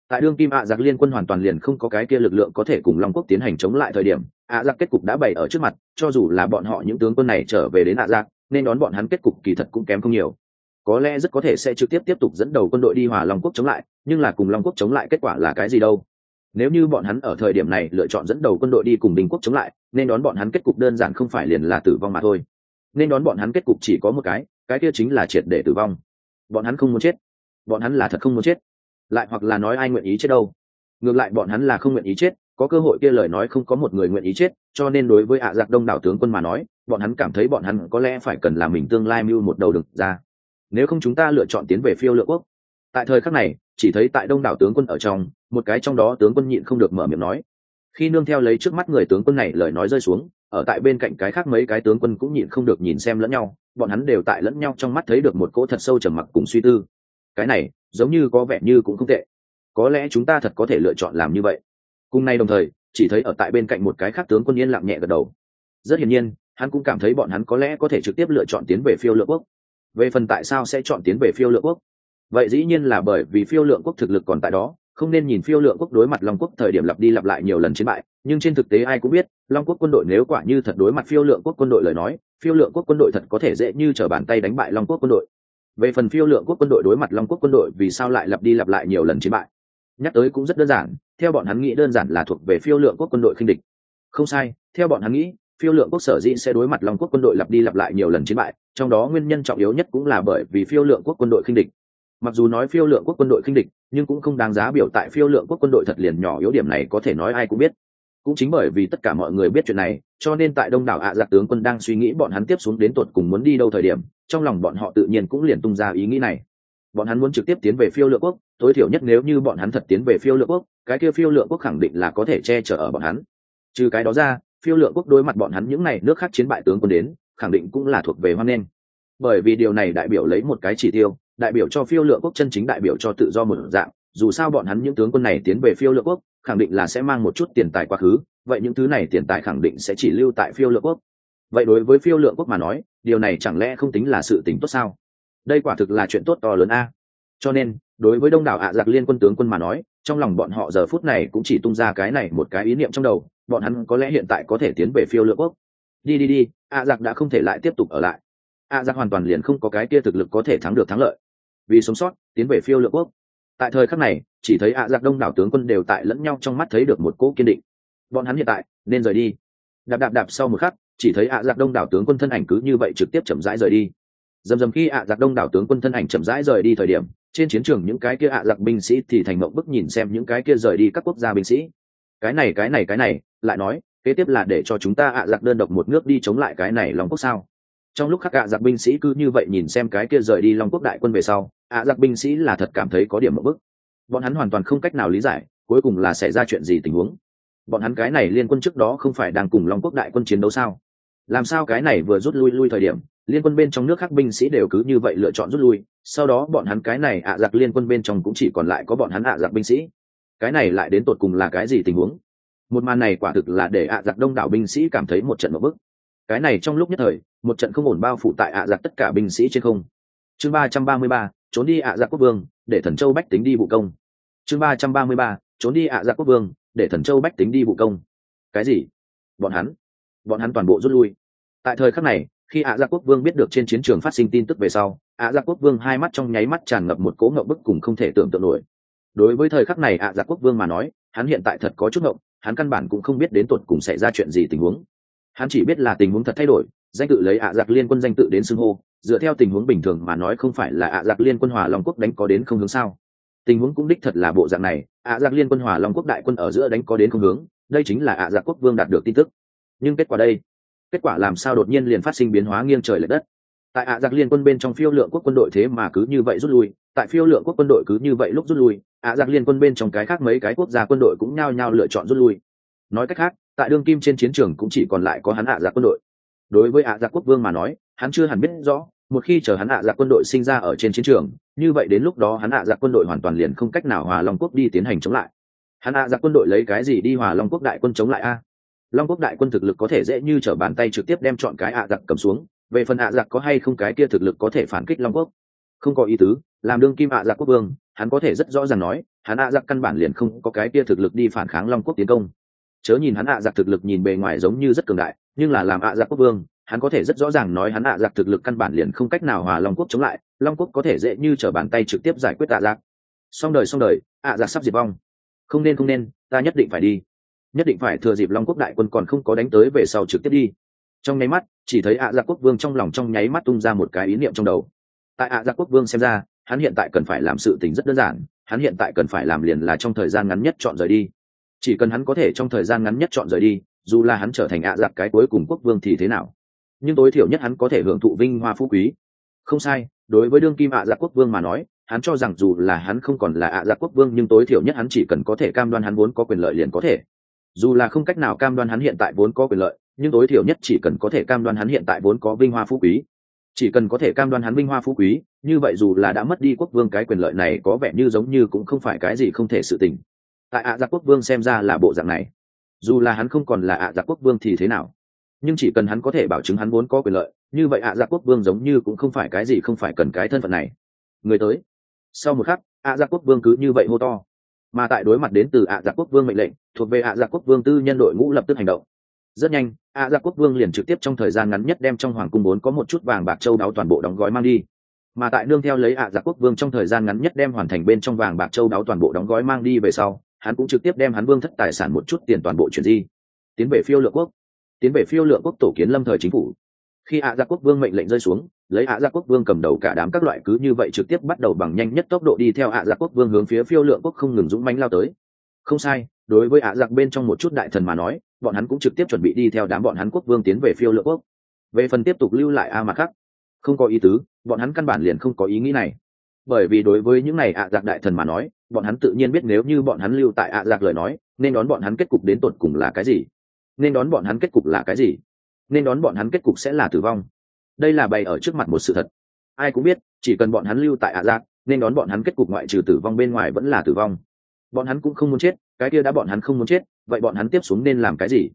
Tại đương kim ạ giặc liên quân hoàn toàn liền không có cái kia lực lượng có thể cùng long quốc tiến hành chống lại thời điểm ạ giặc kết cục đã bày ở trước mặt, cho dù là bọn họ những tướng quân này trở về đến ạ giặc nên đón bọn hắn kết cục kỳ thật cũng kém không nhiều. Có lẽ rất có thể sẽ trực tiếp tiếp tục dẫn đầu quân đội đi hòa long quốc chống lại, nhưng là cùng long quốc chống lại kết quả là cái gì đâu? Nếu như bọn hắn ở thời điểm này lựa chọn dẫn đầu quân đội đi cùng đình quốc chống lại, nên đón bọn hắn kết cục đơn giản không phải liền là tử vong mà thôi. Nên đón bọn hắn kết cục chỉ có một cái cái kia chính là triệt để tử vong. Bọn hắn không muốn chết. Bọn hắn là thật không muốn chết. Lại hoặc là nói ai nguyện ý chết đâu. Ngược lại bọn hắn là không nguyện ý chết có cơ hội kia lời nói không có một người nguyện ý chết, cho nên đối với ạ giặc đông đảo tướng quân mà nói, bọn hắn cảm thấy bọn hắn có lẽ phải cần làm mình tương lai mưu một đầu đực ra. Nếu không chúng ta lựa chọn tiến về phiêu lựa quốc. Tại thời khắc này, chỉ thấy tại đông đảo tướng quân ở trong, một cái trong đó tướng quân nhịn không được mở miệng nói. Khi nương theo lấy trước mắt người tướng quân này lời nói rơi xuống, ở tại bên cạnh cái khác mấy cái tướng quân cũng nhịn không được nhìn xem lẫn nhau, bọn hắn đều tại lẫn nhau trong mắt thấy được một cỗ thật sâu trầm mặc cùng suy tư. Cái này, giống như có vẻ như cũng không tệ. Có lẽ chúng ta thật có thể lựa chọn làm như vậy cùng nay đồng thời, chỉ thấy ở tại bên cạnh một cái khác tướng quân yên lặng nhẹ gật đầu. Rất hiển nhiên, hắn cũng cảm thấy bọn hắn có lẽ có thể trực tiếp lựa chọn tiến về phiêu lượng quốc. Về phần tại sao sẽ chọn tiến về phiêu lượng quốc? Vậy dĩ nhiên là bởi vì phiêu lượng quốc thực lực còn tại đó, không nên nhìn phiêu lượng quốc đối mặt long quốc thời điểm lặp đi lặp lại nhiều lần chiến bại, nhưng trên thực tế ai cũng biết, long quốc quân đội nếu quả như thật đối mặt phiêu lượng quốc quân đội lời nói, phiêu lượng quốc quân đội thật có thể dễ như t r ở bàn tay đánh bại long quốc quân đội. Về phần phiêu lượng quốc quân đội đối mặt long quốc quân đội vì sao lại lặp đi lặp lại nhiều lần chiến bại? Nhắc tới cũng rất đơn giản theo bọn hắn nghĩ đơn giản là thuộc về phiêu lượng quốc quân đội khinh địch. Không sai, theo bọn hắn nghĩ, phiêu lượng quốc sở dĩ sẽ đối mặt long quốc quân đội lặp đi lặp lại nhiều lần chiến bại, trong đó nguyên nhân trọng yếu nhất cũng là bởi vì phiêu lượng quốc quân đội khinh địch. Mặc dù nói phiêu lượng quốc quân đội khinh địch, nhưng cũng không đáng giá biểu tại phiêu lượng quốc quân đội thật liền nhỏ yếu điểm này có thể nói ai cũng biết. Cũng chính bởi vì tất cả mọi người biết chuyện này, cho nên tại đông đảo ạ à giặc tướng quân đang suy nghĩ bọn hắn tiếp xuống đến tột cùng muốn đi đâu thời điểm, trong lòng bọn họ tự nhiên cũng liền tung ra ý nghĩ này bọn hắn muốn trực tiếp tiến về phiêu lượng quốc, tối thiểu nhất nếu như bọn hắn thật tiến về phiêu lượng quốc, cái kia phiêu lượng quốc khẳng định là có thể che chở ở bọn hắn. Trừ cái đó ra, phiêu lượng quốc đối mặt bọn hắn những n à y nước khác chiến bại tướng quân đến, khẳng định cũng là thuộc về hoan nghênh. Bởi vì điều này đại biểu lấy một cái chỉ tiêu, đại biểu cho phiêu lượng quốc chân chính đại biểu cho tự do một dạng, dù sao bọn hắn những tướng quân này tiến về phiêu lượng quốc, khẳng định là sẽ mang một chút tiền tài quá khứ, vậy những thứ này tiền tài khẳng định sẽ chỉ lưu tại phiêu lượng quốc. Vậy đối với phiêu lượng quốc mà nói, điều này chẳng lẽ không tính là sự tính tốt sao? Đây quả thực là chuyện tốt to lớn a. Cho nên, đối với đông đảo ạ giặc liên quân tướng quân mà nói, trong lòng bọn họ giờ phút này cũng chỉ tung ra cái này một cái ý niệm trong đầu, bọn hắn có lẽ hiện tại có thể tiến về phiêu lựa quốc. Đi đi đi, ạ giặc đã không thể lại tiếp tục ở lại. Ạ giặc hoàn toàn liền không có cái kia thực lực có thể thắng được thắng lợi. Vì sống sót, tiến về phiêu lựa quốc. Tại thời khắc này, chỉ thấy ạ giặc đông đảo tướng quân đều tại lẫn nhau trong mắt thấy được một cỗ kiên định. Bọn hắn hiện tại, nên rời đi. Đạp đạp đạp sau một khắc, chỉ thấy ạ giặc đông đảo tướng quân thân ảnh cứ như vậy trực tiếp chậm rãi rời đi dầm dầm khi ạ giặc đông đảo tướng quân thân ảnh chậm rãi rời đi thời điểm, trên chiến trường những cái kia ạ giặc binh sĩ thì thành mộng bức nhìn xem những cái kia rời đi các quốc gia binh sĩ. Cái này cái này cái này, lại nói, kế tiếp là để cho chúng ta ạ giặc đơn độc một nước đi chống lại cái này long quốc sao? Trong lúc khắc ạ giặc binh sĩ cứ như vậy nhìn xem cái kia rời đi long quốc đại quân về sau, ạ giặc binh sĩ là thật cảm thấy có điểm mộng bức. Bọn hắn hoàn toàn không cách nào lý giải, cuối cùng là xảy ra chuyện gì tình huống. Bọn hắn cái này liên quân trước đó không phải đang cùng long quốc đại quân chiến đấu sao? Làm sao cái này vừa rút lui lui thời điểm, liên quân bên trong nước khác binh sĩ đều cứ như vậy lựa chọn rút lui, sau đó bọn hắn cái này ạ giặc liên quân bên trong cũng chỉ còn lại có bọn hắn ạ giặc binh sĩ. Cái này lại đến tột cùng là cái gì tình huống? Một màn này quả thực là để ạ giặc đông đảo binh sĩ cảm thấy một trận một bức. Cái này trong lúc nhất thời, một trận không ổn bao phủ tại ạ giặc tất cả binh sĩ trên không. Chương ba trăm ba mươi ba, trốn đi ạ giặc quốc vương, để thần châu bách tính đi vụ công. Chương ba trăm ba mươi ba, trốn đi ạ giặc quốc vương, để thần châu bách tính đi vụ công. Cái gì? Bọn hắn? Bọn hắn toàn bộ rút lui tại thời khắc này, khi ạ gia quốc vương biết được trên chiến trường phát sinh tin tức về sau, ạ gia quốc vương hai mắt trong nháy mắt tràn ngập một cố ngậu bức cùng không thể tưởng tượng nổi. Đối với thời khắc này ạ gia quốc vương mà nói, hắn hiện tại thật có chút ngậu hắn căn bản cũng không biết đến tột cùng xảy ra chuyện gì tình huống. Hắn chỉ biết là tình huống thật thay đổi, danh tự lấy ạ giặc liên quân danh tự đến xưng hô, dựa theo tình huống bình thường mà nói không phải là ạ giặc liên quân hòa long quốc đánh có đến không hướng sao. Tình huống cũng đích thật là bộ dạng này, ạ giặc liên quân hòa long quốc đại quân ở giữa đánh có đến không hướng, đây chính là ạ giặc quốc vương đạt được tin tức. Nhưng kết quả đây kết quả làm sao đột nhiên liền phát sinh biến hóa nghiêng trời lệch đất. Tại ạ giặc liên quân bên trong phiêu lượng quốc quân đội thế mà cứ như vậy rút lui, tại phiêu lượng quốc quân đội cứ như vậy lúc rút lui, ạ giặc liên quân bên trong cái khác mấy cái quốc gia quân đội cũng nhao nhao lựa chọn rút lui. Nói cách khác, tại đương kim trên chiến trường cũng chỉ còn lại có hắn ạ giặc quân đội. Đối với ạ giặc quốc vương mà nói, hắn chưa hẳn biết rõ, một khi chờ hắn ạ giặc quân đội sinh ra ở trên chiến trường, như vậy đến lúc đó hắn ạ giặc quân đội hoàn toàn liền không cách nào hòa long quốc đi tiến hành chống lại. Hắn ạ giặc quân đội lấy cái gì đi hòa long quốc đại quân chống lại a? Long quốc đại quân thực lực có thể dễ như trở bàn tay trực tiếp đem chọn cái ạ giặc cầm xuống, về phần ạ giặc có hay không cái kia thực lực có thể phản kích long quốc? Không có ý tứ, làm đương kim ạ giặc quốc vương, hắn có thể rất rõ ràng nói, hắn ạ giặc căn bản liền không có cái kia thực lực đi phản kháng long quốc tiến công. Chớ nhìn hắn ạ giặc thực lực nhìn bề ngoài giống như rất cường đại, nhưng là làm ạ giặc quốc vương, hắn có thể rất rõ ràng nói hắn ạ giặc thực lực căn bản liền không cách nào hòa long quốc chống lại, long quốc có thể dễ như trở bàn tay trực tiếp giải quyết ạ giặc. Xong đời xong đời, ạ giặc sắp diệt vong. Không nên không nên, ta nhất định phải đi nhất định phải thừa dịp long quốc đại quân còn không có đánh tới về sau trực tiếp đi. Trong nháy mắt, chỉ thấy ạ à gia quốc vương trong lòng trong nháy mắt tung ra một cái ý niệm trong đầu. Tại ạ à gia quốc vương xem ra, hắn hiện tại cần phải làm sự tình rất đơn giản, hắn hiện tại cần phải làm liền là trong thời gian ngắn nhất chọn rời đi. Chỉ cần hắn có thể trong thời gian ngắn nhất chọn rời đi, dù là hắn trở thành ạ giặc cái cuối cùng quốc vương thì thế nào? Nhưng tối thiểu nhất hắn có thể hưởng thụ vinh hoa phú quý. Không sai, đối với đương kim ạ giặc quốc vương mà nói, hắn cho rằng dù là hắn không còn là ạ giặc quốc vương nhưng tối thiểu nhất hắn chỉ cần có thể cam đoan hắn vốn có quyền lợi liền có thể dù là không cách nào cam đoan hắn hiện tại vốn có quyền lợi, nhưng tối thiểu nhất chỉ cần có thể cam đoan hắn hiện tại vốn có vinh hoa phú quý. Chỉ cần có thể cam đoan hắn vinh hoa phú quý, như vậy dù là đã mất đi quốc vương cái quyền lợi này có vẻ như giống như cũng không phải cái gì không thể sự tình. Tại ạ à giặc quốc vương xem ra là bộ dạng này. Dù là hắn không còn là ạ à giặc quốc vương thì thế nào? Nhưng chỉ cần hắn có thể bảo chứng hắn vốn có quyền lợi, như vậy ạ à quốc vương giống như cũng không phải cái gì không phải cần cái thân phận này. Người tới. Sau một khắc, ạ giặc quốc vương cứ như vậy hô to mà tại đối mặt đến từ ạ à quốc vương mệnh lệnh, thuộc về ạ à quốc vương tư nhân đội ngũ lập tức hành động. Rất nhanh, ạ dạ quốc vương liền trực tiếp trong thời gian ngắn nhất đem trong hoàng cung bốn có một chút vàng bạc châu đáo toàn bộ đóng gói mang đi. Mà tại nương theo lấy ạ dạ quốc vương trong thời gian ngắn nhất đem hoàn thành bên trong vàng bạc châu đáo toàn bộ đóng gói mang đi về sau, hắn cũng trực tiếp đem hắn vương thất tài sản một chút tiền toàn bộ chuyển di. Tiến về phiêu lượng quốc. Tiến về phiêu lượng quốc tổ kiến lâm thời chính phủ khi ạ gia quốc vương mệnh lệnh rơi xuống, lấy ạ gia quốc vương cầm đầu cả đám các loại cứ như vậy trực tiếp bắt đầu bằng nhanh nhất tốc độ đi theo ạ gia quốc vương hướng phía phiêu lượng quốc không ngừng dũng mánh lao tới. Không sai, đối với ạ giặc bên trong một chút đại thần mà nói, bọn hắn cũng trực tiếp chuẩn bị đi theo đám bọn hắn quốc vương tiến về phiêu lượng quốc. Về phần tiếp tục lưu lại a mặt khác không có ý tứ, bọn hắn căn bản liền không có ý nghĩ này. Bởi vì đối với những này ạ giặc đại thần mà nói, bọn hắn tự nhiên biết nếu như bọn hắn lưu tại ạ giặc lời nói, nên đón bọn hắn kết cục đến tột cùng là cái gì? Nên đón bọn hắn kết cục là cái gì? Nên đón bọn hắn kết cục sẽ là tử vong. Đây là bày ở trước mặt một sự thật. Ai cũng biết, chỉ cần bọn hắn lưu tại ạ giác nên đón bọn hắn kết cục ngoại trừ tử vong bên ngoài vẫn là tử vong. Bọn hắn cũng không muốn chết, cái kia đã bọn hắn không muốn chết, vậy bọn hắn tiếp xuống nên làm cái gì?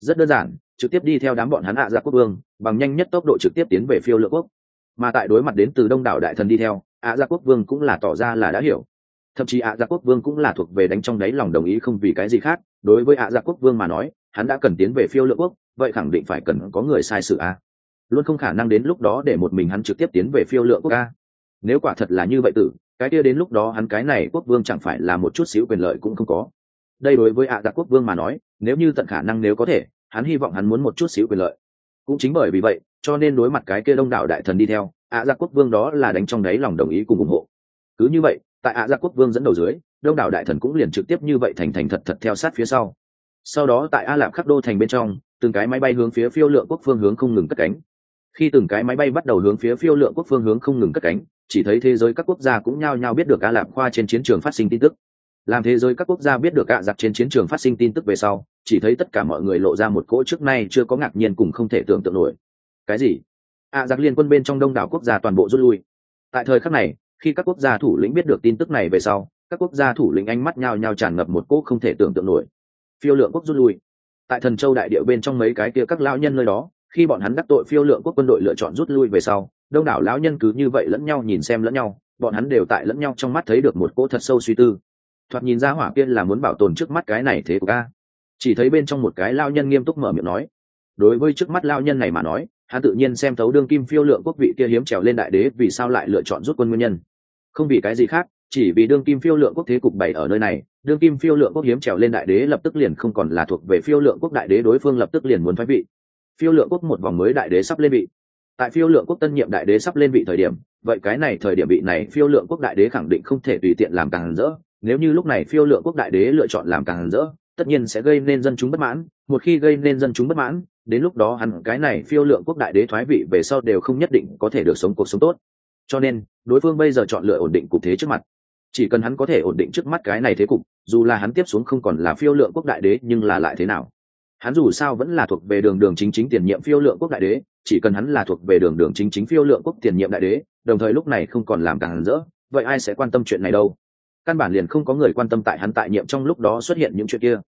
Rất đơn giản, trực tiếp đi theo đám bọn hắn ạ dạ quốc vương, bằng nhanh nhất tốc độ trực tiếp tiến về phiêu lượng quốc. Mà tại đối mặt đến từ đông đảo đại thần đi theo ạ dạ quốc vương cũng là tỏ ra là đã hiểu. Thậm chí ạ dạ quốc vương cũng là thuộc về đánh trong đáy lòng đồng ý không vì cái gì khác. Đối với ạ dạ quốc vương mà nói, hắn đã cần tiến về phiêu lượng quốc vậy khẳng định phải cần có người sai sự a. Luôn không khả năng đến lúc đó để một mình hắn trực tiếp tiến về phiêu lượng quốc a nếu quả thật là như vậy tử, cái kia đến lúc đó hắn cái này quốc vương chẳng phải là một chút xíu quyền lợi cũng không có. Đây đối với ạ đặc quốc vương mà nói, nếu như tận khả năng nếu có thể, hắn hy vọng hắn muốn một chút xíu quyền lợi. Cũng chính bởi vì vậy, cho nên đối mặt cái kia đông đảo đại thần đi theo, ạ gia quốc vương đó là đánh trong đáy lòng đồng ý cùng ủng hộ. Cứ như vậy, tại ạ gia quốc vương dẫn đầu dưới, đông đảo đại thần cũng liền trực tiếp như vậy thành thành thật thật theo sát phía sau. Sau đó tại a lạp khắc đô thành bên trong từng cái máy bay hướng phía phiêu lượng quốc phương hướng không ngừng cất cánh. Khi từng cái máy bay bắt đầu hướng phía phiêu lượng quốc phương hướng không ngừng cất cánh, chỉ thấy thế giới các quốc gia cũng nhao nhao biết được a lạp khoa trên chiến trường phát sinh tin tức. Làm thế giới các quốc gia biết được ạ giặc trên chiến trường phát sinh tin tức về sau, chỉ thấy tất cả mọi người lộ ra một cỗ trước nay chưa có ngạc nhiên cùng không thể tưởng tượng nổi. Cái gì? Ạ giặc liên quân bên trong đông đảo quốc gia toàn bộ rút lui. Tại thời khắc này, khi các quốc gia thủ lĩnh biết được tin tức này về sau, các quốc gia thủ lĩnh ánh mắt nhao nhao tràn ngập một cỗ không thể tưởng tượng nổi. Phiêu lượng quốc rút lui tại thần châu đại địa bên trong mấy cái kia các lao nhân nơi đó, khi bọn hắn đắc tội phiêu lượng quốc quân đội lựa chọn rút lui về sau, đông đảo lão nhân cứ như vậy lẫn nhau nhìn xem lẫn nhau, bọn hắn đều tại lẫn nhau trong mắt thấy được một cỗ thật sâu suy tư. Thoạt nhìn ra hỏa kia là muốn bảo tồn trước mắt cái này thế của ca chỉ thấy bên trong một cái lao nhân nghiêm túc mở miệng nói. Đối với trước mắt lao nhân này mà nói, hắn tự nhiên xem thấu đương kim phiêu lượng quốc vị kia hiếm trèo lên đại đế vì sao lại lựa chọn rút quân nguyên nhân. Không vì cái gì khác chỉ vì đương kim phiêu lượng quốc thế cục bảy ở nơi này, đương kim phiêu lượng quốc hiếm trèo lên đại đế lập tức liền không còn là thuộc về phiêu lượng quốc đại đế đối phương lập tức liền muốn thoái vị. Phiêu lượng quốc một vòng mới đại đế sắp lên vị. Tại phiêu lượng quốc tân nhiệm đại đế sắp lên vị thời điểm, vậy cái này thời điểm vị này phiêu lượng quốc đại đế khẳng định không thể tùy tiện làm càng rỡ. Nếu như lúc này phiêu lượng quốc đại đế lựa chọn làm càng rỡ, tất nhiên sẽ gây nên dân chúng bất mãn. Một khi gây nên dân chúng bất mãn, đến lúc đó hẳn cái này phiêu lượng quốc đại đế thoái vị về sau đều không nhất định có thể được sống cuộc sống tốt. Cho nên, đối phương bây giờ chọn lựa ổn định cục thế trước mặt chỉ cần hắn có thể ổn định trước mắt cái này thế cục, dù là hắn tiếp xuống không còn là phiêu lượng quốc đại đế, nhưng là lại thế nào? Hắn dù sao vẫn là thuộc về đường đường chính chính tiền nhiệm phiêu lượng quốc đại đế, chỉ cần hắn là thuộc về đường đường chính chính phiêu lượng quốc tiền nhiệm đại đế, đồng thời lúc này không còn làm càng rỡ, vậy ai sẽ quan tâm chuyện này đâu? Căn bản liền không có người quan tâm tại hắn tại nhiệm trong lúc đó xuất hiện những chuyện kia.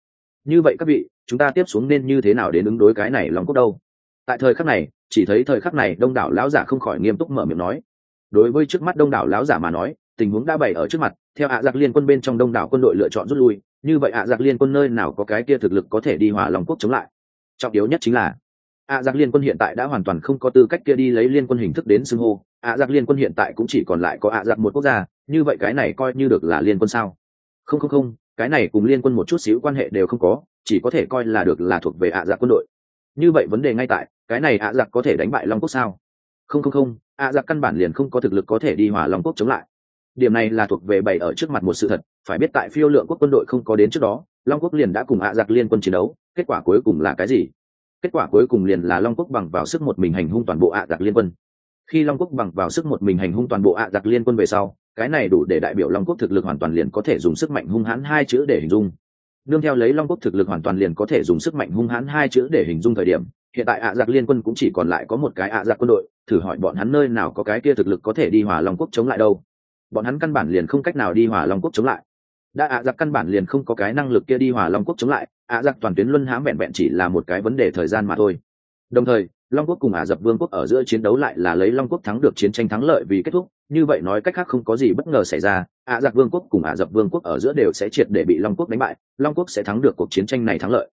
Như vậy các vị, chúng ta tiếp xuống nên như thế nào đến ứng đối cái này lòng quốc đâu? Tại thời khắc này, chỉ thấy thời khắc này đông đảo lão giả không khỏi nghiêm túc mở miệng nói. Đối với trước mắt đông đảo lão giả mà nói tình huống đã bày ở trước mặt, theo hạ giặc liên quân bên trong đông đảo quân đội lựa chọn rút lui, như vậy hạ giặc liên quân nơi nào có cái kia thực lực có thể đi hòa lòng quốc chống lại? Trọng yếu nhất chính là, ạ giặc liên quân hiện tại đã hoàn toàn không có tư cách kia đi lấy liên quân hình thức đến xưng hô, ạ giặc liên quân hiện tại cũng chỉ còn lại có ạ giặc một quốc gia, như vậy cái này coi như được là liên quân sao? Không không không, cái này cùng liên quân một chút xíu quan hệ đều không có, chỉ có thể coi là được là thuộc về ạ giặc quân đội. Như vậy vấn đề ngay tại, cái này ạ giặc có thể đánh bại long quốc sao? Không không không, ạ giặc căn bản liền không có thực lực có thể đi hòa long quốc chống lại điểm này là thuộc về bày ở trước mặt một sự thật, phải biết tại phiêu lượng quốc quân đội không có đến trước đó, long quốc liền đã cùng ạ giặc liên quân chiến đấu, kết quả cuối cùng là cái gì? Kết quả cuối cùng liền là long quốc bằng vào sức một mình hành hung toàn bộ ạ giặc liên quân. Khi long quốc bằng vào sức một mình hành hung toàn bộ ạ giặc liên quân về sau, cái này đủ để đại biểu long quốc thực lực hoàn toàn liền có thể dùng sức mạnh hung hãn hai chữ để hình dung. Nương theo lấy long quốc thực lực hoàn toàn liền có thể dùng sức mạnh hung hãn hai chữ để hình dung thời điểm, hiện tại ạ giặc liên quân cũng chỉ còn lại có một cái ạ giặc quân đội, thử hỏi bọn hắn nơi nào có cái kia thực lực có thể đi hòa long quốc chống lại đâu bọn hắn căn bản liền không cách nào đi hòa long quốc chống lại. Đã ạ giặc căn bản liền không có cái năng lực kia đi hòa long quốc chống lại, ạ giặc toàn tuyến luân hãm vẹn vẹn chỉ là một cái vấn đề thời gian mà thôi. Đồng thời, long quốc cùng ả rập vương quốc ở giữa chiến đấu lại là lấy long quốc thắng được chiến tranh thắng lợi vì kết thúc, như vậy nói cách khác không có gì bất ngờ xảy ra ả rập vương quốc cùng ả rập vương quốc ở giữa đều sẽ triệt để bị long quốc đánh bại, long quốc sẽ thắng được cuộc chiến tranh này thắng lợi.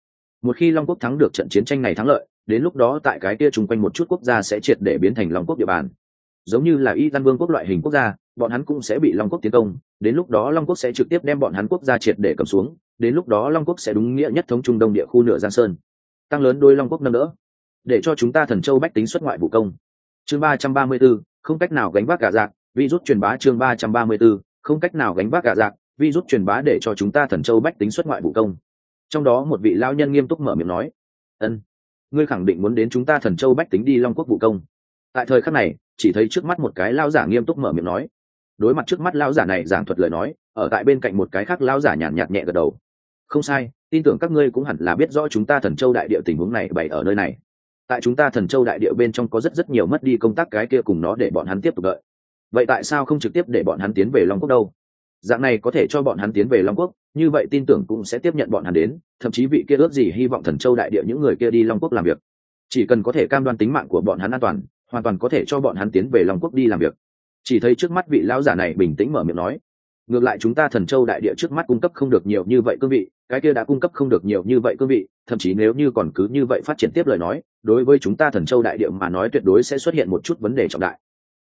Một khi long quốc thắng được trận chiến tranh này thắng lợi, đến lúc đó tại cái kia chung quanh một chút quốc gia sẽ triệt để biến thành long quốc địa bàn. Giống như là y văn vương quốc loại hình quốc gia bọn hắn cũng sẽ bị long quốc tiến công, đến lúc đó long quốc sẽ trực tiếp đem bọn hắn quốc gia triệt để cầm xuống, đến lúc đó long quốc sẽ đúng nghĩa nhất thống trung đông địa khu nửa giang sơn. Tăng lớn đôi long quốc nâng đỡ, để cho chúng ta thần châu bách tính xuất ngoại vụ công. Chương ba trăm ba mươi b ố không cách nào gánh vác gà dạc virus truyền bá chương ba trăm ba mươi b ố không cách nào gánh vác gà dạc virus truyền bá để cho chúng ta thần châu bách tính xuất ngoại vụ công. Trong đó một vị lao nhân nghiêm túc mở miệng nói, ân, ngươi khẳng định muốn đến chúng ta thần châu bách tính đi long quốc vụ công. Tại thời khắc này, chỉ thấy trước mắt một cái lao giả nghiêm túc mở miệng nói đối mặt trước mắt lão giả này giảng thuật lời nói, ở tại bên cạnh một cái khác lão giả nhàn nhạt nhẹ gật đầu. Không sai, tin tưởng các ngươi cũng hẳn là biết rõ chúng ta thần châu đại địa tình huống này bày ở nơi này. Tại chúng ta thần châu đại địa bên trong có rất rất nhiều mất đi công tác cái kia cùng nó để bọn hắn tiếp tục đợi. Vậy tại sao không trực tiếp để bọn hắn tiến về long quốc đâu? Dạng này có thể cho bọn hắn tiến về long quốc, như vậy tin tưởng cũng sẽ tiếp nhận bọn hắn đến, thậm chí vị kia ước gì hy vọng thần châu đại địa những người kia đi long quốc làm việc. Chỉ cần có thể cam đoan tính mạng của bọn hắn an toàn, hoàn toàn có thể cho bọn hắn tiến về long quốc đi làm việc chỉ thấy trước mắt vị lão giả này bình tĩnh mở miệng nói, ngược lại chúng ta thần châu đại địa trước mắt cung cấp không được nhiều như vậy cương vị, cái kia đã cung cấp không được nhiều như vậy cương vị, thậm chí nếu như còn cứ như vậy phát triển tiếp lời nói, đối với chúng ta thần châu đại địa mà nói tuyệt đối sẽ xuất hiện một chút vấn đề trọng đại.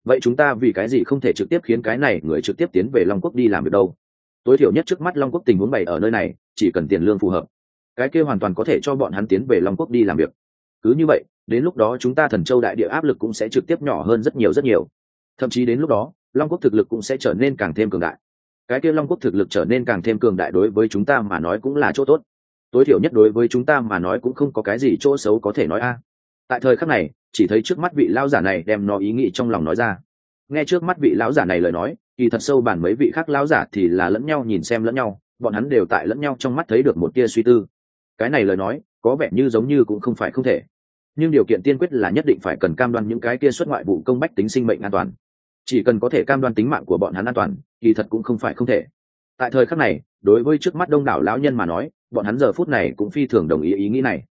Vậy chúng ta vì cái gì không thể trực tiếp khiến cái này người trực tiếp tiến về long quốc đi làm việc đâu? Tối thiểu nhất trước mắt long quốc tình huống bày ở nơi này, chỉ cần tiền lương phù hợp, cái kia hoàn toàn có thể cho bọn hắn tiến về long quốc đi làm việc. Cứ như vậy, đến lúc đó chúng ta thần châu đại địa áp lực cũng sẽ trực tiếp nhỏ hơn rất nhiều rất nhiều thậm chí đến lúc đó, long quốc thực lực cũng sẽ trở nên càng thêm cường đại. Cái kia long quốc thực lực trở nên càng thêm cường đại đối với chúng ta mà nói cũng là chỗ tốt. Tối thiểu nhất đối với chúng ta mà nói cũng không có cái gì chỗ xấu có thể nói a. Tại thời khắc này, chỉ thấy trước mắt vị lão giả này đem nó ý nghĩ trong lòng nói ra. Nghe trước mắt vị lão giả này lời nói, kỳ thật sâu bản mấy vị khác lão giả thì là lẫn nhau nhìn xem lẫn nhau, bọn hắn đều tại lẫn nhau trong mắt thấy được một tia suy tư. Cái này lời nói, có vẻ như giống như cũng không phải không thể. Nhưng điều kiện tiên quyết là nhất định phải cần cam đoan những cái kia xuất ngoại vụ công bách tính sinh mệnh an toàn chỉ cần có thể cam đoan tính mạng của bọn hắn an toàn, kỳ thật cũng không phải không thể. Tại thời khắc này, đối với trước mắt đông đảo lão nhân mà nói, bọn hắn giờ phút này cũng phi thường đồng ý ý nghĩ này.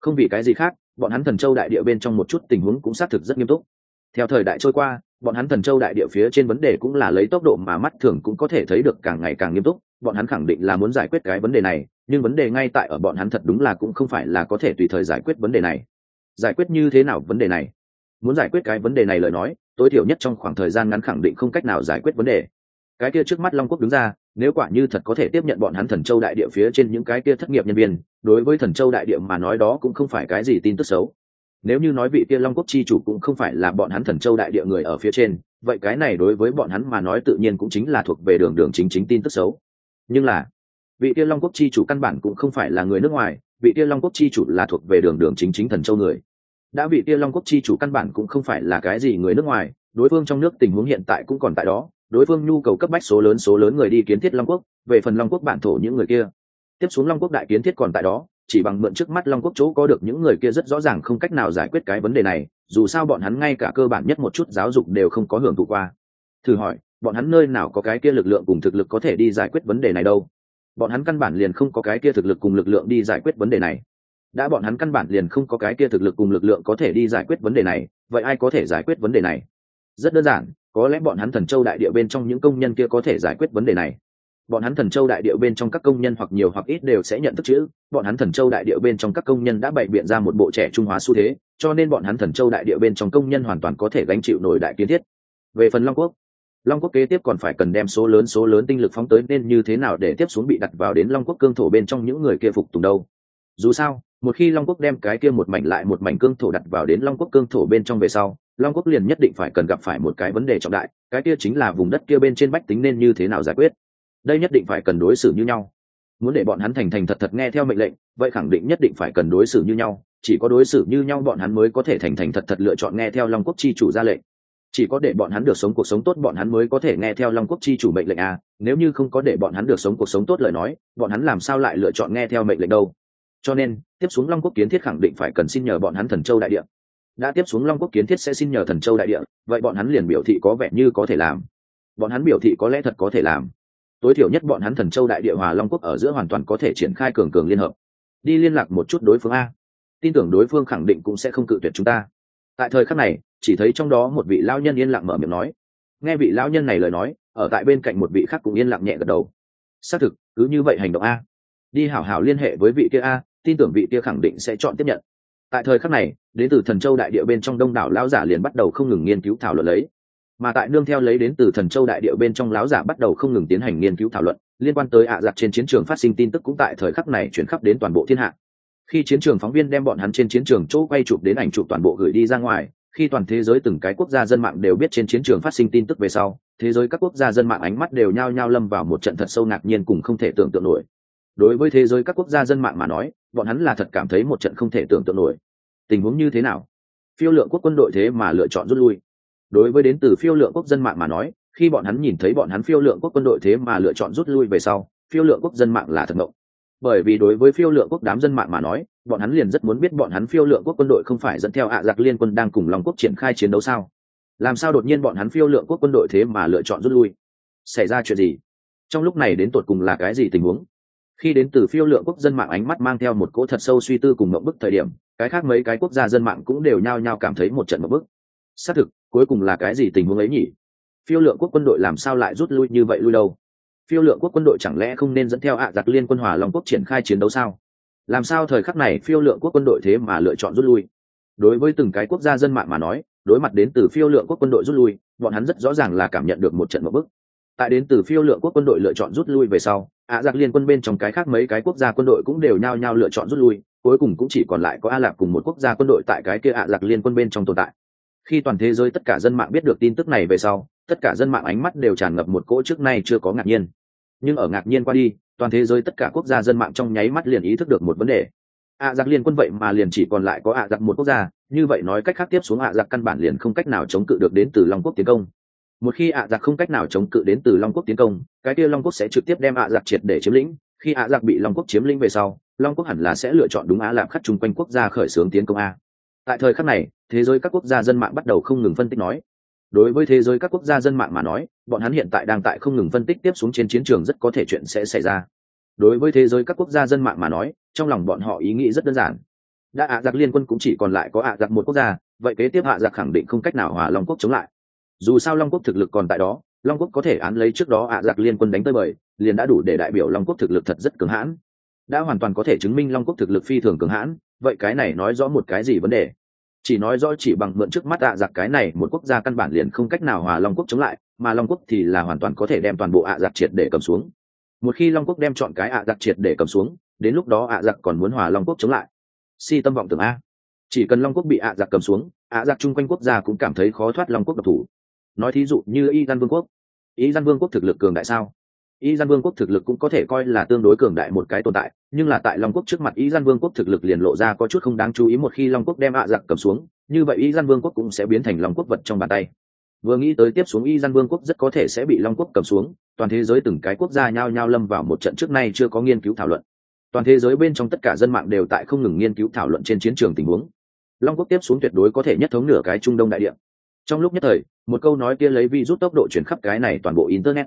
Không vì cái gì khác, bọn hắn thần châu đại địa bên trong một chút tình huống cũng xác thực rất nghiêm túc. Theo thời đại trôi qua, bọn hắn thần châu đại địa phía trên vấn đề cũng là lấy tốc độ mà mắt thường cũng có thể thấy được càng ngày càng nghiêm túc, bọn hắn khẳng định là muốn giải quyết cái vấn đề này, nhưng vấn đề ngay tại ở bọn hắn thật đúng là cũng không phải là có thể tùy thời giải quyết vấn đề này. Giải quyết như thế nào vấn đề này? Muốn giải quyết cái vấn đề này lời nói, tối thiểu nhất trong khoảng thời gian ngắn khẳng định không cách nào giải quyết vấn đề. Cái kia trước mắt long quốc đứng ra, nếu quả như thật có thể tiếp nhận bọn hắn thần châu đại địa phía trên những cái kia thất nghiệp nhân viên, đối với thần châu đại địa mà nói đó cũng không phải cái gì tin tức xấu. Nếu như nói vị kia long quốc chi chủ cũng không phải là bọn hắn thần châu đại địa người ở phía trên, vậy cái này đối với bọn hắn mà nói tự nhiên cũng chính là thuộc về đường đường chính chính tin tức xấu. Nhưng là, vị kia long quốc chi chủ căn bản cũng không phải là người nước ngoài, vị kia long quốc chi chủ là thuộc về đường đường chính chính thần châu người đã vị kia long quốc chi chủ căn bản cũng không phải là cái gì người nước ngoài, đối phương trong nước tình huống hiện tại cũng còn tại đó, đối phương nhu cầu cấp bách số lớn số lớn người đi kiến thiết long quốc, về phần long quốc bản thổ những người kia. Tiếp xuống long quốc đại kiến thiết còn tại đó, chỉ bằng mượn trước mắt long quốc chỗ có được những người kia rất rõ ràng không cách nào giải quyết cái vấn đề này, dù sao bọn hắn ngay cả cơ bản nhất một chút giáo dục đều không có hưởng thụ qua. Thử hỏi, bọn hắn nơi nào có cái kia lực lượng cùng thực lực có thể đi giải quyết vấn đề này đâu? Bọn hắn căn bản liền không có cái kia thực lực cùng lực lượng đi giải quyết vấn đề này đã bọn hắn căn bản liền không có cái kia thực lực cùng lực lượng có thể đi giải quyết vấn đề này, vậy ai có thể giải quyết vấn đề này? Rất đơn giản, có lẽ bọn hắn thần châu đại địa bên trong những công nhân kia có thể giải quyết vấn đề này. Bọn hắn thần châu đại địa bên trong các công nhân hoặc nhiều hoặc ít đều sẽ nhận thức chữ, bọn hắn thần châu đại địa bên trong các công nhân đã bày biện ra một bộ trẻ trung hóa xu thế, cho nên bọn hắn thần châu đại địa bên trong công nhân hoàn toàn có thể gánh chịu nổi đại kiến thiết. Về phần long quốc long quốc kế tiếp còn phải cần đem số lớn số lớn tinh lực phóng tới nên như thế nào để tiếp xuống bị đặt vào đến long quốc cương thổ bên trong những người kia phục tùng đâu? Dù sao, một khi long quốc đem cái kia một mảnh lại một mảnh cương thổ đặt vào đến long quốc cương thổ bên trong về sau, long quốc liền nhất định phải cần gặp phải một cái vấn đề trọng đại, cái kia chính là vùng đất kia bên trên bách tính nên như thế nào giải quyết. Đây nhất định phải cần đối xử như nhau. Muốn để bọn hắn thành thành thật thật nghe theo mệnh lệnh, vậy khẳng định nhất định phải cần đối xử như nhau, chỉ có đối xử như nhau bọn hắn mới có thể thành thành thật thật lựa chọn nghe theo long quốc chi chủ ra lệnh. Chỉ có để bọn hắn được sống cuộc sống tốt bọn hắn mới có thể nghe theo long quốc chi chủ mệnh lệnh à nếu như không có để bọn hắn được sống cuộc sống tốt lời nói, bọn hắn làm sao lại lựa chọn nghe theo mệnh lệnh đâu? Cho nên, tiếp xuống long quốc kiến thiết khẳng định phải cần xin nhờ bọn hắn thần châu đại địa. Đã tiếp xuống long quốc kiến thiết sẽ xin nhờ thần châu đại địa, vậy bọn hắn liền biểu thị có vẻ như có thể làm. Bọn hắn biểu thị có lẽ thật có thể làm. Tối thiểu nhất bọn hắn thần châu đại địa hòa long quốc ở giữa hoàn toàn có thể triển khai cường cường liên hợp. Đi liên lạc một chút đối phương a. Tin tưởng đối phương khẳng định cũng sẽ không cự tuyệt chúng ta. Tại thời khắc này, chỉ thấy trong đó một vị lão nhân yên lặng mở miệng nói. Nghe vị lão nhân này lời nói, ở tại bên cạnh một vị khác cũng yên lặng nhẹ gật đầu. Xác thực, cứ như vậy hành động a. Đi hảo hảo liên hệ với vị kia a tin tưởng vị kia khẳng định sẽ chọn tiếp nhận. Tại thời khắc này, đến từ thần châu đại địa bên trong đông đảo lão giả liền bắt đầu không ngừng nghiên cứu thảo luận lấy. Mà tại nương theo lấy đến từ thần châu đại địa bên trong lão giả bắt đầu không ngừng tiến hành nghiên cứu thảo luận, liên quan tới ạ giặc trên chiến trường phát sinh tin tức cũng tại thời khắc này chuyển khắp đến toàn bộ thiên hạ. Khi chiến trường phóng viên đem bọn hắn trên chiến trường chỗ quay chụp đến ảnh chụp toàn bộ gửi đi ra ngoài, khi toàn thế giới từng cái quốc gia dân mạng đều biết trên chiến trường phát sinh tin tức về sau, thế giới các quốc gia dân mạng ánh mắt đều nhao nhao lâm vào một trận thật sâu ngạc nhiên cùng không thể tưởng tượng nổi đối với thế giới các quốc gia dân mạng mà nói, bọn hắn là thật cảm thấy một trận không thể tưởng tượng nổi. Tình huống như thế nào? Phiêu lượng quốc quân đội thế mà lựa chọn rút lui. Đối với đến từ phiêu lượng quốc dân mạng mà nói, khi bọn hắn nhìn thấy bọn hắn phiêu lượng quốc quân đội thế mà lựa chọn rút lui về sau, phiêu lượng quốc dân mạng là thật ngộng. Bởi vì đối với phiêu lượng quốc đám dân mạng mà nói, bọn hắn liền rất muốn biết bọn hắn phiêu lượng quốc quân đội không phải dẫn theo ạ giặc liên quân đang cùng lòng quốc triển khai chiến đấu sao? Làm sao đột nhiên bọn hắn phiêu lượng quốc quân đội thế mà lựa chọn rút lui? Xảy ra chuyện gì? Trong lúc này đến tột cùng là cái gì tình huống? Khi đến từ phiêu lượng quốc dân mạng ánh mắt mang theo một cỗ thật sâu suy tư cùng mộng bức thời điểm, cái khác mấy cái quốc gia dân mạng cũng đều nhao nhao cảm thấy một trận mộng bức. Xác thực, cuối cùng là cái gì tình huống ấy nhỉ? Phiêu lượng quốc quân đội làm sao lại rút lui như vậy lui đâu? Phiêu lượng quốc quân đội chẳng lẽ không nên dẫn theo ạ giặc liên quân hòa long quốc triển khai chiến đấu sao? Làm sao thời khắc này phiêu lượng quốc quân đội thế mà lựa chọn rút lui? Đối với từng cái quốc gia dân mạng mà nói, đối mặt đến từ phiêu lượng quốc quân đội rút lui, bọn hắn rất rõ ràng là cảm nhận được một trận một bức. Tại đến từ phiêu lượng quốc quân đội lựa chọn rút lui về sau ạ giặc liên quân bên trong cái khác mấy cái quốc gia quân đội cũng đều nhao nhao lựa chọn rút lui, cuối cùng cũng chỉ còn lại có a lạc cùng một quốc gia quân đội tại cái kia ạ giặc liên quân bên trong tồn tại. Khi toàn thế giới tất cả dân mạng biết được tin tức này về sau, tất cả dân mạng ánh mắt đều tràn ngập một cỗ trước nay chưa có ngạc nhiên. Nhưng ở ngạc nhiên qua đi, toàn thế giới tất cả quốc gia dân mạng trong nháy mắt liền ý thức được một vấn đề. Ạ giặc liên quân vậy mà liền chỉ còn lại có ạ giặc một quốc gia, như vậy nói cách khác tiếp xuống ạ giặc căn bản liền không cách nào chống cự được đến từ long quốc tiến công một khi ạ giặc không cách nào chống cự đến từ long quốc tiến công, cái kia long quốc sẽ trực tiếp đem ạ giặc triệt để chiếm lĩnh. Khi ạ giặc bị long quốc chiếm lĩnh về sau, long quốc hẳn là sẽ lựa chọn đúng á lạp khắc chung quanh quốc gia khởi xướng tiến công a. Tại thời khắc này, thế giới các quốc gia dân mạng bắt đầu không ngừng phân tích nói. Đối với thế giới các quốc gia dân mạng mà nói, bọn hắn hiện tại đang tại không ngừng phân tích tiếp xuống trên chiến trường rất có thể chuyện sẽ xảy ra. Đối với thế giới các quốc gia dân mạng mà nói, trong lòng bọn họ ý nghĩ rất đơn giản. Đã ạ giặc liên quân cũng chỉ còn lại có ạ giặc một quốc gia, vậy kế tiếp ạ giặc khẳng định không cách nào hòa long quốc chống lại dù sao long quốc thực lực còn tại đó long quốc có thể án lấy trước đó ạ giặc liên quân đánh tới bời liền đã đủ để đại biểu long quốc thực lực thật rất cường hãn đã hoàn toàn có thể chứng minh long quốc thực lực phi thường cường hãn vậy cái này nói rõ một cái gì vấn đề chỉ nói rõ chỉ bằng mượn trước mắt ạ giặc cái này một quốc gia căn bản liền không cách nào hòa long quốc chống lại mà long quốc thì là hoàn toàn có thể đem toàn bộ ạ giặc triệt để cầm xuống một khi long quốc đem chọn cái ạ giặc triệt để cầm xuống đến lúc đó ạ giặc còn muốn hòa long quốc chống lại si tâm vọng tưởng a chỉ cần long quốc bị ạ giặc cầm xuống ạ giặc chung quanh quốc gia cũng cảm thấy khó thoát long quốc độc thủ nói thí dụ như y gian vương quốc. Y gian vương quốc thực lực cường đại sao? Y gian vương quốc thực lực cũng có thể coi là tương đối cường đại một cái tồn tại, nhưng là tại long quốc trước mặt y gian vương quốc thực lực liền lộ ra có chút không đáng chú ý một khi long quốc đem ạ giặc cầm xuống, như vậy y gian vương quốc cũng sẽ biến thành long quốc vật trong bàn tay. Vừa nghĩ tới tiếp xuống y gian vương quốc rất có thể sẽ bị long quốc cầm xuống, toàn thế giới từng cái quốc gia nhao nhao lâm vào một trận trước nay chưa có nghiên cứu thảo luận. Toàn thế giới bên trong tất cả dân mạng đều tại không ngừng nghiên cứu thảo luận trên chiến trường tình huống. Long quốc tiếp xuống tuyệt đối có thể nhất thống nửa cái trung đông đại địa trong lúc nhất thời, một câu nói kia lấy vi rút tốc độ chuyển khắp cái này toàn bộ internet.